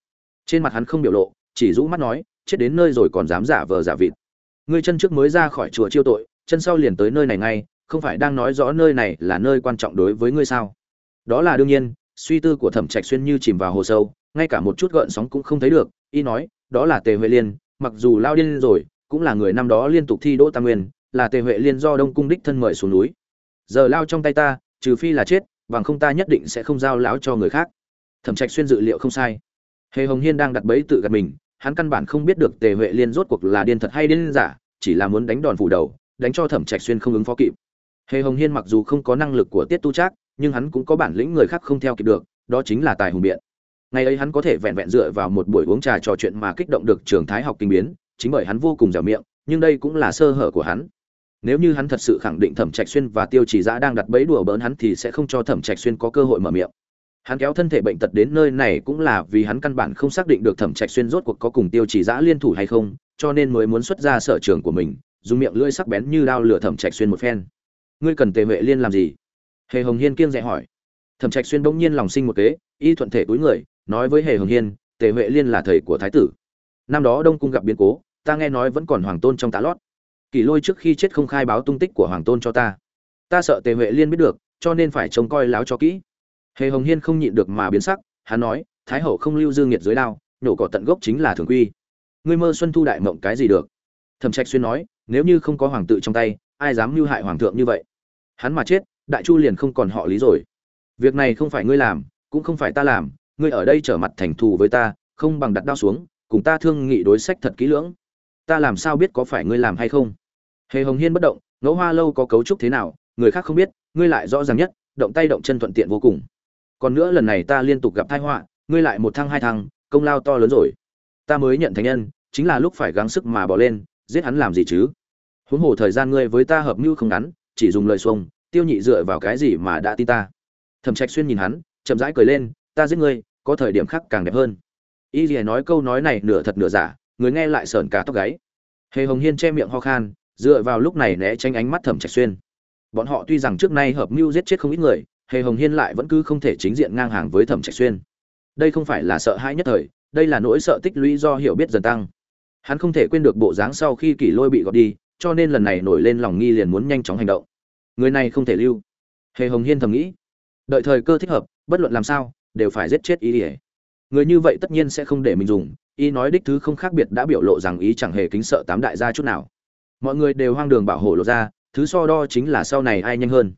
Trên mặt hắn không biểu lộ, chỉ rũ mắt nói, chết đến nơi rồi còn dám giả vờ giả vịt. Ngươi chân trước mới ra khỏi chùa chiêu tội, chân sau liền tới nơi này ngay, không phải đang nói rõ nơi này là nơi quan trọng đối với ngươi sao? Đó là đương nhiên suy tư của thẩm trạch xuyên như chìm vào hồ sâu, ngay cả một chút gợn sóng cũng không thấy được, y nói, đó là tề huệ liên, mặc dù lao điên rồi, cũng là người năm đó liên tục thi đỗ tam nguyên, là tề huệ liên do đông cung đích thân mời xuống núi. Giờ lao trong tay ta, trừ phi là chết, bằng không ta nhất định sẽ không giao lão cho người khác. Thẩm trạch xuyên dự liệu không sai. Hề hồng hiên đang đặt bẫy tự gạt mình, hắn căn bản không biết được tề huệ liên rốt cuộc là điên thật hay điên giả, chỉ là muốn đánh đòn phủ đầu, đánh cho thẩm trạch xuyên không ứng phó kịp. Hề hồng hiên mặc dù không có năng lực của tiết tu trác nhưng hắn cũng có bản lĩnh người khác không theo kịp được, đó chính là tài hùng biện. Ngày ấy hắn có thể vẹn vẹn dựa vào một buổi uống trà trò chuyện mà kích động được trường thái học kinh biến, chính bởi hắn vô cùng dẻo miệng, nhưng đây cũng là sơ hở của hắn. Nếu như hắn thật sự khẳng định thẩm trạch xuyên và tiêu chỉ Dã đang đặt bẫy đùa bỡn hắn thì sẽ không cho thẩm trạch xuyên có cơ hội mở miệng. Hắn kéo thân thể bệnh tật đến nơi này cũng là vì hắn căn bản không xác định được thẩm trạch xuyên rốt cuộc có cùng tiêu chỉ Dã liên thủ hay không, cho nên mới muốn xuất ra sở trường của mình, dùng miệng lưỡi sắc bén như đao lửa thẩm trạch xuyên một phen. Ngươi cần tề huệ liên làm gì? Hề hồng hiên kiêng dè hỏi. Thẩm trạch xuyên bỗng nhiên lòng sinh một kế, y thuận thể túi người, nói với hề hồng hiên, tề huệ liên là thầy của thái tử. Năm đó đông cung gặp biến cố, ta nghe nói vẫn còn hoàng tôn trong tá lót. Kỷ lôi trước khi chết không khai báo tung tích của hoàng tôn cho ta. Ta sợ tề huệ liên biết được, cho nên phải trông coi láo cho kỹ. Hề hồng hiên không nhịn được mà biến sắc, hắn nói, thái hậu không lưu dương nhiệt dưới đao nhổ cỏ tận gốc chính là thường quy. Ngươi mơ xuân thu đại mộng cái gì được? Thẩm trạch xuyên nói, nếu như không có hoàng tự trong tay, ai dám mưu hại hoàng thượng như vậy? Hắn mà chết đại chu liền không còn họ lý rồi. Việc này không phải ngươi làm, cũng không phải ta làm, ngươi ở đây trở mặt thành thù với ta, không bằng đặt đao xuống, cùng ta thương nghị đối sách thật kỹ lưỡng. Ta làm sao biết có phải ngươi làm hay không? Hề hồng hiên bất động, ngẫu hoa lâu có cấu trúc thế nào, người khác không biết, ngươi lại rõ ràng nhất, động tay động chân thuận tiện vô cùng. Còn nữa lần này ta liên tục gặp tai họa, ngươi lại một thăng hai thăng, công lao to lớn rồi. Ta mới nhận thành nhân, chính là lúc phải gắng sức mà bỏ lên, giết hắn làm gì chứ? Huống hồ thời gian ngươi với ta hợp mưu không ngắn, chỉ dùng lời xuông tiêu nhị dựa vào cái gì mà đã tin ta? Thẩm trạch xuyên nhìn hắn, chậm rãi cười lên, ta giết ngươi, có thời điểm khác càng đẹp hơn. Y lìa nói câu nói này nửa thật nửa giả, người nghe lại sờn cả tóc gáy. Hề hồng hiên che miệng ho khan, dựa vào lúc này né tránh ánh mắt thẩm trạch xuyên. Bọn họ tuy rằng trước nay hợp mưu giết chết không ít người, hề hồng hiên lại vẫn cứ không thể chính diện ngang hàng với thẩm trạch xuyên. Đây không phải là sợ hãi nhất thời, đây là nỗi sợ tích lũy do hiểu biết dần tăng. Hắn không thể quên được bộ dáng sau khi kỷ lôi bị gọt đi, cho nên lần này nổi lên lòng nghi liền muốn nhanh chóng hành động người này không thể lưu. Hề hồng hiên thầm nghĩ, đợi thời cơ thích hợp, bất luận làm sao, đều phải giết chết ý ỉa người như vậy tất nhiên sẽ không để mình dùng, y nói đích thứ không khác biệt đã biểu lộ rằng ý chẳng hề kính sợ tám đại gia chút nào. Mọi người đều hoang đường bảo hộ lộ ra, thứ so đo chính là sau này ai nhanh hơn.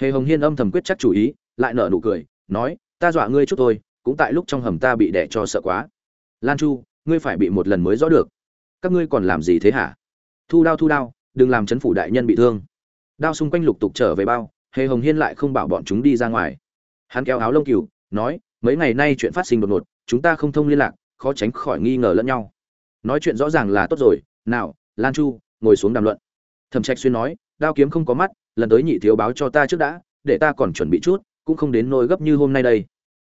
Hề hồng hiên âm thầm quyết chắc chủ ý, lại nở nụ cười, nói, ta dọa ngươi chút thôi, cũng tại lúc trong hầm ta bị đẻ cho sợ quá. Lan chu, ngươi phải bị một lần mới rõ được. Các ngươi còn làm gì thế hả? Thu đao thu đao, đừng làm chấn phủ đại nhân bị thương đao xung quanh lục tục trở về bao, hề hồng hiên lại không bảo bọn chúng đi ra ngoài. Hắn kéo áo lông cừu, nói, mấy ngày nay chuyện phát sinh đột ngột, chúng ta không thông liên lạc, khó tránh khỏi nghi ngờ lẫn nhau. Nói chuyện rõ ràng là tốt rồi, nào, lan chu, ngồi xuống đàm luận. Thẩm trạch xuyên nói, đao kiếm không có mắt, lần tới nhị thiếu báo cho ta trước đã, để ta còn chuẩn bị chút, cũng không đến nỗi gấp như hôm nay đây.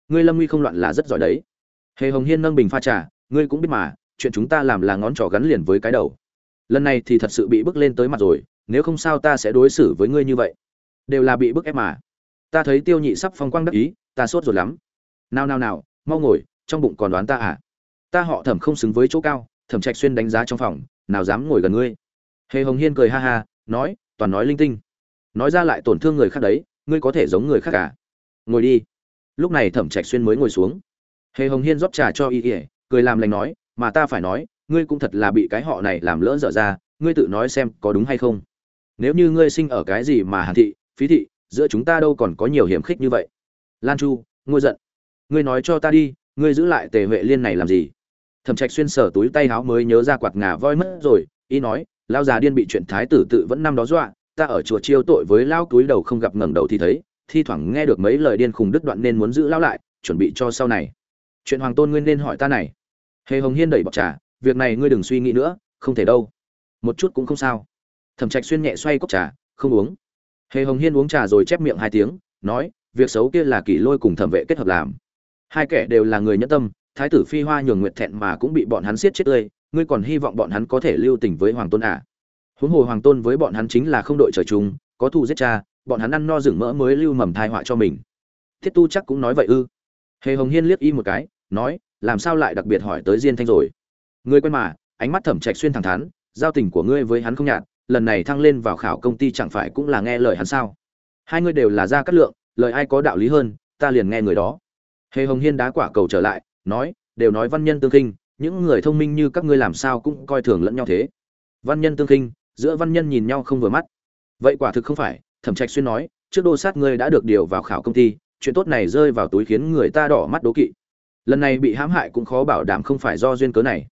Ngươi lâm nguy không loạn là rất giỏi đấy. Hề hồng hiên nâng bình pha trà, ngươi cũng biết mà, chuyện chúng ta làm là ngón trỏ gắn liền với cái đầu. Lần này thì thật sự bị bước lên tới mặt rồi nếu không sao ta sẽ đối xử với ngươi như vậy. Đều là bị bức ép mà. Ta thấy tiêu nhị sắp phong quang đắc ý, ta sốt rồi lắm. Nào nào nào, mau ngồi, trong bụng còn đoán ta à? Ta họ thẩm không xứng với chỗ cao, thẩm trạch xuyên đánh giá trong phòng, nào dám ngồi gần ngươi. Hề hồng hiên cười ha ha, nói, toàn nói linh tinh. Nói ra lại tổn thương người khác đấy, ngươi có thể giống người khác cả à? ngồi đi. Lúc này thẩm trạch xuyên mới ngồi xuống. Hề hồng hiên rót trà cho y ỉa cười làm lành nói, mà ta phải nói, ngươi cũng thật là bị cái họ này làm lỡ dở ra, ngươi tự nói xem có đúng hay không nếu như ngươi sinh ở cái gì mà hàn thị, phí thị, giữa chúng ta đâu còn có nhiều hiểm khích như vậy. Lan chu ngôi giận. Ngươi nói cho ta đi, ngươi giữ lại tề huệ liên này làm gì? Thẩm trạch xuyên sở túi tay háo mới nhớ ra quạt ngà voi mất rồi, y nói lao già điên bị chuyện thái tử tự vẫn năm đó dọa, ta ở chùa chiêu tội với lao túi đầu không gặp ngẩng đầu thì thấy, thi thoảng nghe được mấy lời điên khùng đứt đoạn nên muốn giữ lao lại, chuẩn bị cho sau này. Chuyện hoàng tôn nguyên nên hỏi ta này. Hề hồng hiên đẩy bọc trà, việc này ngươi đừng suy nghĩ nữa, không thể đâu. Một chút cũng không sao thẩm trạch xuyên nhẹ xoay cốc trà, không uống. Hề hồng hiên uống trà rồi chép miệng hai tiếng, nói, việc xấu kia là kỷ lôi cùng thẩm vệ kết hợp làm. Hai kẻ đều là người nhẫn tâm, thái tử phi hoa nhường nguyệt thẹn mà cũng bị bọn hắn siết chết tươi, ngươi còn hy vọng bọn hắn có thể lưu tình với hoàng tôn à. huống hồ hoàng tôn với bọn hắn chính là không đội trời chung, có thù giết cha, bọn hắn ăn no rừng mỡ mới lưu mầm thai họa cho mình. Thiết tu chắc cũng nói vậy ư? Hề hồng hiên liếc y một cái, nói, làm sao lại đặc biệt hỏi tới diên thanh rồi? Ngươi quen mà, ánh mắt thẩm trạch xuyên thẳng thắn, giao tình của ngươi với hắn không nhạt lần này thăng lên vào khảo công ty chẳng phải cũng là nghe lời hắn sao? Hai ngươi đều là gia cát lượng, lời ai có đạo lý hơn, ta liền nghe người đó. Hề hồng hiên đá quả cầu trở lại, nói, đều nói văn nhân tương kinh những người thông minh như các ngươi làm sao cũng coi thường lẫn nhau thế. Văn nhân tương kinh giữa văn nhân nhìn nhau không vừa mắt. Vậy quả thực không phải, thẩm trạch xuyên nói, trước đô sát ngươi đã được điều vào khảo công ty, chuyện tốt này rơi vào túi khiến người ta đỏ mắt đố kỵ. Lần này bị hãm hại cũng khó bảo đảm không phải do duyên cớ này.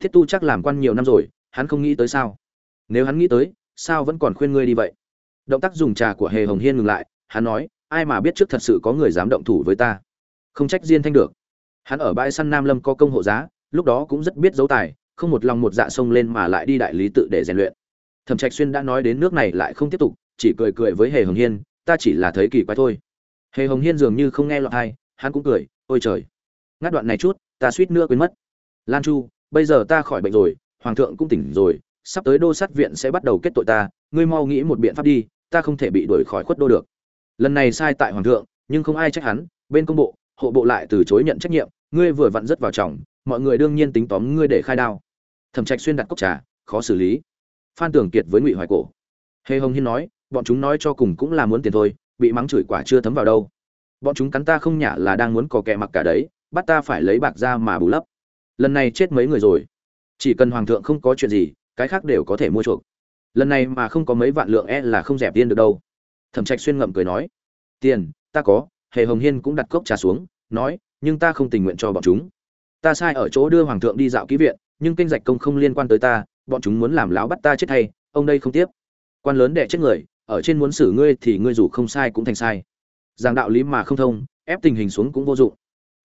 Thiết tu chắc làm quan nhiều năm rồi, hắn không nghĩ tới sao? Nếu hắn nghĩ tới, sao vẫn còn khuyên ngươi đi vậy? Động tác dùng trà của hề hồng hiên ngừng lại, hắn nói, ai mà biết trước thật sự có người dám động thủ với ta? Không trách diên thanh được. Hắn ở bãi săn nam lâm có công hộ giá, lúc đó cũng rất biết dấu tài, không một lòng một dạ xông lên mà lại đi đại lý tự để rèn luyện. Thẩm trạch xuyên đã nói đến nước này lại không tiếp tục, chỉ cười cười với hề hồng hiên, ta chỉ là thấy kỳ quái thôi. Hề hồng hiên dường như không nghe lọt hay hắn cũng cười, ôi trời! Ngắt đoạn này chút, ta suýt nữa quên mất. Lan chu, bây giờ ta khỏi bệnh rồi, hoàng thượng cũng tỉnh rồi sắp tới đô sát viện sẽ bắt đầu kết tội ta, ngươi mau nghĩ một biện pháp đi, ta không thể bị đuổi khỏi khuất đô được. Lần này sai tại hoàng thượng, nhưng không ai trách hắn, bên công bộ, hộ bộ lại từ chối nhận trách nhiệm, ngươi vừa vặn rất vào trọng, mọi người đương nhiên tính tóm ngươi để khai đao. Thẩm trạch xuyên đặt cốc trà, khó xử lý. Phan tưởng kiệt với ngụy hoài cổ. Hề hồng hiên nói, bọn chúng nói cho cùng cũng là muốn tiền thôi, bị mắng chửi quả chưa thấm vào đâu. Bọn chúng cắn ta không nhả là đang muốn cò kẹ mặc cả đấy, bắt ta phải lấy bạc ra mà bù lấp. Lần này chết mấy người rồi. Chỉ cần hoàng thượng không có chuyện gì cái khác đều có thể mua chuộc. Lần này mà không có mấy vạn lượng e là không dẹp tiền được đâu. Thẩm trạch xuyên ngậm cười nói, tiền, ta có. Hề hồng hiên cũng đặt cốc trà xuống, nói, nhưng ta không tình nguyện cho bọn chúng. Ta sai ở chỗ đưa hoàng thượng đi dạo ký viện, nhưng kinh dạch công không liên quan tới ta, bọn chúng muốn làm láo bắt ta chết thay, ông đây không tiếp. Quan lớn đẻ chết người, ở trên muốn xử ngươi thì ngươi dù không sai cũng thành sai. Giang đạo lý mà không thông, ép tình hình xuống cũng vô dụng.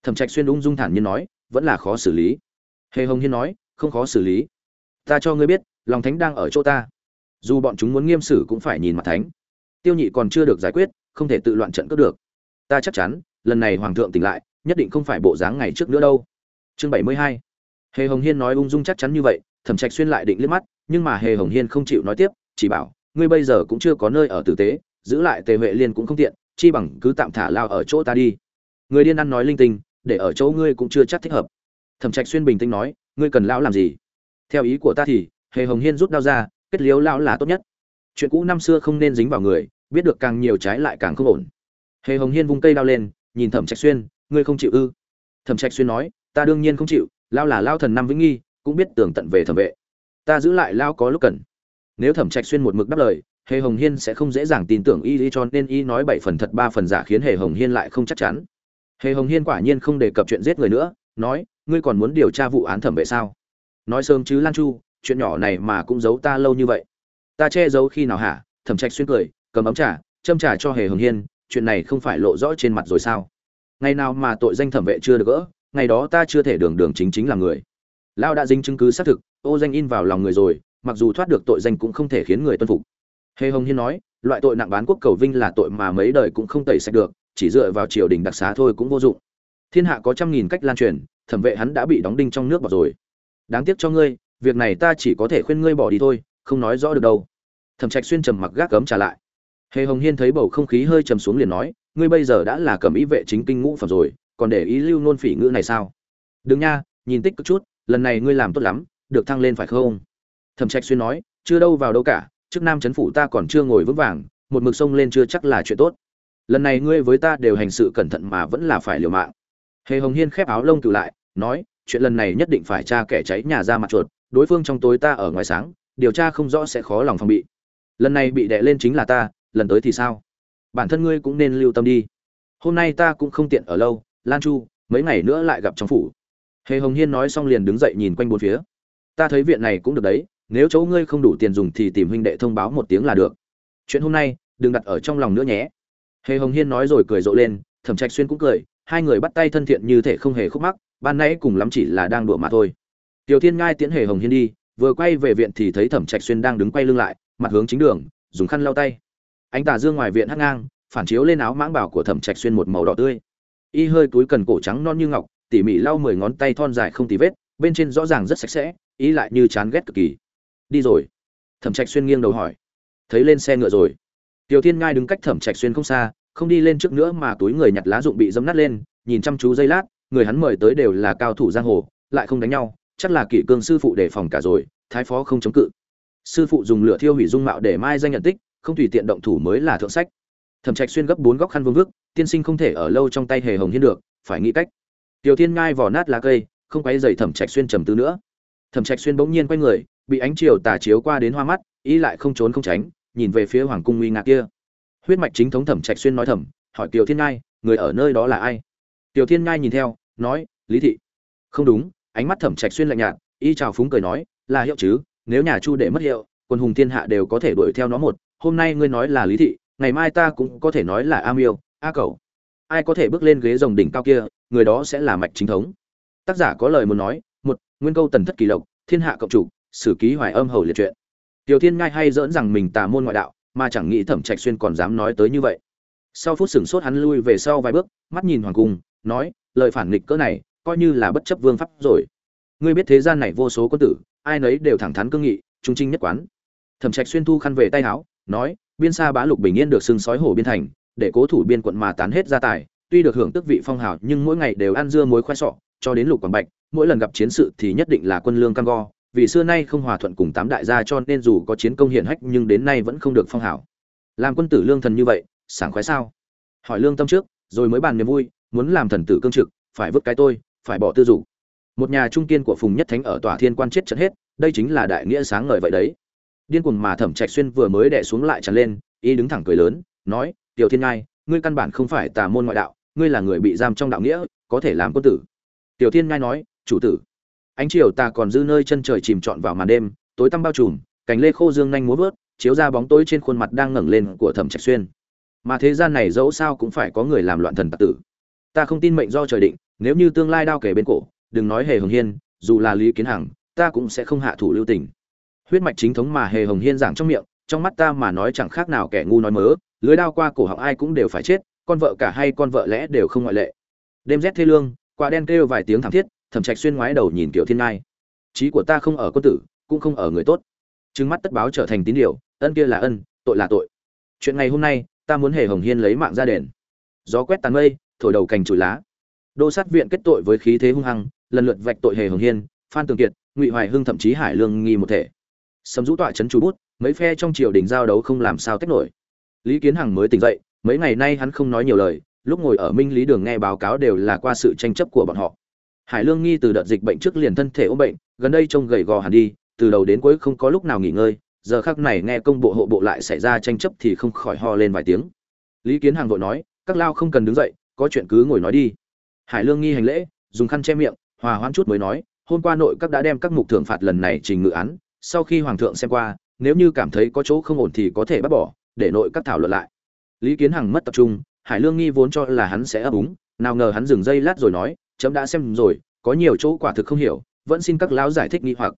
Thẩm trạch xuyên ung dung thản nhiên nói, vẫn là khó xử lý. Hề hồng hiên nói, không khó xử lý ta cho ngươi biết lòng thánh đang ở chỗ ta. Dù bọn chúng muốn nghiêm xử cũng phải nhìn mặt thánh. Tiêu nhị còn chưa được giải quyết, không thể tự loạn trận cướp được. Ta chắc chắn, lần này hoàng thượng tỉnh lại, nhất định không phải bộ dáng ngày trước nữa đâu. Chương bảy mươi hai. Hề hồng hiên nói ung dung chắc chắn như vậy, thẩm trạch xuyên lại định liếc mắt, nhưng mà hề hồng hiên không chịu nói tiếp, chỉ bảo, ngươi bây giờ cũng chưa có nơi ở tử tế, giữ lại tề huệ liên cũng không tiện, chi bằng cứ tạm thả lao ở chỗ ta đi. Người điên ăn nói linh tinh, để ở chỗ ngươi cũng chưa chắc thích hợp. Thẩm trạch xuyên bình tĩnh nói, ngươi cần lão làm gì? Theo ý của ta thì, hề hồng hiên rút đao ra, kết liếu lão là tốt nhất. Chuyện cũ năm xưa không nên dính vào người, biết được càng nhiều trái lại càng không ổn. Hề hồng hiên vung cây đao lên, nhìn thẩm trạch xuyên, ngươi không chịu ư? Thẩm trạch xuyên nói, ta đương nhiên không chịu lao là lao thần năm vĩnh nghi, cũng biết tường tận về thẩm vệ. Ta giữ lại lao có lúc cần. Nếu thẩm trạch xuyên một mực đáp lời, hề hồng hiên sẽ không dễ dàng tin tưởng y lý cho nên y nói bảy phần thật ba phần giả khiến hề hồng hiên lại không chắc chắn. Hề hồng hiên quả nhiên không đề cập chuyện giết người nữa, nói, ngươi còn muốn điều tra vụ án thẩm vệ sao? Nói sớm chứ lan chu, chuyện nhỏ này mà cũng giấu ta lâu như vậy. Ta che giấu khi nào hả? Thẩm trạch xuyên cười, cầm ấm trà, châm trà cho hề hồng hiên, chuyện này không phải lộ rõ trên mặt rồi sao? Ngày nào mà tội danh thẩm vệ chưa được gỡ, ngày đó ta chưa thể đường đường chính chính là người. Lao đã dính chứng cứ xác thực, ô danh in vào lòng người rồi, mặc dù thoát được tội danh cũng không thể khiến người tuân phục. Hề hồng hiên nói, loại tội nặng bán quốc cầu vinh là tội mà mấy đời cũng không tẩy sạch được, chỉ dựa vào triều đình đặc xá thôi cũng vô dụng. Thiên hạ có trăm nghìn cách lan truyền, thẩm vệ hắn đã bị đóng đinh trong nước bỏ rồi đáng tiếc cho ngươi, việc này ta chỉ có thể khuyên ngươi bỏ đi thôi, không nói rõ được đâu. Thẩm trạch xuyên trầm mặc gác cấm trả lại. Hề hồng hiên thấy bầu không khí hơi trầm xuống liền nói, ngươi bây giờ đã là cầm ý vệ chính kinh ngũ phẩm rồi, còn để ý lưu nôn phỉ ngữ này sao? Đừng nha, nhìn tích cực chút, lần này ngươi làm tốt lắm, được thăng lên phải không? Thẩm trạch xuyên nói, chưa đâu vào đâu cả chức nam chấn phủ ta còn chưa ngồi vững vàng, một mực sông lên chưa chắc là chuyện tốt. Lần này ngươi với ta đều hành sự cẩn thận mà vẫn là phải liều mạng. Hề hồng hiên khép áo lông cử lại, nói chuyện lần này nhất định phải tra kẻ cháy nhà ra mặt chuột, đối phương trong tối ta ở ngoài sáng, điều tra không rõ sẽ khó lòng phòng bị. Lần này bị đè lên chính là ta, lần tới thì sao? Bản thân ngươi cũng nên lưu tâm đi. Hôm nay ta cũng không tiện ở lâu, lan chu, mấy ngày nữa lại gặp trong phủ. Hề hồng hiên nói xong liền đứng dậy nhìn quanh bốn phía. Ta thấy viện này cũng được đấy, nếu chỗ ngươi không đủ tiền dùng thì tìm huynh đệ thông báo một tiếng là được. Chuyện hôm nay, đừng đặt ở trong lòng nữa nhé. Hề hồng hiên nói rồi cười rộ lên, thẩm trạch xuyên cũng cười hai người bắt tay thân thiện như thể không hề khúc mắc, ban nãy cùng lắm chỉ là đang đùa mà thôi. Tiểu thiên ngai tiễn hề hồng hiên đi, vừa quay về viện thì thấy thẩm trạch xuyên đang đứng quay lưng lại, mặt hướng chính đường, dùng khăn lau tay. Ánh tà dương ngoài viện hắt ngang, phản chiếu lên áo mãng bảo của thẩm trạch xuyên một màu đỏ tươi. Y hơi túi cần cổ trắng non như ngọc, tỉ mỉ lau mười ngón tay thon dài không tì vết, bên trên rõ ràng rất sạch sẽ, ý lại như chán ghét cực kỳ. Đi rồi. Thẩm trạch xuyên nghiêng đầu hỏi. Thấy lên xe ngựa rồi. Tiểu thiên ngai đứng cách thẩm trạch xuyên không xa không đi lên trước nữa mà túi người nhặt lá dụng bị dấm nát lên, nhìn chăm chú giây lát, người hắn mời tới đều là cao thủ giang hồ, lại không đánh nhau, chắc là kỷ cương sư phụ đề phòng cả rồi, thái phó không chống cự. Sư phụ dùng lửa thiêu hủy dung mạo để mai danh nhận tích, không tùy tiện động thủ mới là thượng sách. Thẩm trạch xuyên gấp bốn góc khăn vương vức, tiên sinh không thể ở lâu trong tay hề hồng hiên được, phải nghĩ cách. Tiểu thiên ngai vỏ nát lá cây, không quấy dày thẩm trạch xuyên trầm tư nữa. Thẩm trạch xuyên bỗng nhiên quay người, bị ánh chiều tà chiếu qua đến hoa mắt, ý lại không trốn không tránh, nhìn về phía hoàng cung uy ngạc kia huyết mạch chính thống thẩm trạch xuyên nói thầm, hỏi tiểu thiên ngai, người ở nơi đó là ai? Tiểu thiên ngai nhìn theo, nói, lý thị. Không đúng, ánh mắt thẩm trạch xuyên lạnh nhạt, y chào phúng cười nói, là hiệu chứ, nếu nhà chu để mất hiệu, quân hùng thiên hạ đều có thể đuổi theo nó một, hôm nay ngươi nói là lý thị, ngày mai ta cũng có thể nói là a miêu, a cầu ai có thể bước lên ghế rồng đỉnh cao kia, người đó sẽ là mạch chính thống. Tác giả có lời muốn nói, một, nguyên câu tần thất kỳ lộc, thiên hạ cộng chủ, sử ký hoài âm hầu liệt truyện tiểu thiên ngai hay dỡn rằng mình tà môn ngoại đạo mà chẳng nghĩ thẩm trạch xuyên còn dám nói tới như vậy. Sau phút sửng sốt hắn lui về sau vài bước, mắt nhìn hoàng cung, nói, lời phản nghịch cỡ này, coi như là bất chấp vương pháp rồi. Ngươi biết thế gian này vô số quân tử, ai nấy đều thẳng thắn cương nghị, trung trinh nhất quán. Thẩm trạch xuyên thu khăn về tay áo, nói, biên xa bá lục bình yên được xưng sói hổ biên thành, để cố thủ biên quận mà tán hết gia tài, tuy được hưởng tước vị phong hào, nhưng mỗi ngày đều ăn dưa muối khoai sọ, cho đến lục quảng bạch, mỗi lần gặp chiến sự thì nhất định là quân lương cam go vì xưa nay không hòa thuận cùng tám đại gia cho nên dù có chiến công hiển hách nhưng đến nay vẫn không được phong hảo. Làm quân tử lương thần như vậy, sảng khoái sao? Hỏi lương tâm trước, rồi mới bàn niềm vui, muốn làm thần tử cương trực, phải vứt cái tôi, phải bỏ tư dục. Một nhà trung kiên của phùng nhất thánh ở tòa thiên quan chết trận hết, đây chính là đại nghĩa sáng ngời vậy đấy. Điên cuồng mà thẩm trạch xuyên vừa mới đè xuống lại tràn lên, y đứng thẳng cười lớn, nói, tiểu thiên ngai, ngươi căn bản không phải tà môn ngoại đạo, ngươi là người bị giam trong đạo nghĩa, có thể làm quân tử. Tiểu thiên ngai nói, chủ tử ánh chiều ta còn dư nơi chân trời chìm trọn vào màn đêm, tối tăm bao trùm, cành lê khô dương nhanh múa vớt, chiếu ra bóng tối trên khuôn mặt đang ngẩng lên của thẩm trạch xuyên. Mà thế gian này dẫu sao cũng phải có người làm loạn thần tặc tử. Ta không tin mệnh do trời định, nếu như tương lai đao kể bên cổ, đừng nói hề hồng hiên, dù là lý kiến hằng, ta cũng sẽ không hạ thủ lưu tình. Huyết mạch chính thống mà hề hồng hiên giảng trong miệng, trong mắt ta mà nói chẳng khác nào kẻ ngu nói mớ, lưới đao qua cổ họng ai cũng đều phải chết, con vợ cả hay con vợ lẽ đều không ngoại lệ. Đêm rét thê lương, quả đen kêu vài tiếng thảm thiết thẩm trạch xuyên ngoái đầu nhìn kiểu thiên ngai. Trí của ta không ở quân tử, cũng không ở người tốt. Trừng mắt tất báo trở thành tín điều, ân kia là ân, tội là tội. Chuyện ngày hôm nay, ta muốn hề hồng hiên lấy mạng ra đền. Gió quét tàn mây, thổi đầu cành trụi lá. Đô sát viện kết tội với khí thế hung hăng, lần lượt vạch tội hề hồng hiên, phan tường kiệt, ngụy hoài hưng thậm chí hải lương nghi một thể. Sấm rũ tọa chấn chú bút, mấy phe trong triều đình giao đấu không làm sao tách nổi. Lý kiến hằng mới tỉnh dậy, mấy ngày nay hắn không nói nhiều lời, lúc ngồi ở minh lý đường nghe báo cáo đều là qua sự tranh chấp của bọn họ hải lương nghi từ đợt dịch bệnh trước liền thân thể ốm bệnh, gần đây trông gầy gò hẳn đi, từ đầu đến cuối không có lúc nào nghỉ ngơi, giờ khắc này nghe công bộ hộ bộ lại xảy ra tranh chấp thì không khỏi ho lên vài tiếng. Lý kiến Hàng vội nói, các lao không cần đứng dậy, có chuyện cứ ngồi nói đi. Hải lương nghi hành lễ, dùng khăn che miệng, hòa hoãn chút mới nói, hôm qua nội các đã đem các mục thưởng phạt lần này trình ngự án, sau khi hoàng thượng xem qua, nếu như cảm thấy có chỗ không ổn thì có thể bắt bỏ, để nội các thảo luận lại. Lý kiến hằng mất tập trung, hải lương nghi vốn cho là hắn sẽ ấp úng, nào ngờ hắn dừng dây lát rồi nói chấm đã xem rồi, có nhiều chỗ quả thực không hiểu, vẫn xin các lão giải thích nghi hoặc.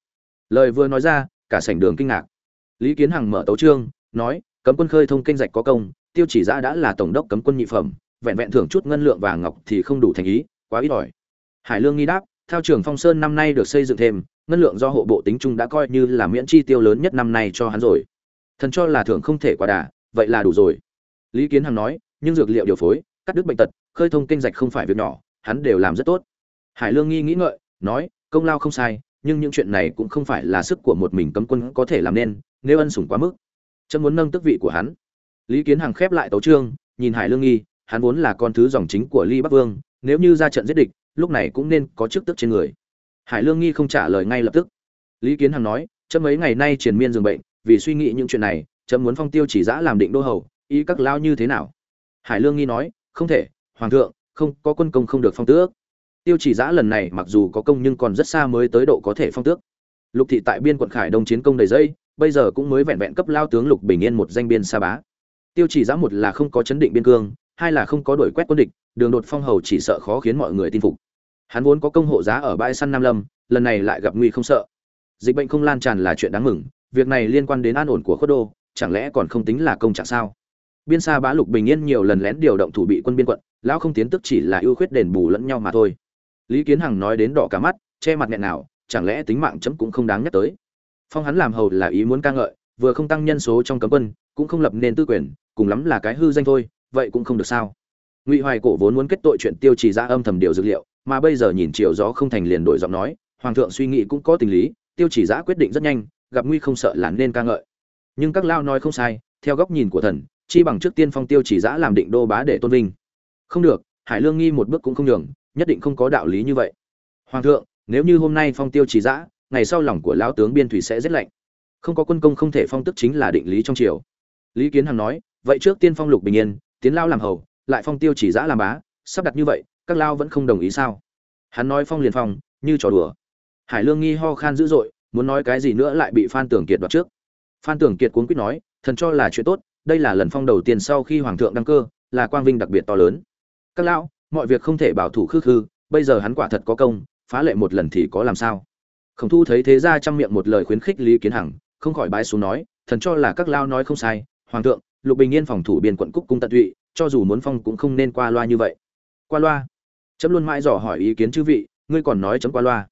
Lời vừa nói ra, cả sảnh đường kinh ngạc. Lý kiến hằng mở tấu trương nói, cấm quân khơi thông kênh rạch có công, tiêu chỉ ra đã là tổng đốc cấm quân nhị phẩm, vẹn vẹn thưởng chút ngân lượng vàng ngọc thì không đủ thành ý, quá ít ỏi. Hải lương nghi đáp theo trường phong sơn năm nay được xây dựng thêm, ngân lượng do hộ bộ tính chung đã coi như là miễn chi tiêu lớn nhất năm nay cho hắn rồi. Thần cho là thưởng không thể quá đà, vậy là đủ rồi. Lý kiến hằng nói, nhưng dược liệu điều phối, cắt đứt bệnh tật, khơi thông kênh rạch không phải việc nhỏ hắn đều làm rất tốt. Hải lương nghi nghĩ ngợi, nói, công lao không sai, nhưng những chuyện này cũng không phải là sức của một mình cấm quân có thể làm nên, nếu ân sủng quá mức. Chấm muốn nâng tước vị của hắn. Lý kiến hằng khép lại tấu trương nhìn hải lương nghi, hắn vốn là con thứ dòng chính của ly bắc vương, nếu như ra trận giết địch, lúc này cũng nên có chức tước trên người. Hải lương nghi không trả lời ngay lập tức. Lý kiến hằng nói, chấm mấy ngày nay triền miên dường bệnh, vì suy nghĩ những chuyện này, chấm muốn phong tiêu chỉ giã làm định đô hầu, ý các lao như thế nào? Hải lương nghi nói, không thể, hoàng thượng không có quân công không được phong tước. Tiêu chỉ giã lần này mặc dù có công nhưng còn rất xa mới tới độ có thể phong tước. Lục thị tại biên quận khải đông chiến công đầy dây, bây giờ cũng mới vẹn vẹn cấp lao tướng lục bình yên một danh biên sa bá. Tiêu chỉ giã một là không có chấn định biên cương, hai là không có đổi quét quân địch, đường đột phong hầu chỉ sợ khó khiến mọi người tin phục. Hắn vốn có công hộ giá ở bãi săn nam lâm, lần này lại gặp nguy không sợ. Dịch bệnh không lan tràn là chuyện đáng mừng, việc này liên quan đến an ổn của khuất đô, chẳng lẽ còn không tính là công trạng sao? Biên xa bá lục bình yên nhiều lần lén điều động thủ bị quân biên quận, lão không tiến tức chỉ là ưu khuyết đền bù lẫn nhau mà thôi. Lý kiến hằng nói đến đỏ cả mắt, che mặt nghẹn nào, chẳng lẽ tính mạng chấm cũng không đáng nhắc tới. Phong hắn làm hầu là ý muốn ca ngợi, vừa không tăng nhân số trong cấm quân, cũng không lập nên tư quyền, cùng lắm là cái hư danh thôi, vậy cũng không được sao. Ngụy hoài cổ vốn muốn kết tội chuyện tiêu trì ra âm thầm điều dữ liệu, mà bây giờ nhìn chiều gió không thành liền đổi giọng nói, hoàng thượng suy nghĩ cũng có tình lý, tiêu chỉ giã quyết định rất nhanh, gặp nguy không sợ là nên ca ngợi. Nhưng các lao nói không sai, theo góc nhìn của thần chi bằng trước tiên phong tiêu chỉ giã làm định đô bá để tôn vinh. Không được, hải lương nghi một bước cũng không nhường, nhất định không có đạo lý như vậy. Hoàng thượng, nếu như hôm nay phong tiêu chỉ giã, ngày sau lòng của lão tướng biên thủy sẽ rất lạnh. Không có quân công không thể phong tức chính là định lý trong triều. Lý kiến hằng nói, vậy trước tiên phong lục bình yên, tiến lao làm hầu, lại phong tiêu chỉ giã làm bá, sắp đặt như vậy, các lao vẫn không đồng ý sao? Hắn nói phong liền phong, như trò đùa. Hải lương nghi ho khan dữ dội, muốn nói cái gì nữa lại bị phan tưởng kiệt đoạt trước. Phan tưởng kiệt cuốn quýt nói, thần cho là chuyện tốt đây là lần phong đầu tiên sau khi hoàng thượng đăng cơ, là quang vinh đặc biệt to lớn. Các lão, mọi việc không thể bảo thủ khư khư, bây giờ hắn quả thật có công, phá lệ một lần thì có làm sao? Khổng thu thấy thế ra trong miệng một lời khuyến khích lý kiến hằng, không khỏi bái xuống nói, thần cho là các lao nói không sai, hoàng thượng, lục bình yên phòng thủ biên quận cúc cung tận tụy, cho dù muốn phong cũng không nên qua loa như vậy. Qua loa? Chấm luôn mãi dò hỏi ý kiến chư vị, ngươi còn nói chấm qua loa?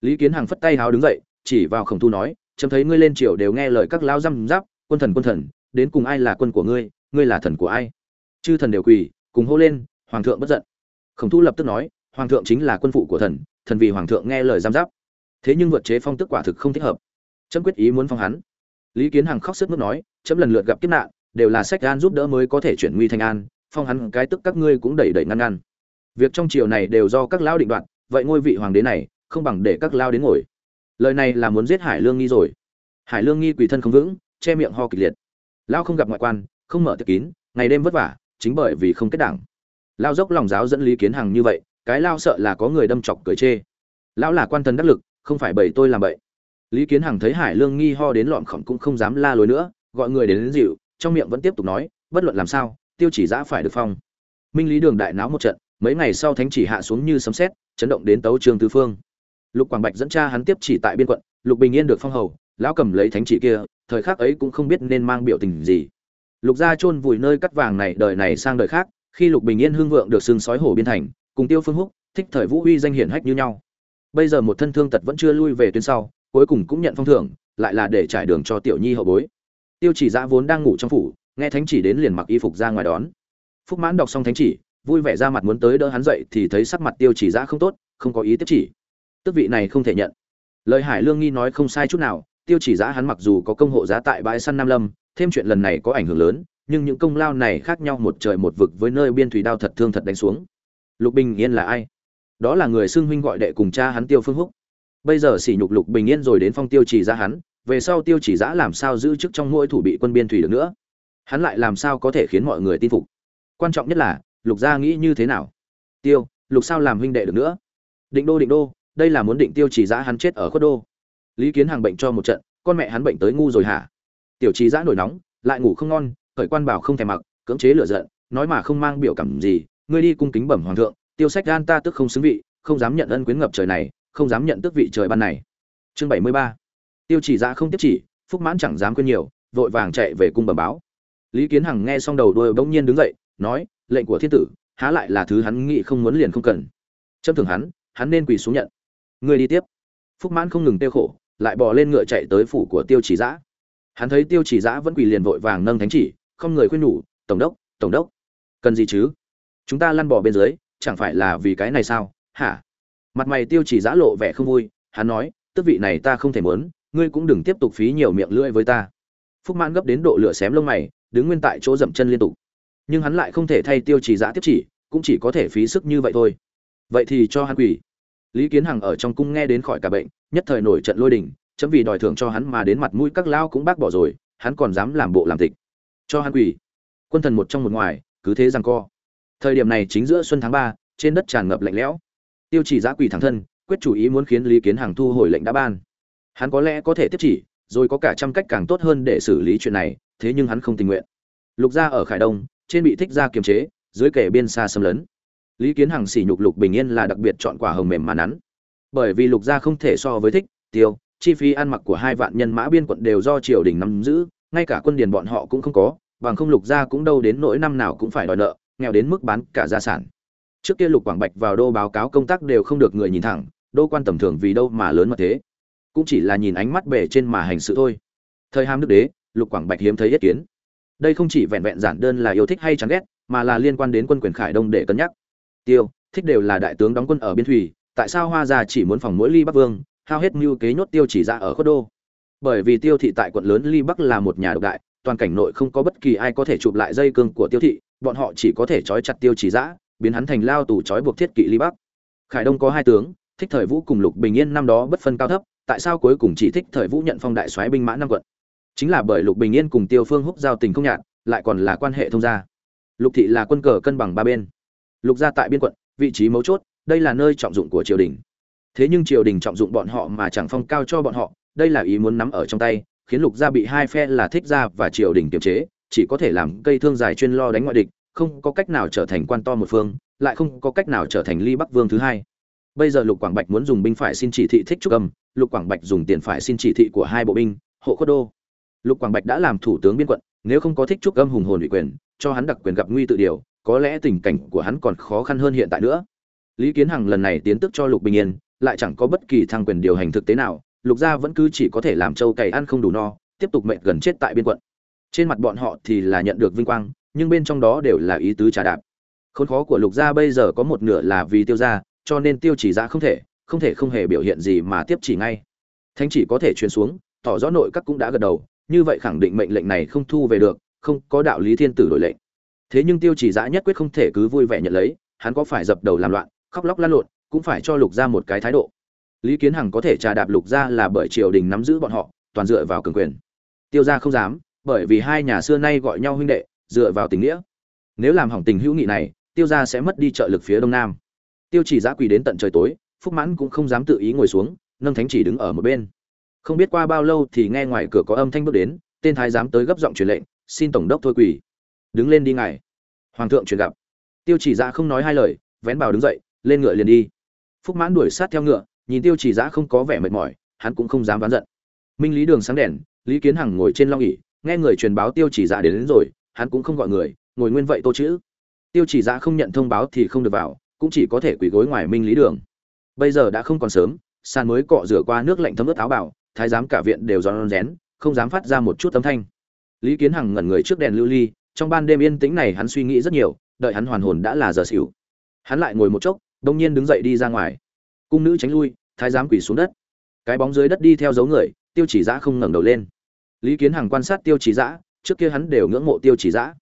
Lý kiến hằng phất tay háo đứng dậy, chỉ vào khổng thu nói, chấm thấy ngươi lên triều đều nghe lời các lao răm giáp quân thần quân thần đến cùng ai là quân của ngươi ngươi là thần của ai? Chư thần đều quỳ, cùng hô lên, hoàng thượng bất giận. Khổng thu lập tức nói, hoàng thượng chính là quân phụ của thần thần vì hoàng thượng nghe lời giam giáp. Thế nhưng vượt chế phong tức quả thực không thích hợp. Chấm quyết ý muốn phong hắn. Lý kiến hằng khóc sức mướt nói, chấm lần lượt gặp kiếp nạn, đều là sách gan giúp đỡ mới có thể chuyển nguy thành an, phong hắn cái tức các ngươi cũng đẩy đẩy ngăn ngăn. Việc trong triều này đều do các lão định đoạt, vậy ngôi vị hoàng đế này, không bằng để các lao đến ngồi. Lời này là muốn giết hải lương nghi rồi. Hải lương nghi quỳ thân không vững, che miệng ho kịch liệt lao không gặp ngoại quan không mở tiệc kín ngày đêm vất vả chính bởi vì không kết đảng. Lao dốc lòng giáo dẫn lý kiến hằng như vậy cái lao sợ là có người đâm chọc cười chê. Lão là quan thần đắc lực không phải bởi tôi làm bậy. Lý kiến hằng thấy hải lương nghi ho đến lọn khổng cũng không dám la lối nữa gọi người đến, đến dịu trong miệng vẫn tiếp tục nói bất luận làm sao tiêu chỉ giã phải được phong. Minh lý đường đại náo một trận mấy ngày sau thánh chỉ hạ xuống như sấm sét chấn động đến tấu trường tứ phương. Lục quảng bạch dẫn cha hắn tiếp chỉ tại biên quận lục bình yên được phong hầu lão cầm lấy thánh chỉ kia, thời khắc ấy cũng không biết nên mang biểu tình gì. Lục gia chôn vùi nơi cắt vàng này, đời này sang đời khác, khi lục bình yên hương vượng được xưng sói hổ biên thành, cùng tiêu phương húc, thích thời vũ uy danh hiển hách như nhau. Bây giờ một thân thương tật vẫn chưa lui về tuyến sau, cuối cùng cũng nhận phong thưởng, lại là để trải đường cho tiểu nhi hậu bối. Tiêu chỉ giã vốn đang ngủ trong phủ, nghe thánh chỉ đến liền mặc y phục ra ngoài đón. Phúc mãn đọc xong thánh chỉ, vui vẻ ra mặt muốn tới đỡ hắn dậy thì thấy sắc mặt tiêu chỉ giã không tốt, không có ý tiếp chỉ. Tước vị này không thể nhận. Lời hải lương nghi nói không sai chút nào tiêu chỉ Giá hắn mặc dù có công hộ giá tại bãi săn nam lâm, thêm chuyện lần này có ảnh hưởng lớn, nhưng những công lao này khác nhau một trời một vực với nơi biên thủy đao thật thương thật đánh xuống. Lục bình yên là ai? Đó là người xưng huynh gọi đệ cùng cha hắn tiêu phương húc. Bây giờ sỉ nhục lục bình yên rồi đến phong tiêu chỉ Giá hắn, về sau tiêu chỉ Giá làm sao giữ chức trong mỗi thủ bị quân biên thủy được nữa? Hắn lại làm sao có thể khiến mọi người tin phục? Quan trọng nhất là, lục gia nghĩ như thế nào? Tiêu, lục sao làm huynh đệ được nữa? Định đô định đô, đây là muốn định tiêu chỉ Giá hắn chết ở khuất đô lý kiến hàng bệnh cho một trận, con mẹ hắn bệnh tới ngu rồi hả? Tiểu trí giã nổi nóng, lại ngủ không ngon, khởi quan bảo không thèm mặc, cưỡng chế lửa giận, nói mà không mang biểu cảm gì, ngươi đi cung kính bẩm hoàng thượng, tiêu sách gan ta tức không xứng vị, không dám nhận ân quyến ngập trời này, không dám nhận tước vị trời ban này. Chương bảy mươi ba. Tiêu chỉ giã không tiếp chỉ, phúc mãn chẳng dám quên nhiều, vội vàng chạy về cung bẩm báo. Lý kiến hằng nghe xong đầu đuôi bỗng nhiên đứng dậy, nói, lệnh của thiên tử, há lại là thứ hắn nghĩ không muốn liền không cần. Châm thường hắn hắn nên quỳ xuống nhận. Ngươi đi tiếp. Phúc mãn không ngừng tiêu khổ lại bò lên ngựa chạy tới phủ của tiêu chỉ giã. Hắn thấy tiêu chỉ giã vẫn quỳ liền vội vàng nâng thánh chỉ, không người khuyên nhủ, tổng đốc tổng đốc, cần gì chứ? Chúng ta lăn bò bên dưới, chẳng phải là vì cái này sao? Hả? Mặt mày tiêu chỉ giã lộ vẻ không vui, hắn nói, tước vị này ta không thể muốn, ngươi cũng đừng tiếp tục phí nhiều miệng lưỡi với ta. Phúc mãn gấp đến độ lửa xém lông mày, đứng nguyên tại chỗ dậm chân liên tục. Nhưng hắn lại không thể thay tiêu chỉ giã tiếp chỉ, cũng chỉ có thể phí sức như vậy thôi. Vậy thì cho hắn quỳ lý kiến hằng ở trong cung nghe đến khỏi cả bệnh, nhất thời nổi trận lôi đình, chấm vì đòi thưởng cho hắn mà đến mặt mũi các lao cũng bác bỏ rồi, hắn còn dám làm bộ làm tịch. Cho hắn quỷ quân thần một trong một ngoài, cứ thế rằng co. Thời điểm này chính giữa xuân tháng ba, trên đất tràn ngập lạnh lẽo. Tiêu chỉ giã quỷ thẳng thân, quyết chủ ý muốn khiến lý kiến hằng thu hồi lệnh đã ban. Hắn có lẽ có thể tiếp chỉ, rồi có cả trăm cách càng tốt hơn để xử lý chuyện này, thế nhưng hắn không tình nguyện. Lục gia ở khải đông, trên bị thích gia kiềm chế, dưới kẻ biên xa xâm lấn lý kiến hằng sỉ nhục lục bình yên là đặc biệt chọn quả hồng mềm mà nắn. Bởi vì lục gia không thể so với thích, tiêu, chi phí ăn mặc của hai vạn nhân mã biên quận đều do triều đình nắm giữ, ngay cả quân điền bọn họ cũng không có, bằng không lục gia cũng đâu đến nỗi năm nào cũng phải đòi nợ, nghèo đến mức bán cả gia sản. Trước kia lục quảng bạch vào đô báo cáo công tác đều không được người nhìn thẳng, đô quan tầm thường vì đâu mà lớn mà thế. Cũng chỉ là nhìn ánh mắt bề trên mà hành sự thôi. Thời ham đức đế, lục quảng bạch hiếm thấy ý kiến. Đây không chỉ vẹn vẹn giản đơn là yêu thích hay chán ghét, mà là liên quan đến quân quyền khải đông để cân nhắc tiêu, thích đều là đại tướng đóng quân ở biên thủy, tại sao hoa gia chỉ muốn phòng mỗi ly bắc vương, hao hết mưu kế nhốt tiêu chỉ ra ở khuất đô? Bởi vì tiêu thị tại quận lớn ly bắc là một nhà độc đại, toàn cảnh nội không có bất kỳ ai có thể chụp lại dây cương của tiêu thị, bọn họ chỉ có thể trói chặt tiêu chỉ giã biến hắn thành lao tù trói buộc thiết kỵ ly bắc. Khải đông có hai tướng, thích thời vũ cùng lục bình yên năm đó bất phân cao thấp, tại sao cuối cùng chỉ thích thời vũ nhận phong đại soái binh mã năm quận? Chính là bởi lục bình yên cùng tiêu phương húc giao tình không nhạt, lại còn là quan hệ thông gia. Lục thị là quân cờ cân bằng ba bên lục gia tại biên quận, vị trí mấu chốt, đây là nơi trọng dụng của triều đình. Thế nhưng triều đình trọng dụng bọn họ mà chẳng phong cao cho bọn họ, đây là ý muốn nắm ở trong tay, khiến lục gia bị hai phe là thích gia và triều đình kiềm chế, chỉ có thể làm cây thương dài chuyên lo đánh ngoại địch, không có cách nào trở thành quan to một phương, lại không có cách nào trở thành ly bắc vương thứ hai. Bây giờ lục quảng bạch muốn dùng binh phải xin chỉ thị thích trúc âm, lục quảng bạch dùng tiền phải xin chỉ thị của hai bộ binh, hộ khuất đô. Lục quảng bạch đã làm thủ tướng biên quận, nếu không có thích trúc âm hùng hồn ủy quyền, cho hắn đặc quyền gặp nguy tự điều có lẽ tình cảnh của hắn còn khó khăn hơn hiện tại nữa. Lý kiến hằng lần này tiến tức cho lục bình yên, lại chẳng có bất kỳ thăng quyền điều hành thực tế nào, lục gia vẫn cứ chỉ có thể làm trâu cày ăn không đủ no, tiếp tục mệnh gần chết tại biên quận. Trên mặt bọn họ thì là nhận được vinh quang, nhưng bên trong đó đều là ý tứ trà đạp. Khốn khó của lục gia bây giờ có một nửa là vì tiêu gia, cho nên tiêu chỉ ra không thể không thể không hề biểu hiện gì mà tiếp chỉ ngay. Thánh chỉ có thể truyền xuống, tỏ rõ nội các cũng đã gật đầu, như vậy khẳng định mệnh lệnh này không thu về được, không có đạo lý thiên tử đổi lệnh thế nhưng tiêu chỉ dã nhất quyết không thể cứ vui vẻ nhận lấy, hắn có phải dập đầu làm loạn, khóc lóc lăn lộn, cũng phải cho lục gia một cái thái độ. Lý kiến hằng có thể trà đạp lục gia là bởi triều đình nắm giữ bọn họ, toàn dựa vào cường quyền. Tiêu gia không dám, bởi vì hai nhà xưa nay gọi nhau huynh đệ, dựa vào tình nghĩa. Nếu làm hỏng tình hữu nghị này, tiêu gia sẽ mất đi trợ lực phía đông nam. Tiêu chỉ giã quỳ đến tận trời tối, phúc mãn cũng không dám tự ý ngồi xuống, nâng thánh chỉ đứng ở một bên. Không biết qua bao lâu thì nghe ngoài cửa có âm thanh bước đến, tên thái giám tới gấp giọng truyền lệnh, xin tổng đốc thôi quỳ đứng lên đi ngài. Hoàng thượng truyền gặp. Tiêu chỉ dạ không nói hai lời vén bào đứng dậy lên ngựa liền đi. Phúc mãn đuổi sát theo ngựa nhìn tiêu chỉ dạ không có vẻ mệt mỏi hắn cũng không dám ván giận. Minh lý đường sáng đèn lý kiến hằng ngồi trên long ỉ nghe người truyền báo tiêu chỉ dạ đến, đến rồi hắn cũng không gọi người ngồi nguyên vậy tô chữ. Tiêu chỉ dạ không nhận thông báo thì không được vào cũng chỉ có thể quỳ gối ngoài minh lý đường. Bây giờ đã không còn sớm sàn mới cọ rửa qua nước lạnh thấm ướt áo bảo thái giám cả viện đều giòn rén không dám phát ra một chút âm thanh. Lý kiến hằng ngẩn người trước đèn lưu ly trong ban đêm yên tĩnh này hắn suy nghĩ rất nhiều, đợi hắn hoàn hồn đã là giờ xỉu. Hắn lại ngồi một chốc, đông nhiên đứng dậy đi ra ngoài. Cung nữ tránh lui, thái giám quỳ xuống đất. Cái bóng dưới đất đi theo dấu người, tiêu chỉ giã không ngẩng đầu lên. Lý kiến hằng quan sát tiêu chỉ giã trước kia hắn đều ngưỡng mộ tiêu chỉ giã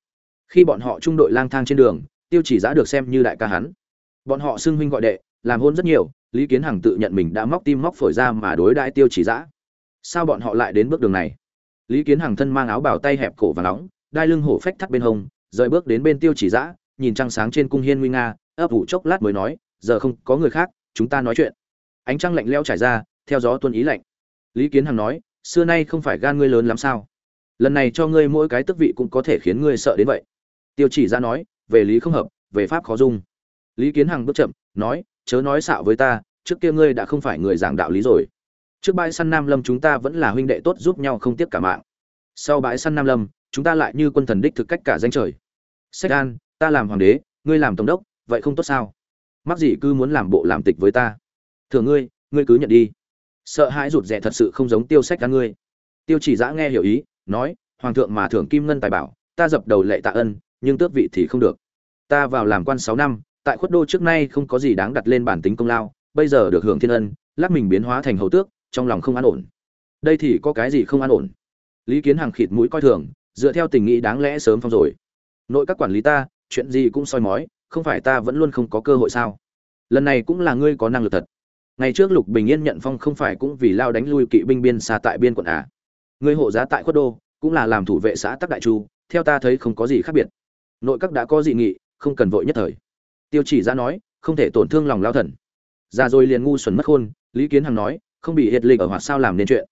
khi bọn họ trung đội lang thang trên đường, tiêu chỉ giã được xem như đại ca hắn. Bọn họ xưng huynh gọi đệ, làm hôn rất nhiều, lý kiến hằng tự nhận mình đã móc tim móc phổi ra mà đối đãi tiêu chỉ giã sao bọn họ lại đến bước đường này? Lý kiến hằng thân mang áo bào tay hẹp cổ và nóng đai lưng hổ phách thắt bên hông, rời bước đến bên tiêu chỉ giã nhìn trăng sáng trên cung hiên nguy nga, ấp ủ chốc lát mới nói, giờ không có người khác, chúng ta nói chuyện. Ánh trăng lạnh leo trải ra, theo gió tuân ý lạnh. Lý kiến hằng nói, xưa nay không phải gan ngươi lớn lắm sao? Lần này cho ngươi mỗi cái tức vị cũng có thể khiến ngươi sợ đến vậy. Tiêu chỉ ra nói, về lý không hợp, về pháp khó dung. Lý kiến hằng bước chậm, nói, chớ nói xạo với ta, trước kia ngươi đã không phải người giảng đạo lý rồi. Trước bãi săn nam lâm chúng ta vẫn là huynh đệ tốt giúp nhau không tiếc cả mạng. Sau bãi săn nam lâm chúng ta lại như quân thần đích thực cách cả danh trời. Sách an, ta làm hoàng đế, ngươi làm tổng đốc, vậy không tốt sao? Mắc gì cứ muốn làm bộ làm tịch với ta? Thừa ngươi ngươi cứ nhận đi. Sợ hãi rụt rè thật sự không giống tiêu sách ăn ngươi. Tiêu chỉ giã nghe hiểu ý, nói, hoàng thượng mà thưởng kim ngân tài bảo, ta dập đầu lệ tạ ân, nhưng tước vị thì không được. Ta vào làm quan sáu năm, tại khuất đô trước nay không có gì đáng đặt lên bản tính công lao, bây giờ được hưởng thiên ân, lắc mình biến hóa thành hầu tước, trong lòng không an ổn. Đây thì có cái gì không an ổn? Lý kiến hàng khịt mũi coi thường dựa theo tình nghĩ đáng lẽ sớm phong rồi. Nội các quản lý ta, chuyện gì cũng soi mói, không phải ta vẫn luôn không có cơ hội sao? Lần này cũng là ngươi có năng lực thật. Ngày trước lục bình yên nhận phong không phải cũng vì lao đánh lui kỵ binh biên xa tại biên quận à? Ngươi hộ giá tại khuất đô, cũng là làm thủ vệ xã tắc đại chu, theo ta thấy không có gì khác biệt. Nội các đã có dị nghị, không cần vội nhất thời. Tiêu chỉ ra nói, không thể tổn thương lòng lao thần. Ra rồi liền ngu xuẩn mất khôn, lý kiến hằng nói, không bị hiệt lịch ở hoặc sao làm nên chuyện.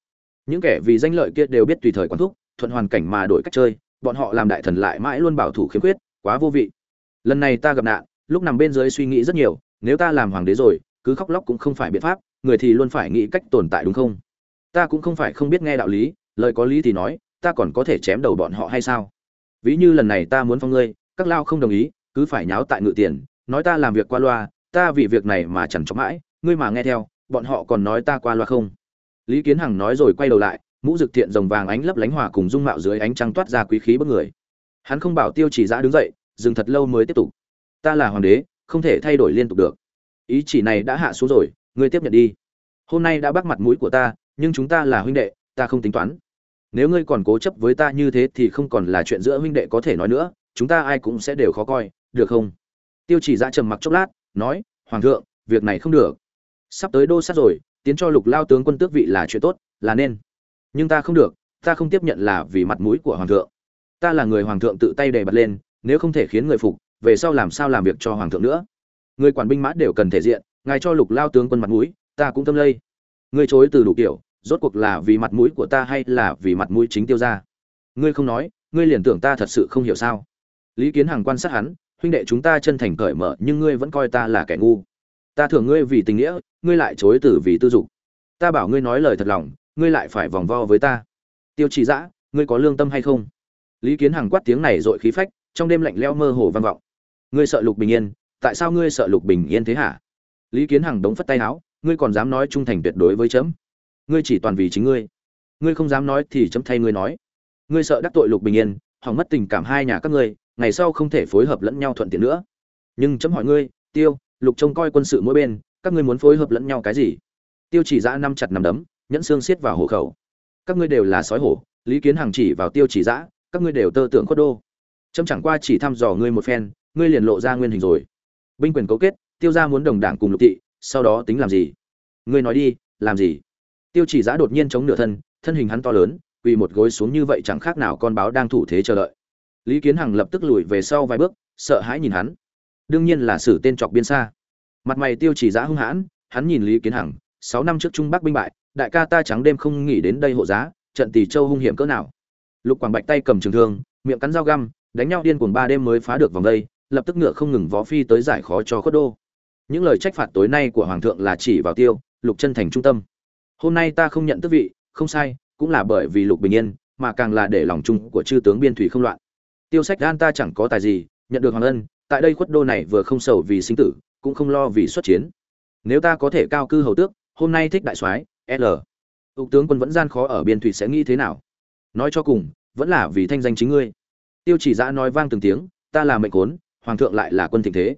Những kẻ vì danh lợi kia đều biết tùy thời quán thúc thuận hoàn cảnh mà đổi cách chơi, bọn họ làm đại thần lại mãi luôn bảo thủ khiếm khuyết, quá vô vị. Lần này ta gặp nạn, lúc nằm bên dưới suy nghĩ rất nhiều, nếu ta làm hoàng đế rồi, cứ khóc lóc cũng không phải biện pháp, người thì luôn phải nghĩ cách tồn tại đúng không? Ta cũng không phải không biết nghe đạo lý, lời có lý thì nói, ta còn có thể chém đầu bọn họ hay sao? Ví như lần này ta muốn phong ngươi, các lao không đồng ý, cứ phải nháo tại ngự tiền, nói ta làm việc qua loa, ta vì việc này mà chẳng chóng mãi, ngươi mà nghe theo, bọn họ còn nói ta qua loa không? Lý kiến hằng nói rồi quay đầu lại mũ dực thiện rồng vàng ánh lấp lánh hòa cùng dung mạo dưới ánh trăng toát ra quý khí bất người. Hắn không bảo tiêu chỉ giã đứng dậy, dừng thật lâu mới tiếp tục. Ta là hoàng đế, không thể thay đổi liên tục được. Ý chỉ này đã hạ xuống rồi, ngươi tiếp nhận đi. Hôm nay đã bắt mặt mũi của ta, nhưng chúng ta là huynh đệ, ta không tính toán. Nếu ngươi còn cố chấp với ta như thế thì không còn là chuyện giữa huynh đệ có thể nói nữa, chúng ta ai cũng sẽ đều khó coi, được không? Tiêu chỉ ra trầm mặc chốc lát, nói, hoàng thượng, việc này không được. Sắp tới đô sát rồi, tiến cho lục lao tướng quân tước vị là chuyện tốt, là nên nhưng ta không được, ta không tiếp nhận là vì mặt mũi của hoàng thượng. Ta là người hoàng thượng tự tay đề bật lên, nếu không thể khiến người phục, về sau làm sao làm việc cho hoàng thượng nữa? Người quản binh mã đều cần thể diện, ngài cho lục lao tướng quân mặt mũi, ta cũng tâm lây. Người chối từ đủ kiểu, rốt cuộc là vì mặt mũi của ta hay là vì mặt mũi chính tiêu gia? Ngươi không nói, ngươi liền tưởng ta thật sự không hiểu sao? Lý kiến hằng quan sát hắn, huynh đệ chúng ta chân thành cởi mở, nhưng ngươi vẫn coi ta là kẻ ngu. Ta thưởng ngươi vì tình nghĩa, ngươi lại chối từ vì tư dục. Ta bảo ngươi nói lời thật lòng ngươi lại phải vòng vo với ta. Tiêu chỉ dã, ngươi có lương tâm hay không? Lý kiến hằng quát tiếng này dội khí phách, trong đêm lạnh leo mơ hồ vang vọng. Ngươi sợ lục bình yên, tại sao ngươi sợ lục bình yên thế hả? Lý kiến hằng đống phất tay áo ngươi còn dám nói trung thành tuyệt đối với chấm. Ngươi chỉ toàn vì chính ngươi. Ngươi không dám nói thì chấm thay ngươi nói. Ngươi sợ đắc tội lục bình yên, hỏng mất tình cảm hai nhà các ngươi, ngày sau không thể phối hợp lẫn nhau thuận tiện nữa. Nhưng chấm hỏi ngươi, tiêu, lục trông coi quân sự mỗi bên, các ngươi muốn phối hợp lẫn nhau cái gì? Tiêu chỉ giã năm chặt nằm đấm nhẫn xương xiết vào hộ khẩu. Các ngươi đều là sói hổ, lý kiến hằng chỉ vào tiêu chỉ giã các ngươi đều tơ tưởng khuất đô. Trâm chẳng qua chỉ thăm dò ngươi một phen, ngươi liền lộ ra nguyên hình rồi. Binh quyền cấu kết, tiêu ra muốn đồng đảng cùng lục thị, sau đó tính làm gì? Ngươi nói đi, làm gì? Tiêu chỉ giã đột nhiên chống nửa thân thân hình hắn to lớn, quỳ một gối xuống như vậy chẳng khác nào con báo đang thủ thế chờ đợi. Lý kiến hằng lập tức lùi về sau vài bước, sợ hãi nhìn hắn. Đương nhiên là xử tên trọc biên xa. Mặt mày tiêu chỉ giã hung hãn, hắn nhìn lý kiến hằng, sáu năm trước trung bắc binh bại đại ca ta trắng đêm không nghỉ đến đây hộ giá, trận tỷ châu hung hiểm cỡ nào. Lục quảng bạch tay cầm trường thương, miệng cắn dao găm, đánh nhau điên cuồng ba đêm mới phá được vòng đây, lập tức ngựa không ngừng vó phi tới giải khó cho khuất đô. Những lời trách phạt tối nay của hoàng thượng là chỉ vào tiêu, lục chân thành trung tâm. Hôm nay ta không nhận tước vị, không sai, cũng là bởi vì lục bình yên, mà càng là để lòng chung của chư tướng biên thủy không loạn. Tiêu sách gan ta chẳng có tài gì, nhận được hoàng ân, tại đây khuất đô này vừa không sầu vì sinh tử, cũng không lo vì xuất chiến. Nếu ta có thể cao cư hầu tước, hôm nay thích đại soái l. Ục tướng quân vẫn gian khó ở biên thủy sẽ nghĩ thế nào? Nói cho cùng, vẫn là vì thanh danh chính ngươi. Tiêu chỉ giã nói vang từng tiếng, ta là mệnh cốn hoàng thượng lại là quân thịnh thế.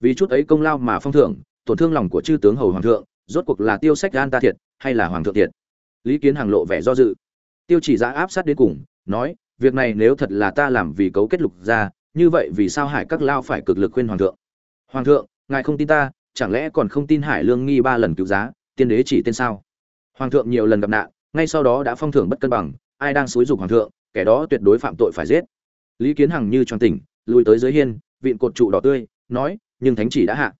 Vì chút ấy công lao mà phong thưởng, tổn thương lòng của chư tướng hầu hoàng thượng, rốt cuộc là tiêu sách gan ta thiệt, hay là hoàng thượng thiệt? Lý kiến hàng lộ vẻ do dự. Tiêu chỉ giã áp sát đến cùng, nói, việc này nếu thật là ta làm vì cấu kết lục ra như vậy vì sao hải các lao phải cực lực khuyên hoàng thượng? Hoàng thượng, ngài không tin ta, chẳng lẽ còn không tin hải lương nghi ba lần cứu giá, tiên đế chỉ tên sao? Hoàng thượng nhiều lần gặp nạn, ngay sau đó đã phong thưởng bất cân bằng, ai đang xúi dục hoàng thượng, kẻ đó tuyệt đối phạm tội phải giết. Lý kiến hằng như tròn tỉnh, lùi tới dưới hiên viện cột trụ đỏ tươi, nói, nhưng thánh chỉ đã hạ.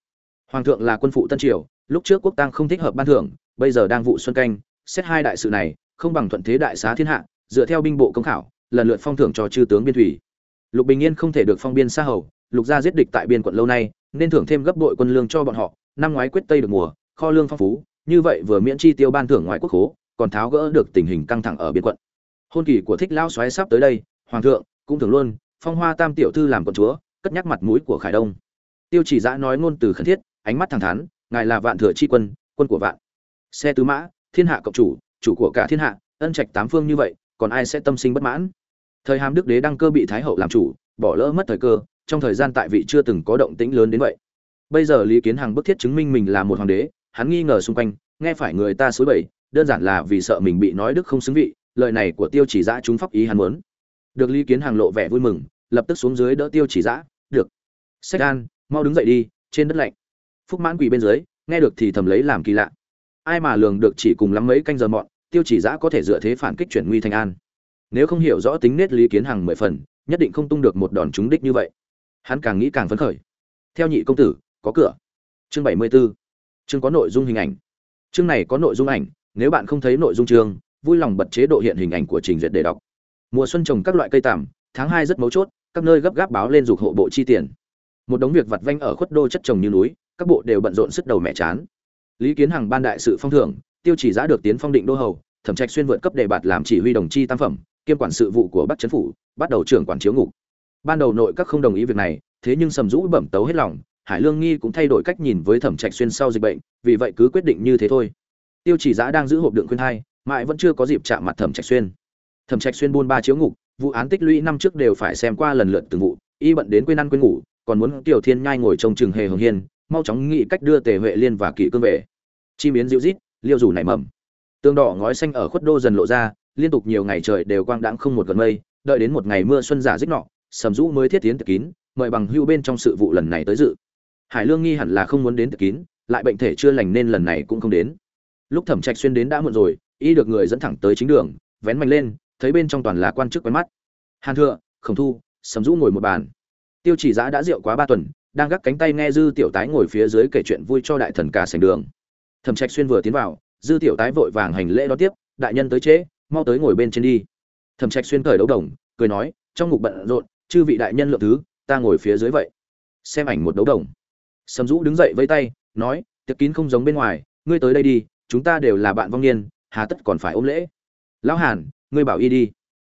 Hoàng thượng là quân phụ tân triều, lúc trước quốc tăng không thích hợp ban thưởng, bây giờ đang vụ xuân canh, xét hai đại sự này, không bằng thuận thế đại xá thiên hạ, dựa theo binh bộ công khảo, lần lượt phong thưởng cho chư tướng biên thủy. Lục bình yên không thể được phong biên xa hầu, lục gia giết địch tại biên quận lâu nay, nên thưởng thêm gấp bội quân lương cho bọn họ, năm ngoái quyết tây được mùa, kho lương phong phú như vậy vừa miễn chi tiêu ban thưởng ngoại quốc khố, còn tháo gỡ được tình hình căng thẳng ở biên quận. Hôn kỳ của thích lão xoáy sắp tới đây, hoàng thượng, cũng thường luôn, phong hoa tam tiểu thư làm quận chúa, cất nhắc mặt mũi của khải đông. Tiêu chỉ giã nói ngôn từ khẩn thiết, ánh mắt thẳng thắn, ngài là vạn thừa chi quân quân của vạn. Xe tứ mã, thiên hạ cộng chủ chủ của cả thiên hạ, ân trạch tám phương như vậy, còn ai sẽ tâm sinh bất mãn? Thời hàm đức đế đăng cơ bị thái hậu làm chủ, bỏ lỡ mất thời cơ, trong thời gian tại vị chưa từng có động tĩnh lớn đến vậy. Bây giờ lý kiến hằng bức thiết chứng minh mình là một hoàng đế hắn nghi ngờ xung quanh, nghe phải người ta xối bẩy đơn giản là vì sợ mình bị nói đức không xứng vị, lời này của tiêu chỉ giã chúng pháp ý hắn muốn. Được lý kiến hàng lộ vẻ vui mừng, lập tức xuống dưới đỡ tiêu chỉ giã được. Sách an mau đứng dậy đi, trên đất lạnh. Phúc mãn quỳ bên dưới, nghe được thì thầm lấy làm kỳ lạ. Ai mà lường được chỉ cùng lắm mấy canh giờ mọn, tiêu chỉ giã có thể dựa thế phản kích chuyển nguy thành an. Nếu không hiểu rõ tính nết lý kiến hàng mười phần, nhất định không tung được một đòn trúng đích như vậy. Hắn càng nghĩ càng phấn khởi. Theo nhị công tử, có cửa. Chương bảy mươi 74 chương có nội dung hình ảnh. Chương này có nội dung ảnh, nếu bạn không thấy nội dung chương, vui lòng bật chế độ hiện hình ảnh của trình duyệt để đọc. Mùa xuân trồng các loại cây tằm, tháng hai rất mấu chốt, các nơi gấp gáp báo lên dục hộ bộ chi tiền. Một đống việc vặt vanh ở khuất đô chất trồng như núi, các bộ đều bận rộn sức đầu mẹ chán. Lý kiến hằng ban đại sự phong thưởng, tiêu chỉ giá được tiến phong định đô hầu, thẩm trạch xuyên vượt cấp đề bạt làm chỉ huy đồng chi tam phẩm, kiêm quản sự vụ của bắc chấn phủ, bắt đầu trưởng quản chiếu ngục. Ban đầu nội các không đồng ý việc này, thế nhưng sầm rũ bẩm tấu hết lòng hải lương nghi cũng thay đổi cách nhìn với thẩm trạch xuyên sau dịch bệnh, vì vậy cứ quyết định như thế thôi. Tiêu chỉ giã đang giữ hộp đựng khuyên hai, mãi vẫn chưa có dịp chạm mặt thẩm trạch xuyên. Thẩm trạch xuyên buôn ba chiếu ngục, vụ án tích lũy năm trước đều phải xem qua lần lượt từng vụ, y bận đến quên ăn quên ngủ, còn muốn tiểu thiên nhai ngồi trông chừng hề hồng hiên, mau chóng nghĩ cách đưa tề huệ liên và kỵ cương về. Chi miến dịu rít liêu rủ nảy mầm. Tương đỏ ngói xanh ở khuất đô dần lộ ra, liên tục nhiều ngày trời đều quang đãng không một gần mây, đợi đến một ngày mưa xuân giả dích nọ, sầm rũ mới thiết tiến kín, mời bằng hưu bên trong sự vụ lần này tới dự hải lương nghi hẳn là không muốn đến tự kín, lại bệnh thể chưa lành nên lần này cũng không đến. Lúc thẩm trạch xuyên đến đã muộn rồi, y được người dẫn thẳng tới chính đường, vén mạnh lên, thấy bên trong toàn là quan chức quen mắt. Hàn thừa khổng thu, sầm rũ ngồi một bàn. Tiêu chỉ giã đã rượu quá ba tuần, đang gác cánh tay nghe dư tiểu tái ngồi phía dưới kể chuyện vui cho đại thần cả sành đường. Thẩm trạch xuyên vừa tiến vào, dư tiểu tái vội vàng hành lễ đón tiếp, đại nhân tới trễ, mau tới ngồi bên trên đi. Thẩm trạch xuyên cởi đấu đồng, cười nói, trong ngục bận rộn, chư vị đại nhân lượng thứ, ta ngồi phía dưới vậy. Xem ảnh một đấu đồng sầm dũ đứng dậy vây tay, nói, tiệc kín không giống bên ngoài, ngươi tới đây đi, chúng ta đều là bạn vong niên, hà tất còn phải ôm lễ. Lão hàn, ngươi bảo y đi.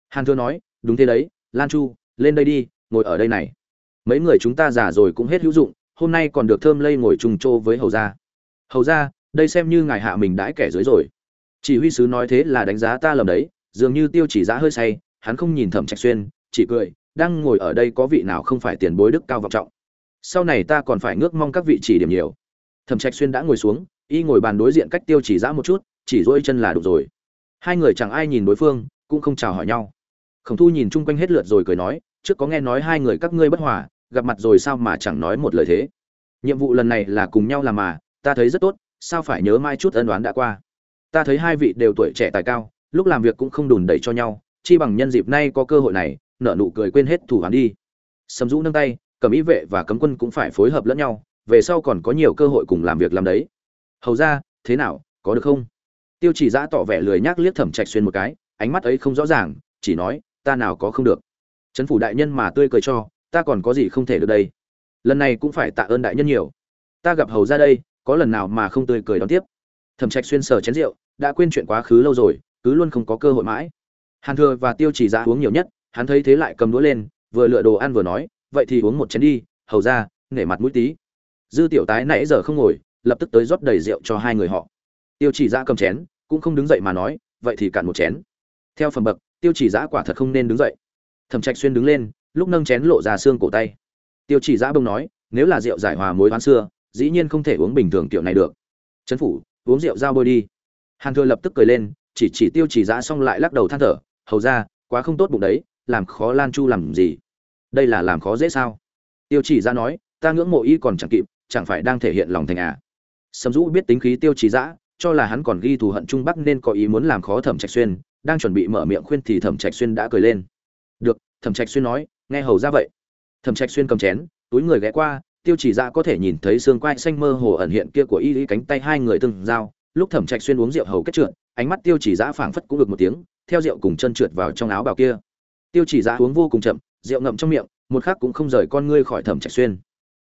Hàn thưa nói, đúng thế đấy, lan chu, lên đây đi, ngồi ở đây này. Mấy người chúng ta già rồi cũng hết hữu dụng, hôm nay còn được thơm lây ngồi trùng trô với hầu gia. Hầu gia, đây xem như ngài hạ mình đãi kẻ dưới rồi. Chỉ huy sứ nói thế là đánh giá ta lầm đấy, dường như tiêu chỉ giá hơi say, hắn không nhìn thẩm trạch xuyên, chỉ cười, đang ngồi ở đây có vị nào không phải tiền bối đức cao vọng trọng? Sau này ta còn phải ngước mong các vị chỉ điểm nhiều. Thẩm trạch xuyên đã ngồi xuống, y ngồi bàn đối diện cách tiêu chỉ giã một chút, chỉ dỗi chân là đủ rồi. Hai người chẳng ai nhìn đối phương, cũng không chào hỏi nhau. Khổng thu nhìn chung quanh hết lượt rồi cười nói, trước có nghe nói hai người các ngươi bất hòa, gặp mặt rồi sao mà chẳng nói một lời thế? Nhiệm vụ lần này là cùng nhau làm mà, ta thấy rất tốt, sao phải nhớ mai chút ân đoán đã qua? Ta thấy hai vị đều tuổi trẻ tài cao, lúc làm việc cũng không đùn đẩy cho nhau, chi bằng nhân dịp nay có cơ hội này, nở nụ cười quên hết thủ hắn đi. Sầm dũ nâng tay cẩm ý vệ và cấm quân cũng phải phối hợp lẫn nhau, về sau còn có nhiều cơ hội cùng làm việc làm đấy. Hầu ra, thế nào, có được không? Tiêu chỉ giã tỏ vẻ lười nhác liếc thẩm trạch xuyên một cái, ánh mắt ấy không rõ ràng, chỉ nói, ta nào có không được. Trấn phủ đại nhân mà tươi cười cho, ta còn có gì không thể được đây? Lần này cũng phải tạ ơn đại nhân nhiều. Ta gặp hầu ra đây, có lần nào mà không tươi cười đón tiếp? Thẩm trạch xuyên sờ chén rượu, đã quên chuyện quá khứ lâu rồi, cứ luôn không có cơ hội mãi. Hàn thừa và tiêu chỉ giã uống nhiều nhất, hắn thấy thế lại cầm đũa lên, vừa lựa đồ ăn vừa nói vậy thì uống một chén đi, hầu ra, nể mặt mũi tí. Dư tiểu tái nãy giờ không ngồi, lập tức tới rót đầy rượu cho hai người họ. Tiêu chỉ giã cầm chén, cũng không đứng dậy mà nói, vậy thì cạn một chén. Theo phần bậc, tiêu chỉ giã quả thật không nên đứng dậy. Thẩm trạch xuyên đứng lên, lúc nâng chén lộ ra xương cổ tay. Tiêu chỉ giã bông nói, nếu là rượu giải hòa mối oán xưa, dĩ nhiên không thể uống bình thường kiểu này được. Trấn phủ, uống rượu giao bôi đi. Hàn thừa lập tức cười lên, chỉ chỉ tiêu chỉ giã xong lại lắc đầu than thở, hầu ra, quá không tốt bụng đấy, làm khó lan chu làm gì? Đây là làm khó dễ sao? Tiêu chỉ ra nói, ta ngưỡng mộ y còn chẳng kịp, chẳng phải đang thể hiện lòng thành à? Sầm dũ biết tính khí tiêu chỉ giã cho là hắn còn ghi thù hận trung bắc nên có ý muốn làm khó thẩm trạch xuyên, đang chuẩn bị mở miệng khuyên thì thẩm trạch xuyên đã cười lên. Được, thẩm trạch xuyên nói, nghe hầu ra vậy. Thẩm trạch xuyên cầm chén, túi người ghé qua, tiêu chỉ ra có thể nhìn thấy xương quai xanh mơ hồ ẩn hiện kia của y lý cánh tay hai người từng giao. lúc thẩm trạch xuyên uống rượu hầu kết trượt, ánh mắt tiêu chỉ ra phảng phất cũng được một tiếng, theo rượu cùng chân trượt vào trong áo bào kia. Tiêu chỉ ra uống vô cùng chậm rượu ngậm trong miệng, một khắc cũng không rời con ngươi khỏi thẩm trạch xuyên.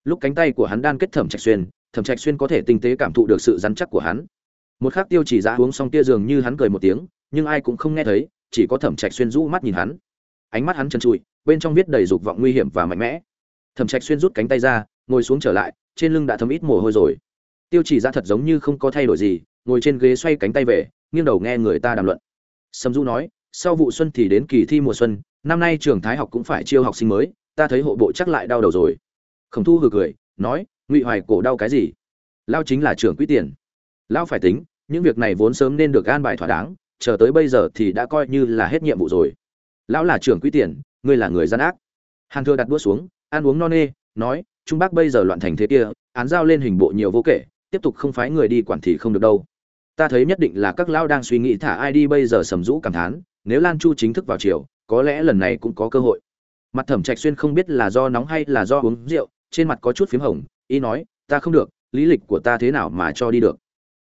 Lúc cánh tay của hắn đan kết thẩm trạch xuyên, thẩm trạch xuyên có thể tinh tế cảm thụ được sự rắn chắc của hắn. Một khắc tiêu chỉ ra uống xong tia dường như hắn cười một tiếng, nhưng ai cũng không nghe thấy, chỉ có thẩm trạch xuyên rũ mắt nhìn hắn. Ánh mắt hắn trần trụi, bên trong viết đầy dục vọng nguy hiểm và mạnh mẽ. Thẩm trạch xuyên rút cánh tay ra, ngồi xuống trở lại, trên lưng đã thấm ít mồ hôi rồi. Tiêu chỉ ra thật giống như không có thay đổi gì, ngồi trên ghế xoay cánh tay về, nghiêng đầu nghe người ta đàm luận. Sầm du nói sau vụ xuân thì đến kỳ thi mùa xuân, năm nay trường thái học cũng phải chiêu học sinh mới, ta thấy hộ bộ chắc lại đau đầu rồi. Khổng thu hừ cười, nói, ngụy hoài cổ đau cái gì? Lao chính là trưởng quỹ tiền. Lao phải tính, những việc này vốn sớm nên được an bài thỏa đáng, chờ tới bây giờ thì đã coi như là hết nhiệm vụ rồi. Lão là trưởng quỹ tiền, ngươi là người gian ác. Hàn thừa đặt đũa xuống, ăn uống no nê, nói, trung bắc bây giờ loạn thành thế kia, án giao lên hình bộ nhiều vô kể, tiếp tục không phái người đi quản thì không được đâu. Ta thấy nhất định là các lão đang suy nghĩ thả ai đi bây giờ sầm rũ cảm thán nếu lan chu chính thức vào chiều có lẽ lần này cũng có cơ hội. Mặt thẩm trạch xuyên không biết là do nóng hay là do uống rượu, trên mặt có chút phím hồng ý nói, ta không được, lý lịch của ta thế nào mà cho đi được?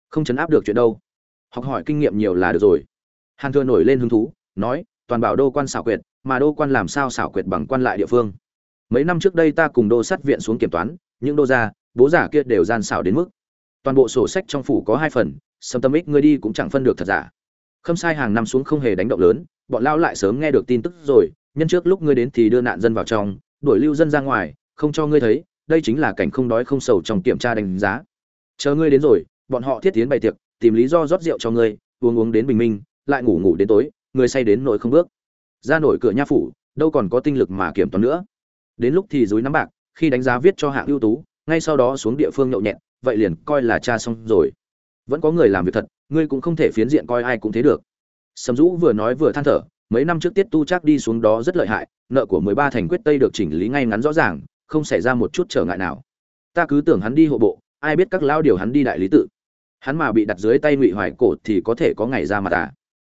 Không chấn áp được chuyện đâu. Học hỏi kinh nghiệm nhiều là được rồi. Hàn thừa nổi lên hứng thú, nói, toàn bảo đô quan xảo quyệt, mà đô quan làm sao xảo quyệt bằng quan lại địa phương? Mấy năm trước đây ta cùng đô sát viện xuống kiểm toán, những đô gia, bố giả kia đều gian xảo đến mức. Toàn bộ sổ sách trong phủ có hai phần, sâm tâm ích ngươi đi cũng chẳng phân được thật giả khâm sai hàng năm xuống không hề đánh động lớn, bọn lao lại sớm nghe được tin tức rồi, nhân trước lúc ngươi đến thì đưa nạn dân vào trong, đuổi lưu dân ra ngoài, không cho ngươi thấy, đây chính là cảnh không đói không sầu trong kiểm tra đánh giá. Chờ ngươi đến rồi, bọn họ thiết tiến bày tiệc, tìm lý do rót rượu cho ngươi, uống uống đến bình minh, lại ngủ ngủ đến tối người say đến nỗi không bước. Ra nổi cửa nha phủ, đâu còn có tinh lực mà kiểm toán nữa. Đến lúc thì dối nắm bạc, khi đánh giá viết cho hạng ưu tú, ngay sau đó xuống địa phương nhậu nhẹt, vậy liền coi là cha xong rồi. Vẫn có người làm việc thật ngươi cũng không thể phiến diện coi ai cũng thế được. Sầm dũ vừa nói vừa than thở, mấy năm trước tiết tu chắc đi xuống đó rất lợi hại, nợ của mười ba thành quyết tây được chỉnh lý ngay ngắn rõ ràng, không xảy ra một chút trở ngại nào. Ta cứ tưởng hắn đi hộ bộ, ai biết các lao điều hắn đi đại lý tự. Hắn mà bị đặt dưới tay ngụy hoài cổ thì có thể có ngày ra mặt à?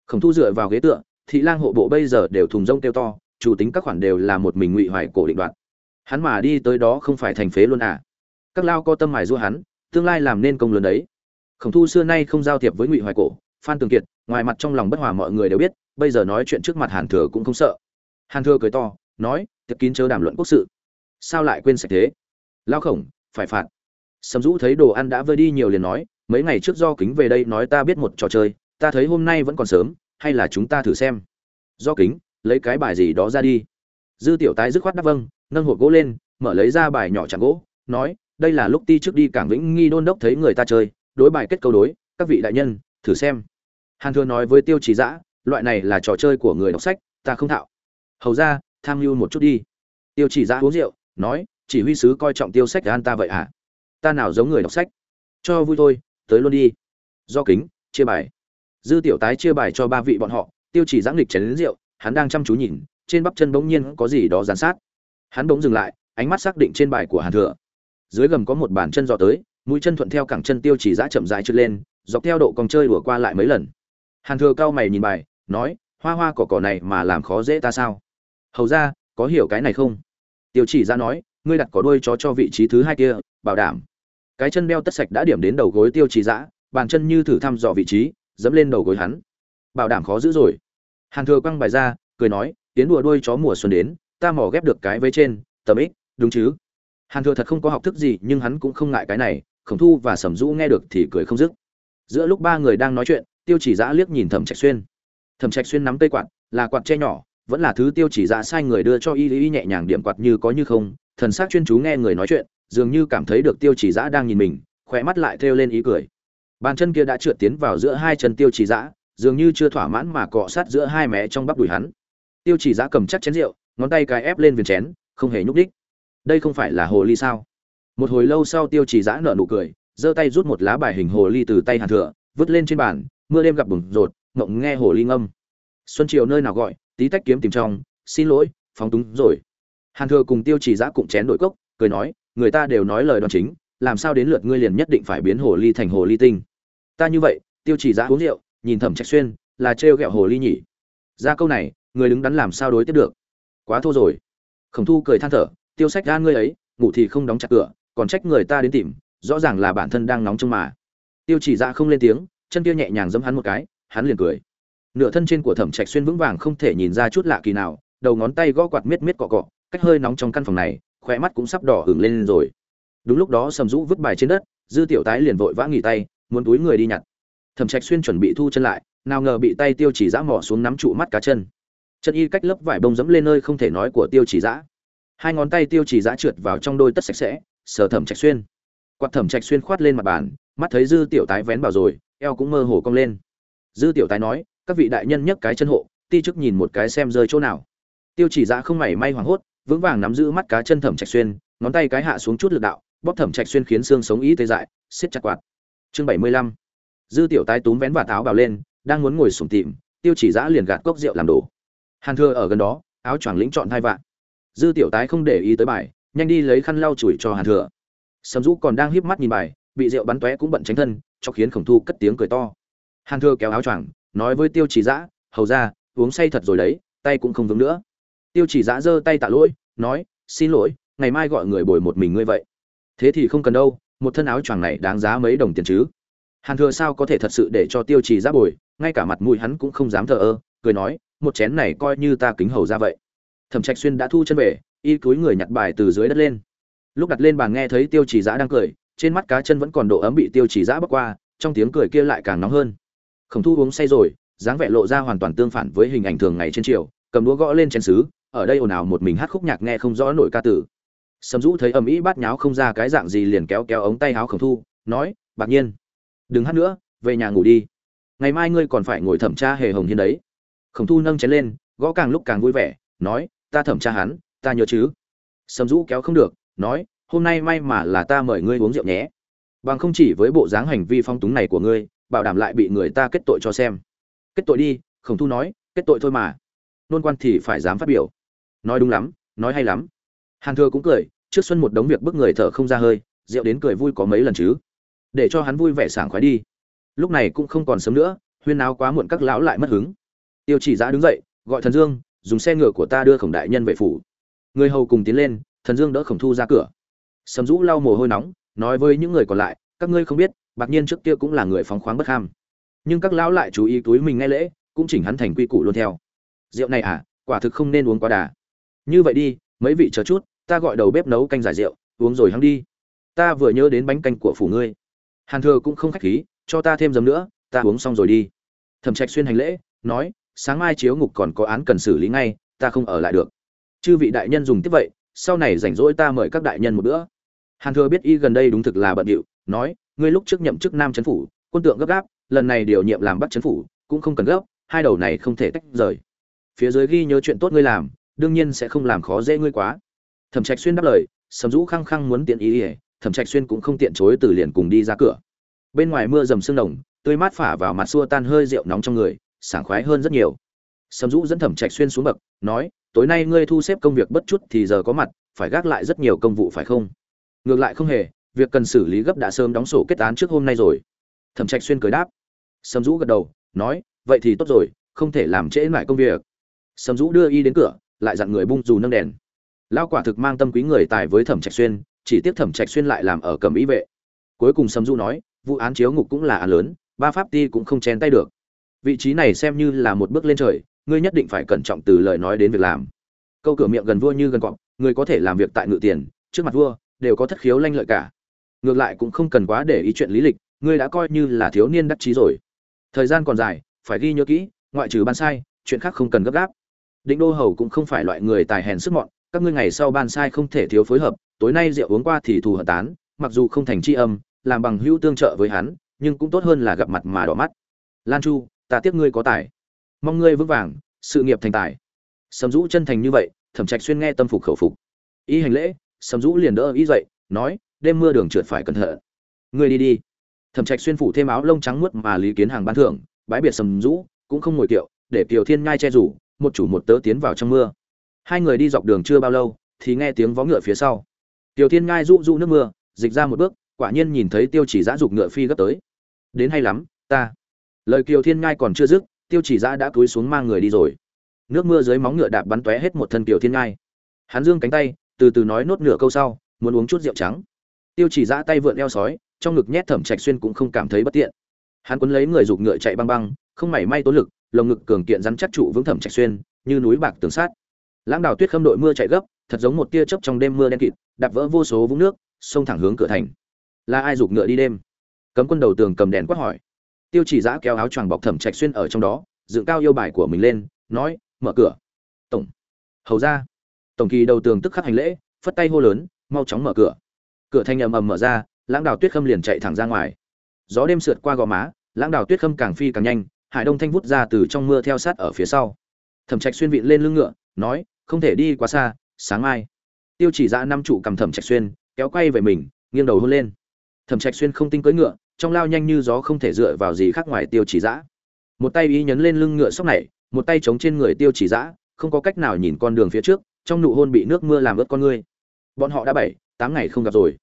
Khổng thu dựa vào ghế tựa, thị lang hộ bộ bây giờ đều thùng rông kêu to, chủ tính các khoản đều là một mình ngụy hoài cổ định đoạt. Hắn mà đi tới đó không phải thành phế luôn à? Các lao có tâm mài giũa hắn, tương lai làm nên công lớn đấy khổng thu xưa nay không giao thiệp với ngụy hoài cổ, phan tường kiệt, ngoài mặt trong lòng bất hòa mọi người đều biết, bây giờ nói chuyện trước mặt hàn thừa cũng không sợ. Hàn thừa cười to, nói tiệc kín chớ đàm luận quốc sự. Sao lại quên sạch thế? Lao khổng, phải phạt. Sầm dũ thấy đồ ăn đã vơi đi nhiều liền nói, mấy ngày trước do kính về đây nói ta biết một trò chơi, ta thấy hôm nay vẫn còn sớm, hay là chúng ta thử xem. Do kính, lấy cái bài gì đó ra đi. Dư tiểu tái dứt khoát đáp vâng. Nâng hộp gỗ lên, mở lấy ra bài nhỏ chẳng gỗ, nói, đây là lúc ti trước đi cảng vĩnh nghi đôn đốc thấy người ta chơi đối bài kết câu đối các vị đại nhân thử xem. Hàn thừa nói với tiêu chỉ Giã, loại này là trò chơi của người đọc sách ta không thạo. Hầu ra tham mưu một chút đi. Tiêu chỉ Giã uống rượu nói chỉ huy sứ coi trọng tiêu sách gan ta vậy hả ta nào giống người đọc sách? Cho vui thôi tới luôn đi. Do kính chia bài. Dư tiểu tái chia bài cho ba vị bọn họ tiêu chỉ giãng lịch chén đến rượu hắn đang chăm chú nhìn trên bắp chân bỗng nhiên có gì đó dán sát. Hắn bỗng dừng lại ánh mắt xác định trên bài của hàn thừa. Dưới gầm có một bàn chân dò tới mũi chân thuận theo cẳng chân tiêu chỉ giã chậm dài trượt lên, dọc theo độ còn chơi đùa qua lại mấy lần. Hàn thừa cao mày nhìn bài, nói, hoa hoa cỏ cỏ này mà làm khó dễ ta sao? Hầu ra, có hiểu cái này không? Tiêu chỉ ra nói, ngươi đặt cỏ đuôi chó cho vị trí thứ hai kia, bảo đảm. Cái chân đeo tất sạch đã điểm đến đầu gối tiêu chỉ giã, bàn chân như thử thăm dò vị trí, dẫm lên đầu gối hắn. Bảo đảm khó giữ rồi. Hàn thừa quăng bài ra, cười nói, tiến đùa đuôi chó mùa xuân đến, ta mỏ ghép được cái vế trên, tầm ích, đúng chứ? Hàn thừa thật không có học thức gì, nhưng hắn cũng không ngại cái này khổng thu và sầm dũ nghe được thì cười không dứt. Giữa lúc ba người đang nói chuyện, tiêu chỉ giã liếc nhìn thẩm trạch xuyên. Thẩm trạch xuyên nắm cây quạt, là quạt che nhỏ, vẫn là thứ tiêu chỉ giã sai người đưa cho y y nhẹ nhàng điểm quạt như có như không. Thần sắc chuyên chú nghe người nói chuyện, dường như cảm thấy được tiêu chỉ giã đang nhìn mình khỏe mắt lại thêu lên ý cười. Bàn chân kia đã trượt tiến vào giữa hai chân tiêu chỉ giã dường như chưa thỏa mãn mà cọ sát giữa hai mé trong bắp đùi hắn. Tiêu chỉ giã cầm chắc chén rượu, ngón tay cái ép lên viền chén, không hề nhúc đích đây không phải là hồ ly sao? Một hồi lâu sau tiêu chỉ giã nở nụ cười, giơ tay rút một lá bài hình hồ ly từ tay hàn thừa, vứt lên trên bàn, mưa đêm gặp bừng rột, ngộng nghe hồ ly ngâm. Xuân triều nơi nào gọi, tí tách kiếm tìm trong, xin lỗi, phóng túng rồi. Hàn thừa cùng tiêu chỉ giã cụm chén đội cốc, cười nói, người ta đều nói lời đoan chính, làm sao đến lượt ngươi liền nhất định phải biến hồ ly thành hồ ly tinh. Ta như vậy, tiêu chỉ giã uống rượu, nhìn thẩm trạch xuyên, là trêu ghẹo hồ ly nhỉ. Ra câu này, người đứng đắn làm sao đối tiếp được? Quá thô rồi. Khổng thu cười than thở, tiêu sách gan ngươi ấy, ngủ thì không đóng chặt cửa còn trách người ta đến tìm, rõ ràng là bản thân đang nóng trong mà. Tiêu chỉ ra không lên tiếng, chân kia nhẹ nhàng giẫm hắn một cái, hắn liền cười. Nửa thân trên của thẩm trạch xuyên vững vàng không thể nhìn ra chút lạ kỳ nào, đầu ngón tay gõ quạt miết miết cọ cọ, cách hơi nóng trong căn phòng này khỏe mắt cũng sắp đỏ hửng lên rồi. Đúng lúc đó sầm rũ vứt bài trên đất, dư tiểu tái liền vội vã nghỉ tay, muốn túi người đi nhặt. Thẩm trạch xuyên chuẩn bị thu chân lại, nào ngờ bị tay tiêu chỉ dạ giã mỏ xuống nắm trụ mắt cá chân. Chân y cách lớp vải bông dẫm lên nơi không thể nói của tiêu chỉ giã hai ngón tay tiêu chỉ giã trượt vào trong đôi tất sạch sẽ sờ thẩm trạch xuyên. Quạt thẩm trạch xuyên khoát lên mặt bàn, mắt thấy dư tiểu tái vén vào rồi, eo cũng mơ hồ cong lên. Dư tiểu tái nói, các vị đại nhân nhấc cái chân hộ, ti chức nhìn một cái xem rơi chỗ nào. Tiêu chỉ dạ không mảy may hoảng hốt, vững vàng nắm giữ mắt cá chân thẩm trạch xuyên, ngón tay cái hạ xuống chút lực đạo, bóp thẩm trạch xuyên khiến xương sống ý tê dại, siết chặt quạt. Chương bảy mươi lăm. Dư tiểu tái túm vén và táo bào lên, đang muốn ngồi sùng tìm tiêu chỉ dạ liền gạt cốc rượu làm đổ hàn thưa ở gần đó, áo choàng lĩnh chọn hai vạn. Dư tiểu tái không để ý tới bài nhanh đi lấy khăn lau chùi cho hàn thừa. Sầm dũ còn đang híp mắt nhìn bài, bị rượu bắn tóe cũng bận tránh thân, cho khiến khổng thu cất tiếng cười to. Hàn thừa kéo áo choàng, nói với tiêu chỉ dã, hầu ra, uống say thật rồi đấy, tay cũng không vững nữa. Tiêu chỉ dã giơ tay tạ lỗi, nói, xin lỗi, ngày mai gọi người bồi một mình ngươi vậy. Thế thì không cần đâu, một thân áo choàng này đáng giá mấy đồng tiền chứ? Hàn thừa sao có thể thật sự để cho tiêu chỉ dã bồi, ngay cả mặt mũi hắn cũng không dám thờ ơ, cười nói, một chén này coi như ta kính hầu ra vậy. Thẩm trạch xuyên đã thu chân về y cúi người nhặt bài từ dưới đất lên. Lúc đặt lên bàn nghe thấy tiêu chỉ giã đang cười, trên mắt cá chân vẫn còn độ ấm bị tiêu chỉ giã bóc qua, trong tiếng cười kia lại càng nóng hơn. Khổng thu uống say rồi, dáng vẻ lộ ra hoàn toàn tương phản với hình ảnh thường ngày trên triều, cầm đũa gõ lên chén xứ ở đây ồn ào một mình hát khúc nhạc nghe không rõ nổi ca tử sầm dũ thấy ầm ĩ bát nháo không ra cái dạng gì liền kéo kéo ống tay áo khổng thu, nói, bạc nhiên, đừng hát nữa, về nhà ngủ đi. Ngày mai ngươi còn phải ngồi thẩm tra hề hồng hiên đấy. Khổng thu nâng chén lên, gõ càng lúc càng vui vẻ, nói, ta thẩm tra hắn ta nhớ chứ? Sầm rũ kéo không được, nói, hôm nay may mà là ta mời ngươi uống rượu nhé. Bằng không chỉ với bộ dáng hành vi phong túng này của ngươi, bảo đảm lại bị người ta kết tội cho xem. Kết tội đi, khổng thu nói, kết tội thôi mà. Nôn quan thì phải dám phát biểu. Nói đúng lắm, nói hay lắm. Hàn thừa cũng cười, trước xuân một đống việc bức người thở không ra hơi, rượu đến cười vui có mấy lần chứ? Để cho hắn vui vẻ sảng khoái đi. Lúc này cũng không còn sớm nữa, huyên náo quá muộn các lão lại mất hứng. Tiêu chỉ giã đứng dậy, gọi thần dương, dùng xe ngựa của ta đưa khổng đại nhân về phủ người hầu cùng tiến lên, thần dương đỡ khổng thu ra cửa. Sầm rũ lau mồ hôi nóng, nói với những người còn lại, các ngươi không biết, bạc nhiên trước kia cũng là người phóng khoáng bất ham. Nhưng các lão lại chú ý túi mình ngay lễ, cũng chỉnh hắn thành quy củ luôn theo. Rượu này à quả thực không nên uống quá đà. Như vậy đi, mấy vị chờ chút, ta gọi đầu bếp nấu canh giải rượu, uống rồi hắn đi. Ta vừa nhớ đến bánh canh của phủ ngươi. Hàn thừa cũng không khách khí, cho ta thêm giấm nữa, ta uống xong rồi đi. Thẩm trạch xuyên hành lễ, nói, sáng mai chiếu ngục còn có án cần xử lý ngay, ta không ở lại được chư vị đại nhân dùng tiếp vậy, sau này rảnh rỗi ta mời các đại nhân một bữa. Hàn thừa biết y gần đây đúng thực là bận điệu, nói, ngươi lúc trước nhậm chức nam chấn phủ, quân tượng gấp gáp, lần này điều nhiệm làm bắt chấn phủ, cũng không cần gấp, hai đầu này không thể tách rời. Phía dưới ghi nhớ chuyện tốt ngươi làm, đương nhiên sẽ không làm khó dễ ngươi quá. Thẩm trạch xuyên đáp lời, sầm rũ khăng khăng muốn tiện ý ỉa thẩm trạch xuyên cũng không tiện chối từ liền cùng đi ra cửa. Bên ngoài mưa dầm sương đồng tươi mát phả vào mặt xua tan hơi rượu nóng trong người, sảng khoái hơn rất nhiều. Sầm rũ dẫn thẩm trạch xuyên xuống bậc, nói tối nay ngươi thu xếp công việc bất chút thì giờ có mặt, phải gác lại rất nhiều công vụ phải không? Ngược lại không hề, việc cần xử lý gấp đã sớm đóng sổ kết án trước hôm nay rồi. Thẩm trạch xuyên cười đáp. Sầm dũ gật đầu, nói, vậy thì tốt rồi, không thể làm trễ lại công việc. Sầm dũ đưa y đến cửa, lại dặn người bung dù nâng đèn. Lão quả thực mang tâm quý người tài với thẩm trạch xuyên, chỉ tiếp thẩm trạch xuyên lại làm ở cầm ý vệ. Cuối cùng sầm dũ nói, vụ án chiếu ngục cũng là án lớn, ba pháp ti cũng không chen tay được. Vị trí này xem như là một bước lên trời ngươi nhất định phải cẩn trọng từ lời nói đến việc làm. Câu cửa miệng gần vua như gần cọp, người có thể làm việc tại ngự tiền, trước mặt vua, đều có thất khiếu lanh lợi cả. Ngược lại cũng không cần quá để ý chuyện lý lịch, ngươi đã coi như là thiếu niên đắc chí rồi. Thời gian còn dài, phải ghi nhớ kỹ, ngoại trừ ban sai, chuyện khác không cần gấp gáp. Định đô hầu cũng không phải loại người tài hèn sức mọn, các ngươi ngày sau ban sai không thể thiếu phối hợp, tối nay rượu uống qua thì thù hận tán, mặc dù không thành tri âm, làm bằng hữu tương trợ với hắn, nhưng cũng tốt hơn là gặp mặt mà đỏ mắt. Lan chu, ta tiếc ngươi có tài mong ngươi vững vàng, sự nghiệp thành tài. Sầm dũ chân thành như vậy, thẩm trạch xuyên nghe tâm phục khẩu phục. Y hành lễ, sầm dũ liền đỡ y dậy, nói, đêm mưa đường trượt phải cẩn thận. Ngươi đi đi. Thẩm trạch xuyên phủ thêm áo lông trắng muốt mà lý kiến hàng ban thưởng, bái biệt sầm dũ, cũng không ngồi kiệu, để kiều thiên Nhai che rủ, một chủ một tớ tiến vào trong mưa. Hai người đi dọc đường chưa bao lâu, thì nghe tiếng vó ngựa phía sau. Kiều thiên Nhai rụ rụ nước mưa, dịch ra một bước, quả nhiên nhìn thấy tiêu chỉ giã dục ngựa phi gấp tới. Đến hay lắm, ta. Lời kiều thiên Nhai còn chưa dứt tiêu chỉ giã đã cúi xuống mang người đi rồi. Nước mưa dưới móng ngựa đạp bắn tóe hết một thân kiều thiên ngai. Hắn dương cánh tay, từ từ nói nốt nửa câu sau, muốn uống chút rượu trắng. Tiêu chỉ giã tay vượn eo sói, trong ngực nhét thẩm trạch xuyên cũng không cảm thấy bất tiện. Hắn quấn lấy người giục ngựa chạy băng băng, không mảy may tốn lực, lồng ngực cường kiện rắn chắc trụ vững thẩm trạch xuyên, như núi bạc tường sát lãng đào tuyết khâm đội mưa chạy gấp, thật giống một tia chớp trong đêm mưa đen kịt, đạp vỡ vô số vũng nước, xông thẳng hướng cửa thành. Là ai giục ngựa đi đêm? Cấm quân đầu tường cầm đèn quát hỏi tiêu chỉ giã kéo áo choàng bọc thẩm trạch xuyên ở trong đó, dựng cao yêu bài của mình lên, nói, mở cửa. Tổng, hầu ra. Tổng kỳ đầu tường tức khắc hành lễ, phất tay hô lớn, mau chóng mở cửa. Cửa thanh ầm ầm mở ra, lãng đào tuyết khâm liền chạy thẳng ra ngoài. Gió đêm sượt qua gò má, lãng đào tuyết khâm càng phi càng nhanh, hải đông thanh vút ra từ trong mưa theo sát ở phía sau. Thẩm trạch xuyên vịn lên lưng ngựa, nói, không thể đi quá xa, sáng mai. Tiêu chỉ ra năm trụ cầm thẩm trạch xuyên, kéo quay về mình, nghiêng đầu hôn lên. Thẩm trạch xuyên không tinh cưỡi ngựa trong lao nhanh như gió không thể dựa vào gì khác ngoài tiêu chỉ dã. Một tay ý nhấn lên lưng ngựa sóc này, một tay chống trên người tiêu chỉ dã, không có cách nào nhìn con đường phía trước, trong nụ hôn bị nước mưa làm ướt con ngươi bọn họ đã bảy, tám ngày không gặp rồi.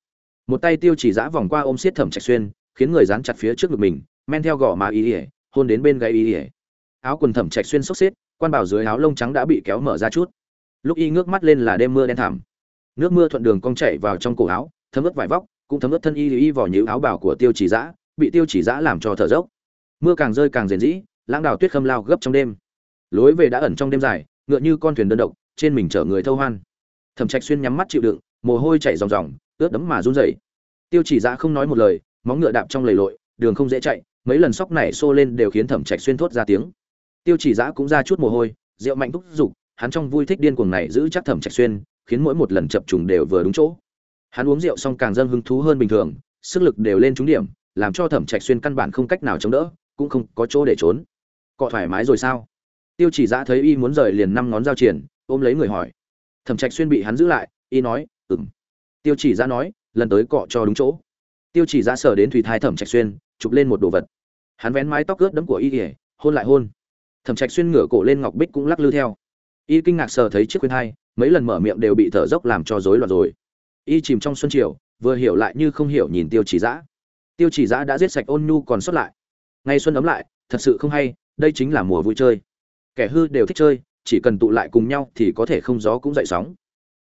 Một tay tiêu chỉ dã vòng qua ôm xiết thẩm trạch xuyên, khiến người dán chặt phía trước ngực mình, men theo gò má ý ỉa hôn đến bên gáy ý ỉa áo quần thẩm trạch xuyên xốc xếp quan bảo dưới áo lông trắng đã bị kéo mở ra chút. Lúc y ngước mắt lên là đêm mưa đen thẳm. Nước mưa thuận đường cong chảy vào trong cổ áo, thấm ướt vải vóc cũng thấm ướt thân y y vỏ nhữ áo bảo của tiêu chỉ giã bị tiêu chỉ giã làm cho thở dốc. Mưa càng rơi càng rền rĩ, lãng đào tuyết khâm lao gấp trong đêm. Lối về đã ẩn trong đêm dài, ngựa như con thuyền đơn độc, trên mình chở người thâu hoan. Thẩm trạch xuyên nhắm mắt chịu đựng, mồ hôi chảy ròng ròng, ướt đấm mà run rẩy. Tiêu chỉ giã không nói một lời, móng ngựa đạp trong lầy lội, đường không dễ chạy, mấy lần sóc này xô lên đều khiến thẩm trạch xuyên thốt ra tiếng. Tiêu chỉ giã cũng ra chút mồ hôi, rượu mạnh thúc giục, hắn trong vui thích điên cuồng này giữ chắc thẩm trạch xuyên, khiến mỗi một lần chập trùng đều vừa đúng chỗ hắn uống rượu xong càng dâng hứng thú hơn bình thường, sức lực đều lên trúng điểm, làm cho thẩm trạch xuyên căn bản không cách nào chống đỡ, cũng không có chỗ để trốn. Cọ thoải mái rồi sao? Tiêu chỉ giã thấy y muốn rời liền năm ngón giao triển, ôm lấy người hỏi. Thẩm trạch xuyên bị hắn giữ lại, y nói, ừm. tiêu chỉ giã nói, lần tới cọ cho đúng chỗ. Tiêu chỉ giã sở đến thủy thai thẩm trạch xuyên, chụp lên một đồ vật. Hắn vén mái tóc ướt đấm của y ỉa hôn lại hôn. Thẩm trạch xuyên ngửa cổ lên ngọc bích cũng lắc lư theo. Y kinh ngạc sờ thấy chiếc khuyên thai, mấy lần mở miệng đều bị thở dốc làm cho rối loạn rồi y chìm trong xuân triều, vừa hiểu lại như không hiểu nhìn tiêu chỉ giã tiêu chỉ giã đã giết sạch ôn nhu còn sót lại. Ngay xuân ấm lại, thật sự không hay, đây chính là mùa vui chơi. Kẻ hư đều thích chơi, chỉ cần tụ lại cùng nhau thì có thể không gió cũng dậy sóng.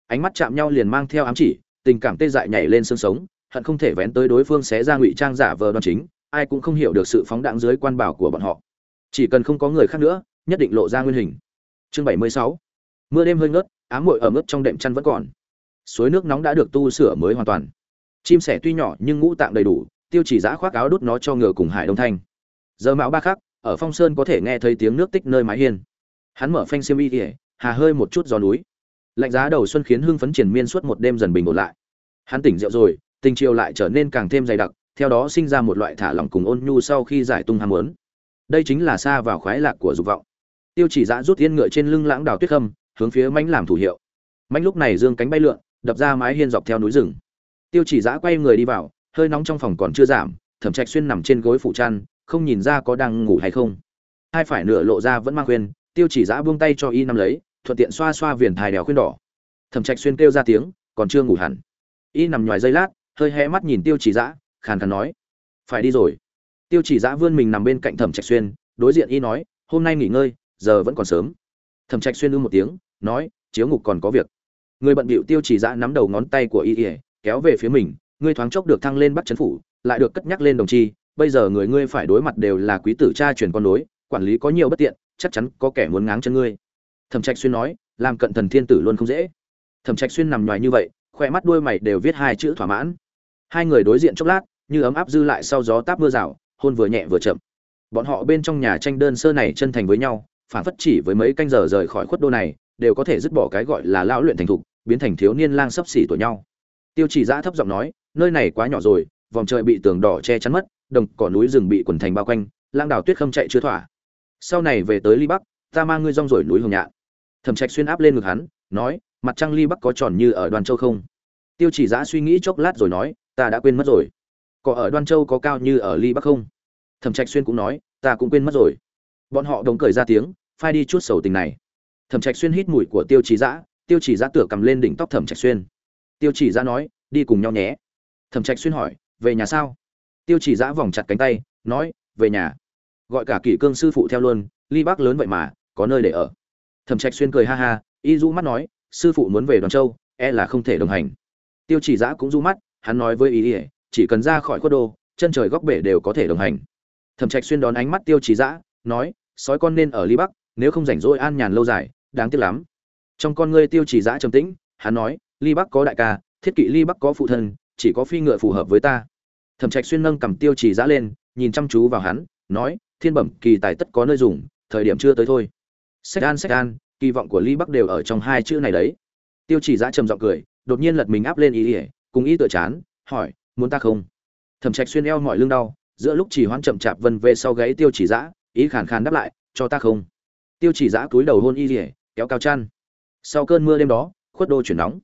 Ánh mắt chạm nhau liền mang theo ám chỉ, tình cảm tê dại nhảy lên xương sống, hận không thể vén tới đối phương xé ra ngụy trang giả vờ đoan chính, ai cũng không hiểu được sự phóng đạn dưới quan bảo của bọn họ. Chỉ cần không có người khác nữa, nhất định lộ ra nguyên hình. Chương bảy mươi sáu. Mưa đêm hơi ngớt, ám muội ở mức trong đệm chăn vẫn còn suối nước nóng đã được tu sửa mới hoàn toàn. Chim sẻ tuy nhỏ nhưng ngũ tạng đầy đủ tiêu chỉ giã khoác áo đút nó cho ngựa cùng hải đông thanh. Giờ mão ba khắc, ở phong sơn có thể nghe thấy tiếng nước tích nơi mái hiên. Hắn mở phanh xiêm y kỉa hà hơi một chút gió núi. Lạnh giá đầu xuân khiến hưng phấn triển miên suốt một đêm dần bình ổn lại. Hắn tỉnh rượu rồi tình chiều lại trở nên càng thêm dày đặc theo đó sinh ra một loại thả lỏng cùng ôn nhu sau khi giải tung ham muốn. Đây chính là xa vào khoái lạc của dục vọng. Tiêu chỉ giã rút yên ngựa trên lưng lãng đào tuyết khâm hướng phía mánh làm thủ hiệu. Mánh lúc này dương cánh bay lượn đập ra mái hiên dọc theo núi rừng. Tiêu chỉ giã quay người đi vào, hơi nóng trong phòng còn chưa giảm, thẩm trạch xuyên nằm trên gối phủ chăn, không nhìn ra có đang ngủ hay không. Hai phải nửa lộ ra vẫn mang khuyên, tiêu chỉ giã buông tay cho y nằm lấy, thuận tiện xoa xoa viền thài đèo khuyên đỏ. Thẩm trạch xuyên kêu ra tiếng, còn chưa ngủ hẳn. Y nằm ngoài giây lát, hơi hé mắt nhìn tiêu chỉ giã, khàn khàn nói, phải đi rồi. Tiêu chỉ giã vươn mình nằm bên cạnh thẩm trạch xuyên, đối diện y nói, hôm nay nghỉ ngơi, giờ vẫn còn sớm. Thẩm trạch xuyên ư một tiếng, nói, chiếu ngục còn có việc người bận bịu tiêu chỉ dạ nắm đầu ngón tay của y ỉa kéo về phía mình, ngươi thoáng chốc được thăng lên bắt chấn phủ, lại được cất nhắc lên đồng chi, bây giờ người ngươi phải đối mặt đều là quý tử cha truyền con nối, quản lý có nhiều bất tiện, chắc chắn có kẻ muốn ngáng chân ngươi. Thẩm trạch xuyên nói, làm cận thần thiên tử luôn không dễ. Thẩm trạch xuyên nằm ngoài như vậy khoe mắt đuôi mày đều viết hai chữ thỏa mãn. Hai người đối diện chốc lát, như ấm áp dư lại sau gió táp mưa rào, hôn vừa nhẹ vừa chậm. Bọn họ bên trong nhà tranh đơn sơ này chân thành với nhau phản phất chỉ với mấy canh giờ rời khỏi khuất đô này, đều có thể dứt bỏ cái gọi là lão luyện thành thục biến thành thiếu niên lang sấp xỉ tuổi nhau. Tiêu chỉ giã thấp giọng nói, nơi này quá nhỏ rồi, vòng trời bị tường đỏ che chắn mất, đồng cỏ núi rừng bị quần thành bao quanh, lang đào tuyết không chạy chưa thỏa. Sau này về tới ly bắc, ta mang ngươi rong rồi núi hồng nhạn. Thẩm trạch xuyên áp lên ngực hắn, nói, mặt trăng ly bắc có tròn như ở đoàn châu không? Tiêu chỉ giã suy nghĩ chốc lát rồi nói, ta đã quên mất rồi. Có ở đoan châu có cao như ở ly bắc không? Thẩm trạch xuyên cũng nói, ta cũng quên mất rồi. Bọn họ đồng cười ra tiếng, phai đi chút sầu tình này. Thẩm trạch xuyên hít mùi của tiêu chỉ dã tiêu chỉ giã tựa cầm lên đỉnh tóc thẩm trạch xuyên. Tiêu chỉ giã nói, đi cùng nhau nhé. Thẩm trạch xuyên hỏi, về nhà sao? Tiêu chỉ giã vòng chặt cánh tay, nói, về nhà. Gọi cả kỷ cương sư phụ theo luôn, ly bắc lớn vậy mà, có nơi để ở. Thẩm trạch xuyên cười ha ha, y du mắt nói, sư phụ muốn về đoàn châu e là không thể đồng hành. Tiêu chỉ giã cũng du mắt, hắn nói với ý ỉa chỉ cần ra khỏi khuất đô, chân trời góc bể đều có thể đồng hành. Thẩm trạch xuyên đón ánh mắt tiêu chỉ giã, nói, sói con nên ở ly bắc nếu không rảnh rỗi an nhàn lâu dài, đáng tiếc lắm trong con ngươi tiêu chỉ giã trầm tĩnh, hắn nói, ly bắc có đại ca, thiết kỵ ly bắc có phụ thân, chỉ có phi ngựa phù hợp với ta. Thẩm trạch xuyên nâng cầm tiêu chỉ giã lên, nhìn chăm chú vào hắn, nói, thiên bẩm, kỳ tài tất có nơi dùng, thời điểm chưa tới thôi. Sách an sách an, kỳ vọng của ly bắc đều ở trong hai chữ này đấy. Tiêu chỉ giã trầm giọng cười, đột nhiên lật mình áp lên ý ỉa cùng ý tựa chán, hỏi, muốn ta không? Thẩm trạch xuyên eo mọi lưng đau, giữa lúc chỉ hoãn chậm chạp vân về sau gáy tiêu chỉ giã ý khàn khàn đáp lại, cho ta không? Tiêu chỉ giã cúi đầu hôn y ỉa kéo cao chăn sau cơn mưa đêm đó khuất đô chuyển nóng.